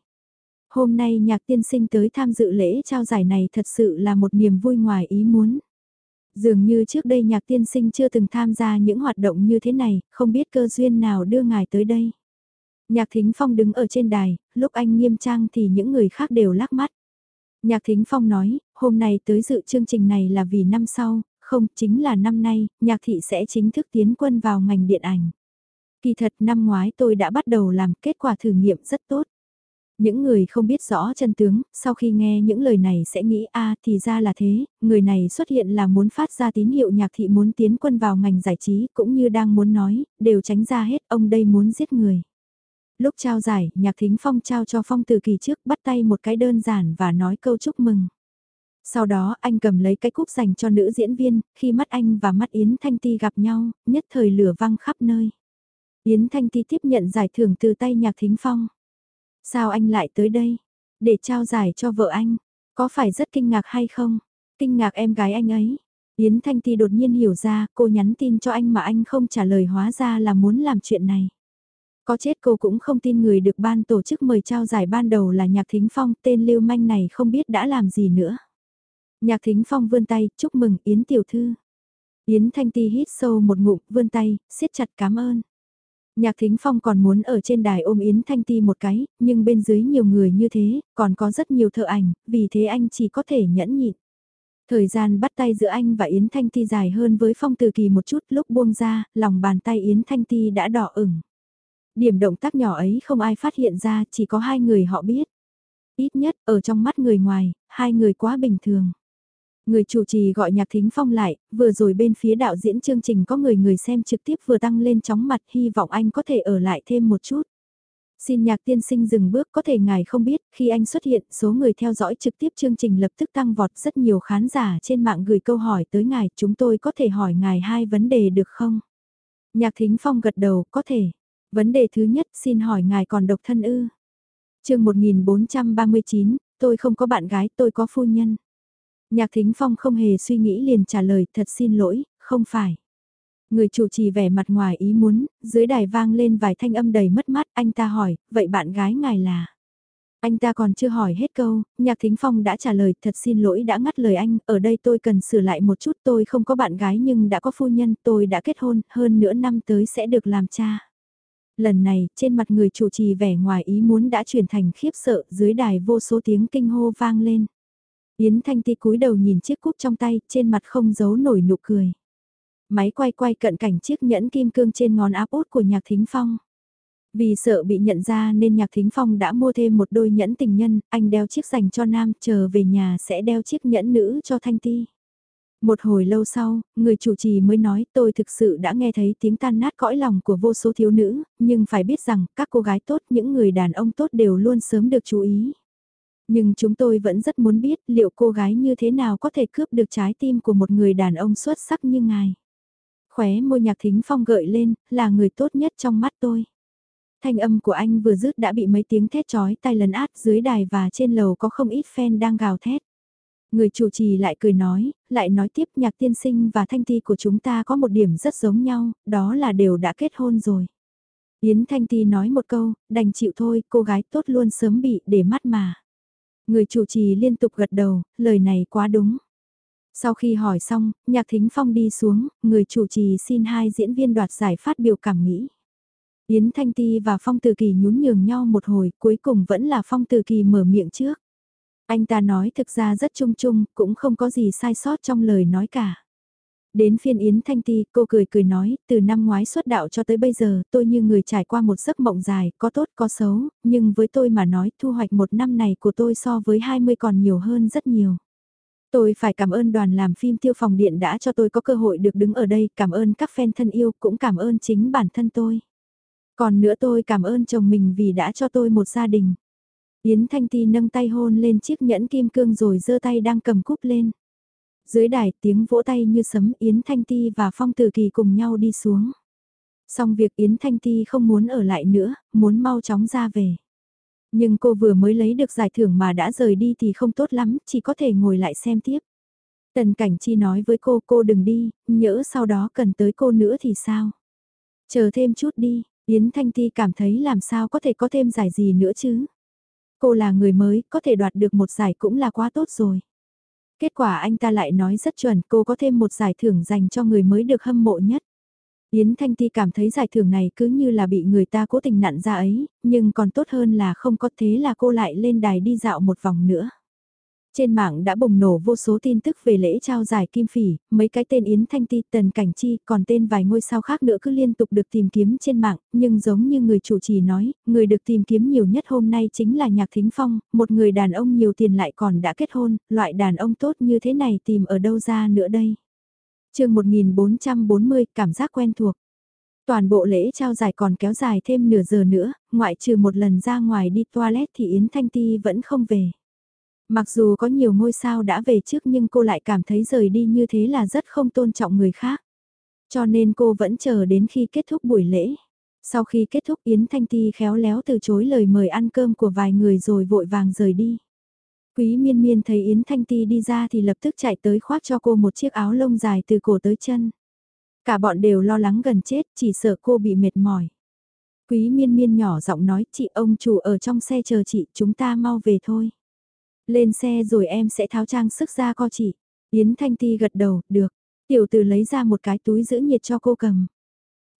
Hôm nay nhạc tiên sinh tới tham dự lễ trao giải này thật sự là một niềm vui ngoài ý muốn. Dường như trước đây nhạc tiên sinh chưa từng tham gia những hoạt động như thế này, không biết cơ duyên nào đưa ngài tới đây. Nhạc Thính Phong đứng ở trên đài, lúc anh nghiêm trang thì những người khác đều lắc mắt. Nhạc Thính Phong nói, hôm nay tới dự chương trình này là vì năm sau, không chính là năm nay, nhạc thị sẽ chính thức tiến quân vào ngành điện ảnh. Kỳ thật năm ngoái tôi đã bắt đầu làm kết quả thử nghiệm rất tốt. Những người không biết rõ chân tướng, sau khi nghe những lời này sẽ nghĩ a thì ra là thế, người này xuất hiện là muốn phát ra tín hiệu nhạc thị muốn tiến quân vào ngành giải trí cũng như đang muốn nói, đều tránh ra hết ông đây muốn giết người. Lúc trao giải, nhạc thính phong trao cho phong từ kỳ trước bắt tay một cái đơn giản và nói câu chúc mừng. Sau đó anh cầm lấy cái cúp dành cho nữ diễn viên, khi mắt anh và mắt Yến Thanh Ti gặp nhau, nhất thời lửa văng khắp nơi. Yến Thanh Ti tiếp nhận giải thưởng từ tay nhạc thính phong. Sao anh lại tới đây? Để trao giải cho vợ anh. Có phải rất kinh ngạc hay không? Kinh ngạc em gái anh ấy. Yến Thanh Ti đột nhiên hiểu ra cô nhắn tin cho anh mà anh không trả lời hóa ra là muốn làm chuyện này. Có chết cô cũng không tin người được ban tổ chức mời trao giải ban đầu là Nhạc Thính Phong, tên lưu manh này không biết đã làm gì nữa. Nhạc Thính Phong vươn tay, chúc mừng Yến Tiểu Thư. Yến Thanh Ti hít sâu một ngụm, vươn tay, siết chặt cảm ơn. Nhạc Thính Phong còn muốn ở trên đài ôm Yến Thanh Ti một cái, nhưng bên dưới nhiều người như thế, còn có rất nhiều thợ ảnh, vì thế anh chỉ có thể nhẫn nhịn. Thời gian bắt tay giữa anh và Yến Thanh Ti dài hơn với Phong Từ Kỳ một chút lúc buông ra, lòng bàn tay Yến Thanh Ti đã đỏ ửng. Điểm động tác nhỏ ấy không ai phát hiện ra, chỉ có hai người họ biết. Ít nhất, ở trong mắt người ngoài, hai người quá bình thường. Người chủ trì gọi Nhạc Thính Phong lại, vừa rồi bên phía đạo diễn chương trình có người người xem trực tiếp vừa tăng lên chóng mặt hy vọng anh có thể ở lại thêm một chút. Xin nhạc tiên sinh dừng bước có thể ngài không biết, khi anh xuất hiện số người theo dõi trực tiếp chương trình lập tức tăng vọt rất nhiều khán giả trên mạng gửi câu hỏi tới ngài, chúng tôi có thể hỏi ngài hai vấn đề được không? Nhạc Thính Phong gật đầu, có thể. Vấn đề thứ nhất xin hỏi ngài còn độc thân ư? chương 1439, tôi không có bạn gái, tôi có phu nhân. Nhạc Thính Phong không hề suy nghĩ liền trả lời thật xin lỗi, không phải. Người chủ trì vẻ mặt ngoài ý muốn, dưới đài vang lên vài thanh âm đầy mất mát, anh ta hỏi, vậy bạn gái ngài là? Anh ta còn chưa hỏi hết câu, Nhạc Thính Phong đã trả lời thật xin lỗi đã ngắt lời anh, ở đây tôi cần sửa lại một chút tôi không có bạn gái nhưng đã có phu nhân, tôi đã kết hôn, hơn nửa năm tới sẽ được làm cha. Lần này, trên mặt người chủ trì vẻ ngoài ý muốn đã chuyển thành khiếp sợ, dưới đài vô số tiếng kinh hô vang lên. Yến Thanh Ti cúi đầu nhìn chiếc cúp trong tay, trên mặt không giấu nổi nụ cười. Máy quay quay cận cảnh chiếc nhẫn kim cương trên ngón áp út của nhạc thính phong. Vì sợ bị nhận ra nên Nhạc Thính Phong đã mua thêm một đôi nhẫn tình nhân, anh đeo chiếc dành cho nam, chờ về nhà sẽ đeo chiếc nhẫn nữ cho Thanh Ti. Một hồi lâu sau, người chủ trì mới nói tôi thực sự đã nghe thấy tiếng tan nát cõi lòng của vô số thiếu nữ, nhưng phải biết rằng các cô gái tốt, những người đàn ông tốt đều luôn sớm được chú ý. Nhưng chúng tôi vẫn rất muốn biết liệu cô gái như thế nào có thể cướp được trái tim của một người đàn ông xuất sắc như ngài. Khóe môi nhạc thính phong gợi lên, là người tốt nhất trong mắt tôi. Thanh âm của anh vừa dứt đã bị mấy tiếng thét chói tai lấn át dưới đài và trên lầu có không ít fan đang gào thét. Người chủ trì lại cười nói, lại nói tiếp nhạc tiên sinh và thanh ti của chúng ta có một điểm rất giống nhau, đó là đều đã kết hôn rồi. Yến Thanh Ti nói một câu, đành chịu thôi, cô gái tốt luôn sớm bị để mắt mà. Người chủ trì liên tục gật đầu, lời này quá đúng. Sau khi hỏi xong, nhạc thính phong đi xuống, người chủ trì xin hai diễn viên đoạt giải phát biểu cảm nghĩ. Yến Thanh Ti và Phong Từ Kỳ nhún nhường nhau một hồi, cuối cùng vẫn là Phong Từ Kỳ mở miệng trước. Anh ta nói thực ra rất chung chung, cũng không có gì sai sót trong lời nói cả. Đến phiên Yến Thanh Ti, cô cười cười nói, từ năm ngoái xuất đạo cho tới bây giờ, tôi như người trải qua một giấc mộng dài, có tốt có xấu, nhưng với tôi mà nói thu hoạch một năm này của tôi so với 20 còn nhiều hơn rất nhiều. Tôi phải cảm ơn đoàn làm phim tiêu phòng điện đã cho tôi có cơ hội được đứng ở đây, cảm ơn các fan thân yêu, cũng cảm ơn chính bản thân tôi. Còn nữa tôi cảm ơn chồng mình vì đã cho tôi một gia đình. Yến Thanh Ti nâng tay hôn lên chiếc nhẫn kim cương rồi giơ tay đang cầm cúp lên. Dưới đài tiếng vỗ tay như sấm Yến Thanh Ti và Phong Tử Kỳ cùng nhau đi xuống. Xong việc Yến Thanh Ti không muốn ở lại nữa, muốn mau chóng ra về. Nhưng cô vừa mới lấy được giải thưởng mà đã rời đi thì không tốt lắm, chỉ có thể ngồi lại xem tiếp. Tần Cảnh Chi nói với cô cô đừng đi, nhỡ sau đó cần tới cô nữa thì sao? Chờ thêm chút đi, Yến Thanh Ti cảm thấy làm sao có thể có thêm giải gì nữa chứ? Cô là người mới, có thể đoạt được một giải cũng là quá tốt rồi. Kết quả anh ta lại nói rất chuẩn, cô có thêm một giải thưởng dành cho người mới được hâm mộ nhất. Yến Thanh Ti cảm thấy giải thưởng này cứ như là bị người ta cố tình nặn ra ấy, nhưng còn tốt hơn là không có thế là cô lại lên đài đi dạo một vòng nữa. Trên mạng đã bùng nổ vô số tin tức về lễ trao giải Kim Phỉ, mấy cái tên Yến Thanh Ti, Tần Cảnh Chi, còn tên vài ngôi sao khác nữa cứ liên tục được tìm kiếm trên mạng, nhưng giống như người chủ trì nói, người được tìm kiếm nhiều nhất hôm nay chính là Nhạc Thính Phong, một người đàn ông nhiều tiền lại còn đã kết hôn, loại đàn ông tốt như thế này tìm ở đâu ra nữa đây. chương 1440, cảm giác quen thuộc. Toàn bộ lễ trao giải còn kéo dài thêm nửa giờ nữa, ngoại trừ một lần ra ngoài đi toilet thì Yến Thanh Ti vẫn không về. Mặc dù có nhiều ngôi sao đã về trước nhưng cô lại cảm thấy rời đi như thế là rất không tôn trọng người khác. Cho nên cô vẫn chờ đến khi kết thúc buổi lễ. Sau khi kết thúc Yến Thanh Ti khéo léo từ chối lời mời ăn cơm của vài người rồi vội vàng rời đi. Quý miên miên thấy Yến Thanh Ti đi ra thì lập tức chạy tới khoác cho cô một chiếc áo lông dài từ cổ tới chân. Cả bọn đều lo lắng gần chết, chỉ sợ cô bị mệt mỏi. Quý miên miên nhỏ giọng nói chị ông chủ ở trong xe chờ chị, chúng ta mau về thôi. Lên xe rồi em sẽ tháo trang sức ra co chị. Yến Thanh Ti gật đầu, được. Tiểu tử lấy ra một cái túi giữ nhiệt cho cô cầm.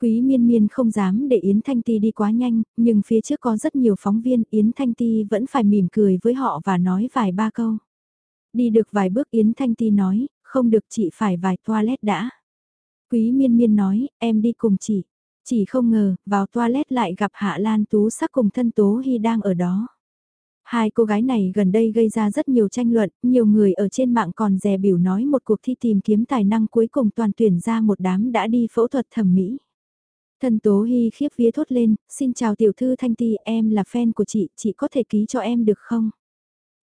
Quý miên miên không dám để Yến Thanh Ti đi quá nhanh, nhưng phía trước có rất nhiều phóng viên, Yến Thanh Ti vẫn phải mỉm cười với họ và nói vài ba câu. Đi được vài bước Yến Thanh Ti nói, không được chị phải vài toilet đã. Quý miên miên nói, em đi cùng chị. Chỉ không ngờ, vào toilet lại gặp Hạ Lan Tú sắc cùng thân Tố Hy đang ở đó. Hai cô gái này gần đây gây ra rất nhiều tranh luận, nhiều người ở trên mạng còn dè biểu nói một cuộc thi tìm kiếm tài năng cuối cùng toàn tuyển ra một đám đã đi phẫu thuật thẩm mỹ. Thân Tố Hy khiếp vía thốt lên, xin chào tiểu thư Thanh Ti, em là fan của chị, chị có thể ký cho em được không?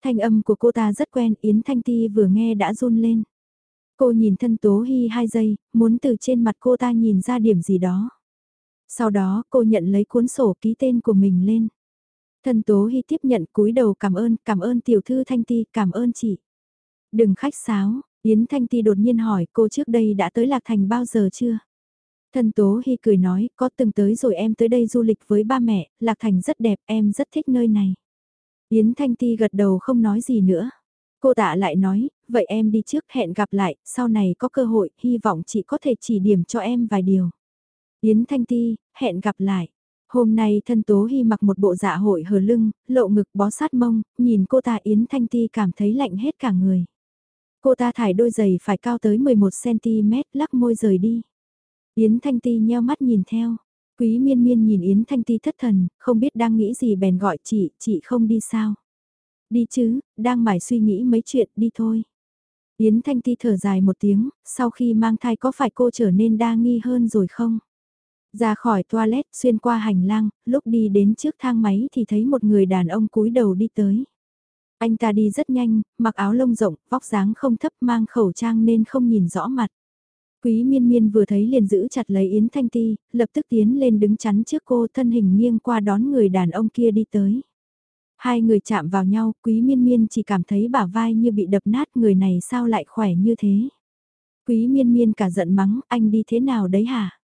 Thanh âm của cô ta rất quen, Yến Thanh Ti vừa nghe đã run lên. Cô nhìn thân Tố Hy hai giây, muốn từ trên mặt cô ta nhìn ra điểm gì đó. Sau đó cô nhận lấy cuốn sổ ký tên của mình lên. Thân Tố Hy tiếp nhận cúi đầu cảm ơn, cảm ơn tiểu thư Thanh Ti, cảm ơn chị. Đừng khách sáo, Yến Thanh Ti đột nhiên hỏi cô trước đây đã tới Lạc Thành bao giờ chưa? Thân Tố Hy cười nói, có từng tới rồi em tới đây du lịch với ba mẹ, Lạc Thành rất đẹp, em rất thích nơi này. Yến Thanh Ti gật đầu không nói gì nữa. Cô tạ lại nói, vậy em đi trước hẹn gặp lại, sau này có cơ hội, hy vọng chị có thể chỉ điểm cho em vài điều. Yến Thanh Ti, hẹn gặp lại. Hôm nay thân Tố Hy mặc một bộ dạ hội hờ lưng, lộ ngực bó sát mông, nhìn cô ta Yến Thanh Ti cảm thấy lạnh hết cả người. Cô ta thải đôi giày phải cao tới 11cm lắc môi rời đi. Yến Thanh Ti nheo mắt nhìn theo. Quý miên miên nhìn Yến Thanh Ti thất thần, không biết đang nghĩ gì bèn gọi chị, chị không đi sao? Đi chứ, đang mải suy nghĩ mấy chuyện, đi thôi. Yến Thanh Ti thở dài một tiếng, sau khi mang thai có phải cô trở nên đa nghi hơn rồi không? Ra khỏi toilet, xuyên qua hành lang, lúc đi đến trước thang máy thì thấy một người đàn ông cúi đầu đi tới. Anh ta đi rất nhanh, mặc áo lông rộng, vóc dáng không thấp mang khẩu trang nên không nhìn rõ mặt. Quý miên miên vừa thấy liền giữ chặt lấy Yến Thanh Ti, lập tức tiến lên đứng chắn trước cô thân hình nghiêng qua đón người đàn ông kia đi tới. Hai người chạm vào nhau, quý miên miên chỉ cảm thấy bả vai như bị đập nát người này sao lại khỏe như thế. Quý miên miên cả giận mắng, anh đi thế nào đấy hả?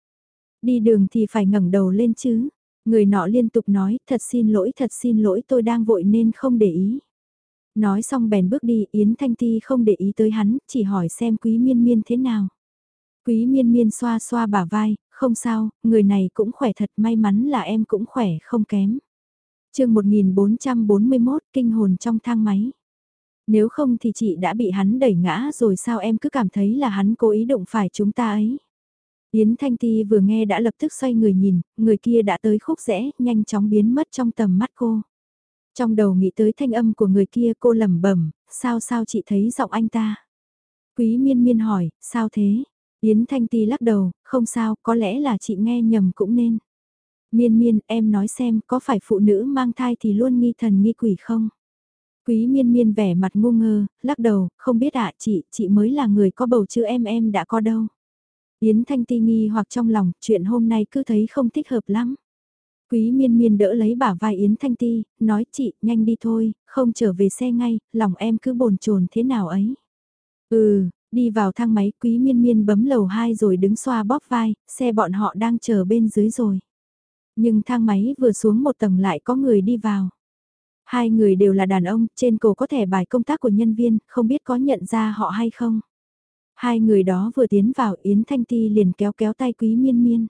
Đi đường thì phải ngẩng đầu lên chứ. Người nọ liên tục nói, thật xin lỗi, thật xin lỗi tôi đang vội nên không để ý. Nói xong bèn bước đi, Yến Thanh Ti không để ý tới hắn, chỉ hỏi xem quý miên miên thế nào. Quý miên miên xoa xoa bả vai, không sao, người này cũng khỏe thật may mắn là em cũng khỏe không kém. chương 1441 kinh hồn trong thang máy. Nếu không thì chị đã bị hắn đẩy ngã rồi sao em cứ cảm thấy là hắn cố ý đụng phải chúng ta ấy. Yến Thanh Ti vừa nghe đã lập tức xoay người nhìn, người kia đã tới khúc rẽ, nhanh chóng biến mất trong tầm mắt cô. Trong đầu nghĩ tới thanh âm của người kia cô lẩm bẩm, sao sao chị thấy giọng anh ta. Quý miên miên hỏi, sao thế? Yến Thanh Ti lắc đầu, không sao, có lẽ là chị nghe nhầm cũng nên. Miên miên, em nói xem, có phải phụ nữ mang thai thì luôn nghi thần nghi quỷ không? Quý miên miên vẻ mặt ngu ngơ, lắc đầu, không biết ạ chị, chị mới là người có bầu chứ em em đã có đâu. Yến Thanh Ti nghi hoặc trong lòng, chuyện hôm nay cứ thấy không thích hợp lắm. Quý miên miên đỡ lấy bả vai Yến Thanh Ti, nói chị, nhanh đi thôi, không trở về xe ngay, lòng em cứ bồn chồn thế nào ấy. Ừ, đi vào thang máy, quý miên miên bấm lầu 2 rồi đứng xoa bóp vai, xe bọn họ đang chờ bên dưới rồi. Nhưng thang máy vừa xuống một tầng lại có người đi vào. Hai người đều là đàn ông, trên cổ có thẻ bài công tác của nhân viên, không biết có nhận ra họ hay không. Hai người đó vừa tiến vào Yến Thanh Ti liền kéo kéo tay Quý Miên Miên.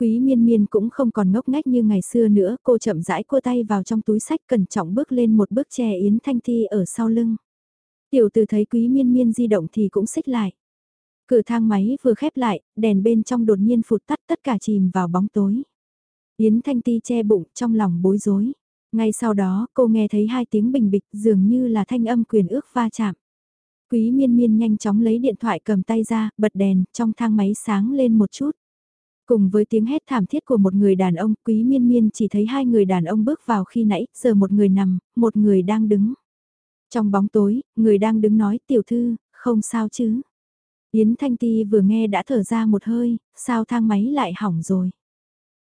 Quý Miên Miên cũng không còn ngốc nghếch như ngày xưa nữa, cô chậm rãi cua tay vào trong túi sách cẩn trọng bước lên một bước che Yến Thanh Ti ở sau lưng. Tiểu từ thấy Quý Miên Miên di động thì cũng xích lại. Cửa thang máy vừa khép lại, đèn bên trong đột nhiên phụt tắt tất cả chìm vào bóng tối. Yến Thanh Ti che bụng trong lòng bối rối. Ngay sau đó cô nghe thấy hai tiếng bình bịch dường như là thanh âm quyền ước va chạm. Quý miên miên nhanh chóng lấy điện thoại cầm tay ra, bật đèn, trong thang máy sáng lên một chút. Cùng với tiếng hét thảm thiết của một người đàn ông, quý miên miên chỉ thấy hai người đàn ông bước vào khi nãy, giờ một người nằm, một người đang đứng. Trong bóng tối, người đang đứng nói tiểu thư, không sao chứ. Yến Thanh Ti vừa nghe đã thở ra một hơi, sao thang máy lại hỏng rồi.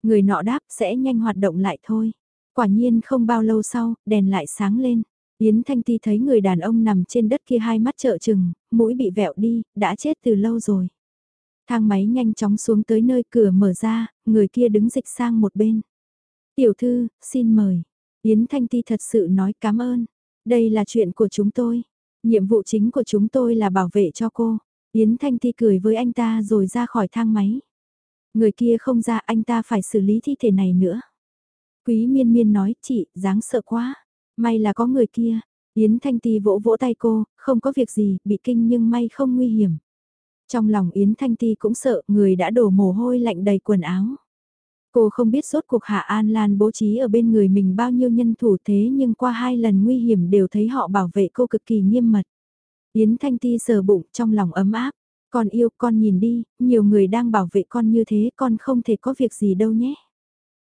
Người nọ đáp sẽ nhanh hoạt động lại thôi. Quả nhiên không bao lâu sau, đèn lại sáng lên. Yến Thanh Ti thấy người đàn ông nằm trên đất kia hai mắt trợ trừng, mũi bị vẹo đi, đã chết từ lâu rồi. Thang máy nhanh chóng xuống tới nơi cửa mở ra, người kia đứng dịch sang một bên. Tiểu thư, xin mời. Yến Thanh Ti thật sự nói cảm ơn. Đây là chuyện của chúng tôi. Nhiệm vụ chính của chúng tôi là bảo vệ cho cô. Yến Thanh Ti cười với anh ta rồi ra khỏi thang máy. Người kia không ra anh ta phải xử lý thi thể này nữa. Quý miên miên nói chị, dáng sợ quá. May là có người kia. Yến Thanh Ti vỗ vỗ tay cô, không có việc gì, bị kinh nhưng may không nguy hiểm. Trong lòng Yến Thanh Ti cũng sợ, người đã đổ mồ hôi lạnh đầy quần áo. Cô không biết suốt cuộc Hạ An Lan bố trí ở bên người mình bao nhiêu nhân thủ thế nhưng qua hai lần nguy hiểm đều thấy họ bảo vệ cô cực kỳ nghiêm mật. Yến Thanh Ti sờ bụng trong lòng ấm áp. Con yêu con nhìn đi, nhiều người đang bảo vệ con như thế con không thể có việc gì đâu nhé.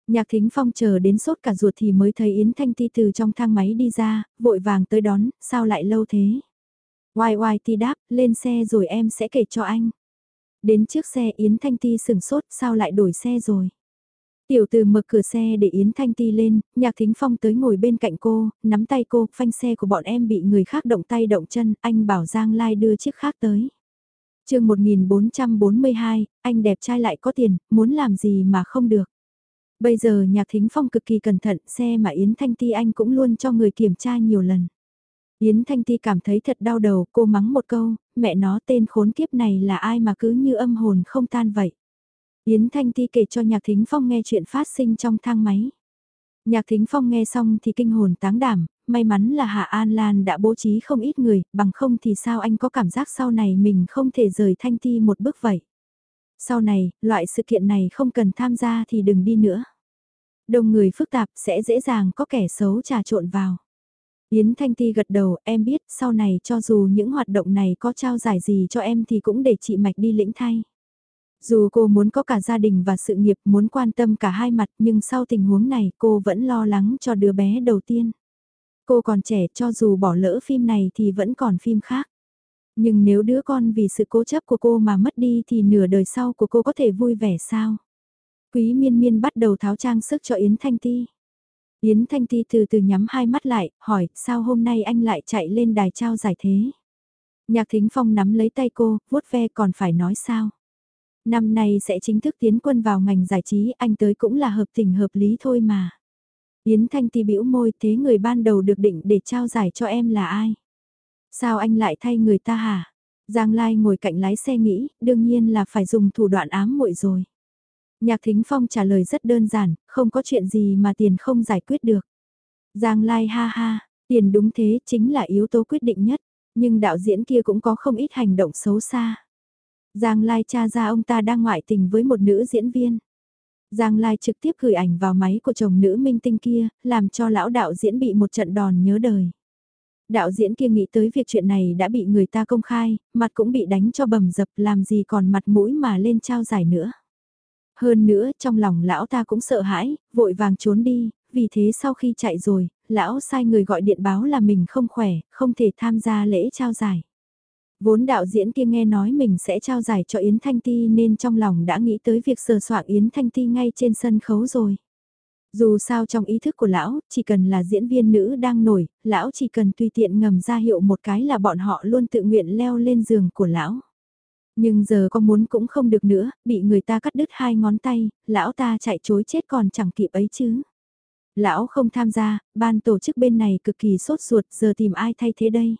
Nhạc thính phong chờ đến sốt cả ruột thì mới thấy Yến Thanh Ti từ trong thang máy đi ra, vội vàng tới đón, sao lại lâu thế? Oai oai ti đáp, lên xe rồi em sẽ kể cho anh. Đến trước xe Yến Thanh Ti sừng sốt, sao lại đổi xe rồi? Tiểu từ mở cửa xe để Yến Thanh Ti lên, nhạc thính phong tới ngồi bên cạnh cô, nắm tay cô, phanh xe của bọn em bị người khác động tay động chân, anh bảo Giang Lai đưa chiếc khác tới. chương 1442, anh đẹp trai lại có tiền, muốn làm gì mà không được. Bây giờ nhạc thính phong cực kỳ cẩn thận, xe mà Yến Thanh Ti anh cũng luôn cho người kiểm tra nhiều lần. Yến Thanh Ti cảm thấy thật đau đầu, cô mắng một câu, mẹ nó tên khốn kiếp này là ai mà cứ như âm hồn không tan vậy. Yến Thanh Ti kể cho Nhạc Thính Phong nghe chuyện phát sinh trong thang máy. Nhạc Thính Phong nghe xong thì kinh hồn táng đảm, may mắn là Hạ An Lan đã bố trí không ít người, bằng không thì sao anh có cảm giác sau này mình không thể rời Thanh Ti một bước vậy. Sau này, loại sự kiện này không cần tham gia thì đừng đi nữa. Đông người phức tạp sẽ dễ dàng có kẻ xấu trà trộn vào. Yến Thanh Ti gật đầu, em biết, sau này cho dù những hoạt động này có trao giải gì cho em thì cũng để chị Mạch đi lĩnh thay. Dù cô muốn có cả gia đình và sự nghiệp, muốn quan tâm cả hai mặt, nhưng sau tình huống này cô vẫn lo lắng cho đứa bé đầu tiên. Cô còn trẻ cho dù bỏ lỡ phim này thì vẫn còn phim khác. Nhưng nếu đứa con vì sự cố chấp của cô mà mất đi thì nửa đời sau của cô có thể vui vẻ sao? Quý miên miên bắt đầu tháo trang sức cho Yến Thanh Ti. Yến Thanh Ti từ từ nhắm hai mắt lại, hỏi, sao hôm nay anh lại chạy lên đài trao giải thế? Nhạc Thính Phong nắm lấy tay cô, vuốt ve còn phải nói sao? Năm nay sẽ chính thức tiến quân vào ngành giải trí, anh tới cũng là hợp tình hợp lý thôi mà. Yến Thanh Ti bĩu môi, thế người ban đầu được định để trao giải cho em là ai? Sao anh lại thay người ta hả? Giang Lai ngồi cạnh lái xe nghĩ, đương nhiên là phải dùng thủ đoạn ám muội rồi. Nhạc Thính Phong trả lời rất đơn giản, không có chuyện gì mà tiền không giải quyết được. Giang Lai ha ha, tiền đúng thế chính là yếu tố quyết định nhất, nhưng đạo diễn kia cũng có không ít hành động xấu xa. Giang Lai cha ra ông ta đang ngoại tình với một nữ diễn viên. Giang Lai trực tiếp gửi ảnh vào máy của chồng nữ minh tinh kia, làm cho lão đạo diễn bị một trận đòn nhớ đời. Đạo diễn kia nghĩ tới việc chuyện này đã bị người ta công khai, mặt cũng bị đánh cho bầm dập làm gì còn mặt mũi mà lên trao giải nữa. Hơn nữa trong lòng lão ta cũng sợ hãi, vội vàng trốn đi, vì thế sau khi chạy rồi, lão sai người gọi điện báo là mình không khỏe, không thể tham gia lễ trao giải. Vốn đạo diễn kia nghe nói mình sẽ trao giải cho Yến Thanh Ti nên trong lòng đã nghĩ tới việc sờ soạn Yến Thanh Ti ngay trên sân khấu rồi. Dù sao trong ý thức của lão, chỉ cần là diễn viên nữ đang nổi, lão chỉ cần tùy tiện ngầm ra hiệu một cái là bọn họ luôn tự nguyện leo lên giường của lão. Nhưng giờ có muốn cũng không được nữa, bị người ta cắt đứt hai ngón tay, lão ta chạy chối chết còn chẳng kịp ấy chứ. Lão không tham gia, ban tổ chức bên này cực kỳ sốt ruột giờ tìm ai thay thế đây.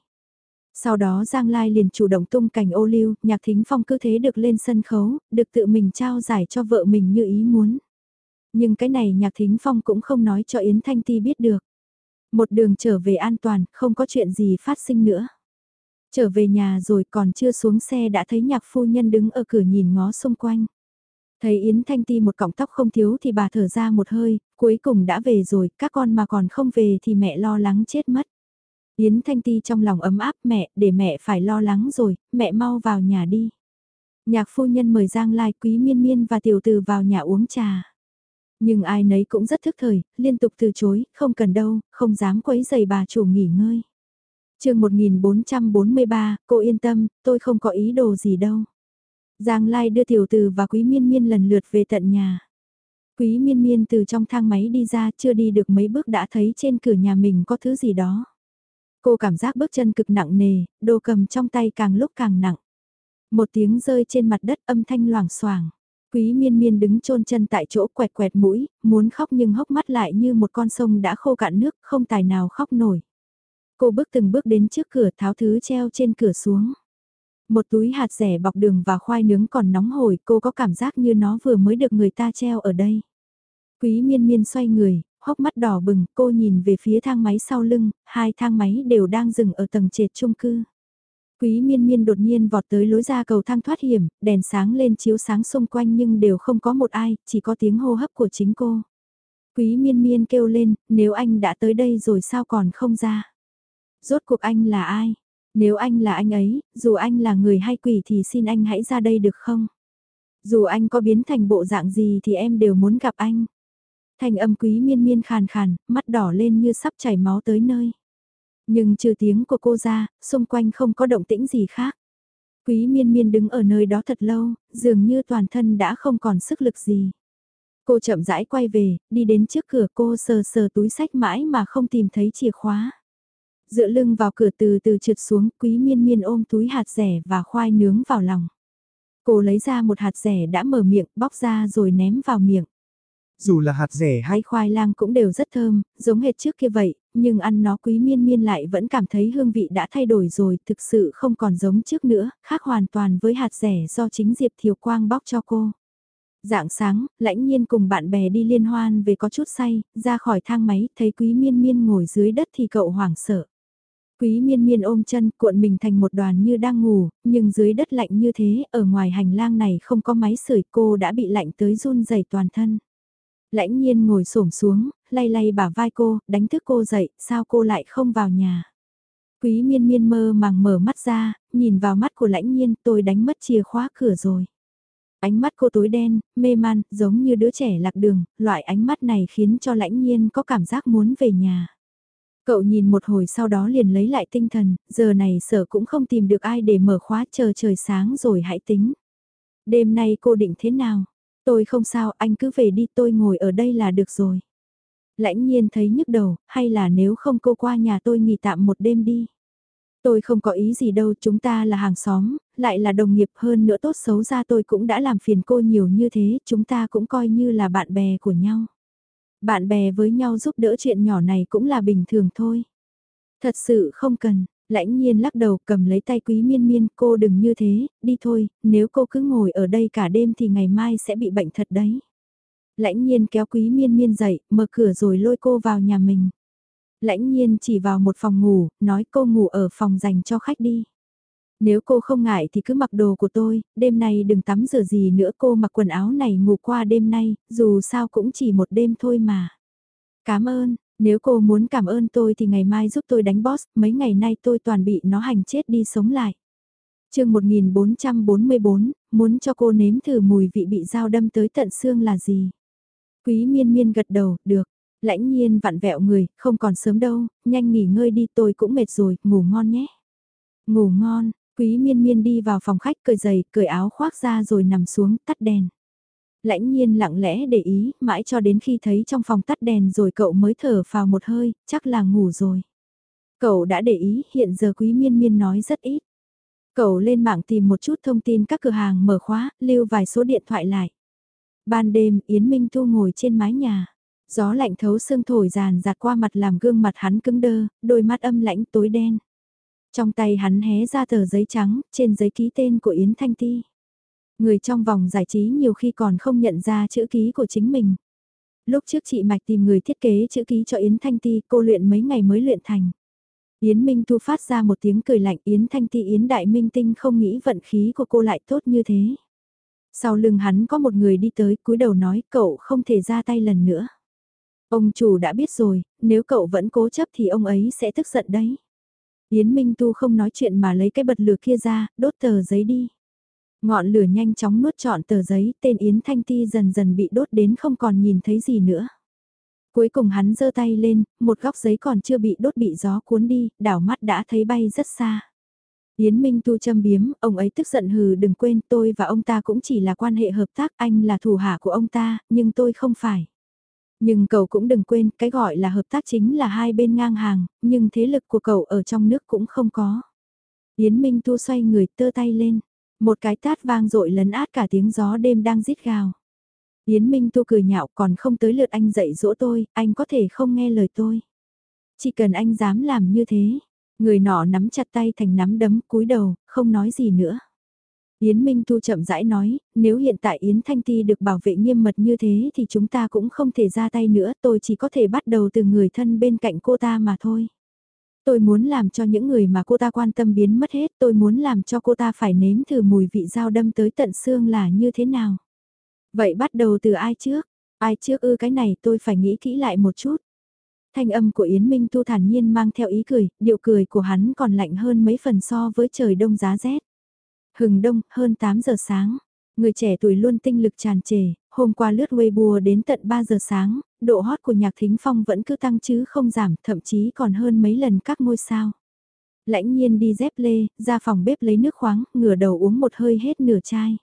Sau đó Giang Lai liền chủ động tung cảnh ô lưu, nhạc thính phong cứ thế được lên sân khấu, được tự mình trao giải cho vợ mình như ý muốn. Nhưng cái này nhạc thính phong cũng không nói cho Yến Thanh Ti biết được. Một đường trở về an toàn, không có chuyện gì phát sinh nữa. Trở về nhà rồi còn chưa xuống xe đã thấy nhạc phu nhân đứng ở cửa nhìn ngó xung quanh. Thấy Yến Thanh Ti một cọng tóc không thiếu thì bà thở ra một hơi, cuối cùng đã về rồi, các con mà còn không về thì mẹ lo lắng chết mất. Yến Thanh Ti trong lòng ấm áp mẹ, để mẹ phải lo lắng rồi, mẹ mau vào nhà đi. Nhạc phu nhân mời Giang Lai Quý Miên Miên và Tiểu Từ vào nhà uống trà. Nhưng ai nấy cũng rất thức thời, liên tục từ chối, không cần đâu, không dám quấy giày bà chủ nghỉ ngơi. chương 1443, cô yên tâm, tôi không có ý đồ gì đâu. Giang Lai đưa Tiểu Từ và Quý Miên Miên lần lượt về tận nhà. Quý Miên Miên từ trong thang máy đi ra chưa đi được mấy bước đã thấy trên cửa nhà mình có thứ gì đó. Cô cảm giác bước chân cực nặng nề, đồ cầm trong tay càng lúc càng nặng. Một tiếng rơi trên mặt đất âm thanh loảng xoảng. Quý miên miên đứng chôn chân tại chỗ quẹt quẹt mũi, muốn khóc nhưng hốc mắt lại như một con sông đã khô cạn nước, không tài nào khóc nổi. Cô bước từng bước đến trước cửa tháo thứ treo trên cửa xuống. Một túi hạt rẻ bọc đường và khoai nướng còn nóng hổi, cô có cảm giác như nó vừa mới được người ta treo ở đây. Quý miên miên xoay người, hốc mắt đỏ bừng, cô nhìn về phía thang máy sau lưng, hai thang máy đều đang dừng ở tầng trệt chung cư. Quý miên miên đột nhiên vọt tới lối ra cầu thang thoát hiểm, đèn sáng lên chiếu sáng xung quanh nhưng đều không có một ai, chỉ có tiếng hô hấp của chính cô. Quý miên miên kêu lên, nếu anh đã tới đây rồi sao còn không ra? Rốt cuộc anh là ai? Nếu anh là anh ấy, dù anh là người hay quỷ thì xin anh hãy ra đây được không? Dù anh có biến thành bộ dạng gì thì em đều muốn gặp anh. Thanh âm quý miên miên khàn khàn, mắt đỏ lên như sắp chảy máu tới nơi. Nhưng trừ tiếng của cô ra, xung quanh không có động tĩnh gì khác. Quý miên miên đứng ở nơi đó thật lâu, dường như toàn thân đã không còn sức lực gì. Cô chậm rãi quay về, đi đến trước cửa cô sờ sờ túi sách mãi mà không tìm thấy chìa khóa. Dựa lưng vào cửa từ từ trượt xuống, quý miên miên ôm túi hạt rẻ và khoai nướng vào lòng. Cô lấy ra một hạt rẻ đã mở miệng, bóc ra rồi ném vào miệng. Dù là hạt rẻ hay khoai lang cũng đều rất thơm, giống hệt trước kia vậy, nhưng ăn nó quý miên miên lại vẫn cảm thấy hương vị đã thay đổi rồi, thực sự không còn giống trước nữa, khác hoàn toàn với hạt rẻ do chính Diệp Thiều Quang bóc cho cô. Dạng sáng, lãnh nhiên cùng bạn bè đi liên hoan về có chút say, ra khỏi thang máy, thấy quý miên miên ngồi dưới đất thì cậu hoảng sợ. Quý miên miên ôm chân cuộn mình thành một đoàn như đang ngủ, nhưng dưới đất lạnh như thế, ở ngoài hành lang này không có máy sưởi cô đã bị lạnh tới run rẩy toàn thân. Lãnh nhiên ngồi xổm xuống, lay lay bả vai cô, đánh thức cô dậy, sao cô lại không vào nhà. Quý miên miên mơ màng mở mắt ra, nhìn vào mắt của lãnh nhiên tôi đánh mất chìa khóa cửa rồi. Ánh mắt cô tối đen, mê man, giống như đứa trẻ lạc đường, loại ánh mắt này khiến cho lãnh nhiên có cảm giác muốn về nhà. Cậu nhìn một hồi sau đó liền lấy lại tinh thần, giờ này sở cũng không tìm được ai để mở khóa chờ trời sáng rồi hãy tính. Đêm nay cô định thế nào? Tôi không sao, anh cứ về đi tôi ngồi ở đây là được rồi. Lãnh nhiên thấy nhức đầu, hay là nếu không cô qua nhà tôi nghỉ tạm một đêm đi. Tôi không có ý gì đâu, chúng ta là hàng xóm, lại là đồng nghiệp hơn nữa tốt xấu ra tôi cũng đã làm phiền cô nhiều như thế, chúng ta cũng coi như là bạn bè của nhau. Bạn bè với nhau giúp đỡ chuyện nhỏ này cũng là bình thường thôi. Thật sự không cần, lãnh nhiên lắc đầu cầm lấy tay quý miên miên cô đừng như thế, đi thôi, nếu cô cứ ngồi ở đây cả đêm thì ngày mai sẽ bị bệnh thật đấy. Lãnh nhiên kéo quý miên miên dậy, mở cửa rồi lôi cô vào nhà mình. Lãnh nhiên chỉ vào một phòng ngủ, nói cô ngủ ở phòng dành cho khách đi. Nếu cô không ngại thì cứ mặc đồ của tôi, đêm nay đừng tắm rửa gì nữa cô mặc quần áo này ngủ qua đêm nay, dù sao cũng chỉ một đêm thôi mà. Cảm ơn, nếu cô muốn cảm ơn tôi thì ngày mai giúp tôi đánh boss, mấy ngày nay tôi toàn bị nó hành chết đi sống lại. chương 1444, muốn cho cô nếm thử mùi vị bị dao đâm tới tận xương là gì? Quý miên miên gật đầu, được. Lãnh nhiên vặn vẹo người, không còn sớm đâu, nhanh nghỉ ngơi đi tôi cũng mệt rồi, ngủ ngon nhé. Ngủ ngon, quý miên miên đi vào phòng khách cởi giày, cởi áo khoác ra rồi nằm xuống, tắt đèn. Lãnh nhiên lặng lẽ để ý, mãi cho đến khi thấy trong phòng tắt đèn rồi cậu mới thở vào một hơi, chắc là ngủ rồi. Cậu đã để ý, hiện giờ quý miên miên nói rất ít. Cậu lên mạng tìm một chút thông tin các cửa hàng mở khóa, lưu vài số điện thoại lại. Ban đêm, Yến Minh thu ngồi trên mái nhà. Gió lạnh thấu xương thổi ràn giạt qua mặt làm gương mặt hắn cứng đơ, đôi mắt âm lãnh tối đen. Trong tay hắn hé ra tờ giấy trắng, trên giấy ký tên của Yến Thanh Ti. Người trong vòng giải trí nhiều khi còn không nhận ra chữ ký của chính mình. Lúc trước chị Mạch tìm người thiết kế chữ ký cho Yến Thanh Ti, cô luyện mấy ngày mới luyện thành. Yến Minh thu phát ra một tiếng cười lạnh Yến Thanh Ti Yến Đại Minh Tinh không nghĩ vận khí của cô lại tốt như thế. Sau lưng hắn có một người đi tới cúi đầu nói cậu không thể ra tay lần nữa. Ông chủ đã biết rồi, nếu cậu vẫn cố chấp thì ông ấy sẽ tức giận đấy. Yến Minh Tu không nói chuyện mà lấy cái bật lửa kia ra, đốt tờ giấy đi. Ngọn lửa nhanh chóng nuốt trọn tờ giấy, tên Yến Thanh Ti dần dần bị đốt đến không còn nhìn thấy gì nữa. Cuối cùng hắn giơ tay lên, một góc giấy còn chưa bị đốt bị gió cuốn đi, đảo mắt đã thấy bay rất xa. Yến Minh Tu châm biếm, ông ấy tức giận hừ đừng quên tôi và ông ta cũng chỉ là quan hệ hợp tác, anh là thủ hạ của ông ta, nhưng tôi không phải. Nhưng cậu cũng đừng quên, cái gọi là hợp tác chính là hai bên ngang hàng, nhưng thế lực của cậu ở trong nước cũng không có. Yến Minh Tu xoay người tơ tay lên, một cái tát vang dội lấn át cả tiếng gió đêm đang rít gào. Yến Minh Tu cười nhạo còn không tới lượt anh dạy dỗ tôi, anh có thể không nghe lời tôi. Chỉ cần anh dám làm như thế, người nọ nắm chặt tay thành nắm đấm cúi đầu, không nói gì nữa. Yến Minh thu chậm rãi nói, nếu hiện tại Yến Thanh Ti được bảo vệ nghiêm mật như thế thì chúng ta cũng không thể ra tay nữa, tôi chỉ có thể bắt đầu từ người thân bên cạnh cô ta mà thôi. Tôi muốn làm cho những người mà cô ta quan tâm biến mất hết, tôi muốn làm cho cô ta phải nếm thử mùi vị dao đâm tới tận xương là như thế nào. Vậy bắt đầu từ ai trước? Ai trước ư cái này tôi phải nghĩ kỹ lại một chút. Thanh âm của Yến Minh Tu thản nhiên mang theo ý cười, điệu cười của hắn còn lạnh hơn mấy phần so với trời đông giá rét. Hừng đông, hơn 8 giờ sáng. Người trẻ tuổi luôn tinh lực tràn trề, hôm qua lướt Weibo đến tận 3 giờ sáng, độ hot của nhạc thính phong vẫn cứ tăng chứ không giảm, thậm chí còn hơn mấy lần các ngôi sao. Lãnh nhiên đi dép lê, ra phòng bếp lấy nước khoáng, ngửa đầu uống một hơi hết nửa chai.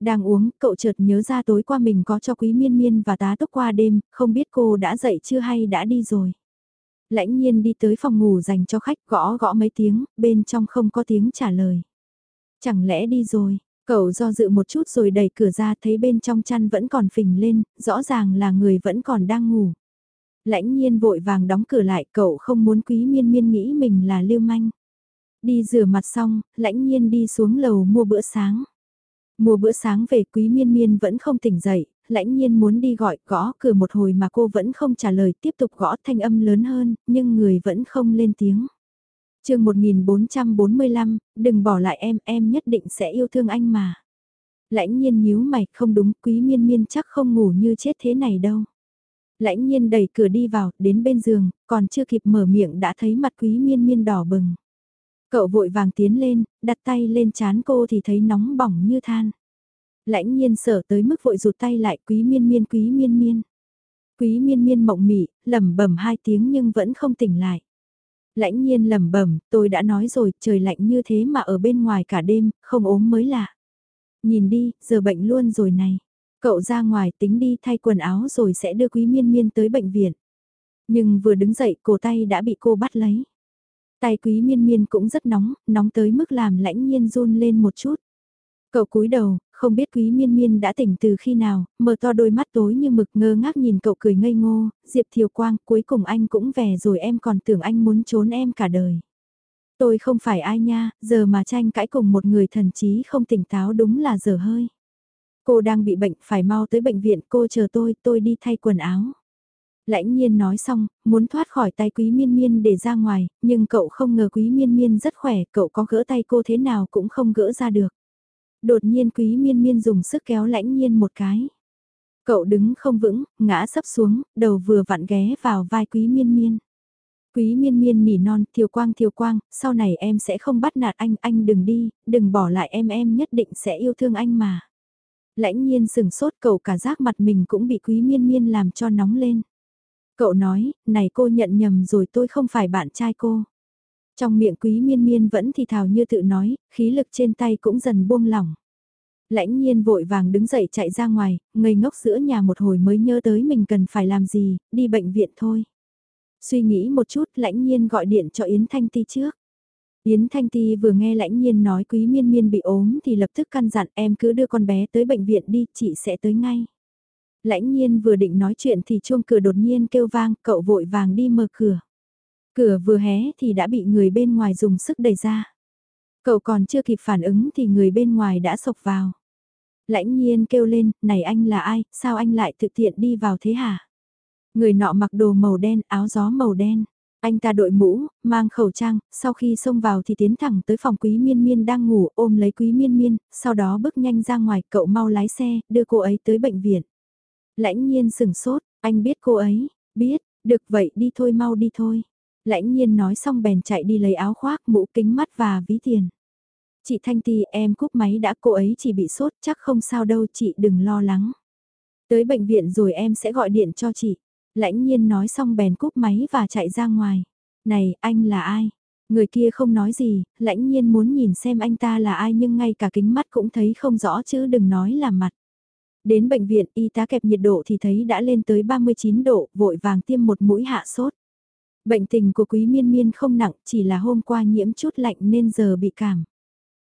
Đang uống, cậu chợt nhớ ra tối qua mình có cho quý miên miên và tá túc qua đêm, không biết cô đã dậy chưa hay đã đi rồi. Lãnh nhiên đi tới phòng ngủ dành cho khách gõ gõ mấy tiếng, bên trong không có tiếng trả lời. Chẳng lẽ đi rồi, cậu do dự một chút rồi đẩy cửa ra thấy bên trong chăn vẫn còn phình lên, rõ ràng là người vẫn còn đang ngủ. Lãnh nhiên vội vàng đóng cửa lại, cậu không muốn quý miên miên nghĩ mình là lưu manh. Đi rửa mặt xong, lãnh nhiên đi xuống lầu mua bữa sáng. Mua bữa sáng về quý miên miên vẫn không tỉnh dậy, lãnh nhiên muốn đi gọi gõ cửa một hồi mà cô vẫn không trả lời tiếp tục gõ thanh âm lớn hơn, nhưng người vẫn không lên tiếng. chương 1445, đừng bỏ lại em, em nhất định sẽ yêu thương anh mà. Lãnh nhiên nhíu mày, không đúng, quý miên miên chắc không ngủ như chết thế này đâu. Lãnh nhiên đẩy cửa đi vào, đến bên giường, còn chưa kịp mở miệng đã thấy mặt quý miên miên đỏ bừng. Cậu vội vàng tiến lên, đặt tay lên chán cô thì thấy nóng bỏng như than. Lãnh nhiên sợ tới mức vội rụt tay lại quý miên miên quý miên miên. Quý miên miên mộng mị, lẩm bẩm hai tiếng nhưng vẫn không tỉnh lại. Lãnh nhiên lẩm bẩm, tôi đã nói rồi, trời lạnh như thế mà ở bên ngoài cả đêm, không ốm mới lạ. Nhìn đi, giờ bệnh luôn rồi này. Cậu ra ngoài tính đi thay quần áo rồi sẽ đưa quý miên miên tới bệnh viện. Nhưng vừa đứng dậy cổ tay đã bị cô bắt lấy. Tay quý miên miên cũng rất nóng, nóng tới mức làm lãnh nhiên run lên một chút. Cậu cúi đầu, không biết quý miên miên đã tỉnh từ khi nào, mở to đôi mắt tối như mực ngơ ngác nhìn cậu cười ngây ngô, Diệp Thiều Quang, cuối cùng anh cũng về rồi em còn tưởng anh muốn trốn em cả đời. Tôi không phải ai nha, giờ mà tranh cãi cùng một người thần trí không tỉnh táo đúng là giờ hơi. Cô đang bị bệnh, phải mau tới bệnh viện, cô chờ tôi, tôi đi thay quần áo. Lãnh nhiên nói xong, muốn thoát khỏi tay quý miên miên để ra ngoài, nhưng cậu không ngờ quý miên miên rất khỏe, cậu có gỡ tay cô thế nào cũng không gỡ ra được. Đột nhiên quý miên miên dùng sức kéo lãnh nhiên một cái. Cậu đứng không vững, ngã sấp xuống, đầu vừa vặn ghé vào vai quý miên miên. Quý miên miên nỉ non, thiều quang thiều quang, sau này em sẽ không bắt nạt anh, anh đừng đi, đừng bỏ lại em em nhất định sẽ yêu thương anh mà. Lãnh nhiên sừng sốt cậu cả giác mặt mình cũng bị quý miên miên làm cho nóng lên. Cậu nói, này cô nhận nhầm rồi tôi không phải bạn trai cô. Trong miệng quý miên miên vẫn thì thào như tự nói, khí lực trên tay cũng dần buông lỏng. Lãnh nhiên vội vàng đứng dậy chạy ra ngoài, ngây ngốc giữa nhà một hồi mới nhớ tới mình cần phải làm gì, đi bệnh viện thôi. Suy nghĩ một chút lãnh nhiên gọi điện cho Yến Thanh Ti trước. Yến Thanh Ti vừa nghe lãnh nhiên nói quý miên miên bị ốm thì lập tức căn dặn em cứ đưa con bé tới bệnh viện đi, chị sẽ tới ngay. Lãnh nhiên vừa định nói chuyện thì chuông cửa đột nhiên kêu vang, cậu vội vàng đi mở cửa. Cửa vừa hé thì đã bị người bên ngoài dùng sức đẩy ra. Cậu còn chưa kịp phản ứng thì người bên ngoài đã sộc vào. Lãnh nhiên kêu lên, này anh là ai, sao anh lại thực tiện đi vào thế hả? Người nọ mặc đồ màu đen, áo gió màu đen. Anh ta đội mũ, mang khẩu trang, sau khi xông vào thì tiến thẳng tới phòng quý miên miên đang ngủ ôm lấy quý miên miên, sau đó bước nhanh ra ngoài cậu mau lái xe, đưa cô ấy tới bệnh viện. Lãnh nhiên sừng sốt, anh biết cô ấy, biết, được vậy đi thôi mau đi thôi. Lãnh nhiên nói xong bèn chạy đi lấy áo khoác, mũ kính mắt và ví tiền. Chị Thanh Ti em cúp máy đã cô ấy chỉ bị sốt chắc không sao đâu chị đừng lo lắng. Tới bệnh viện rồi em sẽ gọi điện cho chị. Lãnh nhiên nói xong bèn cúp máy và chạy ra ngoài. Này, anh là ai? Người kia không nói gì, lãnh nhiên muốn nhìn xem anh ta là ai nhưng ngay cả kính mắt cũng thấy không rõ chứ đừng nói là mặt. Đến bệnh viện y tá kẹp nhiệt độ thì thấy đã lên tới 39 độ, vội vàng tiêm một mũi hạ sốt. Bệnh tình của quý miên miên không nặng, chỉ là hôm qua nhiễm chút lạnh nên giờ bị cảm.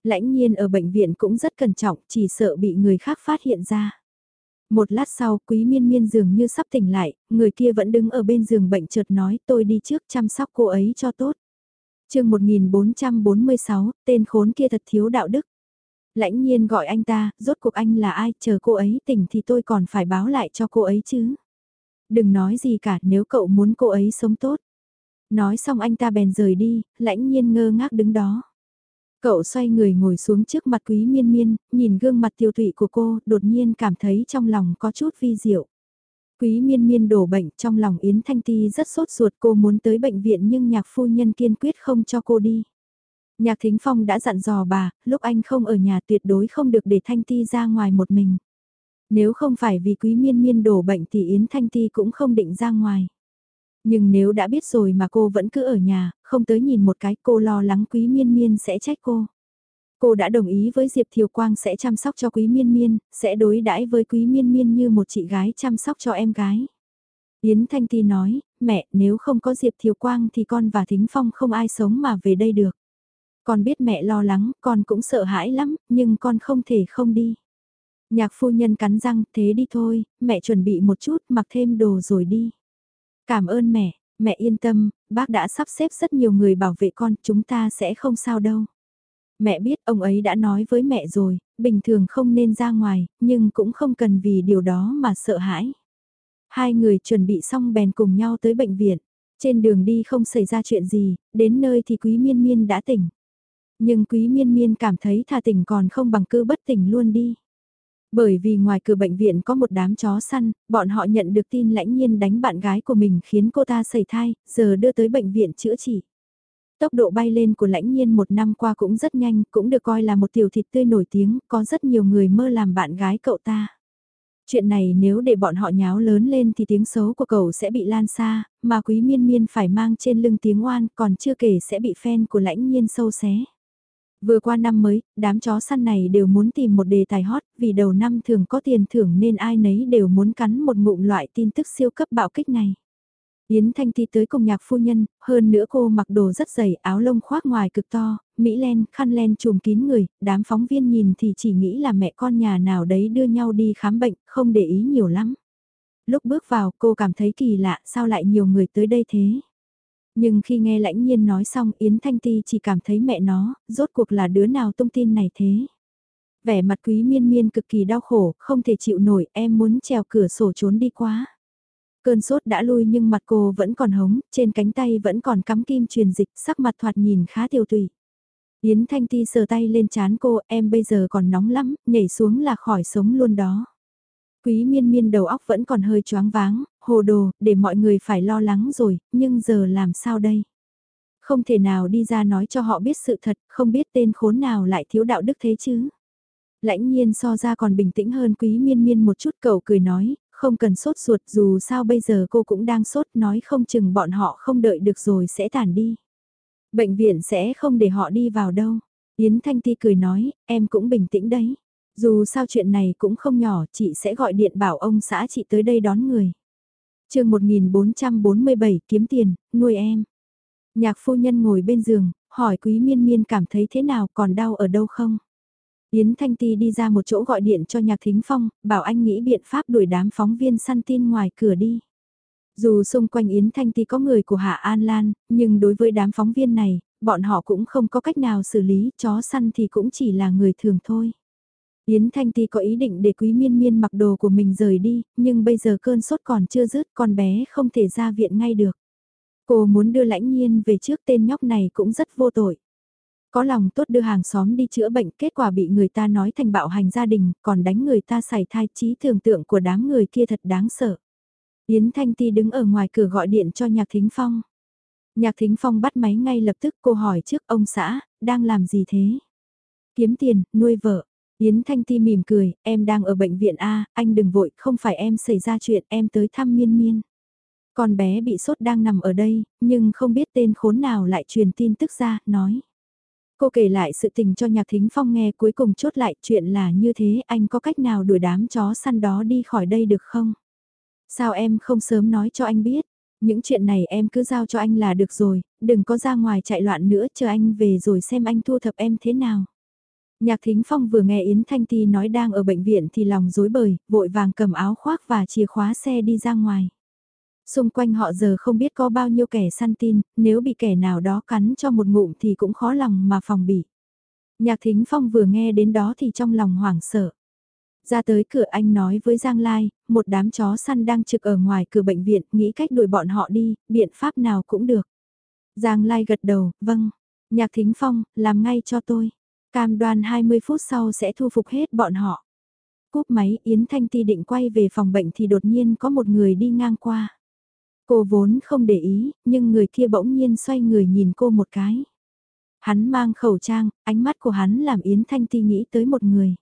Lãnh nhiên ở bệnh viện cũng rất cẩn trọng, chỉ sợ bị người khác phát hiện ra. Một lát sau, quý miên miên dường như sắp tỉnh lại, người kia vẫn đứng ở bên giường bệnh chợt nói tôi đi trước chăm sóc cô ấy cho tốt. chương 1446, tên khốn kia thật thiếu đạo đức. Lãnh nhiên gọi anh ta, rốt cuộc anh là ai, chờ cô ấy tỉnh thì tôi còn phải báo lại cho cô ấy chứ. Đừng nói gì cả nếu cậu muốn cô ấy sống tốt. Nói xong anh ta bèn rời đi, lãnh nhiên ngơ ngác đứng đó. Cậu xoay người ngồi xuống trước mặt quý miên miên, nhìn gương mặt tiêu thụy của cô, đột nhiên cảm thấy trong lòng có chút vi diệu. Quý miên miên đổ bệnh trong lòng Yến Thanh Ti rất sốt ruột cô muốn tới bệnh viện nhưng nhạc phu nhân kiên quyết không cho cô đi. Nhạc Thính Phong đã dặn dò bà, lúc anh không ở nhà tuyệt đối không được để Thanh Ti ra ngoài một mình. Nếu không phải vì quý miên miên đổ bệnh thì Yến Thanh Ti cũng không định ra ngoài. Nhưng nếu đã biết rồi mà cô vẫn cứ ở nhà, không tới nhìn một cái cô lo lắng quý miên miên sẽ trách cô. Cô đã đồng ý với Diệp Thiều Quang sẽ chăm sóc cho quý miên miên, sẽ đối đãi với quý miên miên như một chị gái chăm sóc cho em gái. Yến Thanh Ti nói, mẹ nếu không có Diệp Thiều Quang thì con và Thính Phong không ai sống mà về đây được. Con biết mẹ lo lắng, con cũng sợ hãi lắm, nhưng con không thể không đi. Nhạc phu nhân cắn răng, thế đi thôi, mẹ chuẩn bị một chút, mặc thêm đồ rồi đi. Cảm ơn mẹ, mẹ yên tâm, bác đã sắp xếp rất nhiều người bảo vệ con, chúng ta sẽ không sao đâu. Mẹ biết ông ấy đã nói với mẹ rồi, bình thường không nên ra ngoài, nhưng cũng không cần vì điều đó mà sợ hãi. Hai người chuẩn bị xong bèn cùng nhau tới bệnh viện. Trên đường đi không xảy ra chuyện gì, đến nơi thì quý miên miên đã tỉnh. Nhưng quý miên miên cảm thấy thà tỉnh còn không bằng cứ bất tỉnh luôn đi. Bởi vì ngoài cửa bệnh viện có một đám chó săn, bọn họ nhận được tin lãnh nhiên đánh bạn gái của mình khiến cô ta sẩy thai, giờ đưa tới bệnh viện chữa trị. Tốc độ bay lên của lãnh nhiên một năm qua cũng rất nhanh, cũng được coi là một tiểu thịt tươi nổi tiếng, có rất nhiều người mơ làm bạn gái cậu ta. Chuyện này nếu để bọn họ nháo lớn lên thì tiếng xấu của cậu sẽ bị lan xa, mà quý miên miên phải mang trên lưng tiếng oan còn chưa kể sẽ bị fan của lãnh nhiên sâu xé. Vừa qua năm mới, đám chó săn này đều muốn tìm một đề tài hot, vì đầu năm thường có tiền thưởng nên ai nấy đều muốn cắn một ngụm loại tin tức siêu cấp bạo kích này. Yến Thanh Ti tới cùng nhạc phu nhân, hơn nữa cô mặc đồ rất dày, áo lông khoác ngoài cực to, mỹ len, khăn len trùm kín người, đám phóng viên nhìn thì chỉ nghĩ là mẹ con nhà nào đấy đưa nhau đi khám bệnh, không để ý nhiều lắm. Lúc bước vào cô cảm thấy kỳ lạ, sao lại nhiều người tới đây thế? Nhưng khi nghe lãnh nhiên nói xong Yến Thanh Ti chỉ cảm thấy mẹ nó, rốt cuộc là đứa nào tung tin này thế? Vẻ mặt quý miên miên cực kỳ đau khổ, không thể chịu nổi, em muốn trèo cửa sổ trốn đi quá. Cơn sốt đã lui nhưng mặt cô vẫn còn hống, trên cánh tay vẫn còn cắm kim truyền dịch, sắc mặt thoạt nhìn khá tiêu tùy. Yến Thanh Ti sờ tay lên chán cô, em bây giờ còn nóng lắm, nhảy xuống là khỏi sống luôn đó. Quý miên miên đầu óc vẫn còn hơi choáng váng, hồ đồ, để mọi người phải lo lắng rồi, nhưng giờ làm sao đây? Không thể nào đi ra nói cho họ biết sự thật, không biết tên khốn nào lại thiếu đạo đức thế chứ. Lãnh nhiên so ra còn bình tĩnh hơn quý miên miên một chút cậu cười nói, không cần sốt ruột dù sao bây giờ cô cũng đang sốt nói không chừng bọn họ không đợi được rồi sẽ tản đi. Bệnh viện sẽ không để họ đi vào đâu. Yến Thanh Ti cười nói, em cũng bình tĩnh đấy. Dù sao chuyện này cũng không nhỏ, chị sẽ gọi điện bảo ông xã chị tới đây đón người chương 1447 kiếm tiền, nuôi em. Nhạc phu nhân ngồi bên giường, hỏi quý miên miên cảm thấy thế nào còn đau ở đâu không? Yến Thanh Ti đi ra một chỗ gọi điện cho Nhạc Thính Phong, bảo anh nghĩ biện pháp đuổi đám phóng viên săn tin ngoài cửa đi. Dù xung quanh Yến Thanh Ti có người của Hạ An Lan, nhưng đối với đám phóng viên này, bọn họ cũng không có cách nào xử lý, chó săn thì cũng chỉ là người thường thôi. Yến Thanh Ti có ý định để Quý Miên Miên mặc đồ của mình rời đi, nhưng bây giờ cơn sốt còn chưa dứt, con bé không thể ra viện ngay được. Cô muốn đưa lãnh nhiên về trước tên nhóc này cũng rất vô tội. Có lòng tốt đưa hàng xóm đi chữa bệnh, kết quả bị người ta nói thành bạo hành gia đình, còn đánh người ta xảy thai trí tưởng tượng của đám người kia thật đáng sợ. Yến Thanh Ti đứng ở ngoài cửa gọi điện cho Nhạc Thính Phong. Nhạc Thính Phong bắt máy ngay lập tức cô hỏi trước ông xã, đang làm gì thế? Kiếm tiền, nuôi vợ. Yến Thanh Ti mỉm cười, em đang ở bệnh viện A, anh đừng vội, không phải em xảy ra chuyện, em tới thăm miên miên. Con bé bị sốt đang nằm ở đây, nhưng không biết tên khốn nào lại truyền tin tức ra, nói. Cô kể lại sự tình cho Nhạc Thính Phong nghe cuối cùng chốt lại chuyện là như thế anh có cách nào đuổi đám chó săn đó đi khỏi đây được không? Sao em không sớm nói cho anh biết? Những chuyện này em cứ giao cho anh là được rồi, đừng có ra ngoài chạy loạn nữa chờ anh về rồi xem anh thu thập em thế nào. Nhạc Thính Phong vừa nghe Yến Thanh Ti nói đang ở bệnh viện thì lòng rối bời, vội vàng cầm áo khoác và chìa khóa xe đi ra ngoài. Xung quanh họ giờ không biết có bao nhiêu kẻ săn tin, nếu bị kẻ nào đó cắn cho một ngụm thì cũng khó lòng mà phòng bị. Nhạc Thính Phong vừa nghe đến đó thì trong lòng hoảng sợ. Ra tới cửa anh nói với Giang Lai, một đám chó săn đang trực ở ngoài cửa bệnh viện, nghĩ cách đuổi bọn họ đi, biện pháp nào cũng được. Giang Lai gật đầu, vâng. Nhạc Thính Phong, làm ngay cho tôi. Cam đoan 20 phút sau sẽ thu phục hết bọn họ. Cúp máy Yến Thanh Ti định quay về phòng bệnh thì đột nhiên có một người đi ngang qua. Cô vốn không để ý, nhưng người kia bỗng nhiên xoay người nhìn cô một cái. Hắn mang khẩu trang, ánh mắt của hắn làm Yến Thanh Ti nghĩ tới một người.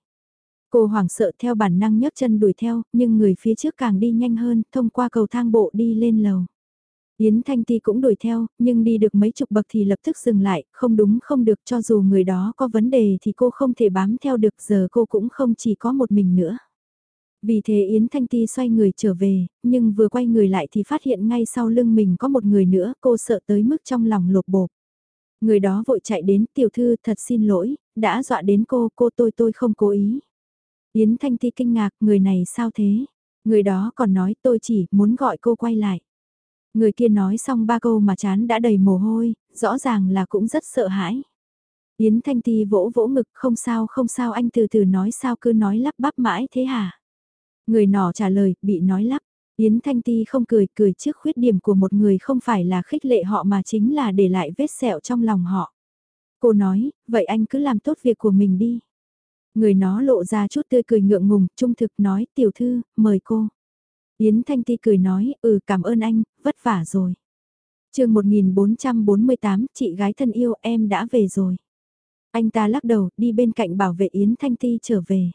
Cô hoảng sợ theo bản năng nhấc chân đuổi theo, nhưng người phía trước càng đi nhanh hơn, thông qua cầu thang bộ đi lên lầu. Yến Thanh Ti cũng đuổi theo, nhưng đi được mấy chục bậc thì lập tức dừng lại, không đúng không được cho dù người đó có vấn đề thì cô không thể bám theo được giờ cô cũng không chỉ có một mình nữa. Vì thế Yến Thanh Ti xoay người trở về, nhưng vừa quay người lại thì phát hiện ngay sau lưng mình có một người nữa, cô sợ tới mức trong lòng lột bột. Người đó vội chạy đến, tiểu thư thật xin lỗi, đã dọa đến cô, cô tôi tôi không cố ý. Yến Thanh Ti kinh ngạc, người này sao thế? Người đó còn nói tôi chỉ muốn gọi cô quay lại. Người kia nói xong ba câu mà chán đã đầy mồ hôi, rõ ràng là cũng rất sợ hãi. Yến Thanh Ti vỗ vỗ ngực không sao không sao anh từ từ nói sao cứ nói lắp bắp mãi thế hả? Người nọ trả lời, bị nói lắp. Yến Thanh Ti không cười, cười trước khuyết điểm của một người không phải là khích lệ họ mà chính là để lại vết sẹo trong lòng họ. Cô nói, vậy anh cứ làm tốt việc của mình đi. Người nó lộ ra chút tươi cười ngượng ngùng, trung thực nói, tiểu thư, mời cô. Yến Thanh Ti cười nói, ừ cảm ơn anh, vất vả rồi. chương 1448, chị gái thân yêu em đã về rồi. Anh ta lắc đầu, đi bên cạnh bảo vệ Yến Thanh Ti trở về.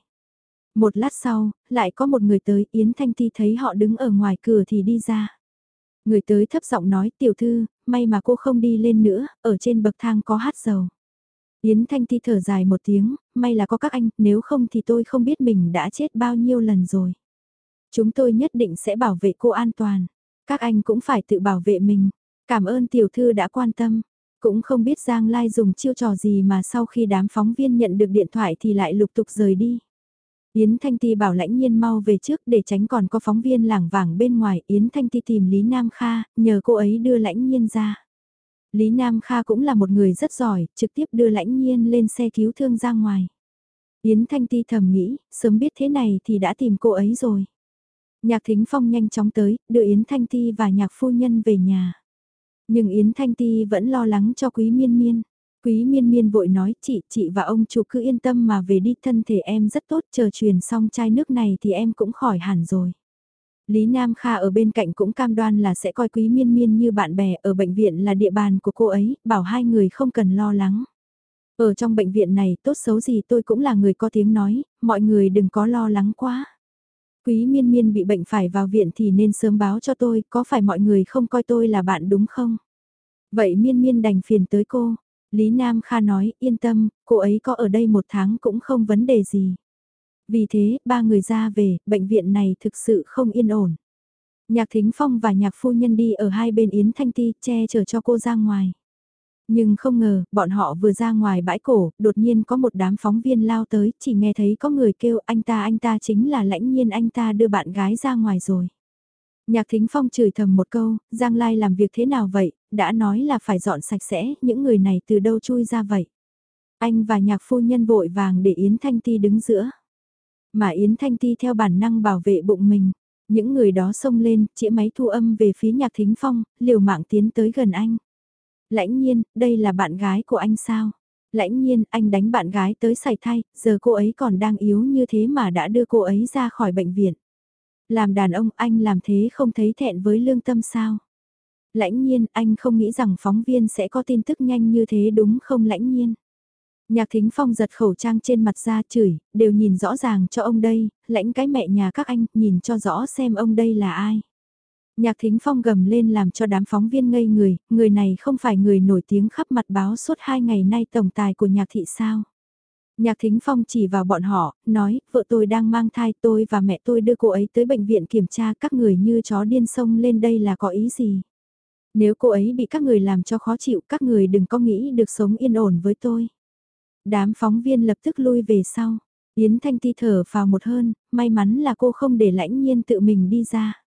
Một lát sau, lại có một người tới, Yến Thanh Ti thấy họ đứng ở ngoài cửa thì đi ra. Người tới thấp giọng nói, tiểu thư, may mà cô không đi lên nữa, ở trên bậc thang có hát dầu. Yến Thanh Ti thở dài một tiếng, may là có các anh, nếu không thì tôi không biết mình đã chết bao nhiêu lần rồi. Chúng tôi nhất định sẽ bảo vệ cô an toàn. Các anh cũng phải tự bảo vệ mình. Cảm ơn tiểu thư đã quan tâm. Cũng không biết Giang Lai dùng chiêu trò gì mà sau khi đám phóng viên nhận được điện thoại thì lại lục tục rời đi. Yến Thanh Ti bảo lãnh nhiên mau về trước để tránh còn có phóng viên lảng vảng bên ngoài. Yến Thanh Ti tìm Lý Nam Kha, nhờ cô ấy đưa lãnh nhiên ra. Lý Nam Kha cũng là một người rất giỏi, trực tiếp đưa lãnh nhiên lên xe cứu thương ra ngoài. Yến Thanh Ti thầm nghĩ, sớm biết thế này thì đã tìm cô ấy rồi. Nhạc Thính Phong nhanh chóng tới, đưa Yến Thanh Ti và nhạc phu nhân về nhà. Nhưng Yến Thanh Ti vẫn lo lắng cho Quý Miên Miên. Quý Miên Miên vội nói chị, chị và ông chủ cứ yên tâm mà về đi thân thể em rất tốt chờ truyền xong chai nước này thì em cũng khỏi hẳn rồi. Lý Nam Kha ở bên cạnh cũng cam đoan là sẽ coi Quý Miên Miên như bạn bè ở bệnh viện là địa bàn của cô ấy, bảo hai người không cần lo lắng. Ở trong bệnh viện này tốt xấu gì tôi cũng là người có tiếng nói, mọi người đừng có lo lắng quá. Quý miên miên bị bệnh phải vào viện thì nên sớm báo cho tôi, có phải mọi người không coi tôi là bạn đúng không? Vậy miên miên đành phiền tới cô. Lý Nam Kha nói, yên tâm, cô ấy có ở đây một tháng cũng không vấn đề gì. Vì thế, ba người ra về, bệnh viện này thực sự không yên ổn. Nhạc Thính Phong và nhạc phu nhân đi ở hai bên Yến Thanh Ti, che chở cho cô ra ngoài. Nhưng không ngờ, bọn họ vừa ra ngoài bãi cổ, đột nhiên có một đám phóng viên lao tới, chỉ nghe thấy có người kêu anh ta anh ta chính là lãnh nhiên anh ta đưa bạn gái ra ngoài rồi. Nhạc Thính Phong chửi thầm một câu, Giang Lai làm việc thế nào vậy, đã nói là phải dọn sạch sẽ, những người này từ đâu chui ra vậy. Anh và nhạc phu nhân vội vàng để Yến Thanh Ti đứng giữa. Mà Yến Thanh Ti theo bản năng bảo vệ bụng mình. Những người đó xông lên, chĩa máy thu âm về phía nhạc Thính Phong, liều mạng tiến tới gần anh. Lãnh nhiên, đây là bạn gái của anh sao? Lãnh nhiên, anh đánh bạn gái tới sảy thai, giờ cô ấy còn đang yếu như thế mà đã đưa cô ấy ra khỏi bệnh viện. Làm đàn ông anh làm thế không thấy thẹn với lương tâm sao? Lãnh nhiên, anh không nghĩ rằng phóng viên sẽ có tin tức nhanh như thế đúng không lãnh nhiên? Nhạc thính phong giật khẩu trang trên mặt ra chửi, đều nhìn rõ ràng cho ông đây, lãnh cái mẹ nhà các anh, nhìn cho rõ xem ông đây là ai. Nhạc thính phong gầm lên làm cho đám phóng viên ngây người, người này không phải người nổi tiếng khắp mặt báo suốt hai ngày nay tổng tài của nhạc thị sao. Nhạc thính phong chỉ vào bọn họ, nói, vợ tôi đang mang thai tôi và mẹ tôi đưa cô ấy tới bệnh viện kiểm tra các người như chó điên sông lên đây là có ý gì. Nếu cô ấy bị các người làm cho khó chịu các người đừng có nghĩ được sống yên ổn với tôi. Đám phóng viên lập tức lui về sau. Yến Thanh Ti thở vào một hơn, may mắn là cô không để lãnh nhiên tự mình đi ra.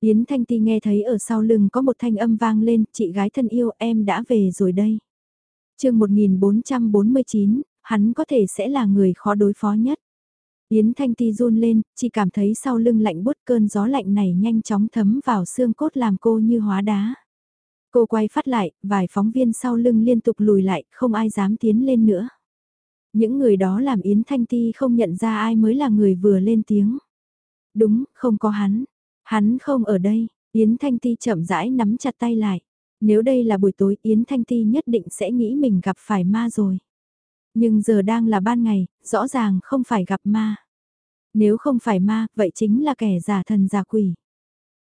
Yến Thanh Ti nghe thấy ở sau lưng có một thanh âm vang lên, chị gái thân yêu em đã về rồi đây. chương 1449, hắn có thể sẽ là người khó đối phó nhất. Yến Thanh Ti run lên, chỉ cảm thấy sau lưng lạnh bút cơn gió lạnh này nhanh chóng thấm vào xương cốt làm cô như hóa đá. Cô quay phát lại, vài phóng viên sau lưng liên tục lùi lại, không ai dám tiến lên nữa. Những người đó làm Yến Thanh Ti không nhận ra ai mới là người vừa lên tiếng. Đúng, không có hắn. Hắn không ở đây, Yến Thanh Ti chậm rãi nắm chặt tay lại. Nếu đây là buổi tối Yến Thanh Ti nhất định sẽ nghĩ mình gặp phải ma rồi. Nhưng giờ đang là ban ngày, rõ ràng không phải gặp ma. Nếu không phải ma, vậy chính là kẻ giả thần giả quỷ.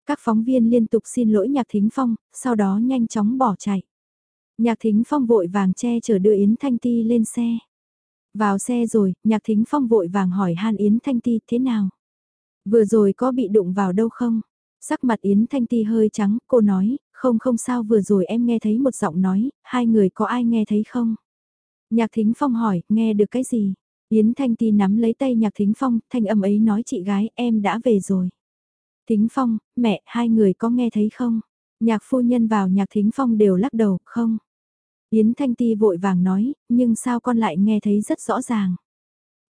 Các phóng viên liên tục xin lỗi Nhạc Thính Phong, sau đó nhanh chóng bỏ chạy. Nhạc Thính Phong vội vàng che chở đưa Yến Thanh Ti lên xe. Vào xe rồi, Nhạc Thính Phong vội vàng hỏi Han Yến Thanh Ti thế nào. Vừa rồi có bị đụng vào đâu không? Sắc mặt Yến Thanh Ti hơi trắng, cô nói, không không sao vừa rồi em nghe thấy một giọng nói, hai người có ai nghe thấy không? Nhạc Thính Phong hỏi, nghe được cái gì? Yến Thanh Ti nắm lấy tay Nhạc Thính Phong, thanh âm ấy nói chị gái, em đã về rồi. Thính Phong, mẹ, hai người có nghe thấy không? Nhạc phu nhân vào Nhạc Thính Phong đều lắc đầu, không? Yến Thanh Ti vội vàng nói, nhưng sao con lại nghe thấy rất rõ ràng?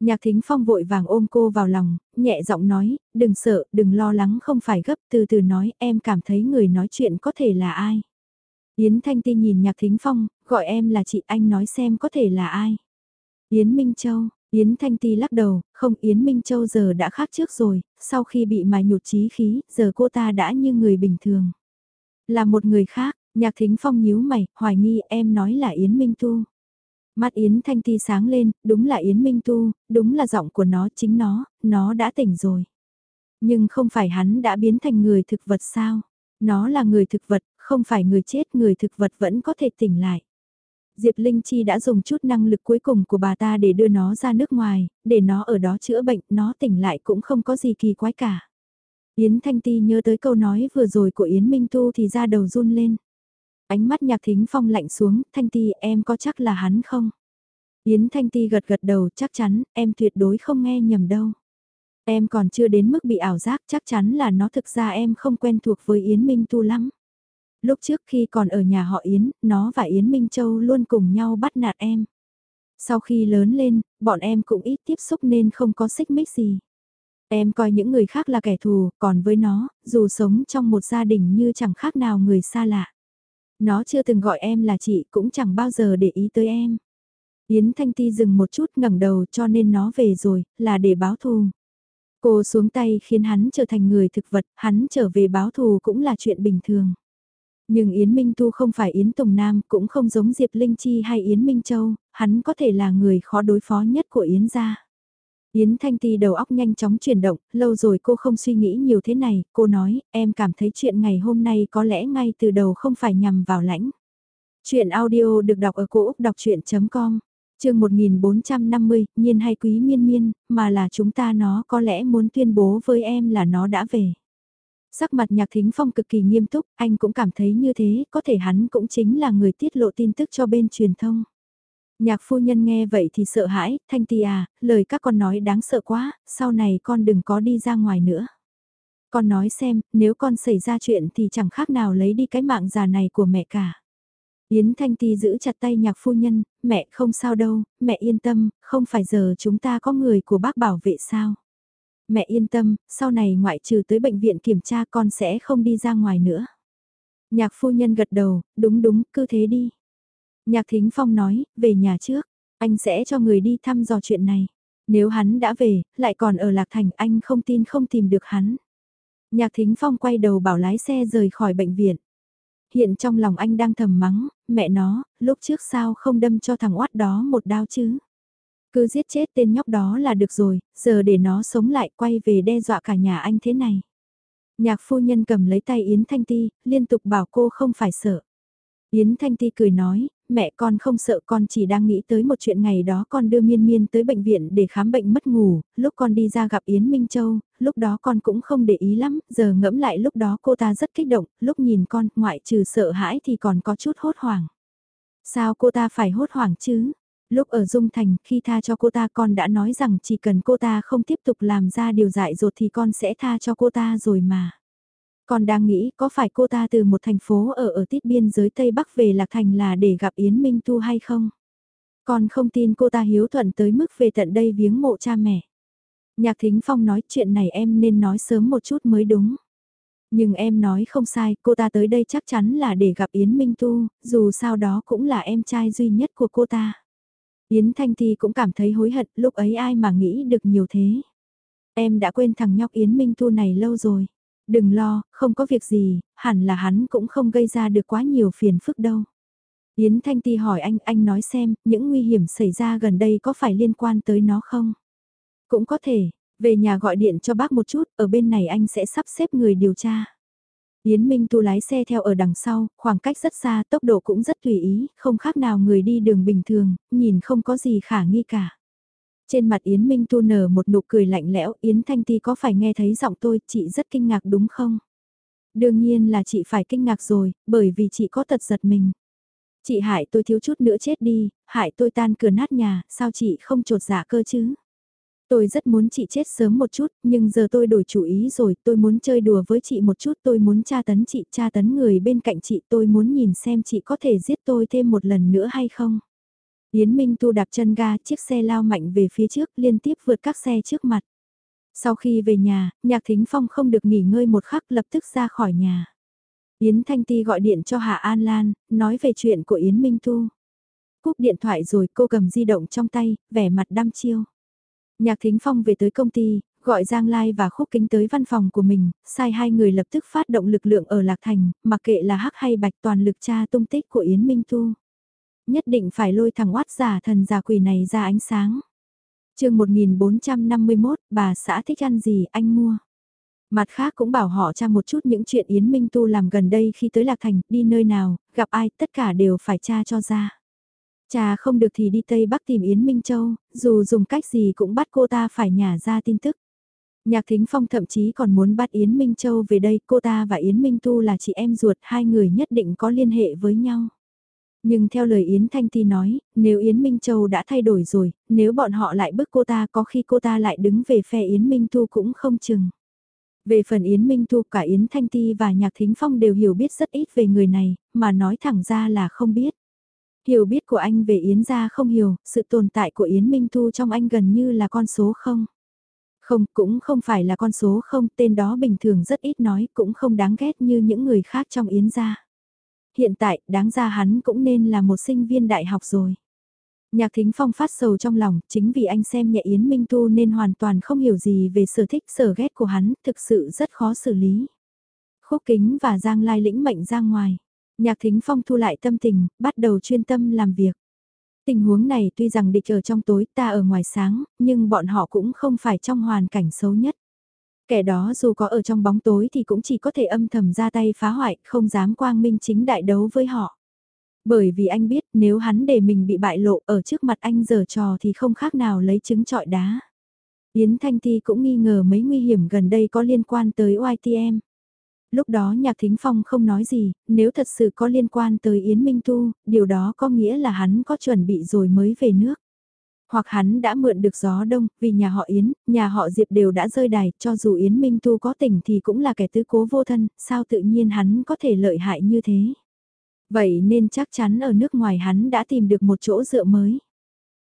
Nhạc Thính Phong vội vàng ôm cô vào lòng, nhẹ giọng nói, đừng sợ, đừng lo lắng không phải gấp, từ từ nói, em cảm thấy người nói chuyện có thể là ai. Yến Thanh Ti nhìn Nhạc Thính Phong, gọi em là chị anh nói xem có thể là ai. Yến Minh Châu, Yến Thanh Ti lắc đầu, không Yến Minh Châu giờ đã khác trước rồi, sau khi bị mài nhụt chí khí, giờ cô ta đã như người bình thường. Là một người khác, Nhạc Thính Phong nhíu mày, hoài nghi em nói là Yến Minh Tu. Mắt Yến Thanh Ti sáng lên, đúng là Yến Minh Tu, đúng là giọng của nó, chính nó, nó đã tỉnh rồi. Nhưng không phải hắn đã biến thành người thực vật sao? Nó là người thực vật, không phải người chết, người thực vật vẫn có thể tỉnh lại. Diệp Linh Chi đã dùng chút năng lực cuối cùng của bà ta để đưa nó ra nước ngoài, để nó ở đó chữa bệnh, nó tỉnh lại cũng không có gì kỳ quái cả. Yến Thanh Ti nhớ tới câu nói vừa rồi của Yến Minh Tu thì ra đầu run lên. Ánh mắt nhạc thính phong lạnh xuống, Thanh Ti em có chắc là hắn không? Yến Thanh Ti gật gật đầu chắc chắn, em tuyệt đối không nghe nhầm đâu. Em còn chưa đến mức bị ảo giác chắc chắn là nó thực ra em không quen thuộc với Yến Minh Tu lắm. Lúc trước khi còn ở nhà họ Yến, nó và Yến Minh Châu luôn cùng nhau bắt nạt em. Sau khi lớn lên, bọn em cũng ít tiếp xúc nên không có xích mích gì. Em coi những người khác là kẻ thù, còn với nó, dù sống trong một gia đình như chẳng khác nào người xa lạ. Nó chưa từng gọi em là chị cũng chẳng bao giờ để ý tới em. Yến Thanh Ti dừng một chút ngẩng đầu cho nên nó về rồi, là để báo thù. Cô xuống tay khiến hắn trở thành người thực vật, hắn trở về báo thù cũng là chuyện bình thường. Nhưng Yến Minh Tu không phải Yến Tùng Nam, cũng không giống Diệp Linh Chi hay Yến Minh Châu, hắn có thể là người khó đối phó nhất của Yến gia. Yến Thanh Ti đầu óc nhanh chóng chuyển động, lâu rồi cô không suy nghĩ nhiều thế này, cô nói, em cảm thấy chuyện ngày hôm nay có lẽ ngay từ đầu không phải nhằm vào lãnh. Chuyện audio được đọc ở cổ Úc đọc chuyện.com, trường 1450, nhiên hay quý miên miên, mà là chúng ta nó có lẽ muốn tuyên bố với em là nó đã về. Sắc mặt nhạc thính phong cực kỳ nghiêm túc, anh cũng cảm thấy như thế, có thể hắn cũng chính là người tiết lộ tin tức cho bên truyền thông. Nhạc phu nhân nghe vậy thì sợ hãi, Thanh Ti à, lời các con nói đáng sợ quá, sau này con đừng có đi ra ngoài nữa. Con nói xem, nếu con xảy ra chuyện thì chẳng khác nào lấy đi cái mạng già này của mẹ cả. Yến Thanh Ti giữ chặt tay nhạc phu nhân, mẹ không sao đâu, mẹ yên tâm, không phải giờ chúng ta có người của bác bảo vệ sao. Mẹ yên tâm, sau này ngoại trừ tới bệnh viện kiểm tra con sẽ không đi ra ngoài nữa. Nhạc phu nhân gật đầu, đúng đúng, cứ thế đi. Nhạc Thính Phong nói, về nhà trước, anh sẽ cho người đi thăm dò chuyện này. Nếu hắn đã về, lại còn ở Lạc Thành anh không tin không tìm được hắn. Nhạc Thính Phong quay đầu bảo lái xe rời khỏi bệnh viện. Hiện trong lòng anh đang thầm mắng, mẹ nó, lúc trước sao không đâm cho thằng oát đó một đao chứ. Cứ giết chết tên nhóc đó là được rồi, giờ để nó sống lại quay về đe dọa cả nhà anh thế này. Nhạc phu nhân cầm lấy tay Yến Thanh Ti, liên tục bảo cô không phải sợ. Yến Thanh Ti cười nói, mẹ con không sợ con chỉ đang nghĩ tới một chuyện ngày đó con đưa miên miên tới bệnh viện để khám bệnh mất ngủ, lúc con đi ra gặp Yến Minh Châu, lúc đó con cũng không để ý lắm, giờ ngẫm lại lúc đó cô ta rất kích động, lúc nhìn con, ngoại trừ sợ hãi thì còn có chút hốt hoảng. Sao cô ta phải hốt hoảng chứ? Lúc ở Dung Thành, khi tha cho cô ta con đã nói rằng chỉ cần cô ta không tiếp tục làm ra điều dại dột thì con sẽ tha cho cô ta rồi mà. Con đang nghĩ có phải cô ta từ một thành phố ở ở tít biên giới Tây Bắc về Lạc Thành là để gặp Yến Minh Tu hay không? Con không tin cô ta hiếu thuận tới mức về tận đây viếng mộ cha mẹ. Nhạc Thính Phong nói chuyện này em nên nói sớm một chút mới đúng. Nhưng em nói không sai, cô ta tới đây chắc chắn là để gặp Yến Minh Tu, dù sao đó cũng là em trai duy nhất của cô ta. Yến Thanh Thi cũng cảm thấy hối hận, lúc ấy ai mà nghĩ được nhiều thế. Em đã quên thằng nhóc Yến Minh Tu này lâu rồi. Đừng lo, không có việc gì, hẳn là hắn cũng không gây ra được quá nhiều phiền phức đâu. Yến Thanh Ti hỏi anh, anh nói xem, những nguy hiểm xảy ra gần đây có phải liên quan tới nó không? Cũng có thể, về nhà gọi điện cho bác một chút, ở bên này anh sẽ sắp xếp người điều tra. Yến Minh Tu lái xe theo ở đằng sau, khoảng cách rất xa, tốc độ cũng rất tùy ý, không khác nào người đi đường bình thường, nhìn không có gì khả nghi cả. Trên mặt Yến Minh Tu nở một nụ cười lạnh lẽo, Yến Thanh Ti có phải nghe thấy giọng tôi, chị rất kinh ngạc đúng không? Đương nhiên là chị phải kinh ngạc rồi, bởi vì chị có tật giật mình. Chị hại tôi thiếu chút nữa chết đi, hại tôi tan cửa nát nhà, sao chị không trột dạ cơ chứ? Tôi rất muốn chị chết sớm một chút, nhưng giờ tôi đổi chủ ý rồi, tôi muốn chơi đùa với chị một chút, tôi muốn tra tấn chị, tra tấn người bên cạnh chị, tôi muốn nhìn xem chị có thể giết tôi thêm một lần nữa hay không. Yến Minh Tu đạp chân ga chiếc xe lao mạnh về phía trước liên tiếp vượt các xe trước mặt. Sau khi về nhà, Nhạc Thính Phong không được nghỉ ngơi một khắc lập tức ra khỏi nhà. Yến Thanh Ti gọi điện cho Hạ An Lan, nói về chuyện của Yến Minh Tu. Cúp điện thoại rồi cô cầm di động trong tay, vẻ mặt đăm chiêu. Nhạc Thính Phong về tới công ty, gọi Giang Lai và Khúc Kính tới văn phòng của mình, sai hai người lập tức phát động lực lượng ở Lạc Thành, mặc kệ là hắc hay bạch toàn lực tra tung tích của Yến Minh Tu. Nhất định phải lôi thằng oát giả thần giả quỷ này ra ánh sáng. chương 1451, bà xã thích ăn gì anh mua. Mặt khác cũng bảo họ tra một chút những chuyện Yến Minh Tu làm gần đây khi tới Lạc Thành, đi nơi nào, gặp ai, tất cả đều phải tra cho ra. Cha không được thì đi Tây Bắc tìm Yến Minh Châu, dù dùng cách gì cũng bắt cô ta phải nhả ra tin tức. Nhạc Thính Phong thậm chí còn muốn bắt Yến Minh Châu về đây, cô ta và Yến Minh Tu là chị em ruột, hai người nhất định có liên hệ với nhau. Nhưng theo lời Yến Thanh Ti nói, nếu Yến Minh Châu đã thay đổi rồi, nếu bọn họ lại bức cô ta có khi cô ta lại đứng về phe Yến Minh Thu cũng không chừng. Về phần Yến Minh Thu cả Yến Thanh Ti và Nhạc Thính Phong đều hiểu biết rất ít về người này, mà nói thẳng ra là không biết. Hiểu biết của anh về Yến gia không hiểu, sự tồn tại của Yến Minh Thu trong anh gần như là con số không. Không, cũng không phải là con số không, tên đó bình thường rất ít nói, cũng không đáng ghét như những người khác trong Yến gia. Hiện tại, đáng ra hắn cũng nên là một sinh viên đại học rồi. Nhạc Thính Phong phát sầu trong lòng, chính vì anh xem nhẹ Yến Minh Tu nên hoàn toàn không hiểu gì về sở thích sở ghét của hắn, thực sự rất khó xử lý. Khúc Kính và Giang Lai lĩnh mệnh ra ngoài. Nhạc Thính Phong thu lại tâm tình, bắt đầu chuyên tâm làm việc. Tình huống này tuy rằng địch ở trong tối ta ở ngoài sáng, nhưng bọn họ cũng không phải trong hoàn cảnh xấu nhất. Kẻ đó dù có ở trong bóng tối thì cũng chỉ có thể âm thầm ra tay phá hoại, không dám quang minh chính đại đấu với họ. Bởi vì anh biết nếu hắn để mình bị bại lộ ở trước mặt anh giờ trò thì không khác nào lấy trứng trọi đá. Yến Thanh Ti cũng nghi ngờ mấy nguy hiểm gần đây có liên quan tới YTM. Lúc đó Nhạc Thính Phong không nói gì, nếu thật sự có liên quan tới Yến Minh Tu, điều đó có nghĩa là hắn có chuẩn bị rồi mới về nước. Hoặc hắn đã mượn được gió đông, vì nhà họ Yến, nhà họ Diệp đều đã rơi đài, cho dù Yến Minh Tu có tỉnh thì cũng là kẻ tứ cố vô thân, sao tự nhiên hắn có thể lợi hại như thế. Vậy nên chắc chắn ở nước ngoài hắn đã tìm được một chỗ dựa mới.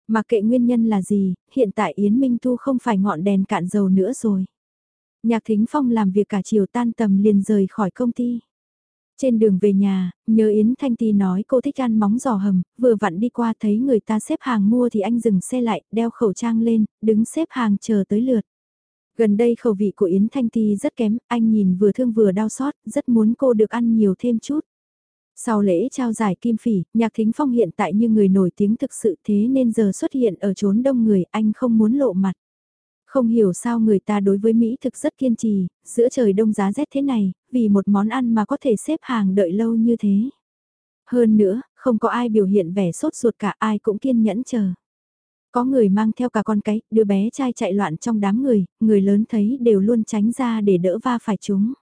Mà kệ nguyên nhân là gì, hiện tại Yến Minh Tu không phải ngọn đèn cạn dầu nữa rồi. Nhạc Thính Phong làm việc cả chiều tan tầm liền rời khỏi công ty. Trên đường về nhà, nhớ Yến Thanh Ti nói cô thích ăn móng giò hầm, vừa vặn đi qua thấy người ta xếp hàng mua thì anh dừng xe lại, đeo khẩu trang lên, đứng xếp hàng chờ tới lượt. Gần đây khẩu vị của Yến Thanh Ti rất kém, anh nhìn vừa thương vừa đau xót, rất muốn cô được ăn nhiều thêm chút. Sau lễ trao giải Kim Phỉ, Nhạc Thính Phong hiện tại như người nổi tiếng thực sự thế nên giờ xuất hiện ở chốn đông người anh không muốn lộ mặt. Không hiểu sao người ta đối với Mỹ thực rất kiên trì, giữa trời đông giá rét thế này, vì một món ăn mà có thể xếp hàng đợi lâu như thế. Hơn nữa, không có ai biểu hiện vẻ sốt ruột cả ai cũng kiên nhẫn chờ. Có người mang theo cả con cái, đứa bé trai chạy loạn trong đám người, người lớn thấy đều luôn tránh ra để đỡ va phải chúng.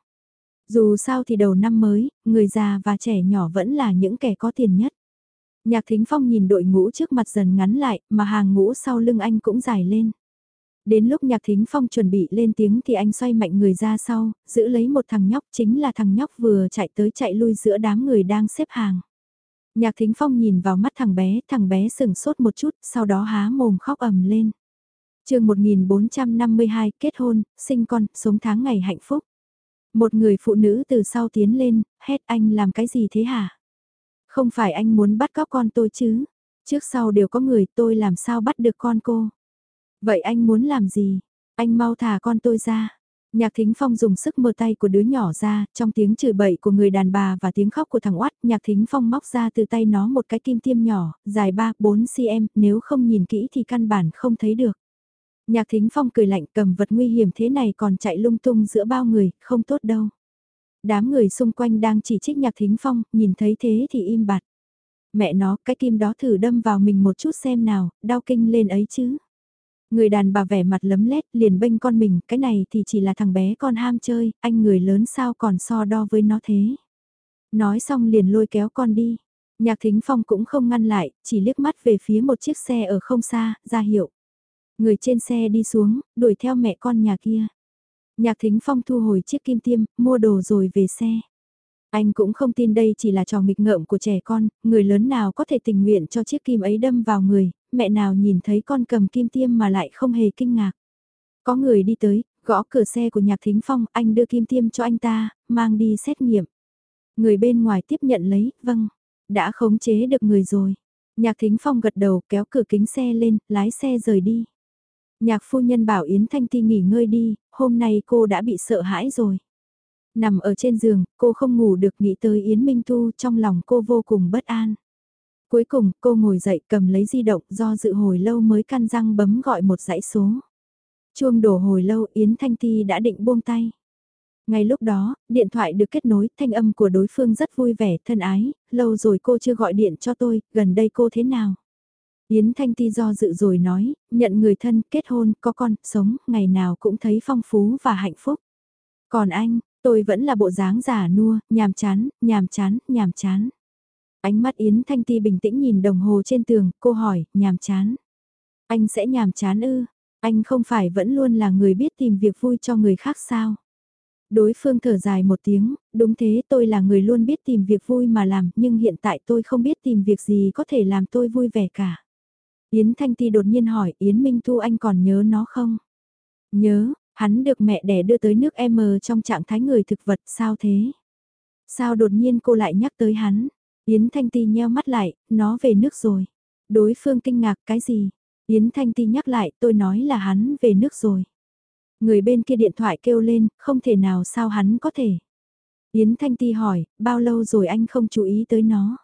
Dù sao thì đầu năm mới, người già và trẻ nhỏ vẫn là những kẻ có tiền nhất. Nhạc Thính Phong nhìn đội ngũ trước mặt dần ngắn lại, mà hàng ngũ sau lưng anh cũng dài lên. Đến lúc nhạc thính phong chuẩn bị lên tiếng thì anh xoay mạnh người ra sau, giữ lấy một thằng nhóc chính là thằng nhóc vừa chạy tới chạy lui giữa đám người đang xếp hàng. Nhạc thính phong nhìn vào mắt thằng bé, thằng bé sừng sốt một chút, sau đó há mồm khóc ầm lên. chương 1452 kết hôn, sinh con, sống tháng ngày hạnh phúc. Một người phụ nữ từ sau tiến lên, hét anh làm cái gì thế hả? Không phải anh muốn bắt cóc con tôi chứ? Trước sau đều có người tôi làm sao bắt được con cô? Vậy anh muốn làm gì? Anh mau thả con tôi ra. Nhạc Thính Phong dùng sức mở tay của đứa nhỏ ra, trong tiếng chửi bậy của người đàn bà và tiếng khóc của thằng oát, Nhạc Thính Phong móc ra từ tay nó một cái kim tiêm nhỏ, dài 3-4 cm, nếu không nhìn kỹ thì căn bản không thấy được. Nhạc Thính Phong cười lạnh cầm vật nguy hiểm thế này còn chạy lung tung giữa bao người, không tốt đâu. Đám người xung quanh đang chỉ trích Nhạc Thính Phong, nhìn thấy thế thì im bặt. Mẹ nó, cái kim đó thử đâm vào mình một chút xem nào, đau kinh lên ấy chứ. Người đàn bà vẻ mặt lấm lét liền bênh con mình, cái này thì chỉ là thằng bé con ham chơi, anh người lớn sao còn so đo với nó thế. Nói xong liền lôi kéo con đi. Nhạc Thính Phong cũng không ngăn lại, chỉ liếc mắt về phía một chiếc xe ở không xa, ra hiệu. Người trên xe đi xuống, đuổi theo mẹ con nhà kia. Nhạc Thính Phong thu hồi chiếc kim tiêm, mua đồ rồi về xe. Anh cũng không tin đây chỉ là trò nghịch ngợm của trẻ con, người lớn nào có thể tình nguyện cho chiếc kim ấy đâm vào người, mẹ nào nhìn thấy con cầm kim tiêm mà lại không hề kinh ngạc. Có người đi tới, gõ cửa xe của nhạc thính phong, anh đưa kim tiêm cho anh ta, mang đi xét nghiệm. Người bên ngoài tiếp nhận lấy, vâng, đã khống chế được người rồi. Nhạc thính phong gật đầu kéo cửa kính xe lên, lái xe rời đi. Nhạc phu nhân bảo Yến Thanh Ti nghỉ ngơi đi, hôm nay cô đã bị sợ hãi rồi. Nằm ở trên giường, cô không ngủ được nghĩ tới Yến Minh Tu trong lòng cô vô cùng bất an. Cuối cùng, cô ngồi dậy cầm lấy di động do dự hồi lâu mới căn răng bấm gọi một dãy số. Chuông đổ hồi lâu Yến Thanh Ti đã định buông tay. Ngay lúc đó, điện thoại được kết nối, thanh âm của đối phương rất vui vẻ, thân ái, lâu rồi cô chưa gọi điện cho tôi, gần đây cô thế nào? Yến Thanh Ti do dự rồi nói, nhận người thân, kết hôn, có con, sống, ngày nào cũng thấy phong phú và hạnh phúc. Còn anh, tôi vẫn là bộ dáng giả nua, nhàm chán, nhàm chán, nhàm chán. Ánh mắt Yến Thanh Ti bình tĩnh nhìn đồng hồ trên tường, cô hỏi, nhàm chán. Anh sẽ nhàm chán ư, anh không phải vẫn luôn là người biết tìm việc vui cho người khác sao? Đối phương thở dài một tiếng, đúng thế tôi là người luôn biết tìm việc vui mà làm, nhưng hiện tại tôi không biết tìm việc gì có thể làm tôi vui vẻ cả. Yến Thanh Ti đột nhiên hỏi Yến Minh Thu anh còn nhớ nó không? Nhớ, hắn được mẹ đẻ đưa tới nước M trong trạng thái người thực vật sao thế? Sao đột nhiên cô lại nhắc tới hắn? Yến Thanh Ti nheo mắt lại, nó về nước rồi. Đối phương kinh ngạc cái gì? Yến Thanh Ti nhắc lại tôi nói là hắn về nước rồi. Người bên kia điện thoại kêu lên, không thể nào sao hắn có thể. Yến Thanh Ti hỏi, bao lâu rồi anh không chú ý tới nó?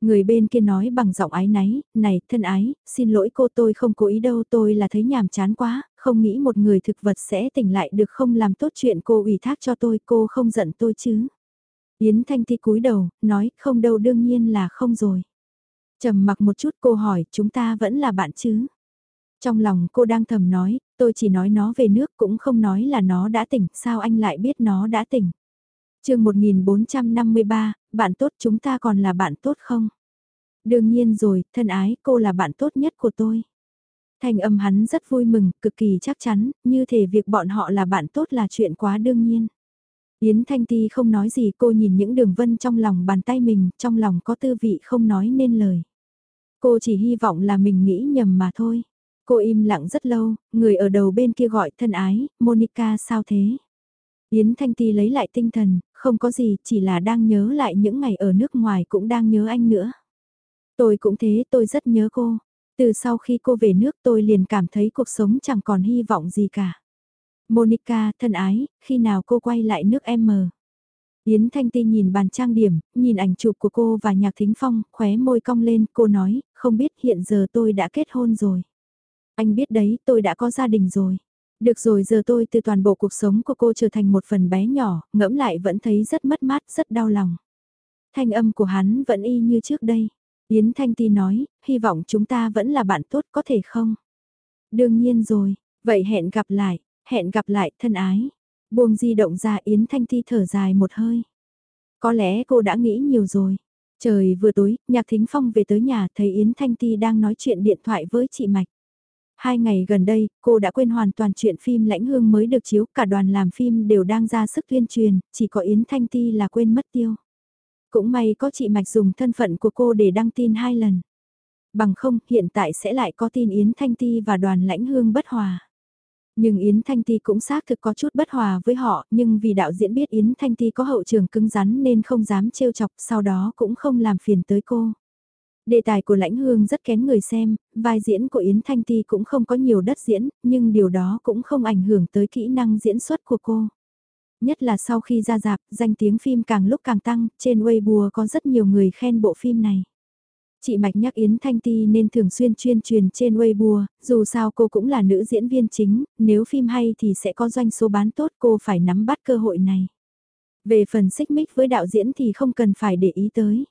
Người bên kia nói bằng giọng ái náy, này, thân ái, xin lỗi cô tôi không cố ý đâu tôi là thấy nhàm chán quá, không nghĩ một người thực vật sẽ tỉnh lại được không làm tốt chuyện cô ủy thác cho tôi, cô không giận tôi chứ. Yến Thanh Ti cúi đầu, nói, không đâu đương nhiên là không rồi. trầm mặc một chút cô hỏi, chúng ta vẫn là bạn chứ? Trong lòng cô đang thầm nói, tôi chỉ nói nó về nước cũng không nói là nó đã tỉnh, sao anh lại biết nó đã tỉnh? chương 1453, bạn tốt chúng ta còn là bạn tốt không? Đương nhiên rồi, thân ái, cô là bạn tốt nhất của tôi. Thanh âm hắn rất vui mừng, cực kỳ chắc chắn, như thể việc bọn họ là bạn tốt là chuyện quá đương nhiên. Yến Thanh Ti không nói gì cô nhìn những đường vân trong lòng bàn tay mình, trong lòng có tư vị không nói nên lời. Cô chỉ hy vọng là mình nghĩ nhầm mà thôi. Cô im lặng rất lâu, người ở đầu bên kia gọi thân ái, Monica sao thế? Yến Thanh Ti lấy lại tinh thần, không có gì, chỉ là đang nhớ lại những ngày ở nước ngoài cũng đang nhớ anh nữa. Tôi cũng thế, tôi rất nhớ cô. Từ sau khi cô về nước tôi liền cảm thấy cuộc sống chẳng còn hy vọng gì cả. Monica, thân ái, khi nào cô quay lại nước em mờ? Yến Thanh Ti nhìn bàn trang điểm, nhìn ảnh chụp của cô và Nhạc Thính Phong, khóe môi cong lên, cô nói, không biết hiện giờ tôi đã kết hôn rồi. Anh biết đấy, tôi đã có gia đình rồi. Được rồi giờ tôi từ toàn bộ cuộc sống của cô trở thành một phần bé nhỏ, ngẫm lại vẫn thấy rất mất mát, rất đau lòng. Thanh âm của hắn vẫn y như trước đây. Yến Thanh Ti nói, hy vọng chúng ta vẫn là bạn tốt có thể không? Đương nhiên rồi, vậy hẹn gặp lại, hẹn gặp lại thân ái. Buông di động ra Yến Thanh Ti thở dài một hơi. Có lẽ cô đã nghĩ nhiều rồi. Trời vừa tối, Nhạc Thính Phong về tới nhà thấy Yến Thanh Ti đang nói chuyện điện thoại với chị Mạch. Hai ngày gần đây, cô đã quên hoàn toàn chuyện phim lãnh hương mới được chiếu, cả đoàn làm phim đều đang ra sức tuyên truyền, chỉ có Yến Thanh Ti là quên mất tiêu. Cũng may có chị Mạch dùng thân phận của cô để đăng tin hai lần. Bằng không, hiện tại sẽ lại có tin Yến Thanh Ti và đoàn lãnh hương bất hòa. Nhưng Yến Thanh Ti cũng xác thực có chút bất hòa với họ, nhưng vì đạo diễn biết Yến Thanh Ti có hậu trường cứng rắn nên không dám trêu chọc, sau đó cũng không làm phiền tới cô. Đề tài của lãnh hương rất kén người xem, vai diễn của Yến Thanh Ti cũng không có nhiều đất diễn, nhưng điều đó cũng không ảnh hưởng tới kỹ năng diễn xuất của cô. Nhất là sau khi ra dạp, danh tiếng phim càng lúc càng tăng, trên Weibo có rất nhiều người khen bộ phim này. Chị Mạch nhắc Yến Thanh Ti nên thường xuyên chuyên truyền trên Weibo, dù sao cô cũng là nữ diễn viên chính, nếu phim hay thì sẽ có doanh số bán tốt cô phải nắm bắt cơ hội này. Về phần xích mích với đạo diễn thì không cần phải để ý tới.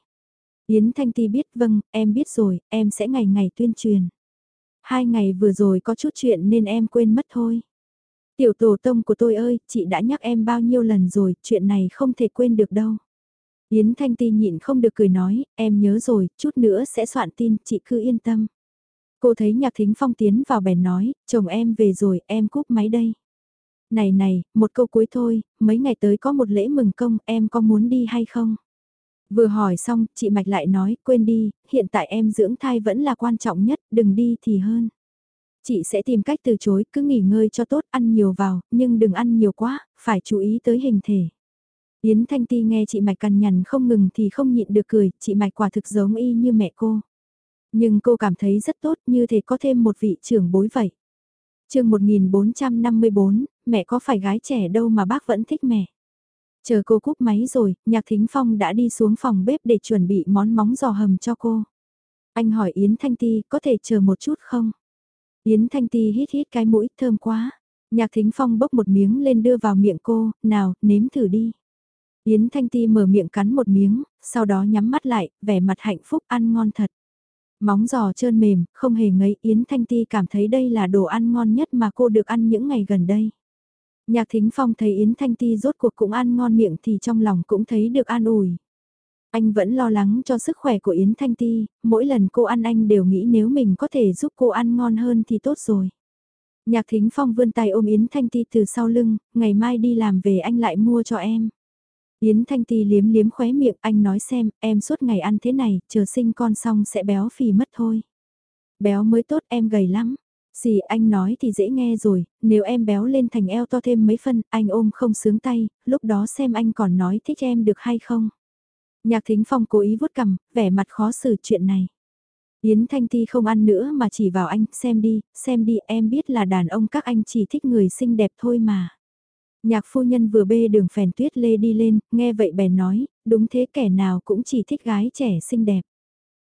Yến Thanh Ti biết vâng, em biết rồi, em sẽ ngày ngày tuyên truyền. Hai ngày vừa rồi có chút chuyện nên em quên mất thôi. Tiểu tổ tông của tôi ơi, chị đã nhắc em bao nhiêu lần rồi, chuyện này không thể quên được đâu. Yến Thanh Ti nhịn không được cười nói, em nhớ rồi, chút nữa sẽ soạn tin, chị cứ yên tâm. Cô thấy nhạc thính phong tiến vào bèn nói, chồng em về rồi, em cúp máy đây. Này này, một câu cuối thôi, mấy ngày tới có một lễ mừng công, em có muốn đi hay không? Vừa hỏi xong, chị Mạch lại nói, quên đi, hiện tại em dưỡng thai vẫn là quan trọng nhất, đừng đi thì hơn. Chị sẽ tìm cách từ chối, cứ nghỉ ngơi cho tốt, ăn nhiều vào, nhưng đừng ăn nhiều quá, phải chú ý tới hình thể. Yến Thanh Ti nghe chị Mạch cằn nhằn không ngừng thì không nhịn được cười, chị Mạch quả thực giống y như mẹ cô. Nhưng cô cảm thấy rất tốt như thể có thêm một vị trưởng bối vậy. chương 1454, mẹ có phải gái trẻ đâu mà bác vẫn thích mẹ. Chờ cô cúp máy rồi, Nhạc Thính Phong đã đi xuống phòng bếp để chuẩn bị món móng giò hầm cho cô. Anh hỏi Yến Thanh Ti có thể chờ một chút không? Yến Thanh Ti hít hít cái mũi thơm quá. Nhạc Thính Phong bốc một miếng lên đưa vào miệng cô, nào, nếm thử đi. Yến Thanh Ti mở miệng cắn một miếng, sau đó nhắm mắt lại, vẻ mặt hạnh phúc ăn ngon thật. Móng giò trơn mềm, không hề ngấy, Yến Thanh Ti cảm thấy đây là đồ ăn ngon nhất mà cô được ăn những ngày gần đây. Nhạc Thính Phong thấy Yến Thanh Ti rốt cuộc cũng ăn ngon miệng thì trong lòng cũng thấy được an ủi. Anh vẫn lo lắng cho sức khỏe của Yến Thanh Ti, mỗi lần cô ăn anh đều nghĩ nếu mình có thể giúp cô ăn ngon hơn thì tốt rồi. Nhạc Thính Phong vươn tay ôm Yến Thanh Ti từ sau lưng, ngày mai đi làm về anh lại mua cho em. Yến Thanh Ti liếm liếm khóe miệng anh nói xem, em suốt ngày ăn thế này, chờ sinh con xong sẽ béo phì mất thôi. Béo mới tốt em gầy lắm. Gì anh nói thì dễ nghe rồi, nếu em béo lên thành eo to thêm mấy phân, anh ôm không sướng tay, lúc đó xem anh còn nói thích em được hay không. Nhạc Thính Phong cố ý vuốt cằm, vẻ mặt khó xử chuyện này. Yến Thanh Ti không ăn nữa mà chỉ vào anh, xem đi, xem đi, em biết là đàn ông các anh chỉ thích người xinh đẹp thôi mà. Nhạc phu nhân vừa bê đường phèn tuyết lê đi lên, nghe vậy bèn nói, đúng thế kẻ nào cũng chỉ thích gái trẻ xinh đẹp.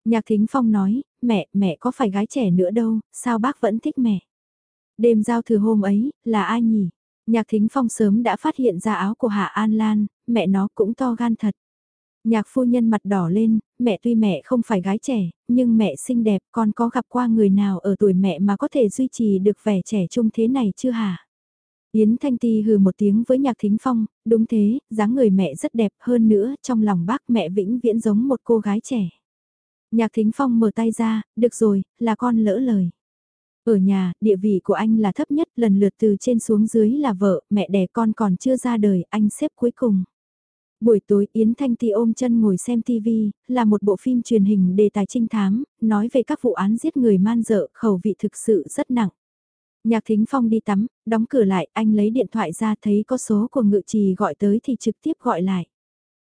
Nhạc Thính Phong nói, mẹ, mẹ có phải gái trẻ nữa đâu, sao bác vẫn thích mẹ? Đêm giao thừa hôm ấy, là ai nhỉ? Nhạc Thính Phong sớm đã phát hiện ra áo của Hạ An Lan, mẹ nó cũng to gan thật. Nhạc phu nhân mặt đỏ lên, mẹ tuy mẹ không phải gái trẻ, nhưng mẹ xinh đẹp còn có gặp qua người nào ở tuổi mẹ mà có thể duy trì được vẻ trẻ trung thế này chưa hả? Yến Thanh Ti hừ một tiếng với Nhạc Thính Phong, đúng thế, dáng người mẹ rất đẹp hơn nữa, trong lòng bác mẹ vĩnh viễn giống một cô gái trẻ. Nhạc Thính Phong mở tay ra, được rồi, là con lỡ lời. Ở nhà, địa vị của anh là thấp nhất, lần lượt từ trên xuống dưới là vợ, mẹ đẻ con còn chưa ra đời, anh xếp cuối cùng. Buổi tối Yến Thanh Ti ôm chân ngồi xem TV, là một bộ phim truyền hình đề tài trinh thám, nói về các vụ án giết người man dợ, khẩu vị thực sự rất nặng. Nhạc Thính Phong đi tắm, đóng cửa lại, anh lấy điện thoại ra thấy có số của ngự trì gọi tới thì trực tiếp gọi lại.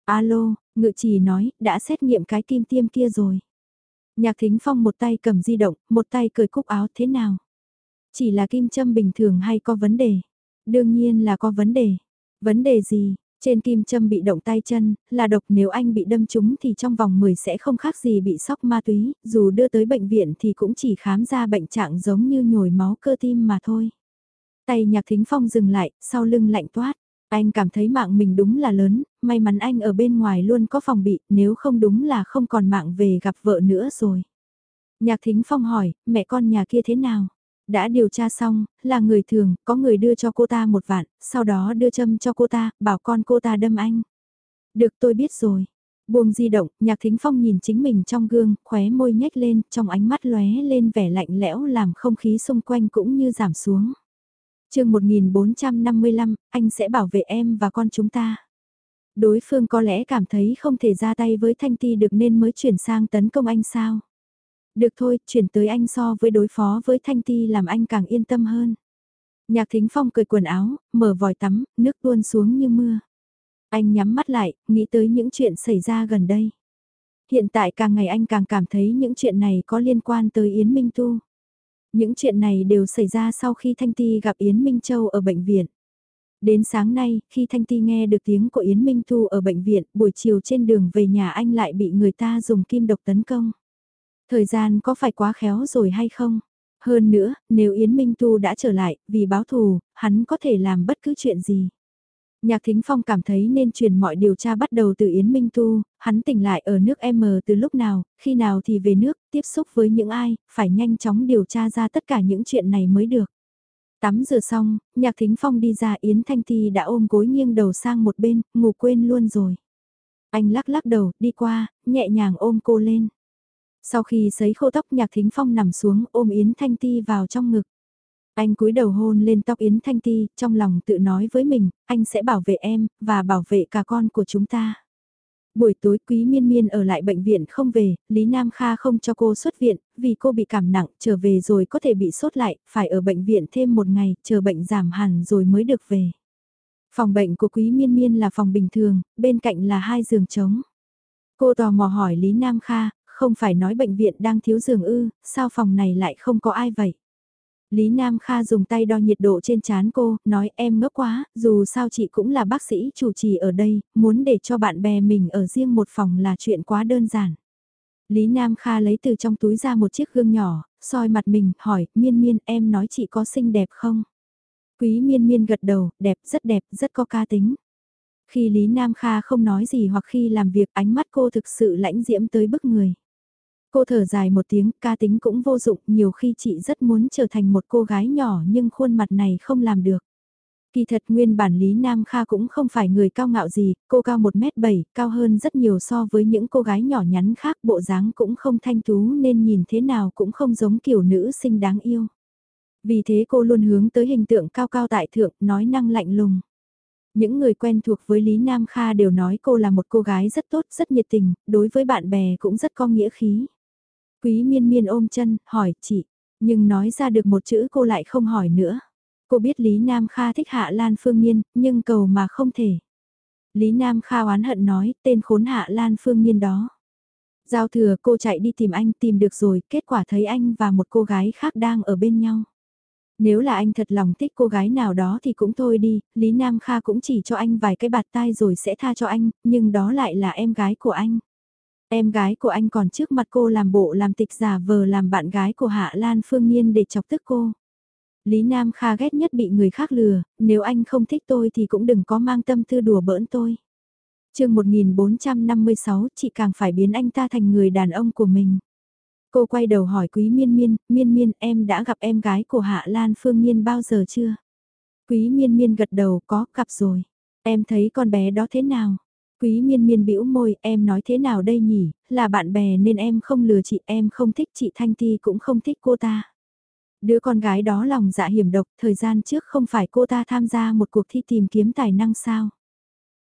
Alo, ngự trì nói, đã xét nghiệm cái kim tiêm kia rồi. Nhạc Thính Phong một tay cầm di động, một tay cởi cúc áo thế nào? Chỉ là kim châm bình thường hay có vấn đề? Đương nhiên là có vấn đề. Vấn đề gì? Trên kim châm bị động tay chân, là độc nếu anh bị đâm trúng thì trong vòng 10 sẽ không khác gì bị sốc ma túy, dù đưa tới bệnh viện thì cũng chỉ khám ra bệnh trạng giống như nhồi máu cơ tim mà thôi. Tay nhạc thính phong dừng lại, sau lưng lạnh toát. Anh cảm thấy mạng mình đúng là lớn, may mắn anh ở bên ngoài luôn có phòng bị, nếu không đúng là không còn mạng về gặp vợ nữa rồi. Nhạc thính phong hỏi, mẹ con nhà kia thế nào? Đã điều tra xong, là người thường, có người đưa cho cô ta một vạn, sau đó đưa châm cho cô ta, bảo con cô ta đâm anh. Được tôi biết rồi. Buông di động, nhạc thính phong nhìn chính mình trong gương, khóe môi nhếch lên, trong ánh mắt lóe lên vẻ lạnh lẽo làm không khí xung quanh cũng như giảm xuống. chương 1455, anh sẽ bảo vệ em và con chúng ta. Đối phương có lẽ cảm thấy không thể ra tay với Thanh Ti được nên mới chuyển sang tấn công anh sao. Được thôi, chuyển tới anh so với đối phó với Thanh Ti làm anh càng yên tâm hơn. Nhạc Thính Phong cười quần áo, mở vòi tắm, nước tuôn xuống như mưa. Anh nhắm mắt lại, nghĩ tới những chuyện xảy ra gần đây. Hiện tại càng ngày anh càng cảm thấy những chuyện này có liên quan tới Yến Minh Tu. Những chuyện này đều xảy ra sau khi Thanh Ti gặp Yến Minh Châu ở bệnh viện. Đến sáng nay, khi Thanh Ti nghe được tiếng của Yến Minh Tu ở bệnh viện, buổi chiều trên đường về nhà anh lại bị người ta dùng kim độc tấn công. Thời gian có phải quá khéo rồi hay không? Hơn nữa, nếu Yến Minh Tu đã trở lại, vì báo thù, hắn có thể làm bất cứ chuyện gì. Nhạc Thính Phong cảm thấy nên truyền mọi điều tra bắt đầu từ Yến Minh Tu, hắn tỉnh lại ở nước M từ lúc nào, khi nào thì về nước, tiếp xúc với những ai, phải nhanh chóng điều tra ra tất cả những chuyện này mới được. Tắm rửa xong, Nhạc Thính Phong đi ra Yến Thanh Ti đã ôm gối nghiêng đầu sang một bên, ngủ quên luôn rồi. Anh lắc lắc đầu, đi qua, nhẹ nhàng ôm cô lên. Sau khi sấy khô tóc nhạc thính phong nằm xuống ôm Yến Thanh Ti vào trong ngực. Anh cúi đầu hôn lên tóc Yến Thanh Ti, trong lòng tự nói với mình, anh sẽ bảo vệ em, và bảo vệ cả con của chúng ta. Buổi tối Quý Miên Miên ở lại bệnh viện không về, Lý Nam Kha không cho cô xuất viện, vì cô bị cảm nặng, trở về rồi có thể bị sốt lại, phải ở bệnh viện thêm một ngày, chờ bệnh giảm hẳn rồi mới được về. Phòng bệnh của Quý Miên Miên là phòng bình thường, bên cạnh là hai giường trống. Cô tò mò hỏi Lý Nam Kha, không phải nói bệnh viện đang thiếu giường ư, sao phòng này lại không có ai vậy? Lý Nam Kha dùng tay đo nhiệt độ trên chán cô, nói em ngốc quá, dù sao chị cũng là bác sĩ chủ trì ở đây, muốn để cho bạn bè mình ở riêng một phòng là chuyện quá đơn giản. Lý Nam Kha lấy từ trong túi ra một chiếc gương nhỏ, soi mặt mình, hỏi, miên miên em nói chị có xinh đẹp không? Quý miên miên gật đầu, đẹp, rất đẹp, rất có ca tính. Khi Lý Nam Kha không nói gì hoặc khi làm việc ánh mắt cô thực sự lãnh diễm tới bức người. Cô thở dài một tiếng, ca tính cũng vô dụng, nhiều khi chị rất muốn trở thành một cô gái nhỏ nhưng khuôn mặt này không làm được. Kỳ thật nguyên bản Lý Nam Kha cũng không phải người cao ngạo gì, cô cao 1m7, cao hơn rất nhiều so với những cô gái nhỏ nhắn khác, bộ dáng cũng không thanh tú nên nhìn thế nào cũng không giống kiểu nữ sinh đáng yêu. Vì thế cô luôn hướng tới hình tượng cao cao tại thượng, nói năng lạnh lùng. Những người quen thuộc với Lý Nam Kha đều nói cô là một cô gái rất tốt, rất nhiệt tình, đối với bạn bè cũng rất có nghĩa khí. Quý miên miên ôm chân, hỏi chị, nhưng nói ra được một chữ cô lại không hỏi nữa. Cô biết Lý Nam Kha thích Hạ Lan Phương Nhiên, nhưng cầu mà không thể. Lý Nam Kha oán hận nói, tên khốn Hạ Lan Phương Nhiên đó. Giao thừa cô chạy đi tìm anh tìm được rồi, kết quả thấy anh và một cô gái khác đang ở bên nhau. Nếu là anh thật lòng thích cô gái nào đó thì cũng thôi đi, Lý Nam Kha cũng chỉ cho anh vài cái bạt tai rồi sẽ tha cho anh, nhưng đó lại là em gái của anh. Em gái của anh còn trước mặt cô làm bộ làm tịch giả vờ làm bạn gái của Hạ Lan Phương Nhiên để chọc tức cô. Lý Nam Kha ghét nhất bị người khác lừa, nếu anh không thích tôi thì cũng đừng có mang tâm tư đùa bỡn tôi. chương 1456 chị càng phải biến anh ta thành người đàn ông của mình. Cô quay đầu hỏi Quý Miên Miên, Miên Miên em đã gặp em gái của Hạ Lan Phương Nhiên bao giờ chưa? Quý Miên Miên gật đầu có gặp rồi. Em thấy con bé đó thế nào? Quý miên miên bĩu môi, em nói thế nào đây nhỉ, là bạn bè nên em không lừa chị, em không thích chị Thanh Ti cũng không thích cô ta. Đứa con gái đó lòng dạ hiểm độc, thời gian trước không phải cô ta tham gia một cuộc thi tìm kiếm tài năng sao.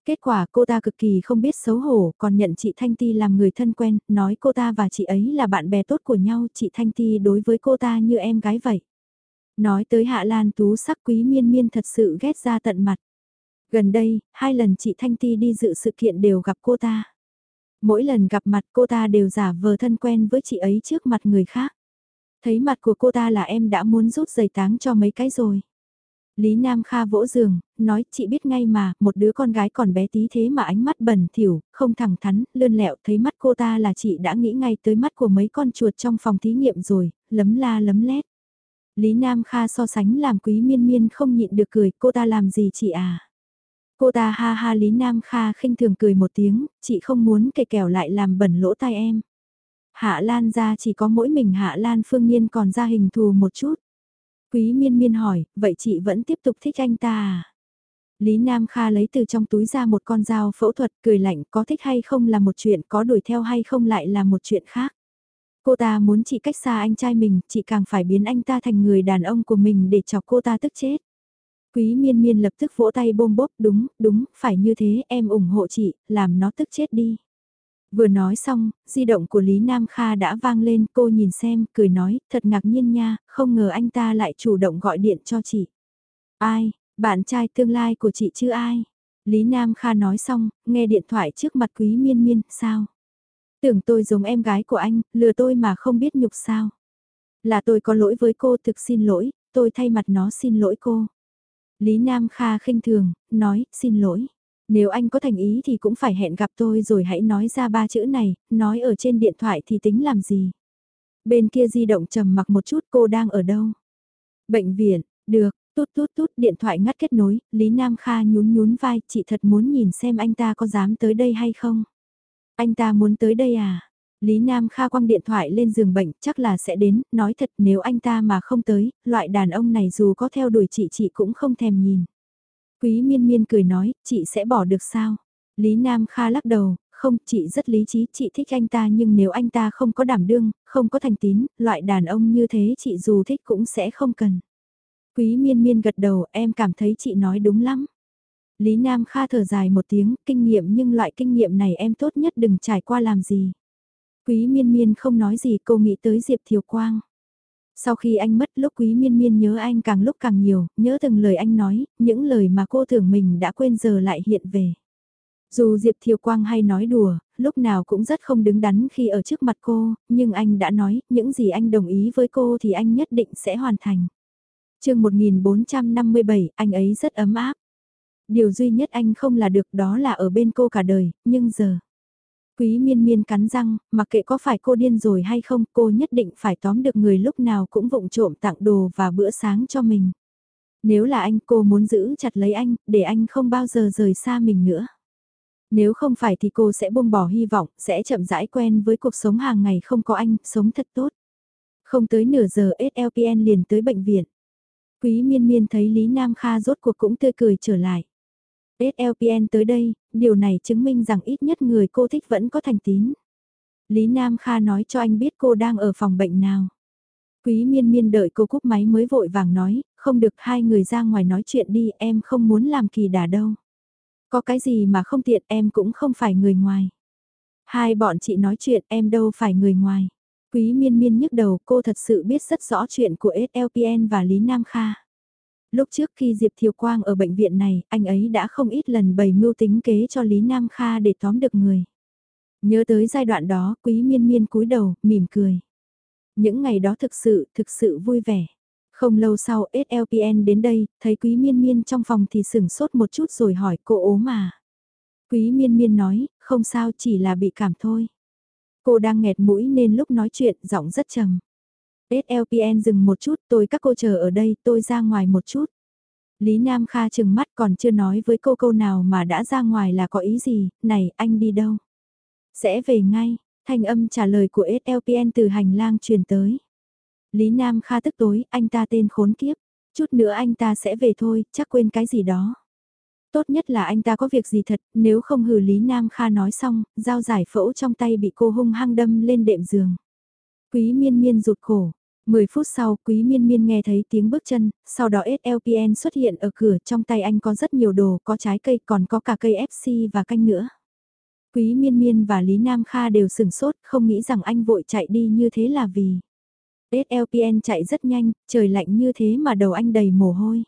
Kết quả cô ta cực kỳ không biết xấu hổ, còn nhận chị Thanh Ti làm người thân quen, nói cô ta và chị ấy là bạn bè tốt của nhau, chị Thanh Ti đối với cô ta như em gái vậy. Nói tới Hạ Lan Tú sắc quý miên miên thật sự ghét ra tận mặt. Gần đây, hai lần chị Thanh Ti đi dự sự kiện đều gặp cô ta. Mỗi lần gặp mặt cô ta đều giả vờ thân quen với chị ấy trước mặt người khác. Thấy mặt của cô ta là em đã muốn rút giày táng cho mấy cái rồi. Lý Nam Kha vỗ giường, nói chị biết ngay mà, một đứa con gái còn bé tí thế mà ánh mắt bẩn thỉu, không thẳng thắn, lươn lẹo, thấy mắt cô ta là chị đã nghĩ ngay tới mắt của mấy con chuột trong phòng thí nghiệm rồi, lấm la lấm lét. Lý Nam Kha so sánh làm quý miên miên không nhịn được cười, cô ta làm gì chị à? Cô ta ha ha Lý Nam Kha khinh thường cười một tiếng, chị không muốn kể kẻo lại làm bẩn lỗ tai em. Hạ Lan ra chỉ có mỗi mình Hạ Lan Phương Nhiên còn ra hình thù một chút. Quý miên miên hỏi, vậy chị vẫn tiếp tục thích anh ta à? Lý Nam Kha lấy từ trong túi ra một con dao phẫu thuật cười lạnh có thích hay không là một chuyện có đuổi theo hay không lại là một chuyện khác. Cô ta muốn chị cách xa anh trai mình, chị càng phải biến anh ta thành người đàn ông của mình để chọc cô ta tức chết. Quý miên miên lập tức vỗ tay bôm bốp, đúng, đúng, phải như thế, em ủng hộ chị, làm nó tức chết đi. Vừa nói xong, di động của Lý Nam Kha đã vang lên, cô nhìn xem, cười nói, thật ngạc nhiên nha, không ngờ anh ta lại chủ động gọi điện cho chị. Ai, bạn trai tương lai của chị chứ ai? Lý Nam Kha nói xong, nghe điện thoại trước mặt quý miên miên, sao? Tưởng tôi giống em gái của anh, lừa tôi mà không biết nhục sao? Là tôi có lỗi với cô thực xin lỗi, tôi thay mặt nó xin lỗi cô. Lý Nam Kha khinh thường, nói, xin lỗi. Nếu anh có thành ý thì cũng phải hẹn gặp tôi rồi hãy nói ra ba chữ này, nói ở trên điện thoại thì tính làm gì. Bên kia di động trầm mặc một chút cô đang ở đâu. Bệnh viện, được, tút tút tút điện thoại ngắt kết nối, Lý Nam Kha nhún nhún vai, chị thật muốn nhìn xem anh ta có dám tới đây hay không. Anh ta muốn tới đây à? Lý Nam Kha quăng điện thoại lên giường bệnh, chắc là sẽ đến, nói thật nếu anh ta mà không tới, loại đàn ông này dù có theo đuổi chị chị cũng không thèm nhìn. Quý miên miên cười nói, chị sẽ bỏ được sao? Lý Nam Kha lắc đầu, không, chị rất lý trí, chị thích anh ta nhưng nếu anh ta không có đảm đương, không có thành tín, loại đàn ông như thế chị dù thích cũng sẽ không cần. Quý miên miên gật đầu em cảm thấy chị nói đúng lắm. Lý Nam Kha thở dài một tiếng, kinh nghiệm nhưng loại kinh nghiệm này em tốt nhất đừng trải qua làm gì. Quý miên miên không nói gì cô nghĩ tới Diệp Thiều Quang. Sau khi anh mất lúc quý miên miên nhớ anh càng lúc càng nhiều, nhớ từng lời anh nói, những lời mà cô tưởng mình đã quên giờ lại hiện về. Dù Diệp Thiều Quang hay nói đùa, lúc nào cũng rất không đứng đắn khi ở trước mặt cô, nhưng anh đã nói, những gì anh đồng ý với cô thì anh nhất định sẽ hoàn thành. chương 1457, anh ấy rất ấm áp. Điều duy nhất anh không là được đó là ở bên cô cả đời, nhưng giờ... Quý miên miên cắn răng, mặc kệ có phải cô điên rồi hay không, cô nhất định phải tóm được người lúc nào cũng vụng trộm tặng đồ và bữa sáng cho mình. Nếu là anh cô muốn giữ chặt lấy anh, để anh không bao giờ rời xa mình nữa. Nếu không phải thì cô sẽ buông bỏ hy vọng, sẽ chậm rãi quen với cuộc sống hàng ngày không có anh, sống thật tốt. Không tới nửa giờ SLPN liền tới bệnh viện. Quý miên miên thấy Lý Nam Kha rốt cuộc cũng tươi cười trở lại. SLPN tới đây, điều này chứng minh rằng ít nhất người cô thích vẫn có thành tín. Lý Nam Kha nói cho anh biết cô đang ở phòng bệnh nào. Quý miên miên đợi cô cúp máy mới vội vàng nói, không được hai người ra ngoài nói chuyện đi em không muốn làm kỳ đà đâu. Có cái gì mà không tiện em cũng không phải người ngoài. Hai bọn chị nói chuyện em đâu phải người ngoài. Quý miên miên nhức đầu cô thật sự biết rất rõ chuyện của SLPN và Lý Nam Kha. Lúc trước khi Diệp Thiều Quang ở bệnh viện này, anh ấy đã không ít lần bày mưu tính kế cho Lý Nam Kha để tóm được người. Nhớ tới giai đoạn đó, quý miên miên cúi đầu, mỉm cười. Những ngày đó thực sự, thực sự vui vẻ. Không lâu sau SLPN đến đây, thấy quý miên miên trong phòng thì sửng sốt một chút rồi hỏi cô ố mà. Quý miên miên nói, không sao chỉ là bị cảm thôi. Cô đang nghẹt mũi nên lúc nói chuyện giọng rất trầm. SLPN dừng một chút tôi các cô chờ ở đây tôi ra ngoài một chút. Lý Nam Kha chừng mắt còn chưa nói với cô câu nào mà đã ra ngoài là có ý gì, này anh đi đâu? Sẽ về ngay, thanh âm trả lời của SLPN từ hành lang truyền tới. Lý Nam Kha tức tối, anh ta tên khốn kiếp, chút nữa anh ta sẽ về thôi, chắc quên cái gì đó. Tốt nhất là anh ta có việc gì thật, nếu không hừ Lý Nam Kha nói xong, dao giải phẫu trong tay bị cô hung hăng đâm lên đệm giường. Quý miên miên rụt cổ. 10 phút sau, Quý Miên Miên nghe thấy tiếng bước chân, sau đó SLPN xuất hiện ở cửa, trong tay anh có rất nhiều đồ, có trái cây, còn có cả cây FC và canh nữa. Quý Miên Miên và Lý Nam Kha đều sửng sốt, không nghĩ rằng anh vội chạy đi như thế là vì. SLPN chạy rất nhanh, trời lạnh như thế mà đầu anh đầy mồ hôi.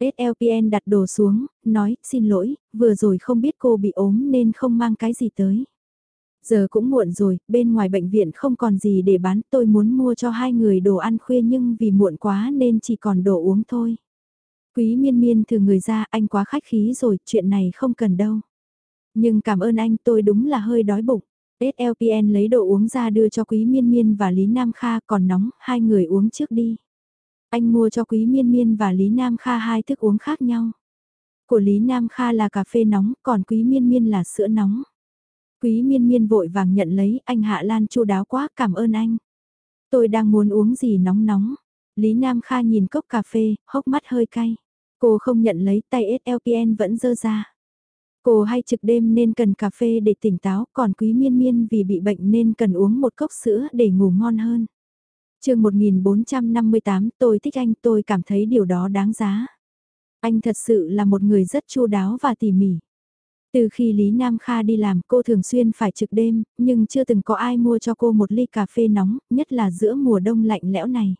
SLPN đặt đồ xuống, nói, xin lỗi, vừa rồi không biết cô bị ốm nên không mang cái gì tới. Giờ cũng muộn rồi, bên ngoài bệnh viện không còn gì để bán, tôi muốn mua cho hai người đồ ăn khuya nhưng vì muộn quá nên chỉ còn đồ uống thôi. Quý miên miên từ người ra, anh quá khách khí rồi, chuyện này không cần đâu. Nhưng cảm ơn anh tôi đúng là hơi đói bụng. SLPN lấy đồ uống ra đưa cho Quý Miên Miên và Lý Nam Kha còn nóng, hai người uống trước đi. Anh mua cho Quý Miên Miên và Lý Nam Kha hai thức uống khác nhau. Của Lý Nam Kha là cà phê nóng, còn Quý Miên Miên là sữa nóng. Quý Miên Miên vội vàng nhận lấy, anh Hạ Lan chu đáo quá, cảm ơn anh. Tôi đang muốn uống gì nóng nóng. Lý Nam Kha nhìn cốc cà phê, hốc mắt hơi cay. Cô không nhận lấy tay SLPN vẫn dơ ra. Cô hay trực đêm nên cần cà phê để tỉnh táo, còn quý miên miên vì bị bệnh nên cần uống một cốc sữa để ngủ ngon hơn. chương 1458 tôi thích anh tôi cảm thấy điều đó đáng giá. Anh thật sự là một người rất chu đáo và tỉ mỉ. Từ khi Lý Nam Kha đi làm cô thường xuyên phải trực đêm, nhưng chưa từng có ai mua cho cô một ly cà phê nóng, nhất là giữa mùa đông lạnh lẽo này.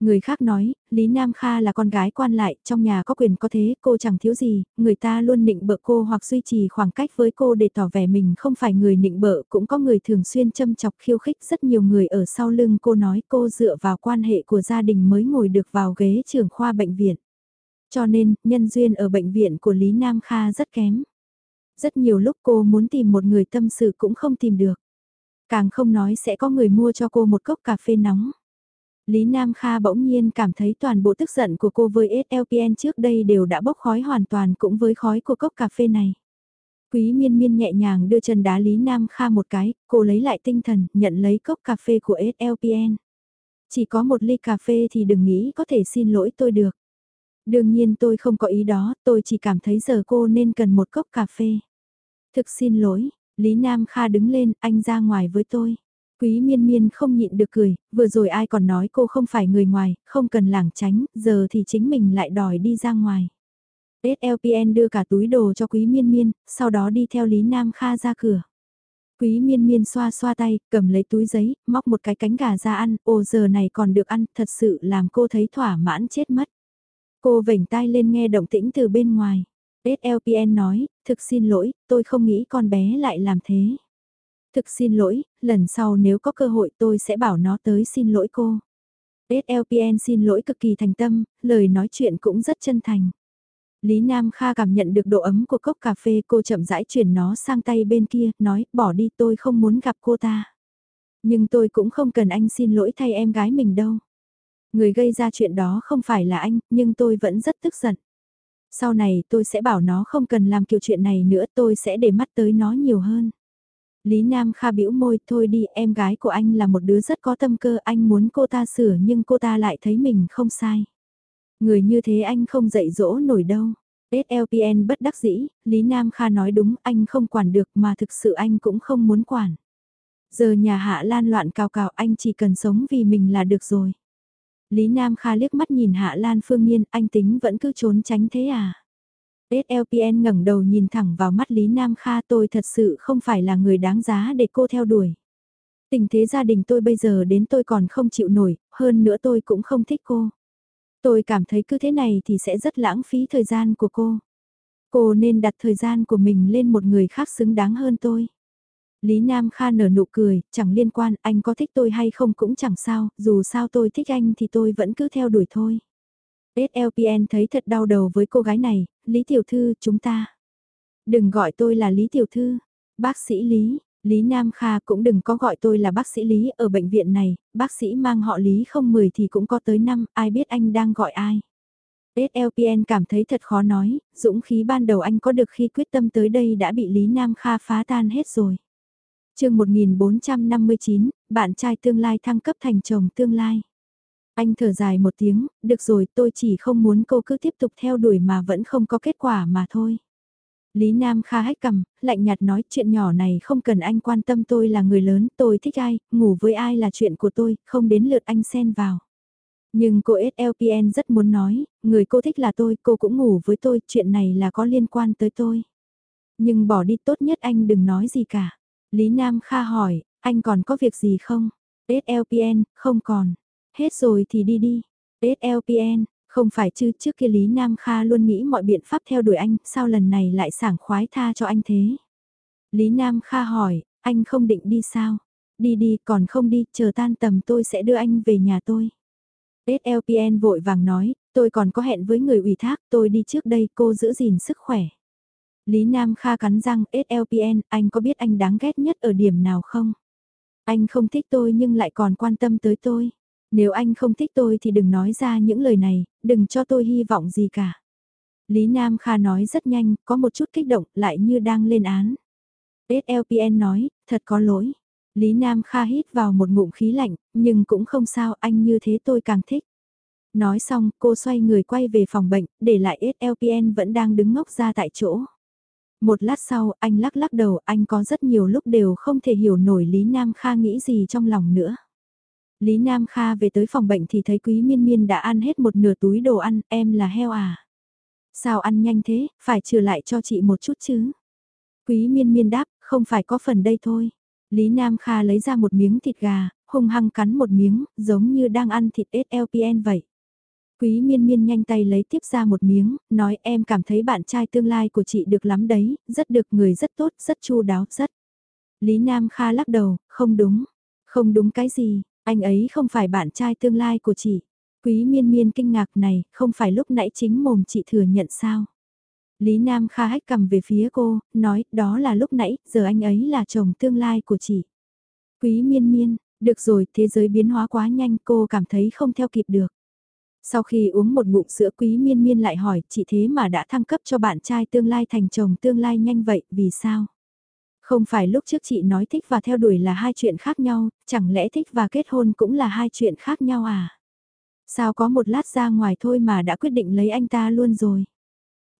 Người khác nói, Lý Nam Kha là con gái quan lại, trong nhà có quyền có thế, cô chẳng thiếu gì, người ta luôn nịnh bợ cô hoặc duy trì khoảng cách với cô để tỏ vẻ mình không phải người nịnh bợ, cũng có người thường xuyên châm chọc khiêu khích rất nhiều người ở sau lưng cô nói cô dựa vào quan hệ của gia đình mới ngồi được vào ghế trưởng khoa bệnh viện. Cho nên, nhân duyên ở bệnh viện của Lý Nam Kha rất kém. Rất nhiều lúc cô muốn tìm một người tâm sự cũng không tìm được. Càng không nói sẽ có người mua cho cô một cốc cà phê nóng. Lý Nam Kha bỗng nhiên cảm thấy toàn bộ tức giận của cô với SLPN trước đây đều đã bốc khói hoàn toàn cũng với khói của cốc cà phê này. Quý miên miên nhẹ nhàng đưa chân đá Lý Nam Kha một cái, cô lấy lại tinh thần, nhận lấy cốc cà phê của SLPN. Chỉ có một ly cà phê thì đừng nghĩ có thể xin lỗi tôi được. Đương nhiên tôi không có ý đó, tôi chỉ cảm thấy giờ cô nên cần một cốc cà phê. Thực xin lỗi, Lý Nam Kha đứng lên, anh ra ngoài với tôi. Quý miên miên không nhịn được cười, vừa rồi ai còn nói cô không phải người ngoài, không cần lảng tránh, giờ thì chính mình lại đòi đi ra ngoài. SLPN đưa cả túi đồ cho quý miên miên, sau đó đi theo Lý Nam Kha ra cửa. Quý miên miên xoa xoa tay, cầm lấy túi giấy, móc một cái cánh gà ra ăn, ồ giờ này còn được ăn, thật sự làm cô thấy thỏa mãn chết mất. Cô vểnh tai lên nghe động tĩnh từ bên ngoài. SLPN nói, thực xin lỗi, tôi không nghĩ con bé lại làm thế. Thực xin lỗi, lần sau nếu có cơ hội tôi sẽ bảo nó tới xin lỗi cô. SLPN xin lỗi cực kỳ thành tâm, lời nói chuyện cũng rất chân thành. Lý Nam Kha cảm nhận được độ ấm của cốc cà phê cô chậm rãi chuyển nó sang tay bên kia, nói bỏ đi tôi không muốn gặp cô ta. Nhưng tôi cũng không cần anh xin lỗi thay em gái mình đâu. Người gây ra chuyện đó không phải là anh, nhưng tôi vẫn rất tức giận. Sau này tôi sẽ bảo nó không cần làm kiểu chuyện này nữa tôi sẽ để mắt tới nó nhiều hơn. Lý Nam Kha bĩu môi thôi đi em gái của anh là một đứa rất có tâm cơ anh muốn cô ta sửa nhưng cô ta lại thấy mình không sai. Người như thế anh không dạy dỗ nổi đâu. SLPN bất đắc dĩ, Lý Nam Kha nói đúng anh không quản được mà thực sự anh cũng không muốn quản. Giờ nhà hạ lan loạn cào cào anh chỉ cần sống vì mình là được rồi. Lý Nam Kha liếc mắt nhìn Hạ Lan Phương Nhiên, anh tính vẫn cứ trốn tránh thế à? SLPN ngẩng đầu nhìn thẳng vào mắt Lý Nam Kha tôi thật sự không phải là người đáng giá để cô theo đuổi. Tình thế gia đình tôi bây giờ đến tôi còn không chịu nổi, hơn nữa tôi cũng không thích cô. Tôi cảm thấy cứ thế này thì sẽ rất lãng phí thời gian của cô. Cô nên đặt thời gian của mình lên một người khác xứng đáng hơn tôi. Lý Nam Kha nở nụ cười, chẳng liên quan, anh có thích tôi hay không cũng chẳng sao, dù sao tôi thích anh thì tôi vẫn cứ theo đuổi thôi. SLPN thấy thật đau đầu với cô gái này, Lý Tiểu Thư, chúng ta. Đừng gọi tôi là Lý Tiểu Thư, bác sĩ Lý, Lý Nam Kha cũng đừng có gọi tôi là bác sĩ Lý ở bệnh viện này, bác sĩ mang họ Lý không 10 thì cũng có tới năm. ai biết anh đang gọi ai. SLPN cảm thấy thật khó nói, dũng khí ban đầu anh có được khi quyết tâm tới đây đã bị Lý Nam Kha phá tan hết rồi chương 1459, bạn trai tương lai thăng cấp thành chồng tương lai. Anh thở dài một tiếng, được rồi tôi chỉ không muốn cô cứ tiếp tục theo đuổi mà vẫn không có kết quả mà thôi. Lý Nam Kha hách cầm, lạnh nhạt nói chuyện nhỏ này không cần anh quan tâm tôi là người lớn, tôi thích ai, ngủ với ai là chuyện của tôi, không đến lượt anh xen vào. Nhưng cô SLPN rất muốn nói, người cô thích là tôi, cô cũng ngủ với tôi, chuyện này là có liên quan tới tôi. Nhưng bỏ đi tốt nhất anh đừng nói gì cả. Lý Nam Kha hỏi, anh còn có việc gì không? SLPN, không còn. Hết rồi thì đi đi. SLPN, không phải chứ trước kia Lý Nam Kha luôn nghĩ mọi biện pháp theo đuổi anh, sao lần này lại sảng khoái tha cho anh thế? Lý Nam Kha hỏi, anh không định đi sao? Đi đi, còn không đi, chờ tan tầm tôi sẽ đưa anh về nhà tôi. SLPN vội vàng nói, tôi còn có hẹn với người ủy thác, tôi đi trước đây, cô giữ gìn sức khỏe. Lý Nam Kha cắn răng, SLPN, anh có biết anh đáng ghét nhất ở điểm nào không? Anh không thích tôi nhưng lại còn quan tâm tới tôi. Nếu anh không thích tôi thì đừng nói ra những lời này, đừng cho tôi hy vọng gì cả. Lý Nam Kha nói rất nhanh, có một chút kích động, lại như đang lên án. SLPN nói, thật có lỗi. Lý Nam Kha hít vào một ngụm khí lạnh, nhưng cũng không sao, anh như thế tôi càng thích. Nói xong, cô xoay người quay về phòng bệnh, để lại SLPN vẫn đang đứng ngốc ra tại chỗ. Một lát sau, anh lắc lắc đầu, anh có rất nhiều lúc đều không thể hiểu nổi Lý Nam Kha nghĩ gì trong lòng nữa. Lý Nam Kha về tới phòng bệnh thì thấy Quý Miên Miên đã ăn hết một nửa túi đồ ăn, em là heo à? Sao ăn nhanh thế, phải trừ lại cho chị một chút chứ? Quý Miên Miên đáp, không phải có phần đây thôi. Lý Nam Kha lấy ra một miếng thịt gà, hung hăng cắn một miếng, giống như đang ăn thịt SLPN vậy. Quý miên miên nhanh tay lấy tiếp ra một miếng, nói em cảm thấy bạn trai tương lai của chị được lắm đấy, rất được người rất tốt, rất chu đáo, rất. Lý Nam Kha lắc đầu, không đúng. Không đúng cái gì, anh ấy không phải bạn trai tương lai của chị. Quý miên miên kinh ngạc này, không phải lúc nãy chính mồm chị thừa nhận sao. Lý Nam Kha hách cầm về phía cô, nói, đó là lúc nãy, giờ anh ấy là chồng tương lai của chị. Quý miên miên, được rồi, thế giới biến hóa quá nhanh, cô cảm thấy không theo kịp được. Sau khi uống một ngụm sữa quý miên miên lại hỏi, chị thế mà đã thăng cấp cho bạn trai tương lai thành chồng tương lai nhanh vậy, vì sao? Không phải lúc trước chị nói thích và theo đuổi là hai chuyện khác nhau, chẳng lẽ thích và kết hôn cũng là hai chuyện khác nhau à? Sao có một lát ra ngoài thôi mà đã quyết định lấy anh ta luôn rồi?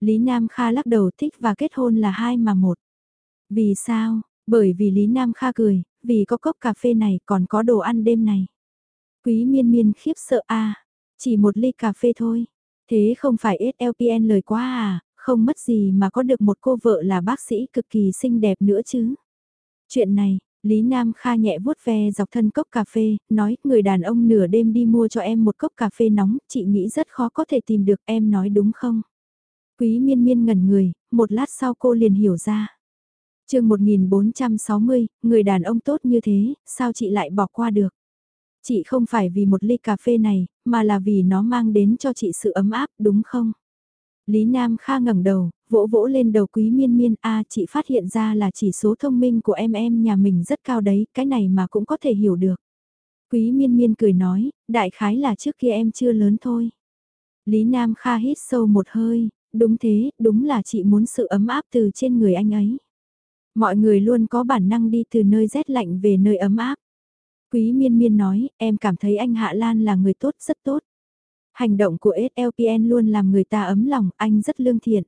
Lý Nam Kha lắc đầu thích và kết hôn là hai mà một. Vì sao? Bởi vì Lý Nam Kha cười, vì có cốc cà phê này còn có đồ ăn đêm này. Quý miên miên khiếp sợ a chỉ một ly cà phê thôi. Thế không phải SLPN lời quá à, không mất gì mà có được một cô vợ là bác sĩ cực kỳ xinh đẹp nữa chứ. Chuyện này, Lý Nam Kha nhẹ vuốt ve dọc thân cốc cà phê, nói người đàn ông nửa đêm đi mua cho em một cốc cà phê nóng, chị nghĩ rất khó có thể tìm được em nói đúng không? Quý miên miên ngẩn người, một lát sau cô liền hiểu ra. chương 1460, người đàn ông tốt như thế, sao chị lại bỏ qua được? Chị không phải vì một ly cà phê này, mà là vì nó mang đến cho chị sự ấm áp, đúng không? Lý Nam Kha ngẩng đầu, vỗ vỗ lên đầu quý miên miên, a chị phát hiện ra là chỉ số thông minh của em em nhà mình rất cao đấy, cái này mà cũng có thể hiểu được. Quý miên miên cười nói, đại khái là trước kia em chưa lớn thôi. Lý Nam Kha hít sâu một hơi, đúng thế, đúng là chị muốn sự ấm áp từ trên người anh ấy. Mọi người luôn có bản năng đi từ nơi rét lạnh về nơi ấm áp. Quý miên miên nói, em cảm thấy anh Hạ Lan là người tốt, rất tốt. Hành động của SLPN luôn làm người ta ấm lòng, anh rất lương thiện.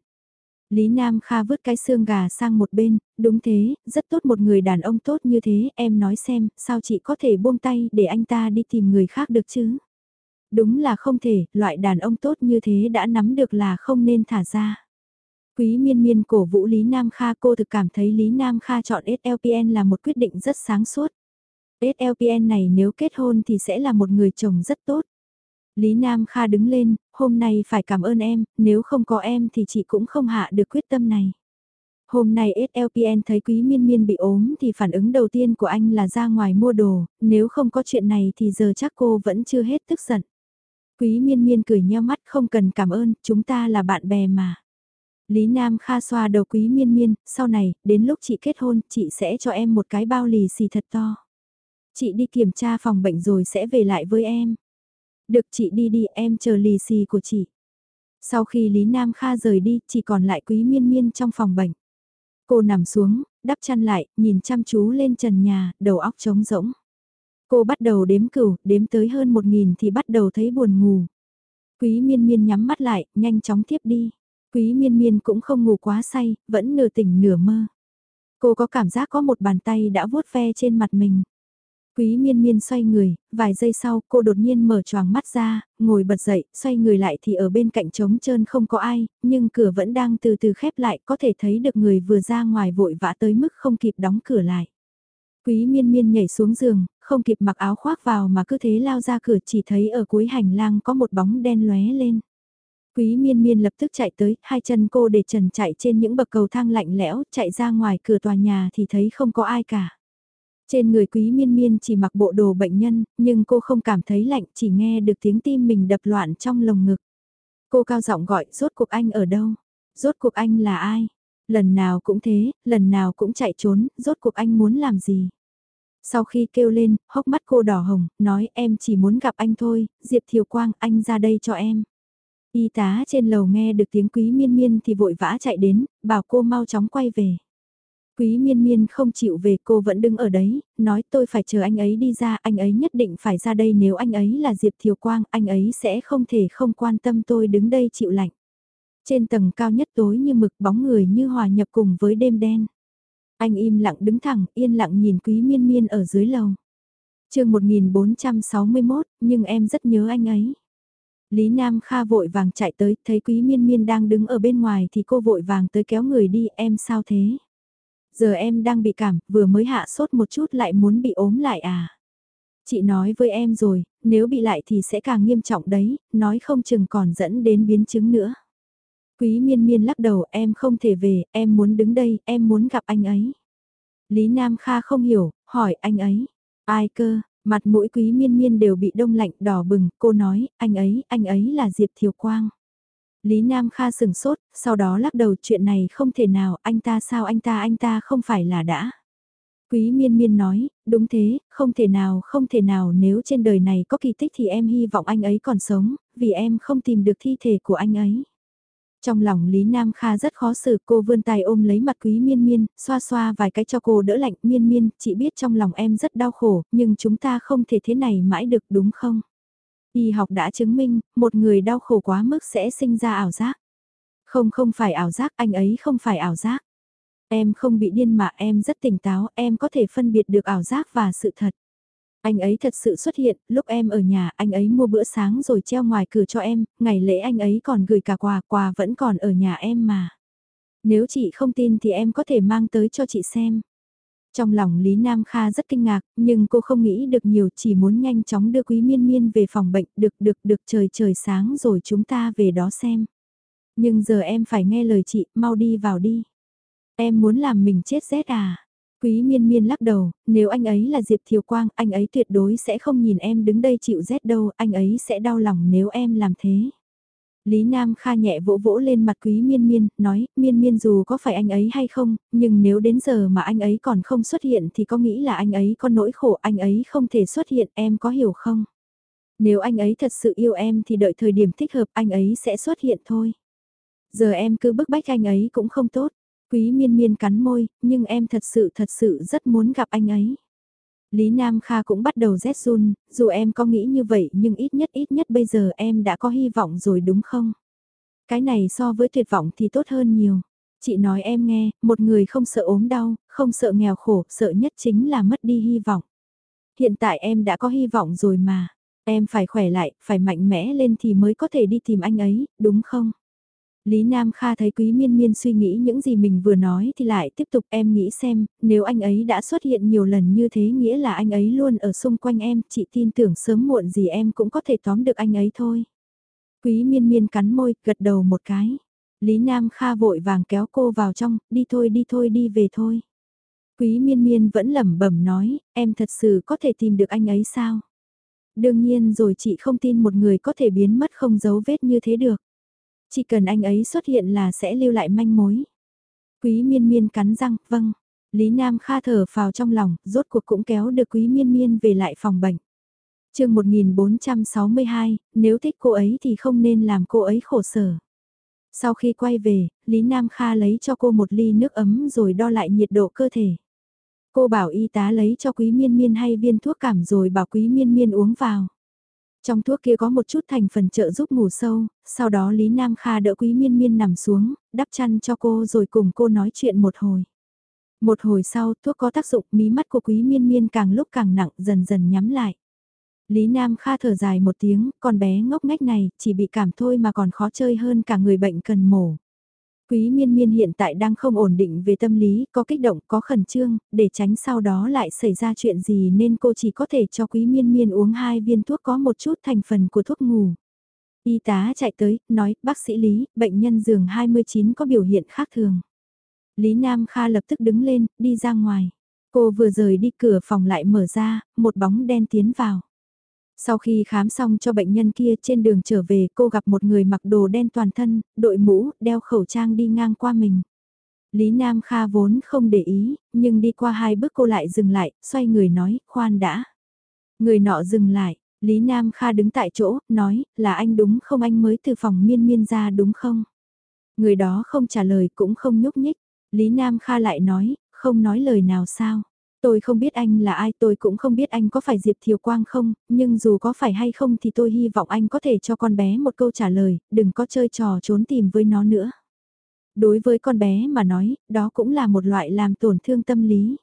Lý Nam Kha vứt cái xương gà sang một bên, đúng thế, rất tốt một người đàn ông tốt như thế, em nói xem, sao chị có thể buông tay để anh ta đi tìm người khác được chứ? Đúng là không thể, loại đàn ông tốt như thế đã nắm được là không nên thả ra. Quý miên miên cổ vũ Lý Nam Kha cô thực cảm thấy Lý Nam Kha chọn SLPN là một quyết định rất sáng suốt. SLPN này nếu kết hôn thì sẽ là một người chồng rất tốt. Lý Nam Kha đứng lên, hôm nay phải cảm ơn em, nếu không có em thì chị cũng không hạ được quyết tâm này. Hôm nay SLPN thấy Quý Miên Miên bị ốm thì phản ứng đầu tiên của anh là ra ngoài mua đồ, nếu không có chuyện này thì giờ chắc cô vẫn chưa hết tức giận. Quý Miên Miên cười nheo mắt không cần cảm ơn, chúng ta là bạn bè mà. Lý Nam Kha xoa đầu Quý Miên Miên, sau này, đến lúc chị kết hôn, chị sẽ cho em một cái bao lì xì thật to. Chị đi kiểm tra phòng bệnh rồi sẽ về lại với em. Được chị đi đi em chờ lì xì của chị. Sau khi Lý Nam Kha rời đi, chỉ còn lại quý miên miên trong phòng bệnh. Cô nằm xuống, đắp chăn lại, nhìn chăm chú lên trần nhà, đầu óc trống rỗng. Cô bắt đầu đếm cửu, đếm tới hơn một nghìn thì bắt đầu thấy buồn ngủ. Quý miên miên nhắm mắt lại, nhanh chóng tiếp đi. Quý miên miên cũng không ngủ quá say, vẫn nửa tỉnh nửa mơ. Cô có cảm giác có một bàn tay đã vuốt ve trên mặt mình. Quý miên miên xoay người, vài giây sau cô đột nhiên mở choàng mắt ra, ngồi bật dậy, xoay người lại thì ở bên cạnh trống trơn không có ai, nhưng cửa vẫn đang từ từ khép lại, có thể thấy được người vừa ra ngoài vội vã tới mức không kịp đóng cửa lại. Quý miên miên nhảy xuống giường, không kịp mặc áo khoác vào mà cứ thế lao ra cửa chỉ thấy ở cuối hành lang có một bóng đen lóe lên. Quý miên miên lập tức chạy tới, hai chân cô để trần chạy trên những bậc cầu thang lạnh lẽo, chạy ra ngoài cửa tòa nhà thì thấy không có ai cả. Trên người quý miên miên chỉ mặc bộ đồ bệnh nhân, nhưng cô không cảm thấy lạnh, chỉ nghe được tiếng tim mình đập loạn trong lồng ngực. Cô cao giọng gọi, rốt cuộc anh ở đâu? Rốt cuộc anh là ai? Lần nào cũng thế, lần nào cũng chạy trốn, rốt cuộc anh muốn làm gì? Sau khi kêu lên, hốc mắt cô đỏ hồng, nói em chỉ muốn gặp anh thôi, Diệp Thiều Quang, anh ra đây cho em. Y tá trên lầu nghe được tiếng quý miên miên thì vội vã chạy đến, bảo cô mau chóng quay về. Quý miên miên không chịu về cô vẫn đứng ở đấy, nói tôi phải chờ anh ấy đi ra, anh ấy nhất định phải ra đây nếu anh ấy là Diệp Thiều Quang, anh ấy sẽ không thể không quan tâm tôi đứng đây chịu lạnh. Trên tầng cao nhất tối như mực bóng người như hòa nhập cùng với đêm đen. Anh im lặng đứng thẳng, yên lặng nhìn quý miên miên ở dưới lầu. chương 1461, nhưng em rất nhớ anh ấy. Lý Nam Kha vội vàng chạy tới, thấy quý miên miên đang đứng ở bên ngoài thì cô vội vàng tới kéo người đi, em sao thế? Giờ em đang bị cảm, vừa mới hạ sốt một chút lại muốn bị ốm lại à? Chị nói với em rồi, nếu bị lại thì sẽ càng nghiêm trọng đấy, nói không chừng còn dẫn đến biến chứng nữa. Quý miên miên lắc đầu em không thể về, em muốn đứng đây, em muốn gặp anh ấy. Lý Nam Kha không hiểu, hỏi anh ấy. Ai cơ, mặt mũi quý miên miên đều bị đông lạnh đỏ bừng, cô nói, anh ấy, anh ấy là Diệp Thiều Quang. Lý Nam Kha sừng sốt, sau đó lắc đầu chuyện này không thể nào, anh ta sao anh ta anh ta không phải là đã. Quý miên miên nói, đúng thế, không thể nào không thể nào nếu trên đời này có kỳ tích thì em hy vọng anh ấy còn sống, vì em không tìm được thi thể của anh ấy. Trong lòng Lý Nam Kha rất khó xử cô vươn tay ôm lấy mặt quý miên miên, xoa xoa vài cái cho cô đỡ lạnh miên miên, chị biết trong lòng em rất đau khổ, nhưng chúng ta không thể thế này mãi được đúng không? Y học đã chứng minh, một người đau khổ quá mức sẽ sinh ra ảo giác. Không không phải ảo giác, anh ấy không phải ảo giác. Em không bị điên mà em rất tỉnh táo, em có thể phân biệt được ảo giác và sự thật. Anh ấy thật sự xuất hiện, lúc em ở nhà, anh ấy mua bữa sáng rồi treo ngoài cửa cho em, ngày lễ anh ấy còn gửi cả quà, quà vẫn còn ở nhà em mà. Nếu chị không tin thì em có thể mang tới cho chị xem. Trong lòng Lý Nam Kha rất kinh ngạc, nhưng cô không nghĩ được nhiều, chỉ muốn nhanh chóng đưa Quý Miên Miên về phòng bệnh, được được được trời trời sáng rồi chúng ta về đó xem. Nhưng giờ em phải nghe lời chị, mau đi vào đi. Em muốn làm mình chết rét à? Quý miên miên lắc đầu, nếu anh ấy là Diệp Thiều Quang, anh ấy tuyệt đối sẽ không nhìn em đứng đây chịu rét đâu, anh ấy sẽ đau lòng nếu em làm thế. Lý Nam Kha nhẹ vỗ vỗ lên mặt quý miên miên, nói, miên miên dù có phải anh ấy hay không, nhưng nếu đến giờ mà anh ấy còn không xuất hiện thì có nghĩ là anh ấy có nỗi khổ anh ấy không thể xuất hiện, em có hiểu không? Nếu anh ấy thật sự yêu em thì đợi thời điểm thích hợp anh ấy sẽ xuất hiện thôi. Giờ em cứ bức bách anh ấy cũng không tốt. Quý miên miên cắn môi, nhưng em thật sự thật sự rất muốn gặp anh ấy. Lý Nam Kha cũng bắt đầu rét run, dù em có nghĩ như vậy nhưng ít nhất ít nhất bây giờ em đã có hy vọng rồi đúng không? Cái này so với tuyệt vọng thì tốt hơn nhiều. Chị nói em nghe, một người không sợ ốm đau, không sợ nghèo khổ, sợ nhất chính là mất đi hy vọng. Hiện tại em đã có hy vọng rồi mà. Em phải khỏe lại, phải mạnh mẽ lên thì mới có thể đi tìm anh ấy, đúng không? Lý Nam Kha thấy Quý Miên Miên suy nghĩ những gì mình vừa nói thì lại tiếp tục em nghĩ xem, nếu anh ấy đã xuất hiện nhiều lần như thế nghĩa là anh ấy luôn ở xung quanh em, chị tin tưởng sớm muộn gì em cũng có thể tóm được anh ấy thôi. Quý Miên Miên cắn môi, gật đầu một cái. Lý Nam Kha vội vàng kéo cô vào trong, đi thôi đi thôi đi về thôi. Quý Miên Miên vẫn lẩm bẩm nói, em thật sự có thể tìm được anh ấy sao? Đương nhiên rồi chị không tin một người có thể biến mất không dấu vết như thế được. Chỉ cần anh ấy xuất hiện là sẽ lưu lại manh mối. Quý miên miên cắn răng, vâng. Lý Nam Kha thở vào trong lòng, rốt cuộc cũng kéo được quý miên miên về lại phòng bệnh. chương 1462, nếu thích cô ấy thì không nên làm cô ấy khổ sở. Sau khi quay về, Lý Nam Kha lấy cho cô một ly nước ấm rồi đo lại nhiệt độ cơ thể. Cô bảo y tá lấy cho quý miên miên hay viên thuốc cảm rồi bảo quý miên miên uống vào. Trong thuốc kia có một chút thành phần trợ giúp ngủ sâu, sau đó Lý Nam Kha đỡ Quý Miên Miên nằm xuống, đắp chăn cho cô rồi cùng cô nói chuyện một hồi. Một hồi sau, thuốc có tác dụng, mí mắt của Quý Miên Miên càng lúc càng nặng, dần dần nhắm lại. Lý Nam Kha thở dài một tiếng, con bé ngốc ngách này, chỉ bị cảm thôi mà còn khó chơi hơn cả người bệnh cần mổ. Quý miên miên hiện tại đang không ổn định về tâm lý, có kích động, có khẩn trương, để tránh sau đó lại xảy ra chuyện gì nên cô chỉ có thể cho quý miên miên uống hai viên thuốc có một chút thành phần của thuốc ngủ. Y tá chạy tới, nói, bác sĩ Lý, bệnh nhân giường 29 có biểu hiện khác thường. Lý Nam Kha lập tức đứng lên, đi ra ngoài. Cô vừa rời đi cửa phòng lại mở ra, một bóng đen tiến vào. Sau khi khám xong cho bệnh nhân kia trên đường trở về cô gặp một người mặc đồ đen toàn thân, đội mũ, đeo khẩu trang đi ngang qua mình. Lý Nam Kha vốn không để ý, nhưng đi qua hai bước cô lại dừng lại, xoay người nói, khoan đã. Người nọ dừng lại, Lý Nam Kha đứng tại chỗ, nói, là anh đúng không anh mới từ phòng miên miên ra đúng không? Người đó không trả lời cũng không nhúc nhích. Lý Nam Kha lại nói, không nói lời nào sao? Tôi không biết anh là ai, tôi cũng không biết anh có phải Diệp Thiều Quang không, nhưng dù có phải hay không thì tôi hy vọng anh có thể cho con bé một câu trả lời, đừng có chơi trò trốn tìm với nó nữa. Đối với con bé mà nói, đó cũng là một loại làm tổn thương tâm lý.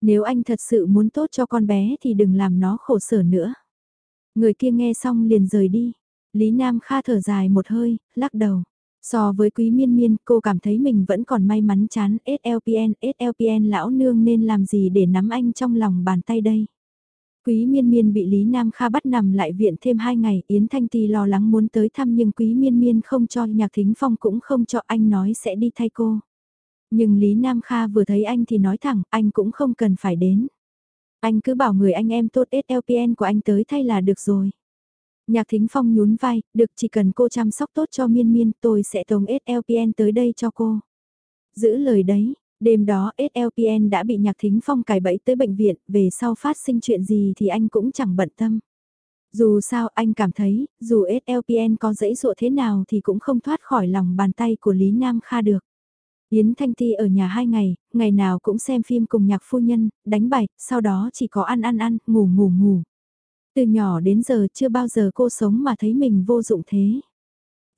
Nếu anh thật sự muốn tốt cho con bé thì đừng làm nó khổ sở nữa. Người kia nghe xong liền rời đi. Lý Nam Kha thở dài một hơi, lắc đầu. So với quý miên miên, cô cảm thấy mình vẫn còn may mắn chán SLPN, SLPN lão nương nên làm gì để nắm anh trong lòng bàn tay đây. Quý miên miên bị Lý Nam Kha bắt nằm lại viện thêm 2 ngày, Yến Thanh Ti lo lắng muốn tới thăm nhưng quý miên miên không cho, nhạc thính phong cũng không cho anh nói sẽ đi thay cô. Nhưng Lý Nam Kha vừa thấy anh thì nói thẳng, anh cũng không cần phải đến. Anh cứ bảo người anh em tốt SLPN của anh tới thay là được rồi. Nhạc Thính Phong nhún vai, được chỉ cần cô chăm sóc tốt cho miên miên tôi sẽ tống SLPN tới đây cho cô. Giữ lời đấy, đêm đó SLPN đã bị Nhạc Thính Phong cài bẫy tới bệnh viện, về sau phát sinh chuyện gì thì anh cũng chẳng bận tâm. Dù sao anh cảm thấy, dù SLPN có dãy dụa thế nào thì cũng không thoát khỏi lòng bàn tay của Lý Nam Kha được. Yến Thanh Ti ở nhà hai ngày, ngày nào cũng xem phim cùng nhạc phu nhân, đánh bài, sau đó chỉ có ăn ăn ăn, ngủ ngủ ngủ. Từ nhỏ đến giờ chưa bao giờ cô sống mà thấy mình vô dụng thế.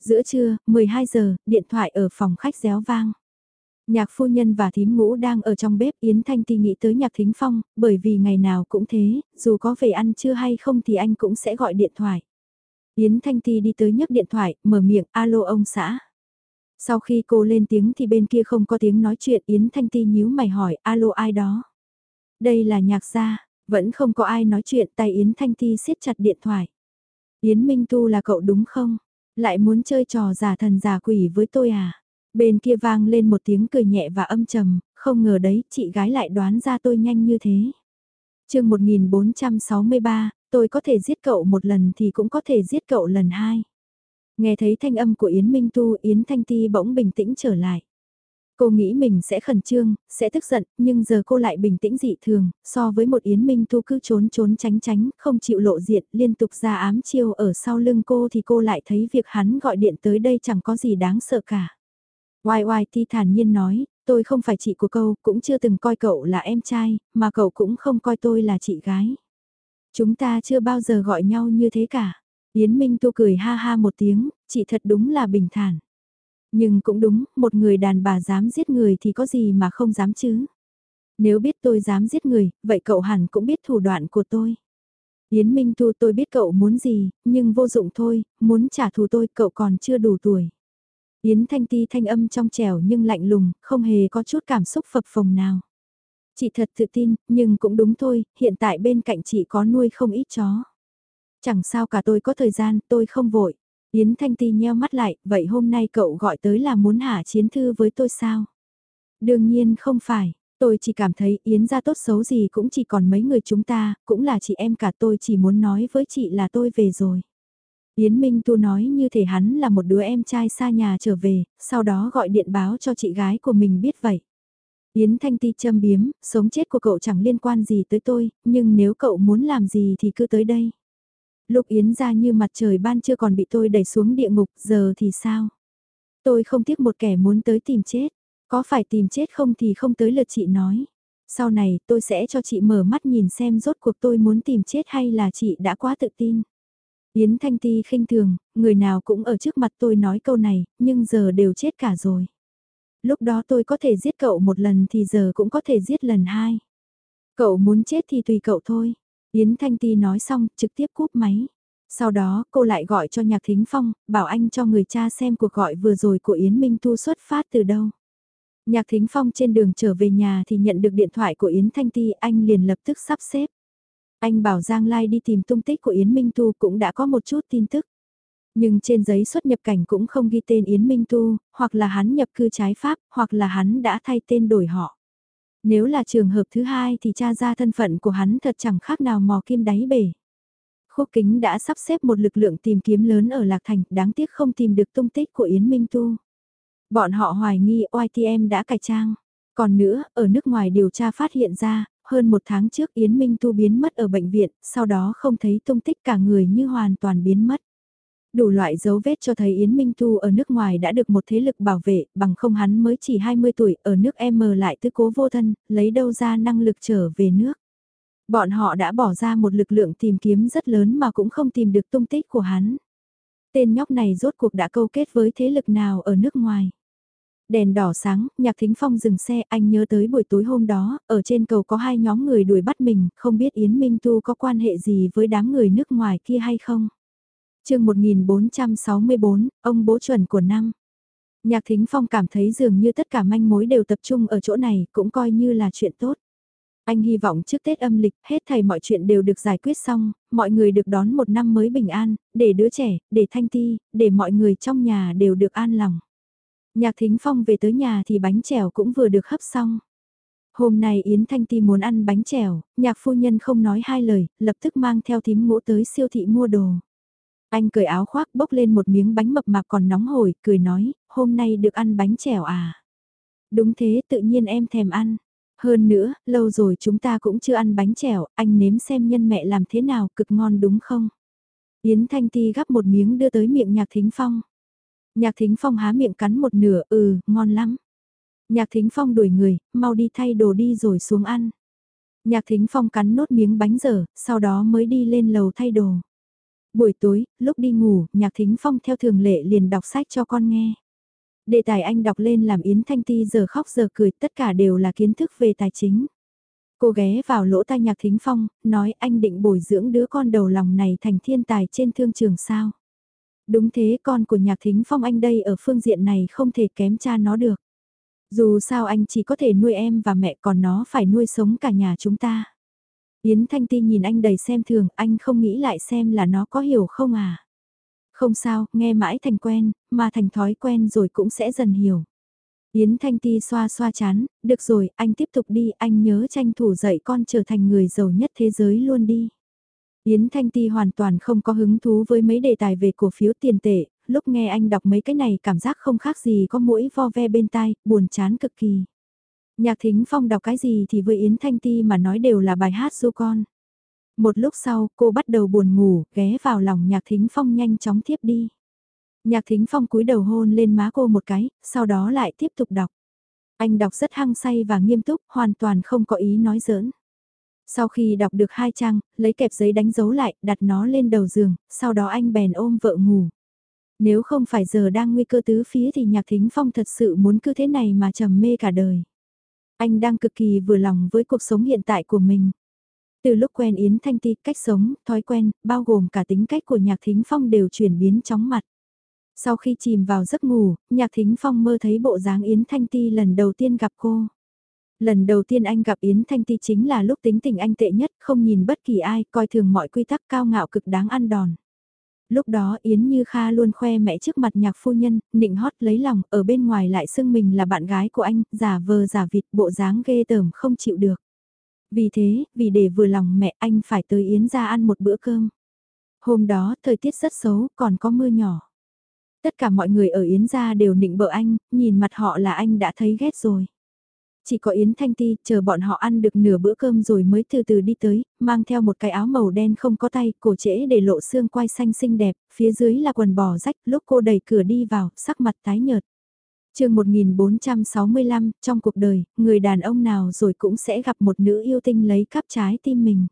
Giữa trưa, 12 giờ, điện thoại ở phòng khách réo vang. Nhạc phu nhân và thím ngũ đang ở trong bếp Yến Thanh Ti nghĩ tới nhạc thính phong, bởi vì ngày nào cũng thế, dù có về ăn trưa hay không thì anh cũng sẽ gọi điện thoại. Yến Thanh Ti đi tới nhấc điện thoại, mở miệng, alo ông xã. Sau khi cô lên tiếng thì bên kia không có tiếng nói chuyện Yến Thanh Ti nhíu mày hỏi, alo ai đó. Đây là nhạc gia, vẫn không có ai nói chuyện tay Yến Thanh Ti siết chặt điện thoại. Yến Minh Tu là cậu đúng không? Lại muốn chơi trò giả thần giả quỷ với tôi à? Bên kia vang lên một tiếng cười nhẹ và âm trầm, không ngờ đấy chị gái lại đoán ra tôi nhanh như thế. chương 1463, tôi có thể giết cậu một lần thì cũng có thể giết cậu lần hai. Nghe thấy thanh âm của Yến Minh Tu, Yến Thanh Ti bỗng bình tĩnh trở lại. Cô nghĩ mình sẽ khẩn trương, sẽ tức giận, nhưng giờ cô lại bình tĩnh dị thường, so với một Yến Minh Thu cứ trốn trốn tránh tránh, không chịu lộ diện, liên tục ra ám chiêu ở sau lưng cô thì cô lại thấy việc hắn gọi điện tới đây chẳng có gì đáng sợ cả. Oai oai ti thản nhiên nói, tôi không phải chị của cậu, cũng chưa từng coi cậu là em trai, mà cậu cũng không coi tôi là chị gái. Chúng ta chưa bao giờ gọi nhau như thế cả. Yến Minh Tu cười ha ha một tiếng, chị thật đúng là bình thản. Nhưng cũng đúng, một người đàn bà dám giết người thì có gì mà không dám chứ. Nếu biết tôi dám giết người, vậy cậu hẳn cũng biết thủ đoạn của tôi. Yến Minh Thu tôi biết cậu muốn gì, nhưng vô dụng thôi, muốn trả thù tôi cậu còn chưa đủ tuổi. Yến Thanh Ti thanh âm trong trẻo nhưng lạnh lùng, không hề có chút cảm xúc phập phồng nào. Chị thật tự tin, nhưng cũng đúng thôi, hiện tại bên cạnh chị có nuôi không ít chó. Chẳng sao cả tôi có thời gian, tôi không vội. Yến Thanh Ti nheo mắt lại, vậy hôm nay cậu gọi tới là muốn hạ chiến thư với tôi sao? Đương nhiên không phải, tôi chỉ cảm thấy Yến gia tốt xấu gì cũng chỉ còn mấy người chúng ta, cũng là chị em cả tôi chỉ muốn nói với chị là tôi về rồi. Yến Minh Tu nói như thể hắn là một đứa em trai xa nhà trở về, sau đó gọi điện báo cho chị gái của mình biết vậy. Yến Thanh Ti châm biếm, sống chết của cậu chẳng liên quan gì tới tôi, nhưng nếu cậu muốn làm gì thì cứ tới đây. Lúc Yến ra như mặt trời ban chưa còn bị tôi đẩy xuống địa ngục, giờ thì sao? Tôi không tiếc một kẻ muốn tới tìm chết, có phải tìm chết không thì không tới lượt chị nói. Sau này tôi sẽ cho chị mở mắt nhìn xem rốt cuộc tôi muốn tìm chết hay là chị đã quá tự tin. Yến Thanh Ti khinh thường, người nào cũng ở trước mặt tôi nói câu này, nhưng giờ đều chết cả rồi. Lúc đó tôi có thể giết cậu một lần thì giờ cũng có thể giết lần hai. Cậu muốn chết thì tùy cậu thôi. Yến Thanh Ti nói xong, trực tiếp cúp máy. Sau đó, cô lại gọi cho Nhạc Thính Phong, bảo anh cho người cha xem cuộc gọi vừa rồi của Yến Minh Tu xuất phát từ đâu. Nhạc Thính Phong trên đường trở về nhà thì nhận được điện thoại của Yến Thanh Ti, anh liền lập tức sắp xếp. Anh bảo Giang Lai đi tìm tung tích của Yến Minh Tu cũng đã có một chút tin tức. Nhưng trên giấy xuất nhập cảnh cũng không ghi tên Yến Minh Tu, hoặc là hắn nhập cư trái pháp, hoặc là hắn đã thay tên đổi họ. Nếu là trường hợp thứ hai thì cha ra thân phận của hắn thật chẳng khác nào mò kim đáy bể. Khúc kính đã sắp xếp một lực lượng tìm kiếm lớn ở Lạc Thành, đáng tiếc không tìm được tung tích của Yến Minh Tu. Bọn họ hoài nghi OITM đã cải trang. Còn nữa, ở nước ngoài điều tra phát hiện ra, hơn một tháng trước Yến Minh Tu biến mất ở bệnh viện, sau đó không thấy tung tích cả người như hoàn toàn biến mất. Đủ loại dấu vết cho thấy Yến Minh Tu ở nước ngoài đã được một thế lực bảo vệ, bằng không hắn mới chỉ 20 tuổi, ở nước M lại tư cố vô thân, lấy đâu ra năng lực trở về nước. Bọn họ đã bỏ ra một lực lượng tìm kiếm rất lớn mà cũng không tìm được tung tích của hắn. Tên nhóc này rốt cuộc đã câu kết với thế lực nào ở nước ngoài. Đèn đỏ sáng, nhạc thính phong dừng xe, anh nhớ tới buổi tối hôm đó, ở trên cầu có hai nhóm người đuổi bắt mình, không biết Yến Minh Tu có quan hệ gì với đám người nước ngoài kia hay không chương 1464, ông bố chuẩn của năm. Nhạc thính phong cảm thấy dường như tất cả manh mối đều tập trung ở chỗ này, cũng coi như là chuyện tốt. Anh hy vọng trước Tết âm lịch, hết thầy mọi chuyện đều được giải quyết xong, mọi người được đón một năm mới bình an, để đứa trẻ, để thanh ti, để mọi người trong nhà đều được an lòng. Nhạc Thính Phong về tới nhà thì bánh chèo cũng vừa được hấp xong. Hôm nay Yến Thanh Ti muốn ăn bánh chèo, nhạc phu nhân không nói hai lời, lập tức mang theo thím ngũ tới siêu thị mua đồ. Anh cởi áo khoác bốc lên một miếng bánh mập mạp còn nóng hổi, cười nói, hôm nay được ăn bánh chèo à. Đúng thế, tự nhiên em thèm ăn. Hơn nữa, lâu rồi chúng ta cũng chưa ăn bánh chèo, anh nếm xem nhân mẹ làm thế nào, cực ngon đúng không? Yến Thanh Ti gắp một miếng đưa tới miệng nhạc thính phong. Nhạc Thính Phong há miệng cắn một nửa, ừ, ngon lắm. Nhạc Thính Phong đuổi người, mau đi thay đồ đi rồi xuống ăn. Nhạc Thính Phong cắn nốt miếng bánh dở, sau đó mới đi lên lầu thay đồ. Buổi tối, lúc đi ngủ, Nhạc Thính Phong theo thường lệ liền đọc sách cho con nghe. Đề tài anh đọc lên làm Yến Thanh Ti giờ khóc giờ cười, tất cả đều là kiến thức về tài chính. Cô ghé vào lỗ tai nhạc thính phong, nói anh định bồi dưỡng đứa con đầu lòng này thành thiên tài trên thương trường sao. Đúng thế con của nhạc thính phong anh đây ở phương diện này không thể kém cha nó được. Dù sao anh chỉ có thể nuôi em và mẹ còn nó phải nuôi sống cả nhà chúng ta. Yến Thanh Ti nhìn anh đầy xem thường, anh không nghĩ lại xem là nó có hiểu không à. Không sao, nghe mãi thành quen, mà thành thói quen rồi cũng sẽ dần hiểu. Yến Thanh Ti xoa xoa chán, được rồi, anh tiếp tục đi, anh nhớ tranh thủ dạy con trở thành người giàu nhất thế giới luôn đi. Yến Thanh Ti hoàn toàn không có hứng thú với mấy đề tài về cổ phiếu tiền tệ, lúc nghe anh đọc mấy cái này cảm giác không khác gì có mũi vo ve bên tai, buồn chán cực kỳ. Nhạc Thính Phong đọc cái gì thì với Yến Thanh Ti mà nói đều là bài hát du con. Một lúc sau, cô bắt đầu buồn ngủ, ghé vào lòng Nhạc Thính Phong nhanh chóng thiếp đi. Nhạc Thính Phong cúi đầu hôn lên má cô một cái, sau đó lại tiếp tục đọc. Anh đọc rất hăng say và nghiêm túc, hoàn toàn không có ý nói giỡn. Sau khi đọc được hai trang, lấy kẹp giấy đánh dấu lại, đặt nó lên đầu giường, sau đó anh bèn ôm vợ ngủ. Nếu không phải giờ đang nguy cơ tứ phía thì Nhạc Thính Phong thật sự muốn cứ thế này mà trầm mê cả đời. Anh đang cực kỳ vừa lòng với cuộc sống hiện tại của mình. Từ lúc quen Yến Thanh Ti, cách sống, thói quen, bao gồm cả tính cách của Nhạc Thính Phong đều chuyển biến chóng mặt. Sau khi chìm vào giấc ngủ, Nhạc Thính Phong mơ thấy bộ dáng Yến Thanh Ti lần đầu tiên gặp cô. Lần đầu tiên anh gặp Yến Thanh Ti chính là lúc tính tình anh tệ nhất, không nhìn bất kỳ ai, coi thường mọi quy tắc cao ngạo cực đáng ăn đòn. Lúc đó Yến Như Kha luôn khoe mẹ trước mặt nhạc phu nhân, nịnh hót lấy lòng, ở bên ngoài lại xưng mình là bạn gái của anh, giả vờ giả vịt, bộ dáng ghê tởm không chịu được. Vì thế, vì để vừa lòng mẹ anh phải tới Yến ra ăn một bữa cơm. Hôm đó, thời tiết rất xấu, còn có mưa nhỏ. Tất cả mọi người ở Yến gia đều nịnh bợ anh, nhìn mặt họ là anh đã thấy ghét rồi. Chỉ có Yến Thanh Ti chờ bọn họ ăn được nửa bữa cơm rồi mới từ từ đi tới, mang theo một cái áo màu đen không có tay, cổ trễ để lộ xương quai xanh xinh đẹp, phía dưới là quần bò rách, lúc cô đẩy cửa đi vào, sắc mặt tái nhợt. chương 1465, trong cuộc đời, người đàn ông nào rồi cũng sẽ gặp một nữ yêu tinh lấy cắp trái tim mình.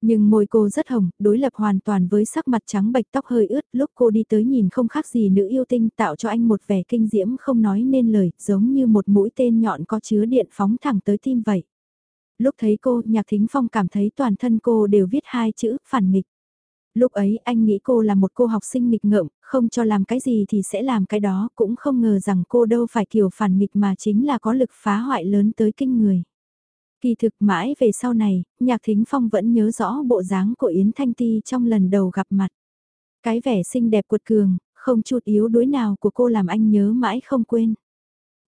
Nhưng môi cô rất hồng, đối lập hoàn toàn với sắc mặt trắng bạch tóc hơi ướt, lúc cô đi tới nhìn không khác gì nữ yêu tinh tạo cho anh một vẻ kinh diễm không nói nên lời, giống như một mũi tên nhọn có chứa điện phóng thẳng tới tim vậy. Lúc thấy cô, Nhạc Thính Phong cảm thấy toàn thân cô đều viết hai chữ, phản nghịch. Lúc ấy anh nghĩ cô là một cô học sinh nghịch ngợm, không cho làm cái gì thì sẽ làm cái đó, cũng không ngờ rằng cô đâu phải kiểu phản nghịch mà chính là có lực phá hoại lớn tới kinh người. Kỳ thực mãi về sau này, Nhạc Thính Phong vẫn nhớ rõ bộ dáng của Yến Thanh Ti trong lần đầu gặp mặt. Cái vẻ xinh đẹp cuột cường, không chút yếu đuối nào của cô làm anh nhớ mãi không quên.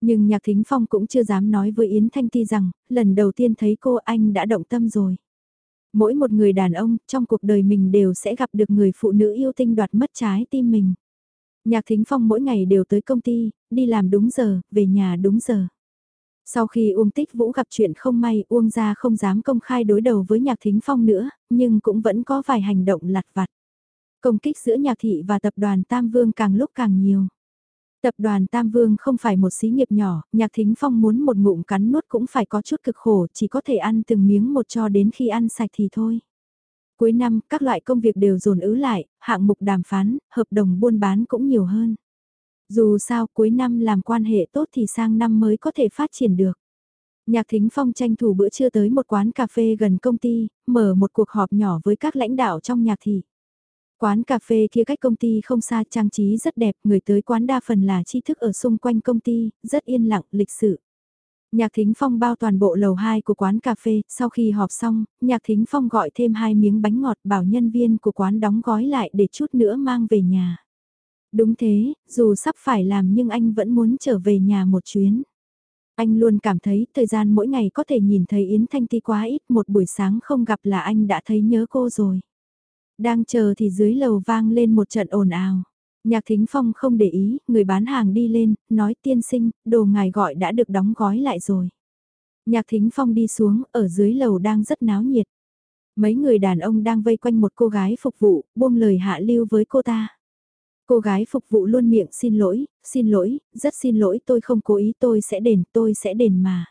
Nhưng Nhạc Thính Phong cũng chưa dám nói với Yến Thanh Ti rằng, lần đầu tiên thấy cô anh đã động tâm rồi. Mỗi một người đàn ông trong cuộc đời mình đều sẽ gặp được người phụ nữ yêu tinh đoạt mất trái tim mình. Nhạc Thính Phong mỗi ngày đều tới công ty, đi làm đúng giờ, về nhà đúng giờ. Sau khi Uông Tích Vũ gặp chuyện không may Uông gia không dám công khai đối đầu với Nhạc Thính Phong nữa, nhưng cũng vẫn có vài hành động lặt vặt. Công kích giữa Nhạc Thị và tập đoàn Tam Vương càng lúc càng nhiều. Tập đoàn Tam Vương không phải một xí nghiệp nhỏ, Nhạc Thính Phong muốn một ngụm cắn nuốt cũng phải có chút cực khổ, chỉ có thể ăn từng miếng một cho đến khi ăn sạch thì thôi. Cuối năm, các loại công việc đều dồn ứ lại, hạng mục đàm phán, hợp đồng buôn bán cũng nhiều hơn. Dù sao cuối năm làm quan hệ tốt thì sang năm mới có thể phát triển được. Nhạc Thính Phong tranh thủ bữa trưa tới một quán cà phê gần công ty, mở một cuộc họp nhỏ với các lãnh đạo trong nhạc thị. Quán cà phê kia cách công ty không xa trang trí rất đẹp, người tới quán đa phần là tri thức ở xung quanh công ty, rất yên lặng, lịch sự. Nhạc Thính Phong bao toàn bộ lầu 2 của quán cà phê, sau khi họp xong, Nhạc Thính Phong gọi thêm hai miếng bánh ngọt bảo nhân viên của quán đóng gói lại để chút nữa mang về nhà. Đúng thế, dù sắp phải làm nhưng anh vẫn muốn trở về nhà một chuyến. Anh luôn cảm thấy thời gian mỗi ngày có thể nhìn thấy Yến Thanh Ti quá ít một buổi sáng không gặp là anh đã thấy nhớ cô rồi. Đang chờ thì dưới lầu vang lên một trận ồn ào. Nhạc Thính Phong không để ý, người bán hàng đi lên, nói tiên sinh, đồ ngài gọi đã được đóng gói lại rồi. Nhạc Thính Phong đi xuống, ở dưới lầu đang rất náo nhiệt. Mấy người đàn ông đang vây quanh một cô gái phục vụ, buông lời hạ lưu với cô ta. Cô gái phục vụ luôn miệng xin lỗi, xin lỗi, rất xin lỗi tôi không cố ý tôi sẽ đền, tôi sẽ đền mà.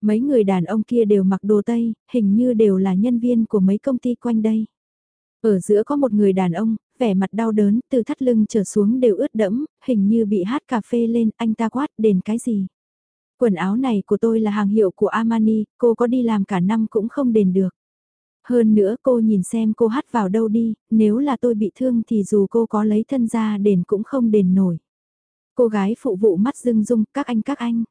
Mấy người đàn ông kia đều mặc đồ Tây, hình như đều là nhân viên của mấy công ty quanh đây. Ở giữa có một người đàn ông, vẻ mặt đau đớn, từ thắt lưng trở xuống đều ướt đẫm, hình như bị hát cà phê lên, anh ta quát, đền cái gì? Quần áo này của tôi là hàng hiệu của Armani, cô có đi làm cả năm cũng không đền được. Hơn nữa cô nhìn xem cô hắt vào đâu đi, nếu là tôi bị thương thì dù cô có lấy thân ra đền cũng không đền nổi. Cô gái phụ vụ mắt rưng rung, các anh các anh.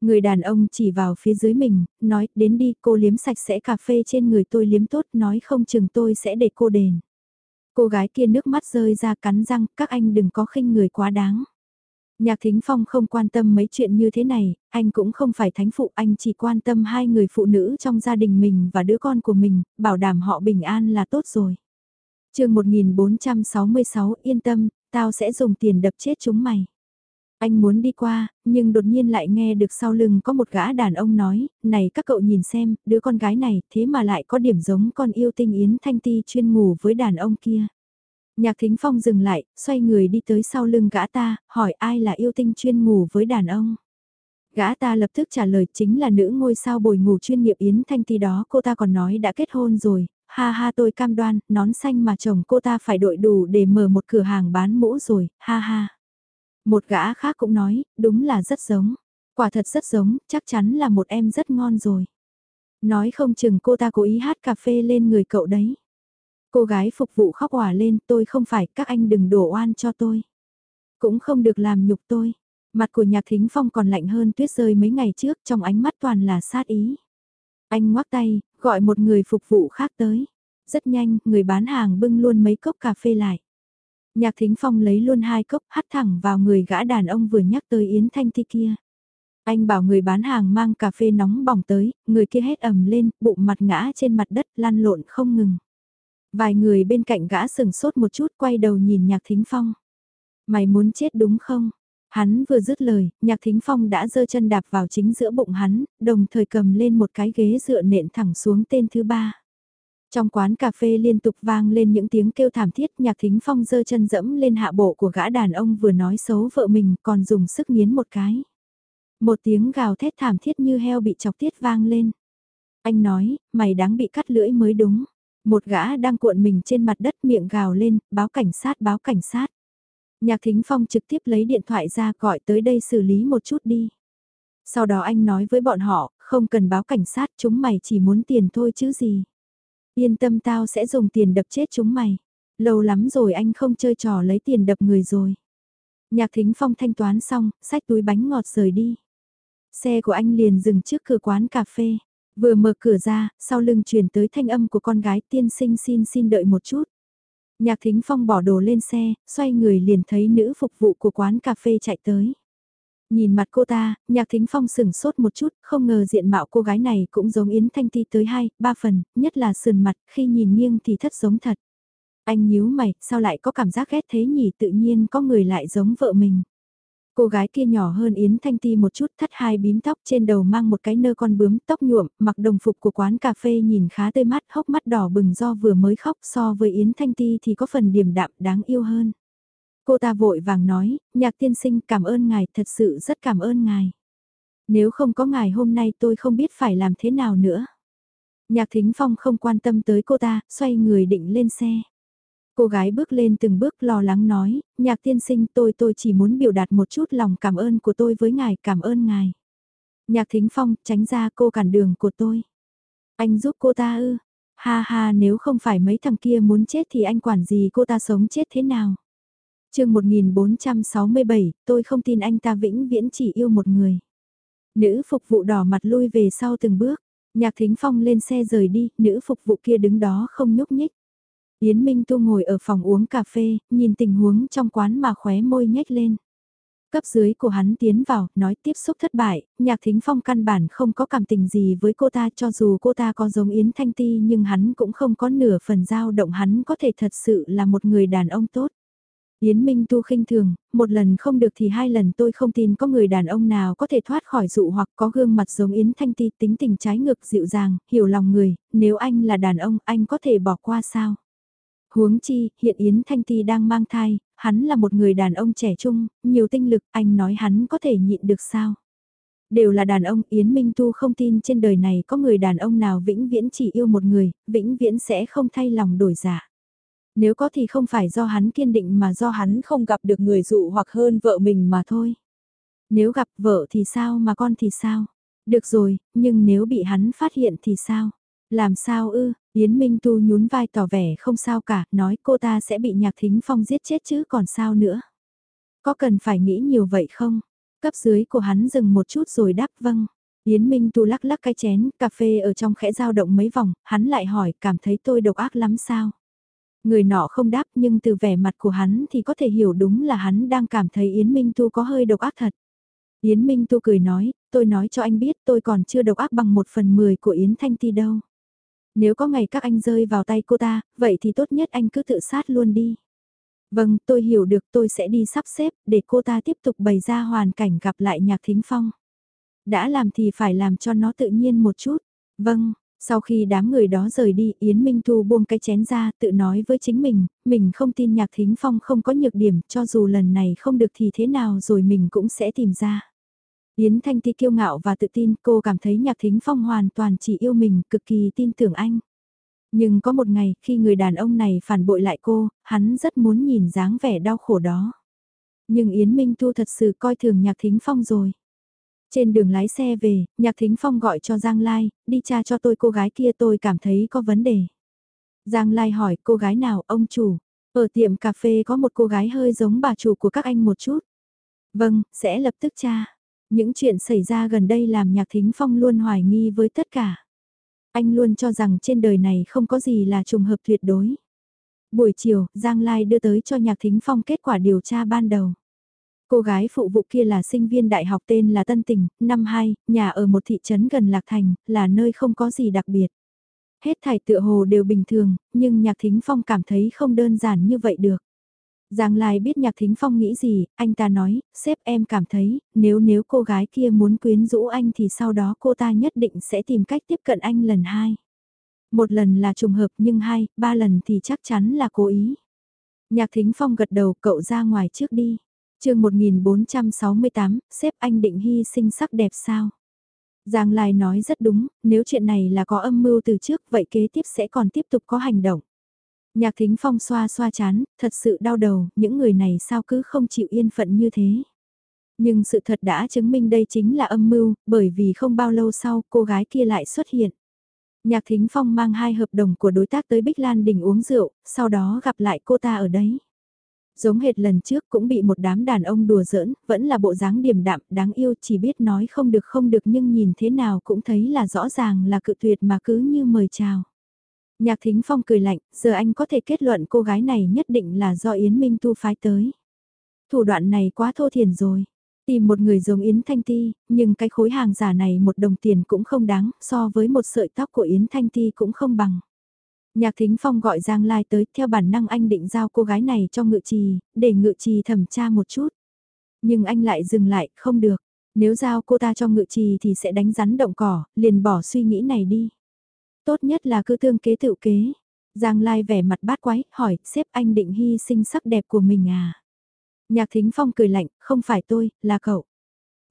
Người đàn ông chỉ vào phía dưới mình, nói, đến đi, cô liếm sạch sẽ cà phê trên người tôi liếm tốt, nói không chừng tôi sẽ để cô đền. Cô gái kia nước mắt rơi ra cắn răng, các anh đừng có khinh người quá đáng. Nhạc Thính Phong không quan tâm mấy chuyện như thế này, anh cũng không phải thánh phụ, anh chỉ quan tâm hai người phụ nữ trong gia đình mình và đứa con của mình, bảo đảm họ bình an là tốt rồi. chương 1466 yên tâm, tao sẽ dùng tiền đập chết chúng mày. Anh muốn đi qua, nhưng đột nhiên lại nghe được sau lưng có một gã đàn ông nói, này các cậu nhìn xem, đứa con gái này thế mà lại có điểm giống con yêu tinh Yến Thanh Ti chuyên ngủ với đàn ông kia. Nhạc Thính Phong dừng lại, xoay người đi tới sau lưng gã ta, hỏi ai là yêu tinh chuyên ngủ với đàn ông. Gã ta lập tức trả lời chính là nữ ngôi sao bồi ngủ chuyên nghiệp Yến Thanh Ti đó, cô ta còn nói đã kết hôn rồi, ha ha tôi cam đoan, nón xanh mà chồng cô ta phải đội đủ để mở một cửa hàng bán mũ rồi, ha ha. Một gã khác cũng nói, đúng là rất giống. Quả thật rất giống, chắc chắn là một em rất ngon rồi. Nói không chừng cô ta cố ý hát cà phê lên người cậu đấy. Cô gái phục vụ khóc hòa lên, tôi không phải, các anh đừng đổ oan cho tôi. Cũng không được làm nhục tôi. Mặt của nhạc thính phong còn lạnh hơn tuyết rơi mấy ngày trước, trong ánh mắt toàn là sát ý. Anh ngoắc tay, gọi một người phục vụ khác tới. Rất nhanh, người bán hàng bưng luôn mấy cốc cà phê lại. Nhạc Thính Phong lấy luôn hai cốc hắt thẳng vào người gã đàn ông vừa nhắc tới Yến Thanh Ti kia. Anh bảo người bán hàng mang cà phê nóng bỏng tới, người kia hét ầm lên, bụng mặt ngã trên mặt đất lăn lộn không ngừng. Vài người bên cạnh gã sừng sốt một chút quay đầu nhìn Nhạc Thính Phong. Mày muốn chết đúng không? Hắn vừa dứt lời, Nhạc Thính Phong đã giơ chân đạp vào chính giữa bụng hắn, đồng thời cầm lên một cái ghế dựa nện thẳng xuống tên thứ ba. Trong quán cà phê liên tục vang lên những tiếng kêu thảm thiết nhạc thính phong giơ chân dẫm lên hạ bộ của gã đàn ông vừa nói xấu vợ mình còn dùng sức nghiến một cái. Một tiếng gào thét thảm thiết như heo bị chọc tiết vang lên. Anh nói, mày đáng bị cắt lưỡi mới đúng. Một gã đang cuộn mình trên mặt đất miệng gào lên, báo cảnh sát báo cảnh sát. Nhạc thính phong trực tiếp lấy điện thoại ra gọi tới đây xử lý một chút đi. Sau đó anh nói với bọn họ, không cần báo cảnh sát chúng mày chỉ muốn tiền thôi chứ gì. Yên tâm tao sẽ dùng tiền đập chết chúng mày. Lâu lắm rồi anh không chơi trò lấy tiền đập người rồi. Nhạc thính phong thanh toán xong, xách túi bánh ngọt rời đi. Xe của anh liền dừng trước cửa quán cà phê. Vừa mở cửa ra, sau lưng truyền tới thanh âm của con gái tiên sinh xin xin đợi một chút. Nhạc thính phong bỏ đồ lên xe, xoay người liền thấy nữ phục vụ của quán cà phê chạy tới. Nhìn mặt cô ta, nhạc thính phong sừng sốt một chút, không ngờ diện mạo cô gái này cũng giống Yến Thanh Ti tới hai, ba phần, nhất là sườn mặt, khi nhìn nghiêng thì thất giống thật. Anh nhíu mày, sao lại có cảm giác ghét thế nhỉ tự nhiên có người lại giống vợ mình. Cô gái kia nhỏ hơn Yến Thanh Ti một chút thắt hai bím tóc trên đầu mang một cái nơ con bướm tóc nhuộm, mặc đồng phục của quán cà phê nhìn khá tươi mắt hốc mắt đỏ bừng do vừa mới khóc so với Yến Thanh Ti thì có phần điềm đạm đáng yêu hơn. Cô ta vội vàng nói, nhạc tiên sinh cảm ơn ngài, thật sự rất cảm ơn ngài. Nếu không có ngài hôm nay tôi không biết phải làm thế nào nữa. Nhạc thính phong không quan tâm tới cô ta, xoay người định lên xe. Cô gái bước lên từng bước lo lắng nói, nhạc tiên sinh tôi tôi chỉ muốn biểu đạt một chút lòng cảm ơn của tôi với ngài, cảm ơn ngài. Nhạc thính phong, tránh ra cô cản đường của tôi. Anh giúp cô ta ư, ha ha nếu không phải mấy thằng kia muốn chết thì anh quản gì cô ta sống chết thế nào chương 1467, tôi không tin anh ta vĩnh viễn chỉ yêu một người. Nữ phục vụ đỏ mặt lui về sau từng bước, nhạc thính phong lên xe rời đi, nữ phục vụ kia đứng đó không nhúc nhích. Yến Minh Tu ngồi ở phòng uống cà phê, nhìn tình huống trong quán mà khóe môi nhếch lên. Cấp dưới của hắn tiến vào, nói tiếp xúc thất bại, nhạc thính phong căn bản không có cảm tình gì với cô ta cho dù cô ta có giống Yến Thanh Ti nhưng hắn cũng không có nửa phần dao động hắn có thể thật sự là một người đàn ông tốt. Yến Minh Tu khinh thường, một lần không được thì hai lần tôi không tin có người đàn ông nào có thể thoát khỏi dụ hoặc có gương mặt giống Yến Thanh Ti tính tình trái ngược dịu dàng, hiểu lòng người, nếu anh là đàn ông anh có thể bỏ qua sao? Huống chi, hiện Yến Thanh Ti đang mang thai, hắn là một người đàn ông trẻ trung, nhiều tinh lực, anh nói hắn có thể nhịn được sao? Đều là đàn ông, Yến Minh Tu không tin trên đời này có người đàn ông nào vĩnh viễn chỉ yêu một người, vĩnh viễn sẽ không thay lòng đổi dạ. Nếu có thì không phải do hắn kiên định mà do hắn không gặp được người dụ hoặc hơn vợ mình mà thôi. Nếu gặp vợ thì sao mà con thì sao? Được rồi, nhưng nếu bị hắn phát hiện thì sao? Làm sao ư? Yến Minh Tu nhún vai tỏ vẻ không sao cả, nói cô ta sẽ bị Nhạc Thính Phong giết chết chứ còn sao nữa. Có cần phải nghĩ nhiều vậy không? Cấp dưới của hắn dừng một chút rồi đáp vâng. Yến Minh Tu lắc lắc cái chén, cà phê ở trong khẽ dao động mấy vòng, hắn lại hỏi cảm thấy tôi độc ác lắm sao? Người nọ không đáp nhưng từ vẻ mặt của hắn thì có thể hiểu đúng là hắn đang cảm thấy Yến Minh Tu có hơi độc ác thật. Yến Minh Tu cười nói, tôi nói cho anh biết tôi còn chưa độc ác bằng một phần mười của Yến Thanh Ti đâu. Nếu có ngày các anh rơi vào tay cô ta, vậy thì tốt nhất anh cứ tự sát luôn đi. Vâng, tôi hiểu được tôi sẽ đi sắp xếp để cô ta tiếp tục bày ra hoàn cảnh gặp lại Nhạc Thính Phong. Đã làm thì phải làm cho nó tự nhiên một chút. Vâng, sau khi đám người đó rời đi, Yến Minh Thu buông cái chén ra, tự nói với chính mình, mình không tin Nhạc Thính Phong không có nhược điểm, cho dù lần này không được thì thế nào rồi mình cũng sẽ tìm ra. Yến Thanh Ti kiêu ngạo và tự tin, cô cảm thấy Nhạc Thính Phong hoàn toàn chỉ yêu mình, cực kỳ tin tưởng anh. Nhưng có một ngày, khi người đàn ông này phản bội lại cô, hắn rất muốn nhìn dáng vẻ đau khổ đó. Nhưng Yến Minh Tu thật sự coi thường Nhạc Thính Phong rồi. Trên đường lái xe về, Nhạc Thính Phong gọi cho Giang Lai, đi tra cho tôi cô gái kia tôi cảm thấy có vấn đề. Giang Lai hỏi cô gái nào ông chủ, ở tiệm cà phê có một cô gái hơi giống bà chủ của các anh một chút. Vâng, sẽ lập tức tra. Những chuyện xảy ra gần đây làm Nhạc Thính Phong luôn hoài nghi với tất cả. Anh luôn cho rằng trên đời này không có gì là trùng hợp tuyệt đối. Buổi chiều, Giang Lai đưa tới cho Nhạc Thính Phong kết quả điều tra ban đầu. Cô gái phụ vụ kia là sinh viên đại học tên là Tân Tình, năm 2, nhà ở một thị trấn gần Lạc Thành, là nơi không có gì đặc biệt. Hết thải tựa hồ đều bình thường, nhưng Nhạc Thính Phong cảm thấy không đơn giản như vậy được. Giang Lai biết Nhạc Thính Phong nghĩ gì, anh ta nói, sếp em cảm thấy, nếu nếu cô gái kia muốn quyến rũ anh thì sau đó cô ta nhất định sẽ tìm cách tiếp cận anh lần hai. Một lần là trùng hợp nhưng hai, ba lần thì chắc chắn là cố ý. Nhạc Thính Phong gật đầu cậu ra ngoài trước đi. chương 1468, sếp anh định hy sinh sắc đẹp sao? Giang Lai nói rất đúng, nếu chuyện này là có âm mưu từ trước vậy kế tiếp sẽ còn tiếp tục có hành động. Nhạc thính phong xoa xoa chán, thật sự đau đầu, những người này sao cứ không chịu yên phận như thế. Nhưng sự thật đã chứng minh đây chính là âm mưu, bởi vì không bao lâu sau cô gái kia lại xuất hiện. Nhạc Thính Phong mang hai hợp đồng của đối tác tới Bích Lan Đình uống rượu, sau đó gặp lại cô ta ở đấy. Giống hệt lần trước cũng bị một đám đàn ông đùa giỡn, vẫn là bộ dáng điềm đạm, đáng yêu chỉ biết nói không được không được nhưng nhìn thế nào cũng thấy là rõ ràng là cự tuyệt mà cứ như mời chào. Nhạc Thính Phong cười lạnh, giờ anh có thể kết luận cô gái này nhất định là do Yến Minh Tu phái tới. Thủ đoạn này quá thô thiển rồi. Tìm một người giống Yến Thanh Ti, nhưng cái khối hàng giả này một đồng tiền cũng không đáng, so với một sợi tóc của Yến Thanh Ti cũng không bằng. Nhạc Thính Phong gọi Giang Lai tới, theo bản năng anh định giao cô gái này cho ngự trì, để ngự trì thẩm tra một chút. Nhưng anh lại dừng lại, không được. Nếu giao cô ta cho ngự trì thì sẽ đánh rắn động cỏ, liền bỏ suy nghĩ này đi. Tốt nhất là cứ tương kế tự kế. Giang Lai vẻ mặt bát quái, hỏi, sếp anh định hy sinh sắc đẹp của mình à? Nhạc Thính Phong cười lạnh, không phải tôi, là cậu.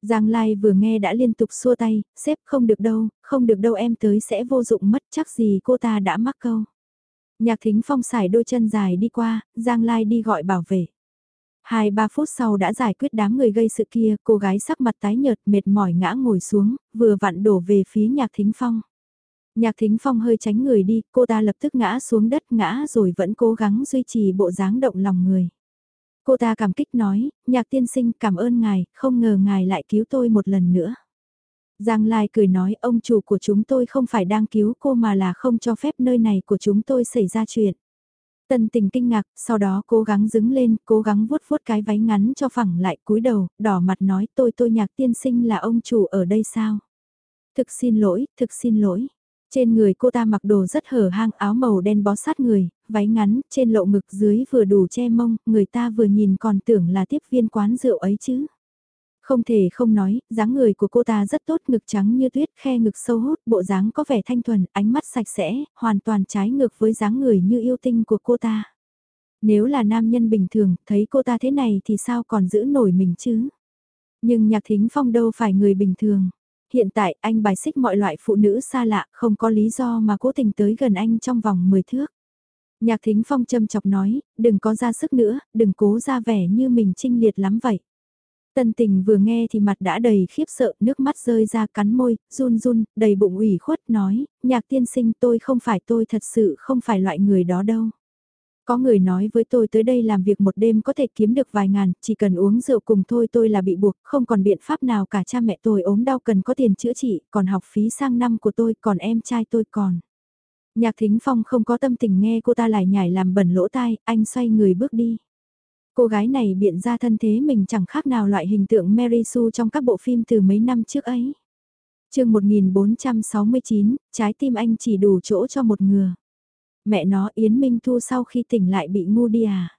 Giang Lai vừa nghe đã liên tục xua tay, sếp không được đâu, không được đâu em tới sẽ vô dụng mất chắc gì cô ta đã mắc câu. Nhạc Thính Phong xài đôi chân dài đi qua, Giang Lai đi gọi bảo vệ. Hai ba phút sau đã giải quyết đám người gây sự kia, cô gái sắc mặt tái nhợt mệt mỏi ngã ngồi xuống, vừa vặn đổ về phía Nhạc Thính Phong. Nhạc thính phong hơi tránh người đi, cô ta lập tức ngã xuống đất ngã rồi vẫn cố gắng duy trì bộ dáng động lòng người. Cô ta cảm kích nói, nhạc tiên sinh cảm ơn ngài, không ngờ ngài lại cứu tôi một lần nữa. Giang Lai cười nói ông chủ của chúng tôi không phải đang cứu cô mà là không cho phép nơi này của chúng tôi xảy ra chuyện. Tần tình kinh ngạc, sau đó cố gắng đứng lên, cố gắng vuốt vuốt cái váy ngắn cho phẳng lại cúi đầu, đỏ mặt nói tôi tôi nhạc tiên sinh là ông chủ ở đây sao? Thực xin lỗi, thực xin lỗi. Trên người cô ta mặc đồ rất hở hang áo màu đen bó sát người, váy ngắn, trên lộ ngực dưới vừa đủ che mông, người ta vừa nhìn còn tưởng là tiếp viên quán rượu ấy chứ. Không thể không nói, dáng người của cô ta rất tốt, ngực trắng như tuyết, khe ngực sâu hút, bộ dáng có vẻ thanh thuần, ánh mắt sạch sẽ, hoàn toàn trái ngược với dáng người như yêu tinh của cô ta. Nếu là nam nhân bình thường, thấy cô ta thế này thì sao còn giữ nổi mình chứ? Nhưng nhạc thính phong đâu phải người bình thường hiện tại anh bài xích mọi loại phụ nữ xa lạ, không có lý do mà cố tình tới gần anh trong vòng 10 thước. Nhạc thính phong châm chọc nói, đừng có ra sức nữa, đừng cố ra vẻ như mình trinh liệt lắm vậy. Tân tình vừa nghe thì mặt đã đầy khiếp sợ, nước mắt rơi ra cắn môi, run run, đầy bụng ủy khuất nói, nhạc tiên sinh tôi không phải tôi thật sự không phải loại người đó đâu. Có người nói với tôi tới đây làm việc một đêm có thể kiếm được vài ngàn, chỉ cần uống rượu cùng thôi tôi là bị buộc, không còn biện pháp nào cả cha mẹ tôi ốm đau cần có tiền chữa trị, còn học phí sang năm của tôi, còn em trai tôi còn. Nhạc Thính Phong không có tâm tình nghe cô ta lại nhảy làm bẩn lỗ tai, anh xoay người bước đi. Cô gái này biện ra thân thế mình chẳng khác nào loại hình tượng Mary Sue trong các bộ phim từ mấy năm trước ấy. chương 1469, trái tim anh chỉ đủ chỗ cho một người. Mẹ nó Yến Minh Thu sau khi tỉnh lại bị ngu đi à.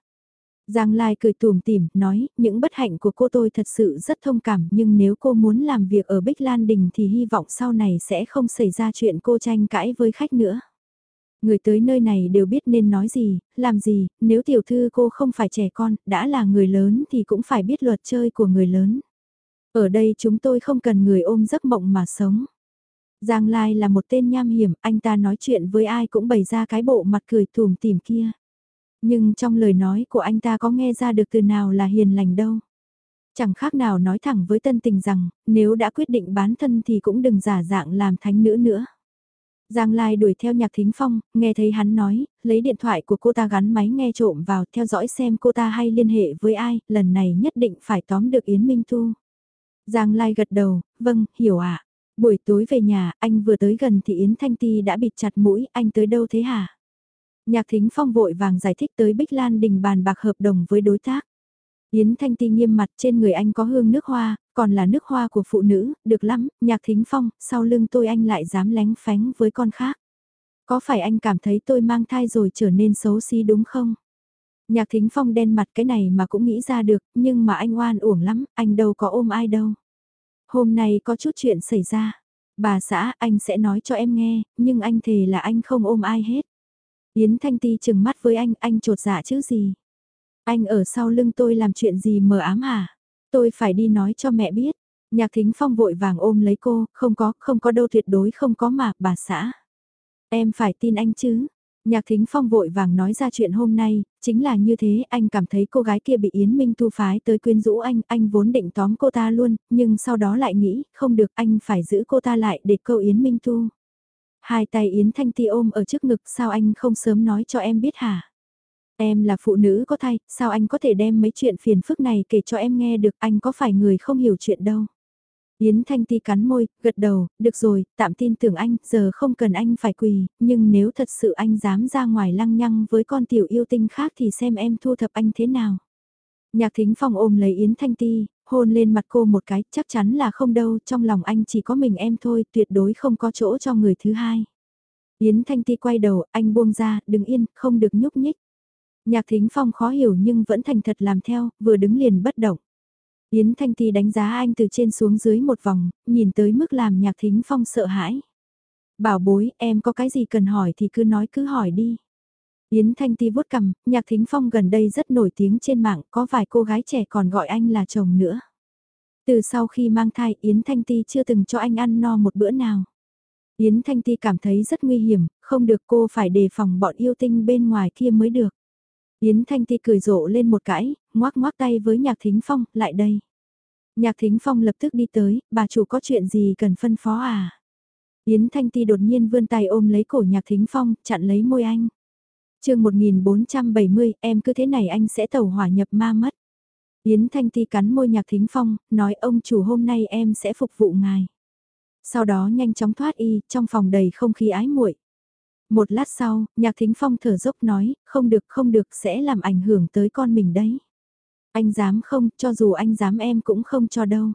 Giang Lai cười tùm tìm, nói, những bất hạnh của cô tôi thật sự rất thông cảm nhưng nếu cô muốn làm việc ở Bích Lan Đình thì hy vọng sau này sẽ không xảy ra chuyện cô tranh cãi với khách nữa. Người tới nơi này đều biết nên nói gì, làm gì, nếu tiểu thư cô không phải trẻ con, đã là người lớn thì cũng phải biết luật chơi của người lớn. Ở đây chúng tôi không cần người ôm giấc mộng mà sống. Giang Lai là một tên nham hiểm, anh ta nói chuyện với ai cũng bày ra cái bộ mặt cười thùm tìm kia. Nhưng trong lời nói của anh ta có nghe ra được từ nào là hiền lành đâu. Chẳng khác nào nói thẳng với tân tình rằng, nếu đã quyết định bán thân thì cũng đừng giả dạng làm thánh nữ nữa. Giang Lai đuổi theo nhạc thính phong, nghe thấy hắn nói, lấy điện thoại của cô ta gắn máy nghe trộm vào theo dõi xem cô ta hay liên hệ với ai, lần này nhất định phải tóm được Yến Minh Thu. Giang Lai gật đầu, vâng, hiểu ạ. À. Buổi tối về nhà, anh vừa tới gần thì Yến Thanh Ti đã bịt chặt mũi, anh tới đâu thế hả? Nhạc thính phong vội vàng giải thích tới Bích Lan đình bàn bạc hợp đồng với đối tác. Yến Thanh Ti nghiêm mặt trên người anh có hương nước hoa, còn là nước hoa của phụ nữ, được lắm, nhạc thính phong, sau lưng tôi anh lại dám lén phánh với con khác. Có phải anh cảm thấy tôi mang thai rồi trở nên xấu xí đúng không? Nhạc thính phong đen mặt cái này mà cũng nghĩ ra được, nhưng mà anh oan uổng lắm, anh đâu có ôm ai đâu. Hôm nay có chút chuyện xảy ra. Bà xã, anh sẽ nói cho em nghe, nhưng anh thề là anh không ôm ai hết. Yến Thanh Ti chừng mắt với anh, anh trột dạ chứ gì. Anh ở sau lưng tôi làm chuyện gì mờ ám hả? Tôi phải đi nói cho mẹ biết. Nhạc thính phong vội vàng ôm lấy cô, không có, không có đâu tuyệt đối không có mà, bà xã. Em phải tin anh chứ. Nhạc thính phong vội vàng nói ra chuyện hôm nay, chính là như thế anh cảm thấy cô gái kia bị Yến Minh Thu phái tới quyến rũ anh, anh vốn định tóm cô ta luôn, nhưng sau đó lại nghĩ, không được anh phải giữ cô ta lại để câu Yến Minh Thu. Hai tay Yến Thanh Ti ôm ở trước ngực sao anh không sớm nói cho em biết hả? Em là phụ nữ có thai, sao anh có thể đem mấy chuyện phiền phức này kể cho em nghe được, anh có phải người không hiểu chuyện đâu. Yến Thanh Ti cắn môi, gật đầu, được rồi, tạm tin tưởng anh, giờ không cần anh phải quỳ, nhưng nếu thật sự anh dám ra ngoài lăng nhăng với con tiểu yêu tinh khác thì xem em thu thập anh thế nào. Nhạc thính phong ôm lấy Yến Thanh Ti, hôn lên mặt cô một cái, chắc chắn là không đâu, trong lòng anh chỉ có mình em thôi, tuyệt đối không có chỗ cho người thứ hai. Yến Thanh Ti quay đầu, anh buông ra, đừng yên, không được nhúc nhích. Nhạc thính phong khó hiểu nhưng vẫn thành thật làm theo, vừa đứng liền bất động. Yến Thanh Ti đánh giá anh từ trên xuống dưới một vòng, nhìn tới mức làm nhạc thính phong sợ hãi. Bảo bối, em có cái gì cần hỏi thì cứ nói cứ hỏi đi. Yến Thanh Ti vuốt cằm. nhạc thính phong gần đây rất nổi tiếng trên mạng, có vài cô gái trẻ còn gọi anh là chồng nữa. Từ sau khi mang thai Yến Thanh Ti chưa từng cho anh ăn no một bữa nào. Yến Thanh Ti cảm thấy rất nguy hiểm, không được cô phải đề phòng bọn yêu tinh bên ngoài kia mới được. Yến Thanh Ti cười rộ lên một cãi, ngoác ngoác tay với Nhạc Thính Phong, lại đây. Nhạc Thính Phong lập tức đi tới, bà chủ có chuyện gì cần phân phó à? Yến Thanh Ti đột nhiên vươn tay ôm lấy cổ Nhạc Thính Phong, chặn lấy môi anh. chương 1470, em cứ thế này anh sẽ tẩu hỏa nhập ma mất. Yến Thanh Ti cắn môi Nhạc Thính Phong, nói ông chủ hôm nay em sẽ phục vụ ngài. Sau đó nhanh chóng thoát y, trong phòng đầy không khí ái muội. Một lát sau, nhạc thính phong thở dốc nói, không được không được sẽ làm ảnh hưởng tới con mình đấy. Anh dám không, cho dù anh dám em cũng không cho đâu.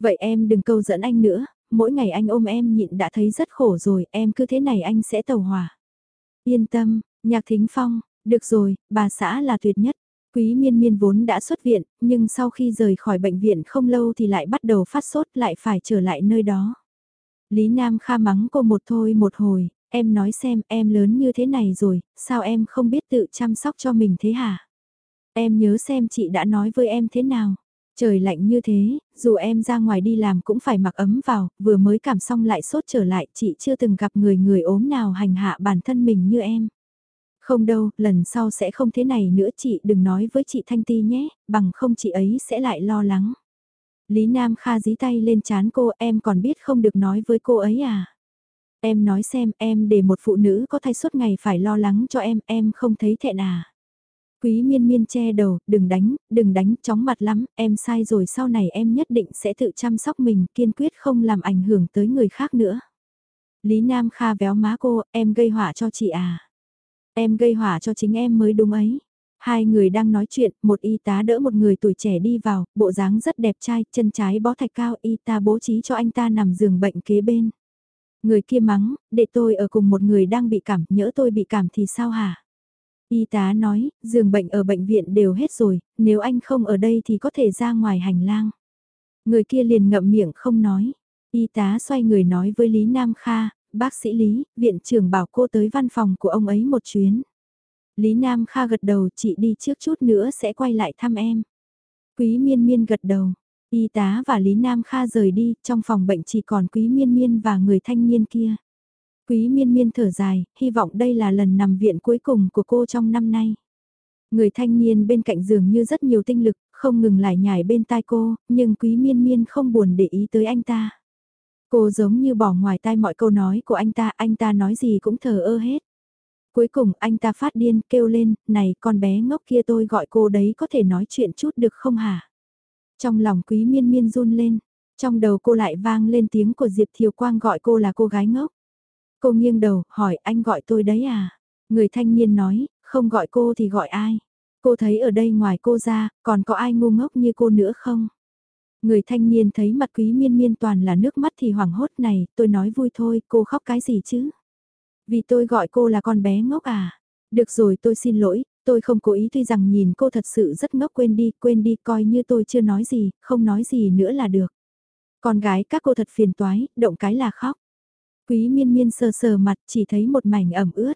Vậy em đừng câu dẫn anh nữa, mỗi ngày anh ôm em nhịn đã thấy rất khổ rồi, em cứ thế này anh sẽ tàu hỏa. Yên tâm, nhạc thính phong, được rồi, bà xã là tuyệt nhất. Quý miên miên vốn đã xuất viện, nhưng sau khi rời khỏi bệnh viện không lâu thì lại bắt đầu phát sốt lại phải trở lại nơi đó. Lý Nam Kha mắng cô một thôi một hồi, Em nói xem em lớn như thế này rồi, sao em không biết tự chăm sóc cho mình thế hả? Em nhớ xem chị đã nói với em thế nào. Trời lạnh như thế, dù em ra ngoài đi làm cũng phải mặc ấm vào, vừa mới cảm xong lại sốt trở lại, chị chưa từng gặp người người ốm nào hành hạ bản thân mình như em. Không đâu, lần sau sẽ không thế này nữa chị đừng nói với chị Thanh Ti nhé, bằng không chị ấy sẽ lại lo lắng. Lý Nam Kha dí tay lên chán cô em còn biết không được nói với cô ấy à. Em nói xem em để một phụ nữ có thai suốt ngày phải lo lắng cho em, em không thấy thẹn à. Quý miên miên che đầu, đừng đánh, đừng đánh, chóng mặt lắm, em sai rồi sau này em nhất định sẽ tự chăm sóc mình, kiên quyết không làm ảnh hưởng tới người khác nữa. Lý Nam Kha véo má cô, em gây họa cho chị à. Em gây họa cho chính em mới đúng ấy. Hai người đang nói chuyện, một y tá đỡ một người tuổi trẻ đi vào, bộ dáng rất đẹp trai, chân trái bó thạch cao, y tá bố trí cho anh ta nằm giường bệnh kế bên. Người kia mắng, để tôi ở cùng một người đang bị cảm, nhỡ tôi bị cảm thì sao hả? Y tá nói, giường bệnh ở bệnh viện đều hết rồi, nếu anh không ở đây thì có thể ra ngoài hành lang. Người kia liền ngậm miệng không nói. Y tá xoay người nói với Lý Nam Kha, bác sĩ Lý, viện trưởng bảo cô tới văn phòng của ông ấy một chuyến. Lý Nam Kha gật đầu chị đi trước chút nữa sẽ quay lại thăm em. Quý miên miên gật đầu, y tá và Lý Nam Kha rời đi, trong phòng bệnh chỉ còn quý miên miên và người thanh niên kia. Quý miên miên thở dài, hy vọng đây là lần nằm viện cuối cùng của cô trong năm nay. Người thanh niên bên cạnh giường như rất nhiều tinh lực, không ngừng lại nhảy bên tai cô, nhưng quý miên miên không buồn để ý tới anh ta. Cô giống như bỏ ngoài tai mọi câu nói của anh ta, anh ta nói gì cũng thờ ơ hết. Cuối cùng anh ta phát điên kêu lên, này con bé ngốc kia tôi gọi cô đấy có thể nói chuyện chút được không hả? Trong lòng quý miên miên run lên, trong đầu cô lại vang lên tiếng của Diệp Thiều Quang gọi cô là cô gái ngốc. Cô nghiêng đầu, hỏi anh gọi tôi đấy à? Người thanh niên nói, không gọi cô thì gọi ai? Cô thấy ở đây ngoài cô ra, còn có ai ngu ngốc như cô nữa không? Người thanh niên thấy mặt quý miên miên toàn là nước mắt thì hoảng hốt này, tôi nói vui thôi, cô khóc cái gì chứ? Vì tôi gọi cô là con bé ngốc à? Được rồi tôi xin lỗi, tôi không cố ý tuy rằng nhìn cô thật sự rất ngốc quên đi, quên đi coi như tôi chưa nói gì, không nói gì nữa là được. Con gái các cô thật phiền toái, động cái là khóc. Quý miên miên sờ sờ mặt chỉ thấy một mảnh ẩm ướt.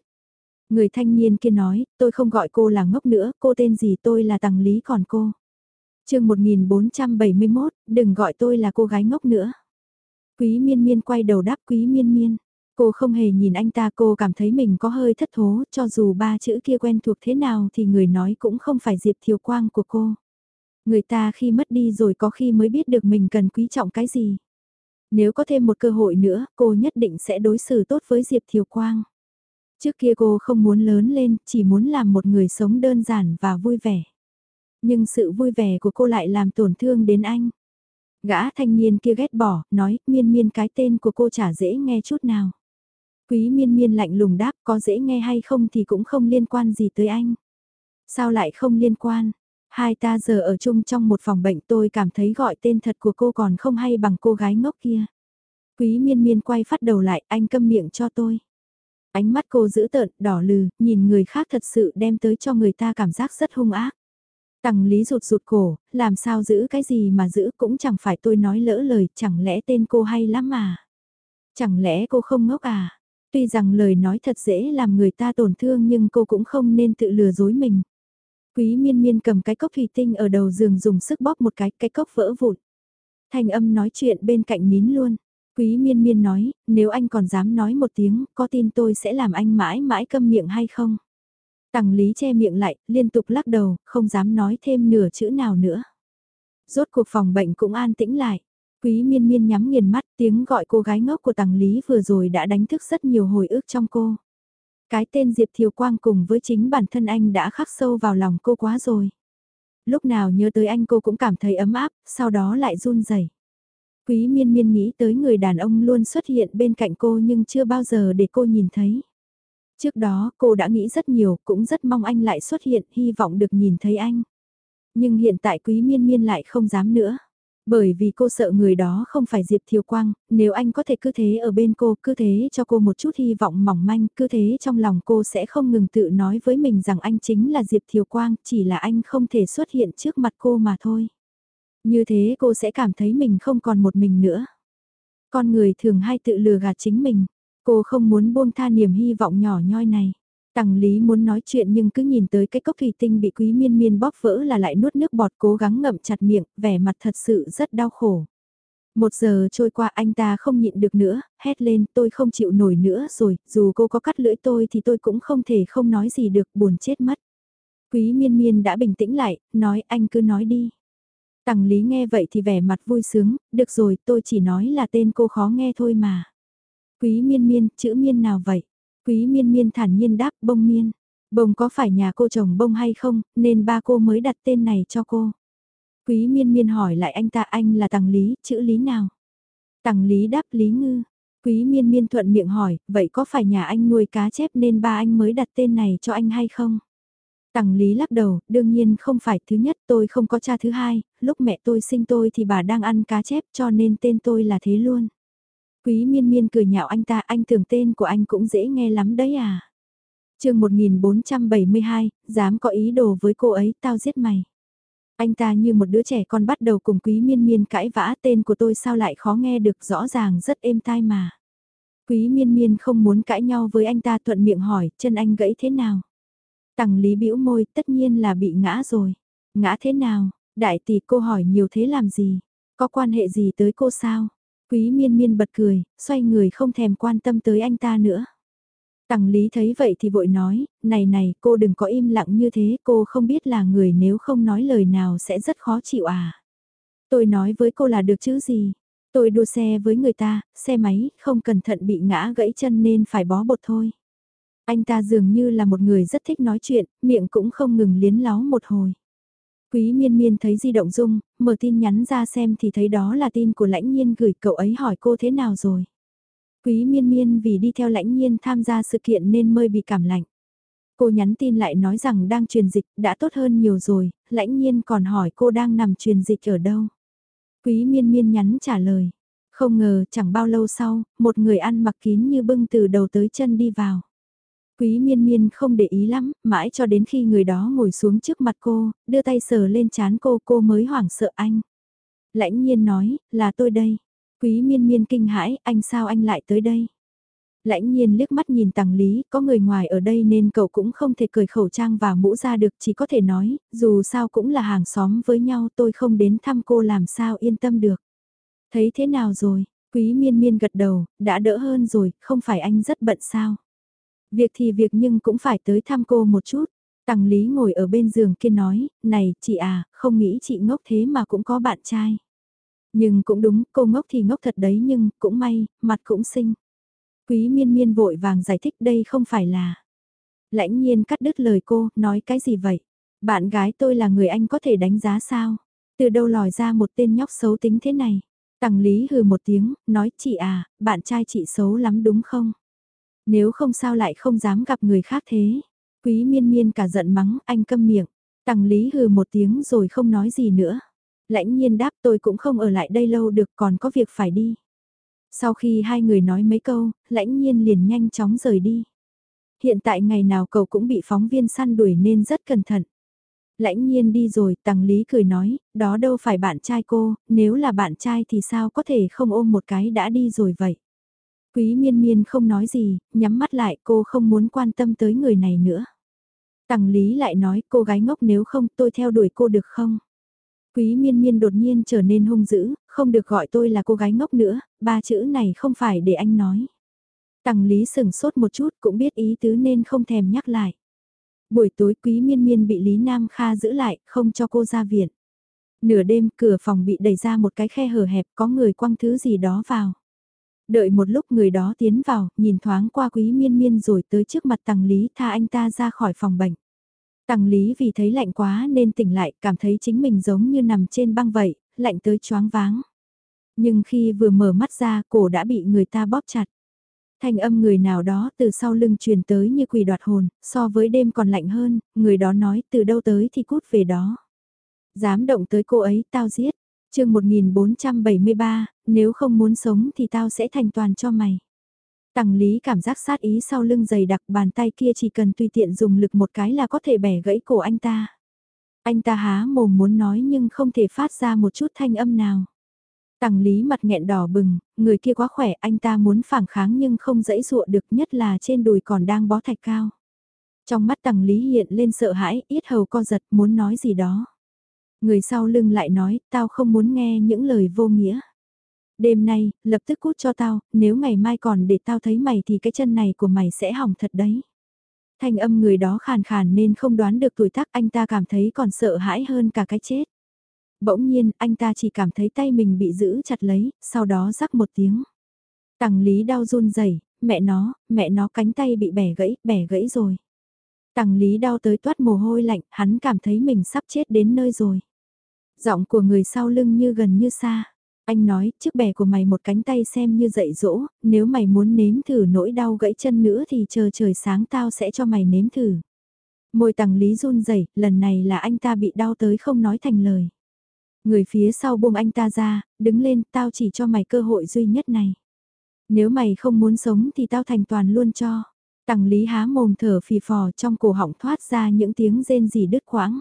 Người thanh niên kia nói, tôi không gọi cô là ngốc nữa, cô tên gì tôi là Tằng Lý còn cô. chương 1471, đừng gọi tôi là cô gái ngốc nữa. Quý miên miên quay đầu đáp quý miên miên. Cô không hề nhìn anh ta cô cảm thấy mình có hơi thất thố cho dù ba chữ kia quen thuộc thế nào thì người nói cũng không phải Diệp Thiều Quang của cô. Người ta khi mất đi rồi có khi mới biết được mình cần quý trọng cái gì. Nếu có thêm một cơ hội nữa, cô nhất định sẽ đối xử tốt với Diệp Thiều Quang. Trước kia cô không muốn lớn lên, chỉ muốn làm một người sống đơn giản và vui vẻ. Nhưng sự vui vẻ của cô lại làm tổn thương đến anh. Gã thanh niên kia ghét bỏ, nói, miên miên cái tên của cô chả dễ nghe chút nào. Quý miên miên lạnh lùng đáp, có dễ nghe hay không thì cũng không liên quan gì tới anh. Sao lại không liên quan? Hai ta giờ ở chung trong một phòng bệnh tôi cảm thấy gọi tên thật của cô còn không hay bằng cô gái ngốc kia. Quý miên miên quay phát đầu lại, anh câm miệng cho tôi. Ánh mắt cô giữ tợn, đỏ lừ, nhìn người khác thật sự đem tới cho người ta cảm giác rất hung ác. Tằng lý rụt rụt cổ, làm sao giữ cái gì mà giữ cũng chẳng phải tôi nói lỡ lời, chẳng lẽ tên cô hay lắm mà. Chẳng lẽ cô không ngốc à? Tuy rằng lời nói thật dễ làm người ta tổn thương nhưng cô cũng không nên tự lừa dối mình. Quý miên miên cầm cái cốc thủy tinh ở đầu giường dùng sức bóp một cái, cái cốc vỡ vụn. Thanh âm nói chuyện bên cạnh nín luôn. Quý miên miên nói, nếu anh còn dám nói một tiếng, có tin tôi sẽ làm anh mãi mãi câm miệng hay không? Tằng lý che miệng lại, liên tục lắc đầu, không dám nói thêm nửa chữ nào nữa. Rốt cuộc phòng bệnh cũng an tĩnh lại. Quý miên miên nhắm nghiền mắt tiếng gọi cô gái ngốc của tàng lý vừa rồi đã đánh thức rất nhiều hồi ức trong cô. Cái tên Diệp Thiều Quang cùng với chính bản thân anh đã khắc sâu vào lòng cô quá rồi. Lúc nào nhớ tới anh cô cũng cảm thấy ấm áp, sau đó lại run rẩy. Quý miên miên nghĩ tới người đàn ông luôn xuất hiện bên cạnh cô nhưng chưa bao giờ để cô nhìn thấy. Trước đó cô đã nghĩ rất nhiều, cũng rất mong anh lại xuất hiện, hy vọng được nhìn thấy anh. Nhưng hiện tại quý miên miên lại không dám nữa. Bởi vì cô sợ người đó không phải Diệp Thiều Quang, nếu anh có thể cứ thế ở bên cô, cứ thế cho cô một chút hy vọng mỏng manh, cứ thế trong lòng cô sẽ không ngừng tự nói với mình rằng anh chính là Diệp Thiều Quang, chỉ là anh không thể xuất hiện trước mặt cô mà thôi. Như thế cô sẽ cảm thấy mình không còn một mình nữa. Con người thường hay tự lừa gạt chính mình, cô không muốn buông tha niềm hy vọng nhỏ nhoi này. Tằng Lý muốn nói chuyện nhưng cứ nhìn tới cái cốc thủy tinh bị quý miên miên bóp vỡ là lại nuốt nước bọt cố gắng ngậm chặt miệng, vẻ mặt thật sự rất đau khổ. Một giờ trôi qua anh ta không nhịn được nữa, hét lên tôi không chịu nổi nữa rồi, dù cô có cắt lưỡi tôi thì tôi cũng không thể không nói gì được, buồn chết mất. Quý miên miên đã bình tĩnh lại, nói anh cứ nói đi. Tằng Lý nghe vậy thì vẻ mặt vui sướng, được rồi tôi chỉ nói là tên cô khó nghe thôi mà. Quý miên miên, chữ miên nào vậy? Quý miên miên thản nhiên đáp bông miên. Bông có phải nhà cô chồng bông hay không, nên ba cô mới đặt tên này cho cô. Quý miên miên hỏi lại anh ta anh là tàng Lý, chữ Lý nào? Tàng Lý đáp Lý Ngư. Quý miên miên thuận miệng hỏi, vậy có phải nhà anh nuôi cá chép nên ba anh mới đặt tên này cho anh hay không? Tằng Lý lắc đầu, đương nhiên không phải thứ nhất tôi không có cha thứ hai, lúc mẹ tôi sinh tôi thì bà đang ăn cá chép cho nên tên tôi là thế luôn. Quý miên miên cười nhạo anh ta, anh tưởng tên của anh cũng dễ nghe lắm đấy à. chương 1472, dám có ý đồ với cô ấy, tao giết mày. Anh ta như một đứa trẻ con bắt đầu cùng quý miên miên cãi vã tên của tôi sao lại khó nghe được rõ ràng rất êm tai mà. Quý miên miên không muốn cãi nhau với anh ta thuận miệng hỏi chân anh gãy thế nào. Tằng lý bĩu môi tất nhiên là bị ngã rồi. Ngã thế nào? Đại tỷ cô hỏi nhiều thế làm gì? Có quan hệ gì tới cô sao? Quý miên miên bật cười, xoay người không thèm quan tâm tới anh ta nữa. Tằng Lý thấy vậy thì vội nói, này này cô đừng có im lặng như thế, cô không biết là người nếu không nói lời nào sẽ rất khó chịu à. Tôi nói với cô là được chứ gì, tôi đua xe với người ta, xe máy, không cẩn thận bị ngã gãy chân nên phải bó bột thôi. Anh ta dường như là một người rất thích nói chuyện, miệng cũng không ngừng liến láo một hồi. Quý miên miên thấy di động rung, mở tin nhắn ra xem thì thấy đó là tin của lãnh nhiên gửi cậu ấy hỏi cô thế nào rồi. Quý miên miên vì đi theo lãnh nhiên tham gia sự kiện nên mới bị cảm lạnh. Cô nhắn tin lại nói rằng đang truyền dịch đã tốt hơn nhiều rồi, lãnh nhiên còn hỏi cô đang nằm truyền dịch ở đâu. Quý miên miên nhắn trả lời. Không ngờ chẳng bao lâu sau, một người ăn mặc kín như bưng từ đầu tới chân đi vào. Quý miên miên không để ý lắm, mãi cho đến khi người đó ngồi xuống trước mặt cô, đưa tay sờ lên chán cô, cô mới hoảng sợ anh. Lãnh nhiên nói, là tôi đây. Quý miên miên kinh hãi, anh sao anh lại tới đây? Lãnh nhiên liếc mắt nhìn tàng lý, có người ngoài ở đây nên cậu cũng không thể cởi khẩu trang và mũ ra được, chỉ có thể nói, dù sao cũng là hàng xóm với nhau tôi không đến thăm cô làm sao yên tâm được. Thấy thế nào rồi? Quý miên miên gật đầu, đã đỡ hơn rồi, không phải anh rất bận sao? Việc thì việc nhưng cũng phải tới thăm cô một chút. Tằng Lý ngồi ở bên giường kia nói, này chị à, không nghĩ chị ngốc thế mà cũng có bạn trai. Nhưng cũng đúng, cô ngốc thì ngốc thật đấy nhưng, cũng may, mặt cũng xinh. Quý miên miên vội vàng giải thích đây không phải là. Lãnh nhiên cắt đứt lời cô, nói cái gì vậy? Bạn gái tôi là người anh có thể đánh giá sao? Từ đâu lòi ra một tên nhóc xấu tính thế này? Tằng Lý hừ một tiếng, nói chị à, bạn trai chị xấu lắm đúng không? Nếu không sao lại không dám gặp người khác thế. Quý miên miên cả giận mắng, anh câm miệng. Tằng Lý hừ một tiếng rồi không nói gì nữa. Lãnh nhiên đáp tôi cũng không ở lại đây lâu được còn có việc phải đi. Sau khi hai người nói mấy câu, lãnh nhiên liền nhanh chóng rời đi. Hiện tại ngày nào cậu cũng bị phóng viên săn đuổi nên rất cẩn thận. Lãnh nhiên đi rồi, Tằng Lý cười nói, đó đâu phải bạn trai cô, nếu là bạn trai thì sao có thể không ôm một cái đã đi rồi vậy. Quý miên miên không nói gì, nhắm mắt lại cô không muốn quan tâm tới người này nữa. Tằng Lý lại nói cô gái ngốc nếu không tôi theo đuổi cô được không? Quý miên miên đột nhiên trở nên hung dữ, không được gọi tôi là cô gái ngốc nữa, ba chữ này không phải để anh nói. Tằng Lý sừng sốt một chút cũng biết ý tứ nên không thèm nhắc lại. Buổi tối quý miên miên bị Lý Nam Kha giữ lại, không cho cô ra viện. Nửa đêm cửa phòng bị đẩy ra một cái khe hở hẹp có người quăng thứ gì đó vào. Đợi một lúc người đó tiến vào, nhìn thoáng qua quý miên miên rồi tới trước mặt tàng lý tha anh ta ra khỏi phòng bệnh. Tàng lý vì thấy lạnh quá nên tỉnh lại cảm thấy chính mình giống như nằm trên băng vậy, lạnh tới choáng váng. Nhưng khi vừa mở mắt ra cổ đã bị người ta bóp chặt. Thanh âm người nào đó từ sau lưng truyền tới như quỷ đoạt hồn, so với đêm còn lạnh hơn, người đó nói từ đâu tới thì cút về đó. Dám động tới cô ấy tao giết chương 1473, nếu không muốn sống thì tao sẽ thành toàn cho mày. Tằng lý cảm giác sát ý sau lưng dày đặc bàn tay kia chỉ cần tùy tiện dùng lực một cái là có thể bẻ gãy cổ anh ta. Anh ta há mồm muốn nói nhưng không thể phát ra một chút thanh âm nào. Tằng lý mặt nghẹn đỏ bừng, người kia quá khỏe anh ta muốn phản kháng nhưng không dãy dụa được nhất là trên đùi còn đang bó thạch cao. Trong mắt tằng lý hiện lên sợ hãi, yết hầu co giật muốn nói gì đó. Người sau lưng lại nói, tao không muốn nghe những lời vô nghĩa. Đêm nay, lập tức cút cho tao, nếu ngày mai còn để tao thấy mày thì cái chân này của mày sẽ hỏng thật đấy. Thanh âm người đó khàn khàn nên không đoán được tuổi tác anh ta cảm thấy còn sợ hãi hơn cả cái chết. Bỗng nhiên, anh ta chỉ cảm thấy tay mình bị giữ chặt lấy, sau đó rắc một tiếng. Tằng lý đau run rẩy mẹ nó, mẹ nó cánh tay bị bẻ gãy, bẻ gãy rồi. Tằng lý đau tới toát mồ hôi lạnh, hắn cảm thấy mình sắp chết đến nơi rồi. Giọng của người sau lưng như gần như xa. Anh nói, chiếc bè của mày một cánh tay xem như dạy dỗ, nếu mày muốn nếm thử nỗi đau gãy chân nữa thì chờ trời sáng tao sẽ cho mày nếm thử. Môi tàng lý run rẩy lần này là anh ta bị đau tới không nói thành lời. Người phía sau buông anh ta ra, đứng lên, tao chỉ cho mày cơ hội duy nhất này. Nếu mày không muốn sống thì tao thành toàn luôn cho. Tằng lý há mồm thở phì phò trong cổ họng thoát ra những tiếng rên rỉ đứt quãng.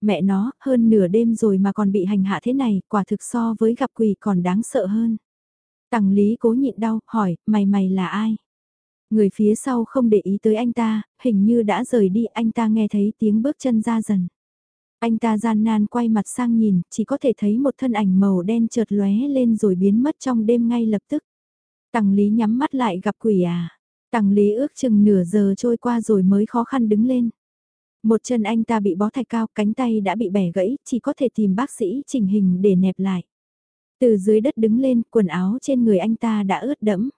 Mẹ nó, hơn nửa đêm rồi mà còn bị hành hạ thế này, quả thực so với gặp quỷ còn đáng sợ hơn. Tằng lý cố nhịn đau, hỏi, mày mày là ai? Người phía sau không để ý tới anh ta, hình như đã rời đi, anh ta nghe thấy tiếng bước chân ra dần. Anh ta gian nan quay mặt sang nhìn, chỉ có thể thấy một thân ảnh màu đen chợt lóe lên rồi biến mất trong đêm ngay lập tức. Tằng Lý nhắm mắt lại gặp quỷ à. Tằng Lý ước chừng nửa giờ trôi qua rồi mới khó khăn đứng lên. Một chân anh ta bị bó thạch cao, cánh tay đã bị bẻ gãy, chỉ có thể tìm bác sĩ chỉnh hình để nẹp lại. Từ dưới đất đứng lên, quần áo trên người anh ta đã ướt đẫm.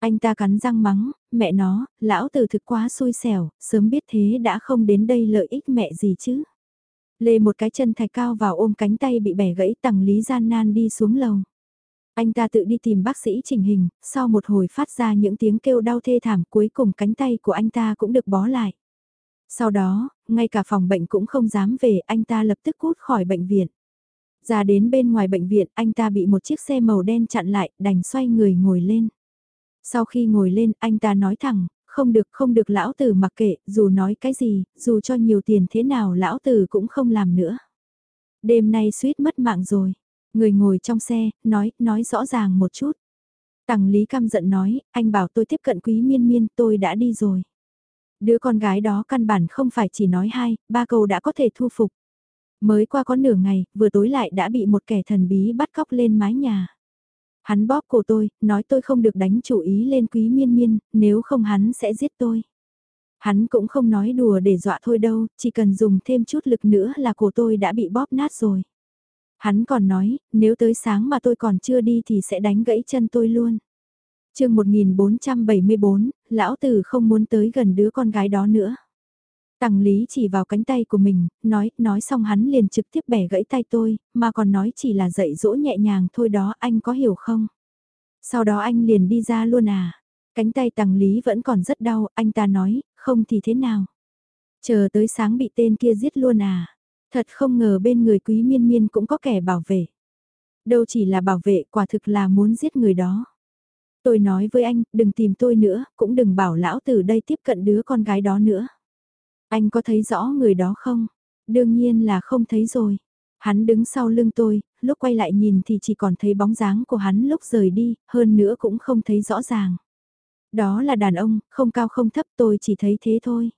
Anh ta cắn răng mắng, mẹ nó, lão tử thực quá xui xẻo, sớm biết thế đã không đến đây lợi ích mẹ gì chứ. Lê một cái chân thạch cao vào ôm cánh tay bị bẻ gãy tầng lý gian nan đi xuống lầu. Anh ta tự đi tìm bác sĩ chỉnh hình, sau một hồi phát ra những tiếng kêu đau thê thảm cuối cùng cánh tay của anh ta cũng được bó lại. Sau đó, ngay cả phòng bệnh cũng không dám về, anh ta lập tức cút khỏi bệnh viện. Ra đến bên ngoài bệnh viện, anh ta bị một chiếc xe màu đen chặn lại, đành xoay người ngồi lên. Sau khi ngồi lên, anh ta nói thẳng, không được không được lão tử mặc kệ, dù nói cái gì, dù cho nhiều tiền thế nào lão tử cũng không làm nữa. Đêm nay suýt mất mạng rồi. Người ngồi trong xe, nói, nói rõ ràng một chút. Tằng Lý căm giận nói, anh bảo tôi tiếp cận quý miên miên, tôi đã đi rồi. Đứa con gái đó căn bản không phải chỉ nói hai, ba câu đã có thể thu phục. Mới qua có nửa ngày, vừa tối lại đã bị một kẻ thần bí bắt cóc lên mái nhà. Hắn bóp cổ tôi, nói tôi không được đánh chủ ý lên quý miên miên, nếu không hắn sẽ giết tôi. Hắn cũng không nói đùa để dọa thôi đâu, chỉ cần dùng thêm chút lực nữa là cổ tôi đã bị bóp nát rồi. Hắn còn nói, nếu tới sáng mà tôi còn chưa đi thì sẽ đánh gãy chân tôi luôn chương 1474, lão tử không muốn tới gần đứa con gái đó nữa. Tằng Lý chỉ vào cánh tay của mình, nói, nói xong hắn liền trực tiếp bẻ gãy tay tôi, mà còn nói chỉ là dạy dỗ nhẹ nhàng thôi đó anh có hiểu không? Sau đó anh liền đi ra luôn à? Cánh tay Tằng Lý vẫn còn rất đau, anh ta nói, không thì thế nào? Chờ tới sáng bị tên kia giết luôn à? Thật không ngờ bên người quý miên miên cũng có kẻ bảo vệ. Đâu chỉ là bảo vệ quả thực là muốn giết người đó. Tôi nói với anh, đừng tìm tôi nữa, cũng đừng bảo lão từ đây tiếp cận đứa con gái đó nữa. Anh có thấy rõ người đó không? Đương nhiên là không thấy rồi. Hắn đứng sau lưng tôi, lúc quay lại nhìn thì chỉ còn thấy bóng dáng của hắn lúc rời đi, hơn nữa cũng không thấy rõ ràng. Đó là đàn ông, không cao không thấp tôi chỉ thấy thế thôi.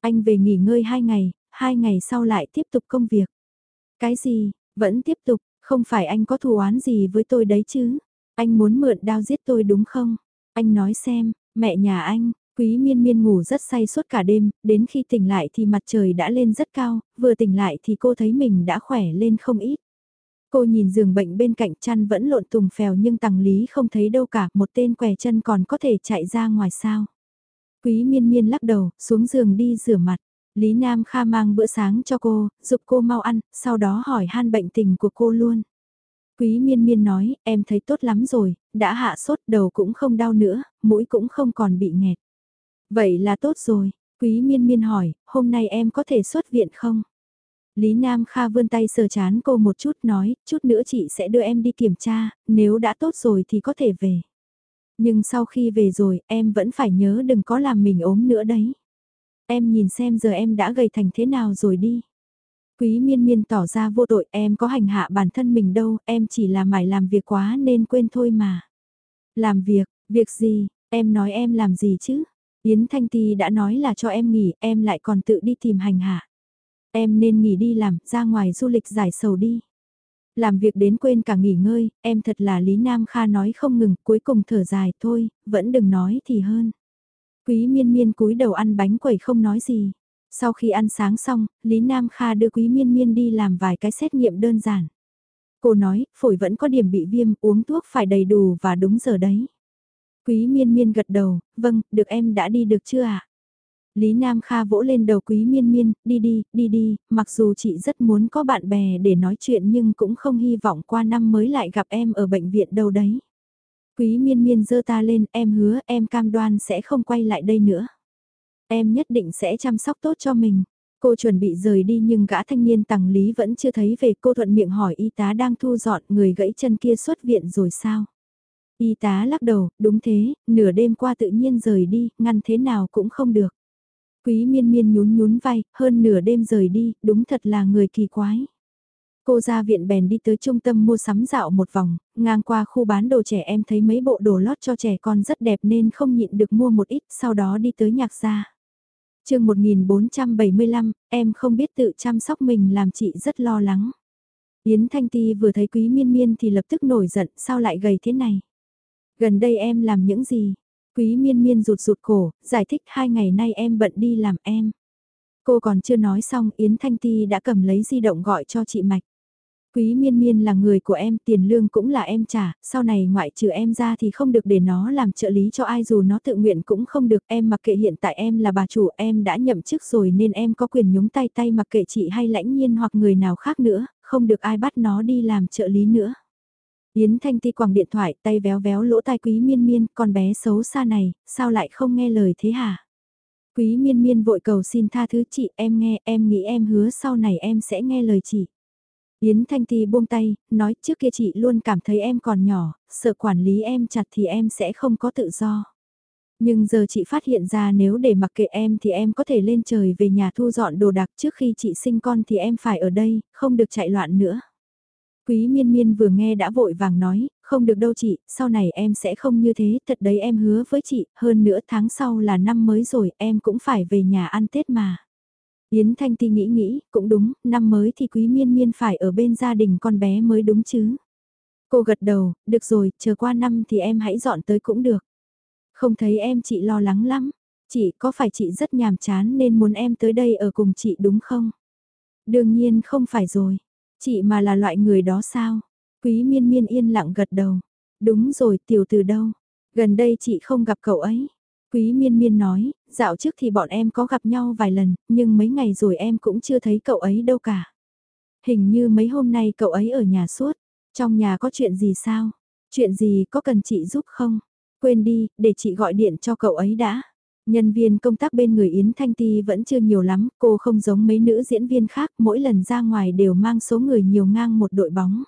Anh về nghỉ ngơi hai ngày, hai ngày sau lại tiếp tục công việc. Cái gì, vẫn tiếp tục, không phải anh có thù oán gì với tôi đấy chứ? Anh muốn mượn đao giết tôi đúng không? Anh nói xem, mẹ nhà anh, Quý miên miên ngủ rất say suốt cả đêm, đến khi tỉnh lại thì mặt trời đã lên rất cao, vừa tỉnh lại thì cô thấy mình đã khỏe lên không ít. Cô nhìn giường bệnh bên cạnh chăn vẫn lộn tùng phèo nhưng tàng lý không thấy đâu cả, một tên què chân còn có thể chạy ra ngoài sao. Quý miên miên lắc đầu, xuống giường đi rửa mặt. Lý Nam Kha mang bữa sáng cho cô, dục cô mau ăn, sau đó hỏi han bệnh tình của cô luôn. Quý miên miên nói, em thấy tốt lắm rồi, đã hạ sốt đầu cũng không đau nữa, mũi cũng không còn bị nghẹt. Vậy là tốt rồi, quý miên miên hỏi, hôm nay em có thể xuất viện không? Lý Nam Kha vươn tay sờ chán cô một chút nói, chút nữa chị sẽ đưa em đi kiểm tra, nếu đã tốt rồi thì có thể về. Nhưng sau khi về rồi, em vẫn phải nhớ đừng có làm mình ốm nữa đấy. Em nhìn xem giờ em đã gầy thành thế nào rồi đi. Quý miên miên tỏ ra vô tội em có hành hạ bản thân mình đâu, em chỉ là mải làm việc quá nên quên thôi mà. Làm việc, việc gì, em nói em làm gì chứ? Yến Thanh Ti đã nói là cho em nghỉ, em lại còn tự đi tìm hành hạ. Em nên nghỉ đi làm, ra ngoài du lịch giải sầu đi. Làm việc đến quên cả nghỉ ngơi, em thật là Lý Nam Kha nói không ngừng, cuối cùng thở dài thôi, vẫn đừng nói thì hơn. Quý miên miên cúi đầu ăn bánh quẩy không nói gì. Sau khi ăn sáng xong, Lý Nam Kha đưa Quý miên miên đi làm vài cái xét nghiệm đơn giản. Cô nói, phổi vẫn có điểm bị viêm, uống thuốc phải đầy đủ và đúng giờ đấy. Quý miên miên gật đầu, vâng, được em đã đi được chưa ạ? Lý Nam Kha vỗ lên đầu quý miên miên, đi đi, đi đi, mặc dù chị rất muốn có bạn bè để nói chuyện nhưng cũng không hy vọng qua năm mới lại gặp em ở bệnh viện đâu đấy. Quý miên miên giơ ta lên, em hứa em cam đoan sẽ không quay lại đây nữa. Em nhất định sẽ chăm sóc tốt cho mình. Cô chuẩn bị rời đi nhưng gã thanh niên tàng lý vẫn chưa thấy về cô thuận miệng hỏi y tá đang thu dọn người gãy chân kia xuất viện rồi sao. Y tá lắc đầu, đúng thế, nửa đêm qua tự nhiên rời đi, ngăn thế nào cũng không được. Quý miên miên nhún nhún vai, hơn nửa đêm rời đi, đúng thật là người kỳ quái. Cô ra viện bèn đi tới trung tâm mua sắm dạo một vòng, ngang qua khu bán đồ trẻ em thấy mấy bộ đồ lót cho trẻ con rất đẹp nên không nhịn được mua một ít, sau đó đi tới nhạc gia chương 1475, em không biết tự chăm sóc mình làm chị rất lo lắng. Yến Thanh Ti vừa thấy Quý Miên Miên thì lập tức nổi giận, sao lại gầy thế này? Gần đây em làm những gì? Quý miên miên rụt rụt cổ, giải thích hai ngày nay em bận đi làm em. Cô còn chưa nói xong Yến Thanh Ti đã cầm lấy di động gọi cho chị Mạch. Quý miên miên là người của em, tiền lương cũng là em trả, sau này ngoại trừ em ra thì không được để nó làm trợ lý cho ai dù nó tự nguyện cũng không được, em mặc kệ hiện tại em là bà chủ, em đã nhậm chức rồi nên em có quyền nhúng tay tay mặc kệ chị hay lãnh nhiên hoặc người nào khác nữa, không được ai bắt nó đi làm trợ lý nữa. Yến Thanh Ti quẳng điện thoại tay véo véo lỗ tai quý miên miên, con bé xấu xa này, sao lại không nghe lời thế hả? Quý miên miên vội cầu xin tha thứ chị, em nghe, em nghĩ em hứa sau này em sẽ nghe lời chị. Yến Thanh Ti buông tay, nói trước kia chị luôn cảm thấy em còn nhỏ, sợ quản lý em chặt thì em sẽ không có tự do. Nhưng giờ chị phát hiện ra nếu để mặc kệ em thì em có thể lên trời về nhà thu dọn đồ đạc trước khi chị sinh con thì em phải ở đây, không được chạy loạn nữa. Quý miên miên vừa nghe đã vội vàng nói, không được đâu chị, sau này em sẽ không như thế, thật đấy em hứa với chị, hơn nữa tháng sau là năm mới rồi, em cũng phải về nhà ăn Tết mà. Yến Thanh Ti nghĩ nghĩ, cũng đúng, năm mới thì quý miên miên phải ở bên gia đình con bé mới đúng chứ. Cô gật đầu, được rồi, chờ qua năm thì em hãy dọn tới cũng được. Không thấy em chị lo lắng lắm, chị có phải chị rất nhàm chán nên muốn em tới đây ở cùng chị đúng không? Đương nhiên không phải rồi, Chị mà là loại người đó sao? Quý miên miên yên lặng gật đầu. Đúng rồi, tiểu từ đâu? Gần đây chị không gặp cậu ấy. Quý miên miên nói, dạo trước thì bọn em có gặp nhau vài lần, nhưng mấy ngày rồi em cũng chưa thấy cậu ấy đâu cả. Hình như mấy hôm nay cậu ấy ở nhà suốt. Trong nhà có chuyện gì sao? Chuyện gì có cần chị giúp không? Quên đi, để chị gọi điện cho cậu ấy đã. Nhân viên công tác bên người Yến Thanh Ti vẫn chưa nhiều lắm, cô không giống mấy nữ diễn viên khác, mỗi lần ra ngoài đều mang số người nhiều ngang một đội bóng.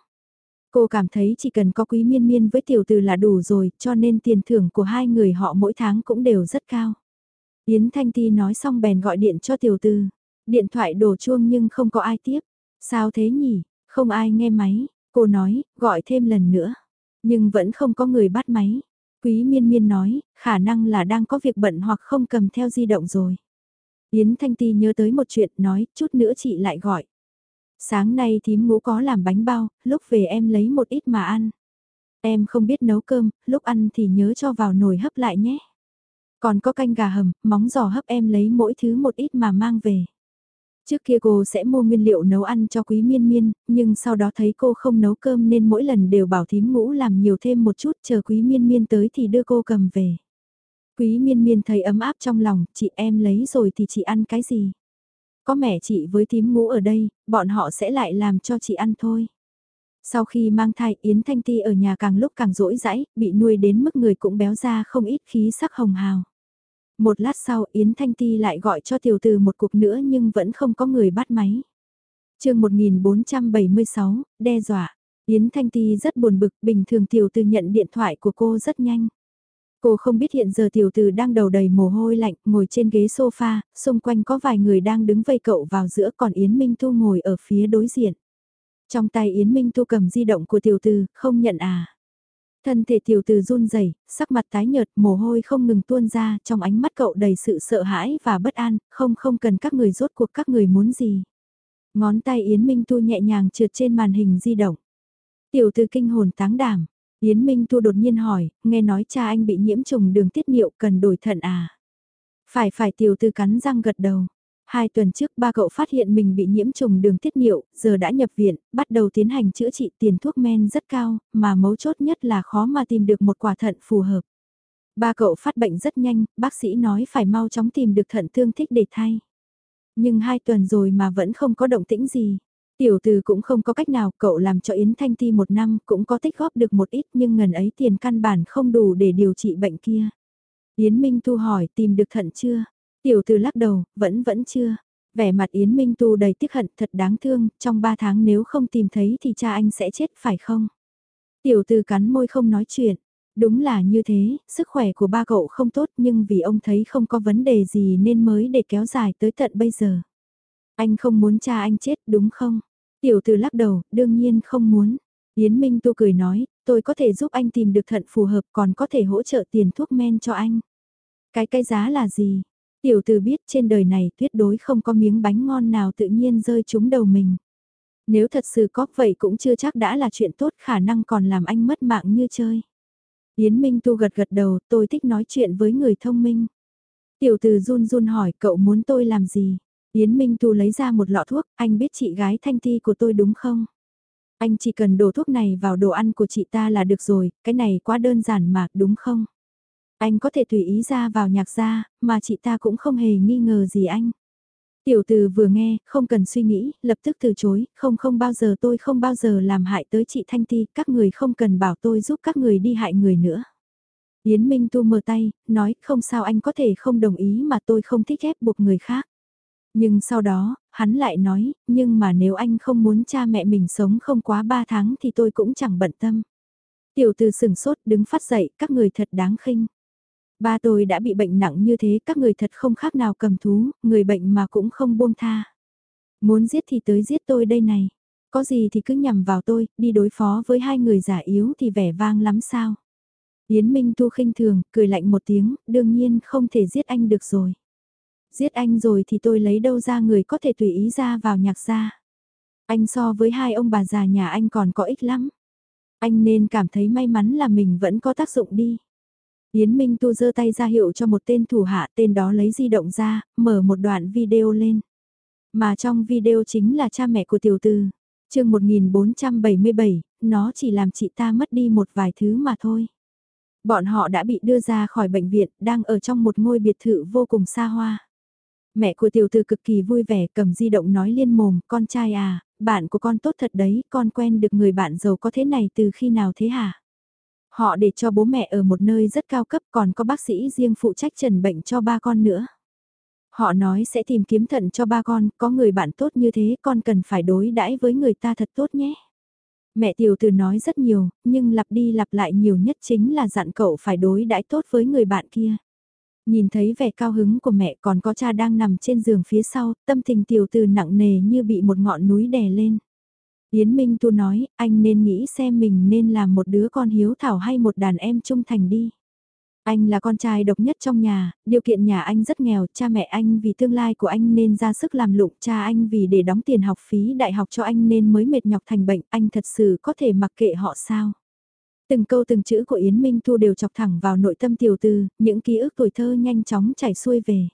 Cô cảm thấy chỉ cần có quý miên miên với tiểu từ là đủ rồi, cho nên tiền thưởng của hai người họ mỗi tháng cũng đều rất cao. Yến Thanh Ti nói xong bèn gọi điện cho tiểu từ. Điện thoại đổ chuông nhưng không có ai tiếp. Sao thế nhỉ? Không ai nghe máy. Cô nói, gọi thêm lần nữa. Nhưng vẫn không có người bắt máy. Quý miên miên nói, khả năng là đang có việc bận hoặc không cầm theo di động rồi. Yến Thanh Ti nhớ tới một chuyện nói, chút nữa chị lại gọi. Sáng nay thím ngũ có làm bánh bao, lúc về em lấy một ít mà ăn. Em không biết nấu cơm, lúc ăn thì nhớ cho vào nồi hấp lại nhé. Còn có canh gà hầm, móng giò hấp em lấy mỗi thứ một ít mà mang về. Trước kia cô sẽ mua nguyên liệu nấu ăn cho quý miên miên, nhưng sau đó thấy cô không nấu cơm nên mỗi lần đều bảo thím ngũ làm nhiều thêm một chút chờ quý miên miên tới thì đưa cô cầm về. Quý miên miên thấy ấm áp trong lòng, chị em lấy rồi thì chị ăn cái gì? Có mẹ chị với tím ngũ ở đây, bọn họ sẽ lại làm cho chị ăn thôi. Sau khi mang thai Yến Thanh Ti ở nhà càng lúc càng rỗi rãi, bị nuôi đến mức người cũng béo ra không ít khí sắc hồng hào. Một lát sau Yến Thanh Ti lại gọi cho tiểu từ một cuộc nữa nhưng vẫn không có người bắt máy. chương 1476, đe dọa. Yến Thanh Ti rất buồn bực, bình thường tiểu từ nhận điện thoại của cô rất nhanh. Cô không biết hiện giờ tiểu từ đang đầu đầy mồ hôi lạnh, ngồi trên ghế sofa, xung quanh có vài người đang đứng vây cậu vào giữa còn Yến Minh thu ngồi ở phía đối diện. Trong tay Yến Minh thu cầm di động của tiểu từ, không nhận à. Thân thể tiểu từ run rẩy, sắc mặt tái nhợt, mồ hôi không ngừng tuôn ra, trong ánh mắt cậu đầy sự sợ hãi và bất an, không không cần các người rốt cuộc các người muốn gì. Ngón tay Yến Minh Tu nhẹ nhàng trượt trên màn hình di động. Tiểu từ kinh hồn táng đảm. Yến Minh Thu đột nhiên hỏi, nghe nói cha anh bị nhiễm trùng đường tiết niệu cần đổi thận à? Phải phải tiểu Tư cắn răng gật đầu. Hai tuần trước ba cậu phát hiện mình bị nhiễm trùng đường tiết niệu, giờ đã nhập viện, bắt đầu tiến hành chữa trị tiền thuốc men rất cao, mà mấu chốt nhất là khó mà tìm được một quả thận phù hợp. Ba cậu phát bệnh rất nhanh, bác sĩ nói phải mau chóng tìm được thận tương thích để thay. Nhưng hai tuần rồi mà vẫn không có động tĩnh gì. Tiểu từ cũng không có cách nào, cậu làm cho Yến Thanh Ti một năm cũng có tích góp được một ít nhưng ngần ấy tiền căn bản không đủ để điều trị bệnh kia. Yến Minh Tu hỏi tìm được thận chưa? Tiểu từ lắc đầu, vẫn vẫn chưa. Vẻ mặt Yến Minh Tu đầy tiếc hận thật đáng thương, trong ba tháng nếu không tìm thấy thì cha anh sẽ chết phải không? Tiểu từ cắn môi không nói chuyện. Đúng là như thế, sức khỏe của ba cậu không tốt nhưng vì ông thấy không có vấn đề gì nên mới để kéo dài tới tận bây giờ. Anh không muốn cha anh chết đúng không? Tiểu từ lắc đầu, đương nhiên không muốn. Yến Minh Tu cười nói, tôi có thể giúp anh tìm được thận phù hợp còn có thể hỗ trợ tiền thuốc men cho anh. Cái cái giá là gì? Tiểu từ biết trên đời này tuyệt đối không có miếng bánh ngon nào tự nhiên rơi trúng đầu mình. Nếu thật sự có vậy cũng chưa chắc đã là chuyện tốt khả năng còn làm anh mất mạng như chơi. Yến Minh Tu gật gật đầu tôi thích nói chuyện với người thông minh. Tiểu từ run run hỏi cậu muốn tôi làm gì? Yến Minh Tu lấy ra một lọ thuốc, anh biết chị gái Thanh Ti của tôi đúng không? Anh chỉ cần đổ thuốc này vào đồ ăn của chị ta là được rồi, cái này quá đơn giản mà, đúng không? Anh có thể tùy ý ra vào nhạc ra, mà chị ta cũng không hề nghi ngờ gì anh. Tiểu từ vừa nghe, không cần suy nghĩ, lập tức từ chối, không không bao giờ tôi không bao giờ làm hại tới chị Thanh Ti, các người không cần bảo tôi giúp các người đi hại người nữa. Yến Minh Tu mở tay, nói không sao anh có thể không đồng ý mà tôi không thích ép buộc người khác. Nhưng sau đó, hắn lại nói, nhưng mà nếu anh không muốn cha mẹ mình sống không quá 3 tháng thì tôi cũng chẳng bận tâm. Tiểu từ sừng sốt đứng phát dậy, các người thật đáng khinh. Ba tôi đã bị bệnh nặng như thế, các người thật không khác nào cầm thú, người bệnh mà cũng không buông tha. Muốn giết thì tới giết tôi đây này. Có gì thì cứ nhằm vào tôi, đi đối phó với hai người giả yếu thì vẻ vang lắm sao. Yến Minh Tu khinh thường, cười lạnh một tiếng, đương nhiên không thể giết anh được rồi. Giết anh rồi thì tôi lấy đâu ra người có thể tùy ý ra vào nhạc gia. Anh so với hai ông bà già nhà anh còn có ích lắm. Anh nên cảm thấy may mắn là mình vẫn có tác dụng đi. Yến Minh Tu giơ tay ra hiệu cho một tên thủ hạ tên đó lấy di động ra, mở một đoạn video lên. Mà trong video chính là cha mẹ của tiểu tư. chương 1477, nó chỉ làm chị ta mất đi một vài thứ mà thôi. Bọn họ đã bị đưa ra khỏi bệnh viện, đang ở trong một ngôi biệt thự vô cùng xa hoa. Mẹ của tiểu thư cực kỳ vui vẻ cầm di động nói liên mồm, con trai à, bạn của con tốt thật đấy, con quen được người bạn giàu có thế này từ khi nào thế hả? Họ để cho bố mẹ ở một nơi rất cao cấp còn có bác sĩ riêng phụ trách trần bệnh cho ba con nữa. Họ nói sẽ tìm kiếm thận cho ba con, có người bạn tốt như thế con cần phải đối đãi với người ta thật tốt nhé. Mẹ tiểu từ nói rất nhiều, nhưng lặp đi lặp lại nhiều nhất chính là dặn cậu phải đối đãi tốt với người bạn kia. Nhìn thấy vẻ cao hứng của mẹ còn có cha đang nằm trên giường phía sau, tâm tình tiểu từ nặng nề như bị một ngọn núi đè lên. Yến Minh Tu nói, anh nên nghĩ xem mình nên làm một đứa con hiếu thảo hay một đàn em trung thành đi. Anh là con trai độc nhất trong nhà, điều kiện nhà anh rất nghèo, cha mẹ anh vì tương lai của anh nên ra sức làm lụng, cha anh vì để đóng tiền học phí đại học cho anh nên mới mệt nhọc thành bệnh, anh thật sự có thể mặc kệ họ sao. Từng câu từng chữ của Yến Minh Thu đều chọc thẳng vào nội tâm tiểu tư, những ký ức tuổi thơ nhanh chóng chảy xuôi về.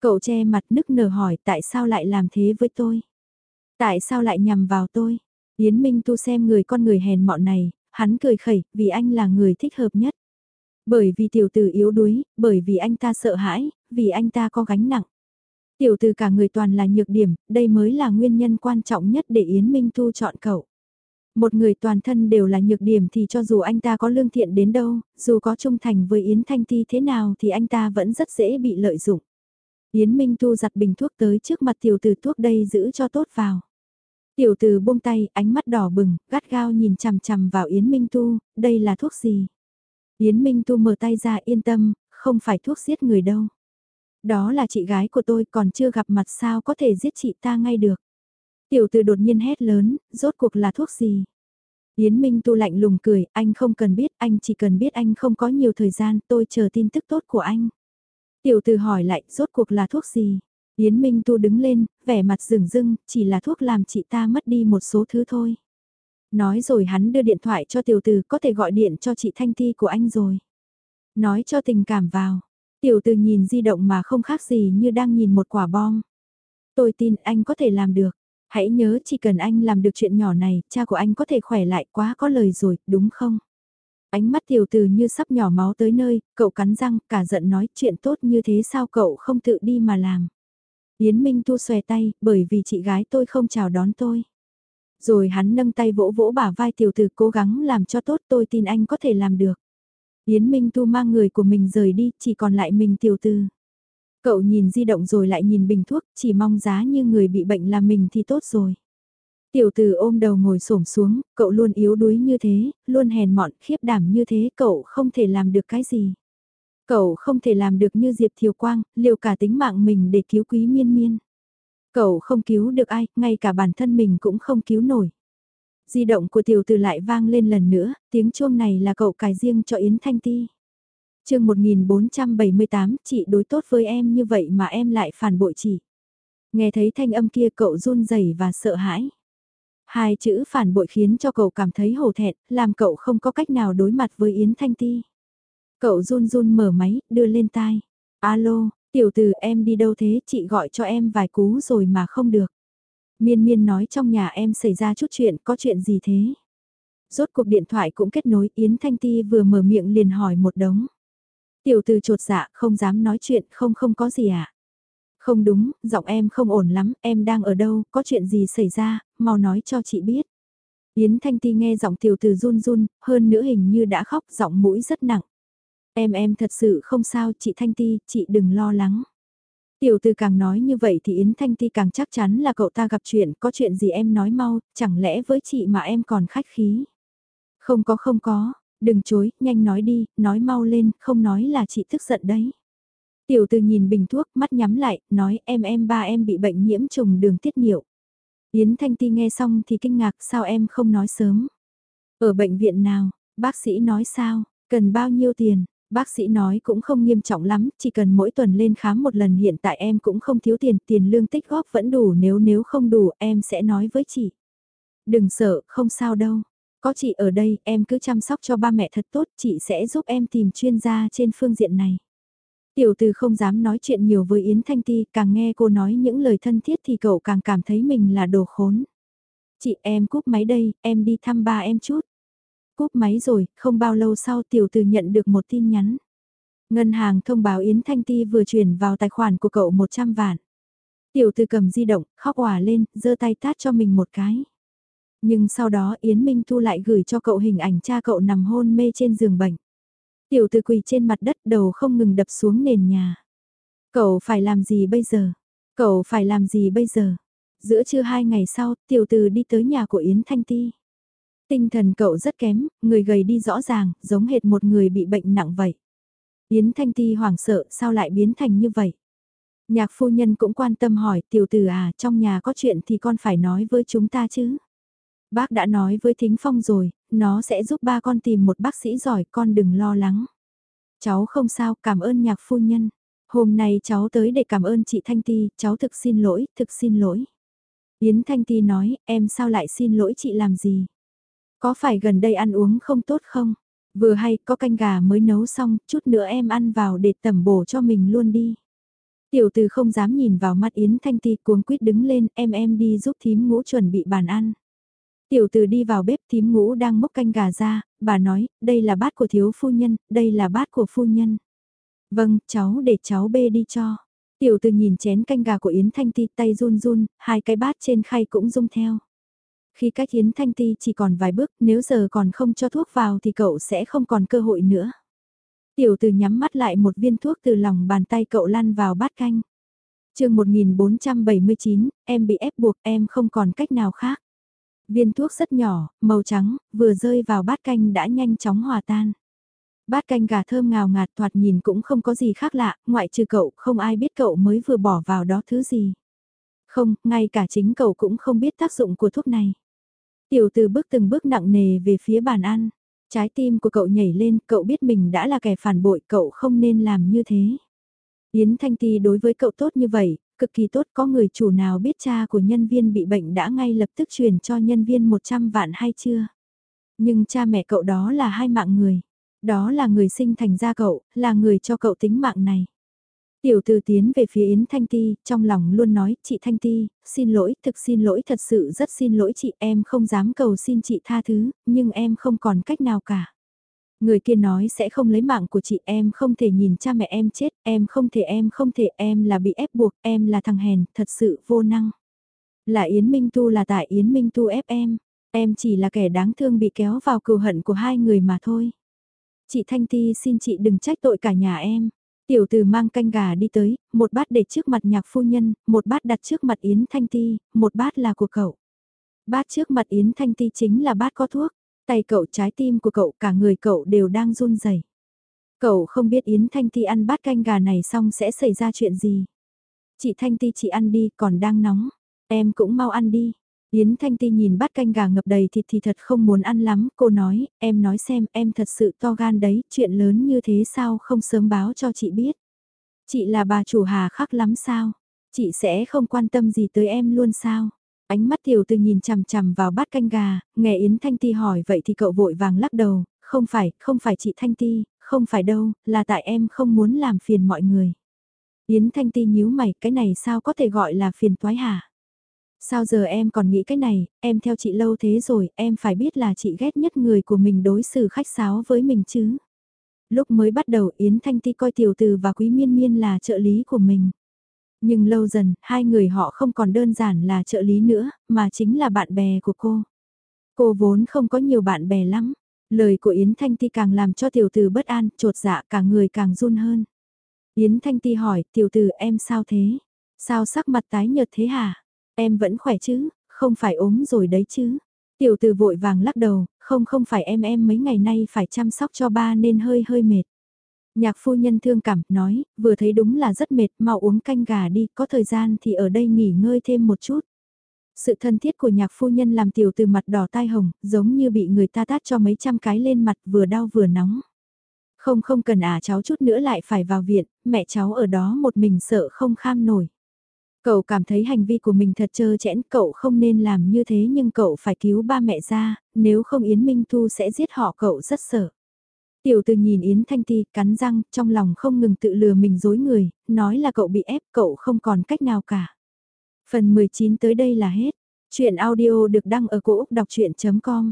Cậu che mặt nức nở hỏi tại sao lại làm thế với tôi? Tại sao lại nhằm vào tôi? Yến Minh Tu xem người con người hèn mọn này, hắn cười khẩy, vì anh là người thích hợp nhất. Bởi vì tiểu tử yếu đuối, bởi vì anh ta sợ hãi, vì anh ta có gánh nặng. Tiểu tử cả người toàn là nhược điểm, đây mới là nguyên nhân quan trọng nhất để Yến Minh Tu chọn cậu. Một người toàn thân đều là nhược điểm thì cho dù anh ta có lương thiện đến đâu, dù có trung thành với Yến Thanh Ti thế nào thì anh ta vẫn rất dễ bị lợi dụng. Yến Minh Tu giặt bình thuốc tới trước mặt tiểu tử thuốc đây giữ cho tốt vào. Tiểu tử buông tay, ánh mắt đỏ bừng, gắt gao nhìn chằm chằm vào Yến Minh Tu, đây là thuốc gì? Yến Minh Tu mở tay ra yên tâm, không phải thuốc giết người đâu. Đó là chị gái của tôi còn chưa gặp mặt sao có thể giết chị ta ngay được. Tiểu tử đột nhiên hét lớn, rốt cuộc là thuốc gì? Yến Minh Tu lạnh lùng cười, anh không cần biết, anh chỉ cần biết anh không có nhiều thời gian, tôi chờ tin tức tốt của anh. Tiểu tử hỏi lại, rốt cuộc là thuốc gì? Yến Minh Tu đứng lên, vẻ mặt rừng rưng, chỉ là thuốc làm chị ta mất đi một số thứ thôi. Nói rồi hắn đưa điện thoại cho tiểu từ có thể gọi điện cho chị Thanh Thi của anh rồi. Nói cho tình cảm vào. Tiểu từ nhìn di động mà không khác gì như đang nhìn một quả bom. Tôi tin anh có thể làm được. Hãy nhớ chỉ cần anh làm được chuyện nhỏ này, cha của anh có thể khỏe lại quá có lời rồi, đúng không? Ánh mắt tiểu từ như sắp nhỏ máu tới nơi, cậu cắn răng, cả giận nói chuyện tốt như thế sao cậu không tự đi mà làm. Yến Minh Tu xòe tay, bởi vì chị gái tôi không chào đón tôi. Rồi hắn nâng tay vỗ vỗ bả vai tiểu từ cố gắng làm cho tốt tôi tin anh có thể làm được. Yến Minh Tu mang người của mình rời đi, chỉ còn lại mình tiểu từ. Cậu nhìn di động rồi lại nhìn bình thuốc, chỉ mong giá như người bị bệnh là mình thì tốt rồi. Tiểu tử ôm đầu ngồi xổm xuống, cậu luôn yếu đuối như thế, luôn hèn mọn, khiếp đảm như thế, cậu không thể làm được cái gì. Cậu không thể làm được như Diệp Thiều Quang, liều cả tính mạng mình để cứu quý miên miên. Cậu không cứu được ai, ngay cả bản thân mình cũng không cứu nổi. Di động của tiểu tử lại vang lên lần nữa, tiếng chuông này là cậu cài riêng cho Yến Thanh Ti chương 1478, chị đối tốt với em như vậy mà em lại phản bội chị. Nghe thấy thanh âm kia cậu run rẩy và sợ hãi. Hai chữ phản bội khiến cho cậu cảm thấy hổ thẹn, làm cậu không có cách nào đối mặt với Yến Thanh Ti. Cậu run run mở máy, đưa lên tai. Alo, tiểu từ em đi đâu thế, chị gọi cho em vài cú rồi mà không được. Miên miên nói trong nhà em xảy ra chút chuyện, có chuyện gì thế? Rốt cuộc điện thoại cũng kết nối, Yến Thanh Ti vừa mở miệng liền hỏi một đống. Tiểu từ trột dạ, không dám nói chuyện, không không có gì ạ. À? Không đúng, giọng em không ổn lắm, em đang ở đâu, có chuyện gì xảy ra, mau nói cho chị biết. Yến Thanh Ti nghe giọng tiểu từ run run, hơn nữa hình như đã khóc, giọng mũi rất nặng. Em em thật sự không sao, chị Thanh Ti, chị đừng lo lắng. Tiểu từ càng nói như vậy thì Yến Thanh Ti càng chắc chắn là cậu ta gặp chuyện, có chuyện gì em nói mau, chẳng lẽ với chị mà em còn khách khí. Không có không có, đừng chối, nhanh nói đi, nói mau lên, không nói là chị tức giận đấy. Tiểu từ nhìn bình thuốc, mắt nhắm lại, nói em em ba em bị bệnh nhiễm trùng đường tiết niệu. Yến Thanh Ti nghe xong thì kinh ngạc sao em không nói sớm. Ở bệnh viện nào, bác sĩ nói sao, cần bao nhiêu tiền, bác sĩ nói cũng không nghiêm trọng lắm, chỉ cần mỗi tuần lên khám một lần hiện tại em cũng không thiếu tiền, tiền lương tích góp vẫn đủ nếu nếu không đủ em sẽ nói với chị. Đừng sợ, không sao đâu. Có chị ở đây, em cứ chăm sóc cho ba mẹ thật tốt, chị sẽ giúp em tìm chuyên gia trên phương diện này. Tiểu từ không dám nói chuyện nhiều với Yến Thanh Ti, càng nghe cô nói những lời thân thiết thì cậu càng cảm thấy mình là đồ khốn. Chị em cúp máy đây, em đi thăm ba em chút. Cúp máy rồi, không bao lâu sau tiểu từ nhận được một tin nhắn. Ngân hàng thông báo Yến Thanh Ti vừa chuyển vào tài khoản của cậu 100 vạn. Tiểu từ cầm di động, khóc òa lên, giơ tay tát cho mình một cái. Nhưng sau đó Yến Minh Thu lại gửi cho cậu hình ảnh cha cậu nằm hôn mê trên giường bệnh. Tiểu từ quỳ trên mặt đất đầu không ngừng đập xuống nền nhà. Cậu phải làm gì bây giờ? Cậu phải làm gì bây giờ? Giữa trưa hai ngày sau, tiểu từ đi tới nhà của Yến Thanh Ti. Tinh thần cậu rất kém, người gầy đi rõ ràng, giống hệt một người bị bệnh nặng vậy. Yến Thanh Ti hoảng sợ, sao lại biến thành như vậy? Nhạc phu nhân cũng quan tâm hỏi, tiểu tử à, trong nhà có chuyện thì con phải nói với chúng ta chứ. Bác đã nói với Thính Phong rồi, nó sẽ giúp ba con tìm một bác sĩ giỏi, con đừng lo lắng. Cháu không sao, cảm ơn nhạc phu nhân. Hôm nay cháu tới để cảm ơn chị Thanh Ti, cháu thực xin lỗi, thực xin lỗi. Yến Thanh Ti nói, em sao lại xin lỗi chị làm gì? Có phải gần đây ăn uống không tốt không? Vừa hay có canh gà mới nấu xong, chút nữa em ăn vào để tẩm bổ cho mình luôn đi. Tiểu từ không dám nhìn vào mắt Yến Thanh Ti cuống quýt đứng lên, em em đi giúp thím ngũ chuẩn bị bàn ăn. Tiểu từ đi vào bếp thím ngũ đang mốc canh gà ra, bà nói, đây là bát của thiếu phu nhân, đây là bát của phu nhân. Vâng, cháu để cháu bê đi cho. Tiểu từ nhìn chén canh gà của Yến Thanh Ti tay run run, hai cái bát trên khay cũng rung theo. Khi cách Yến Thanh Ti chỉ còn vài bước, nếu giờ còn không cho thuốc vào thì cậu sẽ không còn cơ hội nữa. Tiểu từ nhắm mắt lại một viên thuốc từ lòng bàn tay cậu lăn vào bát canh. chương 1479, em bị ép buộc em không còn cách nào khác. Viên thuốc rất nhỏ, màu trắng, vừa rơi vào bát canh đã nhanh chóng hòa tan. Bát canh gà thơm ngào ngạt thoạt nhìn cũng không có gì khác lạ, ngoại trừ cậu, không ai biết cậu mới vừa bỏ vào đó thứ gì. Không, ngay cả chính cậu cũng không biết tác dụng của thuốc này. Tiểu từ bước từng bước nặng nề về phía bàn ăn. Trái tim của cậu nhảy lên, cậu biết mình đã là kẻ phản bội, cậu không nên làm như thế. Yến Thanh Ti đối với cậu tốt như vậy, cực kỳ tốt có người chủ nào biết cha của nhân viên bị bệnh đã ngay lập tức chuyển cho nhân viên 100 vạn hay chưa? Nhưng cha mẹ cậu đó là hai mạng người. Đó là người sinh thành ra cậu, là người cho cậu tính mạng này. Tiểu từ tiến về phía Yến Thanh Ti, trong lòng luôn nói, chị Thanh Ti, xin lỗi, thực xin lỗi, thật sự rất xin lỗi chị, em không dám cầu xin chị tha thứ, nhưng em không còn cách nào cả. Người kia nói sẽ không lấy mạng của chị em không thể nhìn cha mẹ em chết, em không thể em không thể em là bị ép buộc, em là thằng hèn, thật sự vô năng. Là Yến Minh Tu là tại Yến Minh Tu ép em, em chỉ là kẻ đáng thương bị kéo vào cừu hận của hai người mà thôi. Chị Thanh Ti xin chị đừng trách tội cả nhà em. Tiểu từ mang canh gà đi tới, một bát để trước mặt nhạc phu nhân, một bát đặt trước mặt Yến Thanh Ti, một bát là của cậu. Bát trước mặt Yến Thanh Ti chính là bát có thuốc. Tay cậu trái tim của cậu cả người cậu đều đang run rẩy. Cậu không biết Yến Thanh Ti ăn bát canh gà này xong sẽ xảy ra chuyện gì. Chị Thanh Ti chị ăn đi còn đang nóng. Em cũng mau ăn đi. Yến Thanh Ti nhìn bát canh gà ngập đầy thịt thì thật không muốn ăn lắm, cô nói, em nói xem em thật sự to gan đấy, chuyện lớn như thế sao không sớm báo cho chị biết. Chị là bà chủ hà khắc lắm sao, chị sẽ không quan tâm gì tới em luôn sao. Ánh mắt tiểu từ nhìn chằm chằm vào bát canh gà, nghe Yến Thanh Ti hỏi vậy thì cậu vội vàng lắc đầu, không phải, không phải chị Thanh Ti, không phải đâu, là tại em không muốn làm phiền mọi người. Yến Thanh Ti nhíu mày, cái này sao có thể gọi là phiền toái hả? Sao giờ em còn nghĩ cái này, em theo chị lâu thế rồi, em phải biết là chị ghét nhất người của mình đối xử khách sáo với mình chứ. Lúc mới bắt đầu Yến Thanh Ti coi tiểu từ và quý miên miên là trợ lý của mình. Nhưng lâu dần, hai người họ không còn đơn giản là trợ lý nữa, mà chính là bạn bè của cô. Cô vốn không có nhiều bạn bè lắm. Lời của Yến Thanh Ti càng làm cho tiểu từ bất an, trột dạ cả người càng run hơn. Yến Thanh Ti hỏi, tiểu từ em sao thế? Sao sắc mặt tái nhợt thế hả? Em vẫn khỏe chứ, không phải ốm rồi đấy chứ. Tiểu từ vội vàng lắc đầu, không không phải em em mấy ngày nay phải chăm sóc cho ba nên hơi hơi mệt. Nhạc phu nhân thương cảm, nói, vừa thấy đúng là rất mệt, mau uống canh gà đi, có thời gian thì ở đây nghỉ ngơi thêm một chút. Sự thân thiết của nhạc phu nhân làm tiểu từ mặt đỏ tai hồng, giống như bị người ta tát cho mấy trăm cái lên mặt vừa đau vừa nóng. Không không cần à cháu chút nữa lại phải vào viện, mẹ cháu ở đó một mình sợ không kham nổi. Cậu cảm thấy hành vi của mình thật trơ chẽn, cậu không nên làm như thế nhưng cậu phải cứu ba mẹ ra, nếu không Yến Minh Thu sẽ giết họ cậu rất sợ. Tiểu từ nhìn Yến Thanh Ti cắn răng, trong lòng không ngừng tự lừa mình dối người, nói là cậu bị ép, cậu không còn cách nào cả. Phần 19 tới đây là hết. Chuyện audio được đăng ở cổ Úc đọc chuyện.com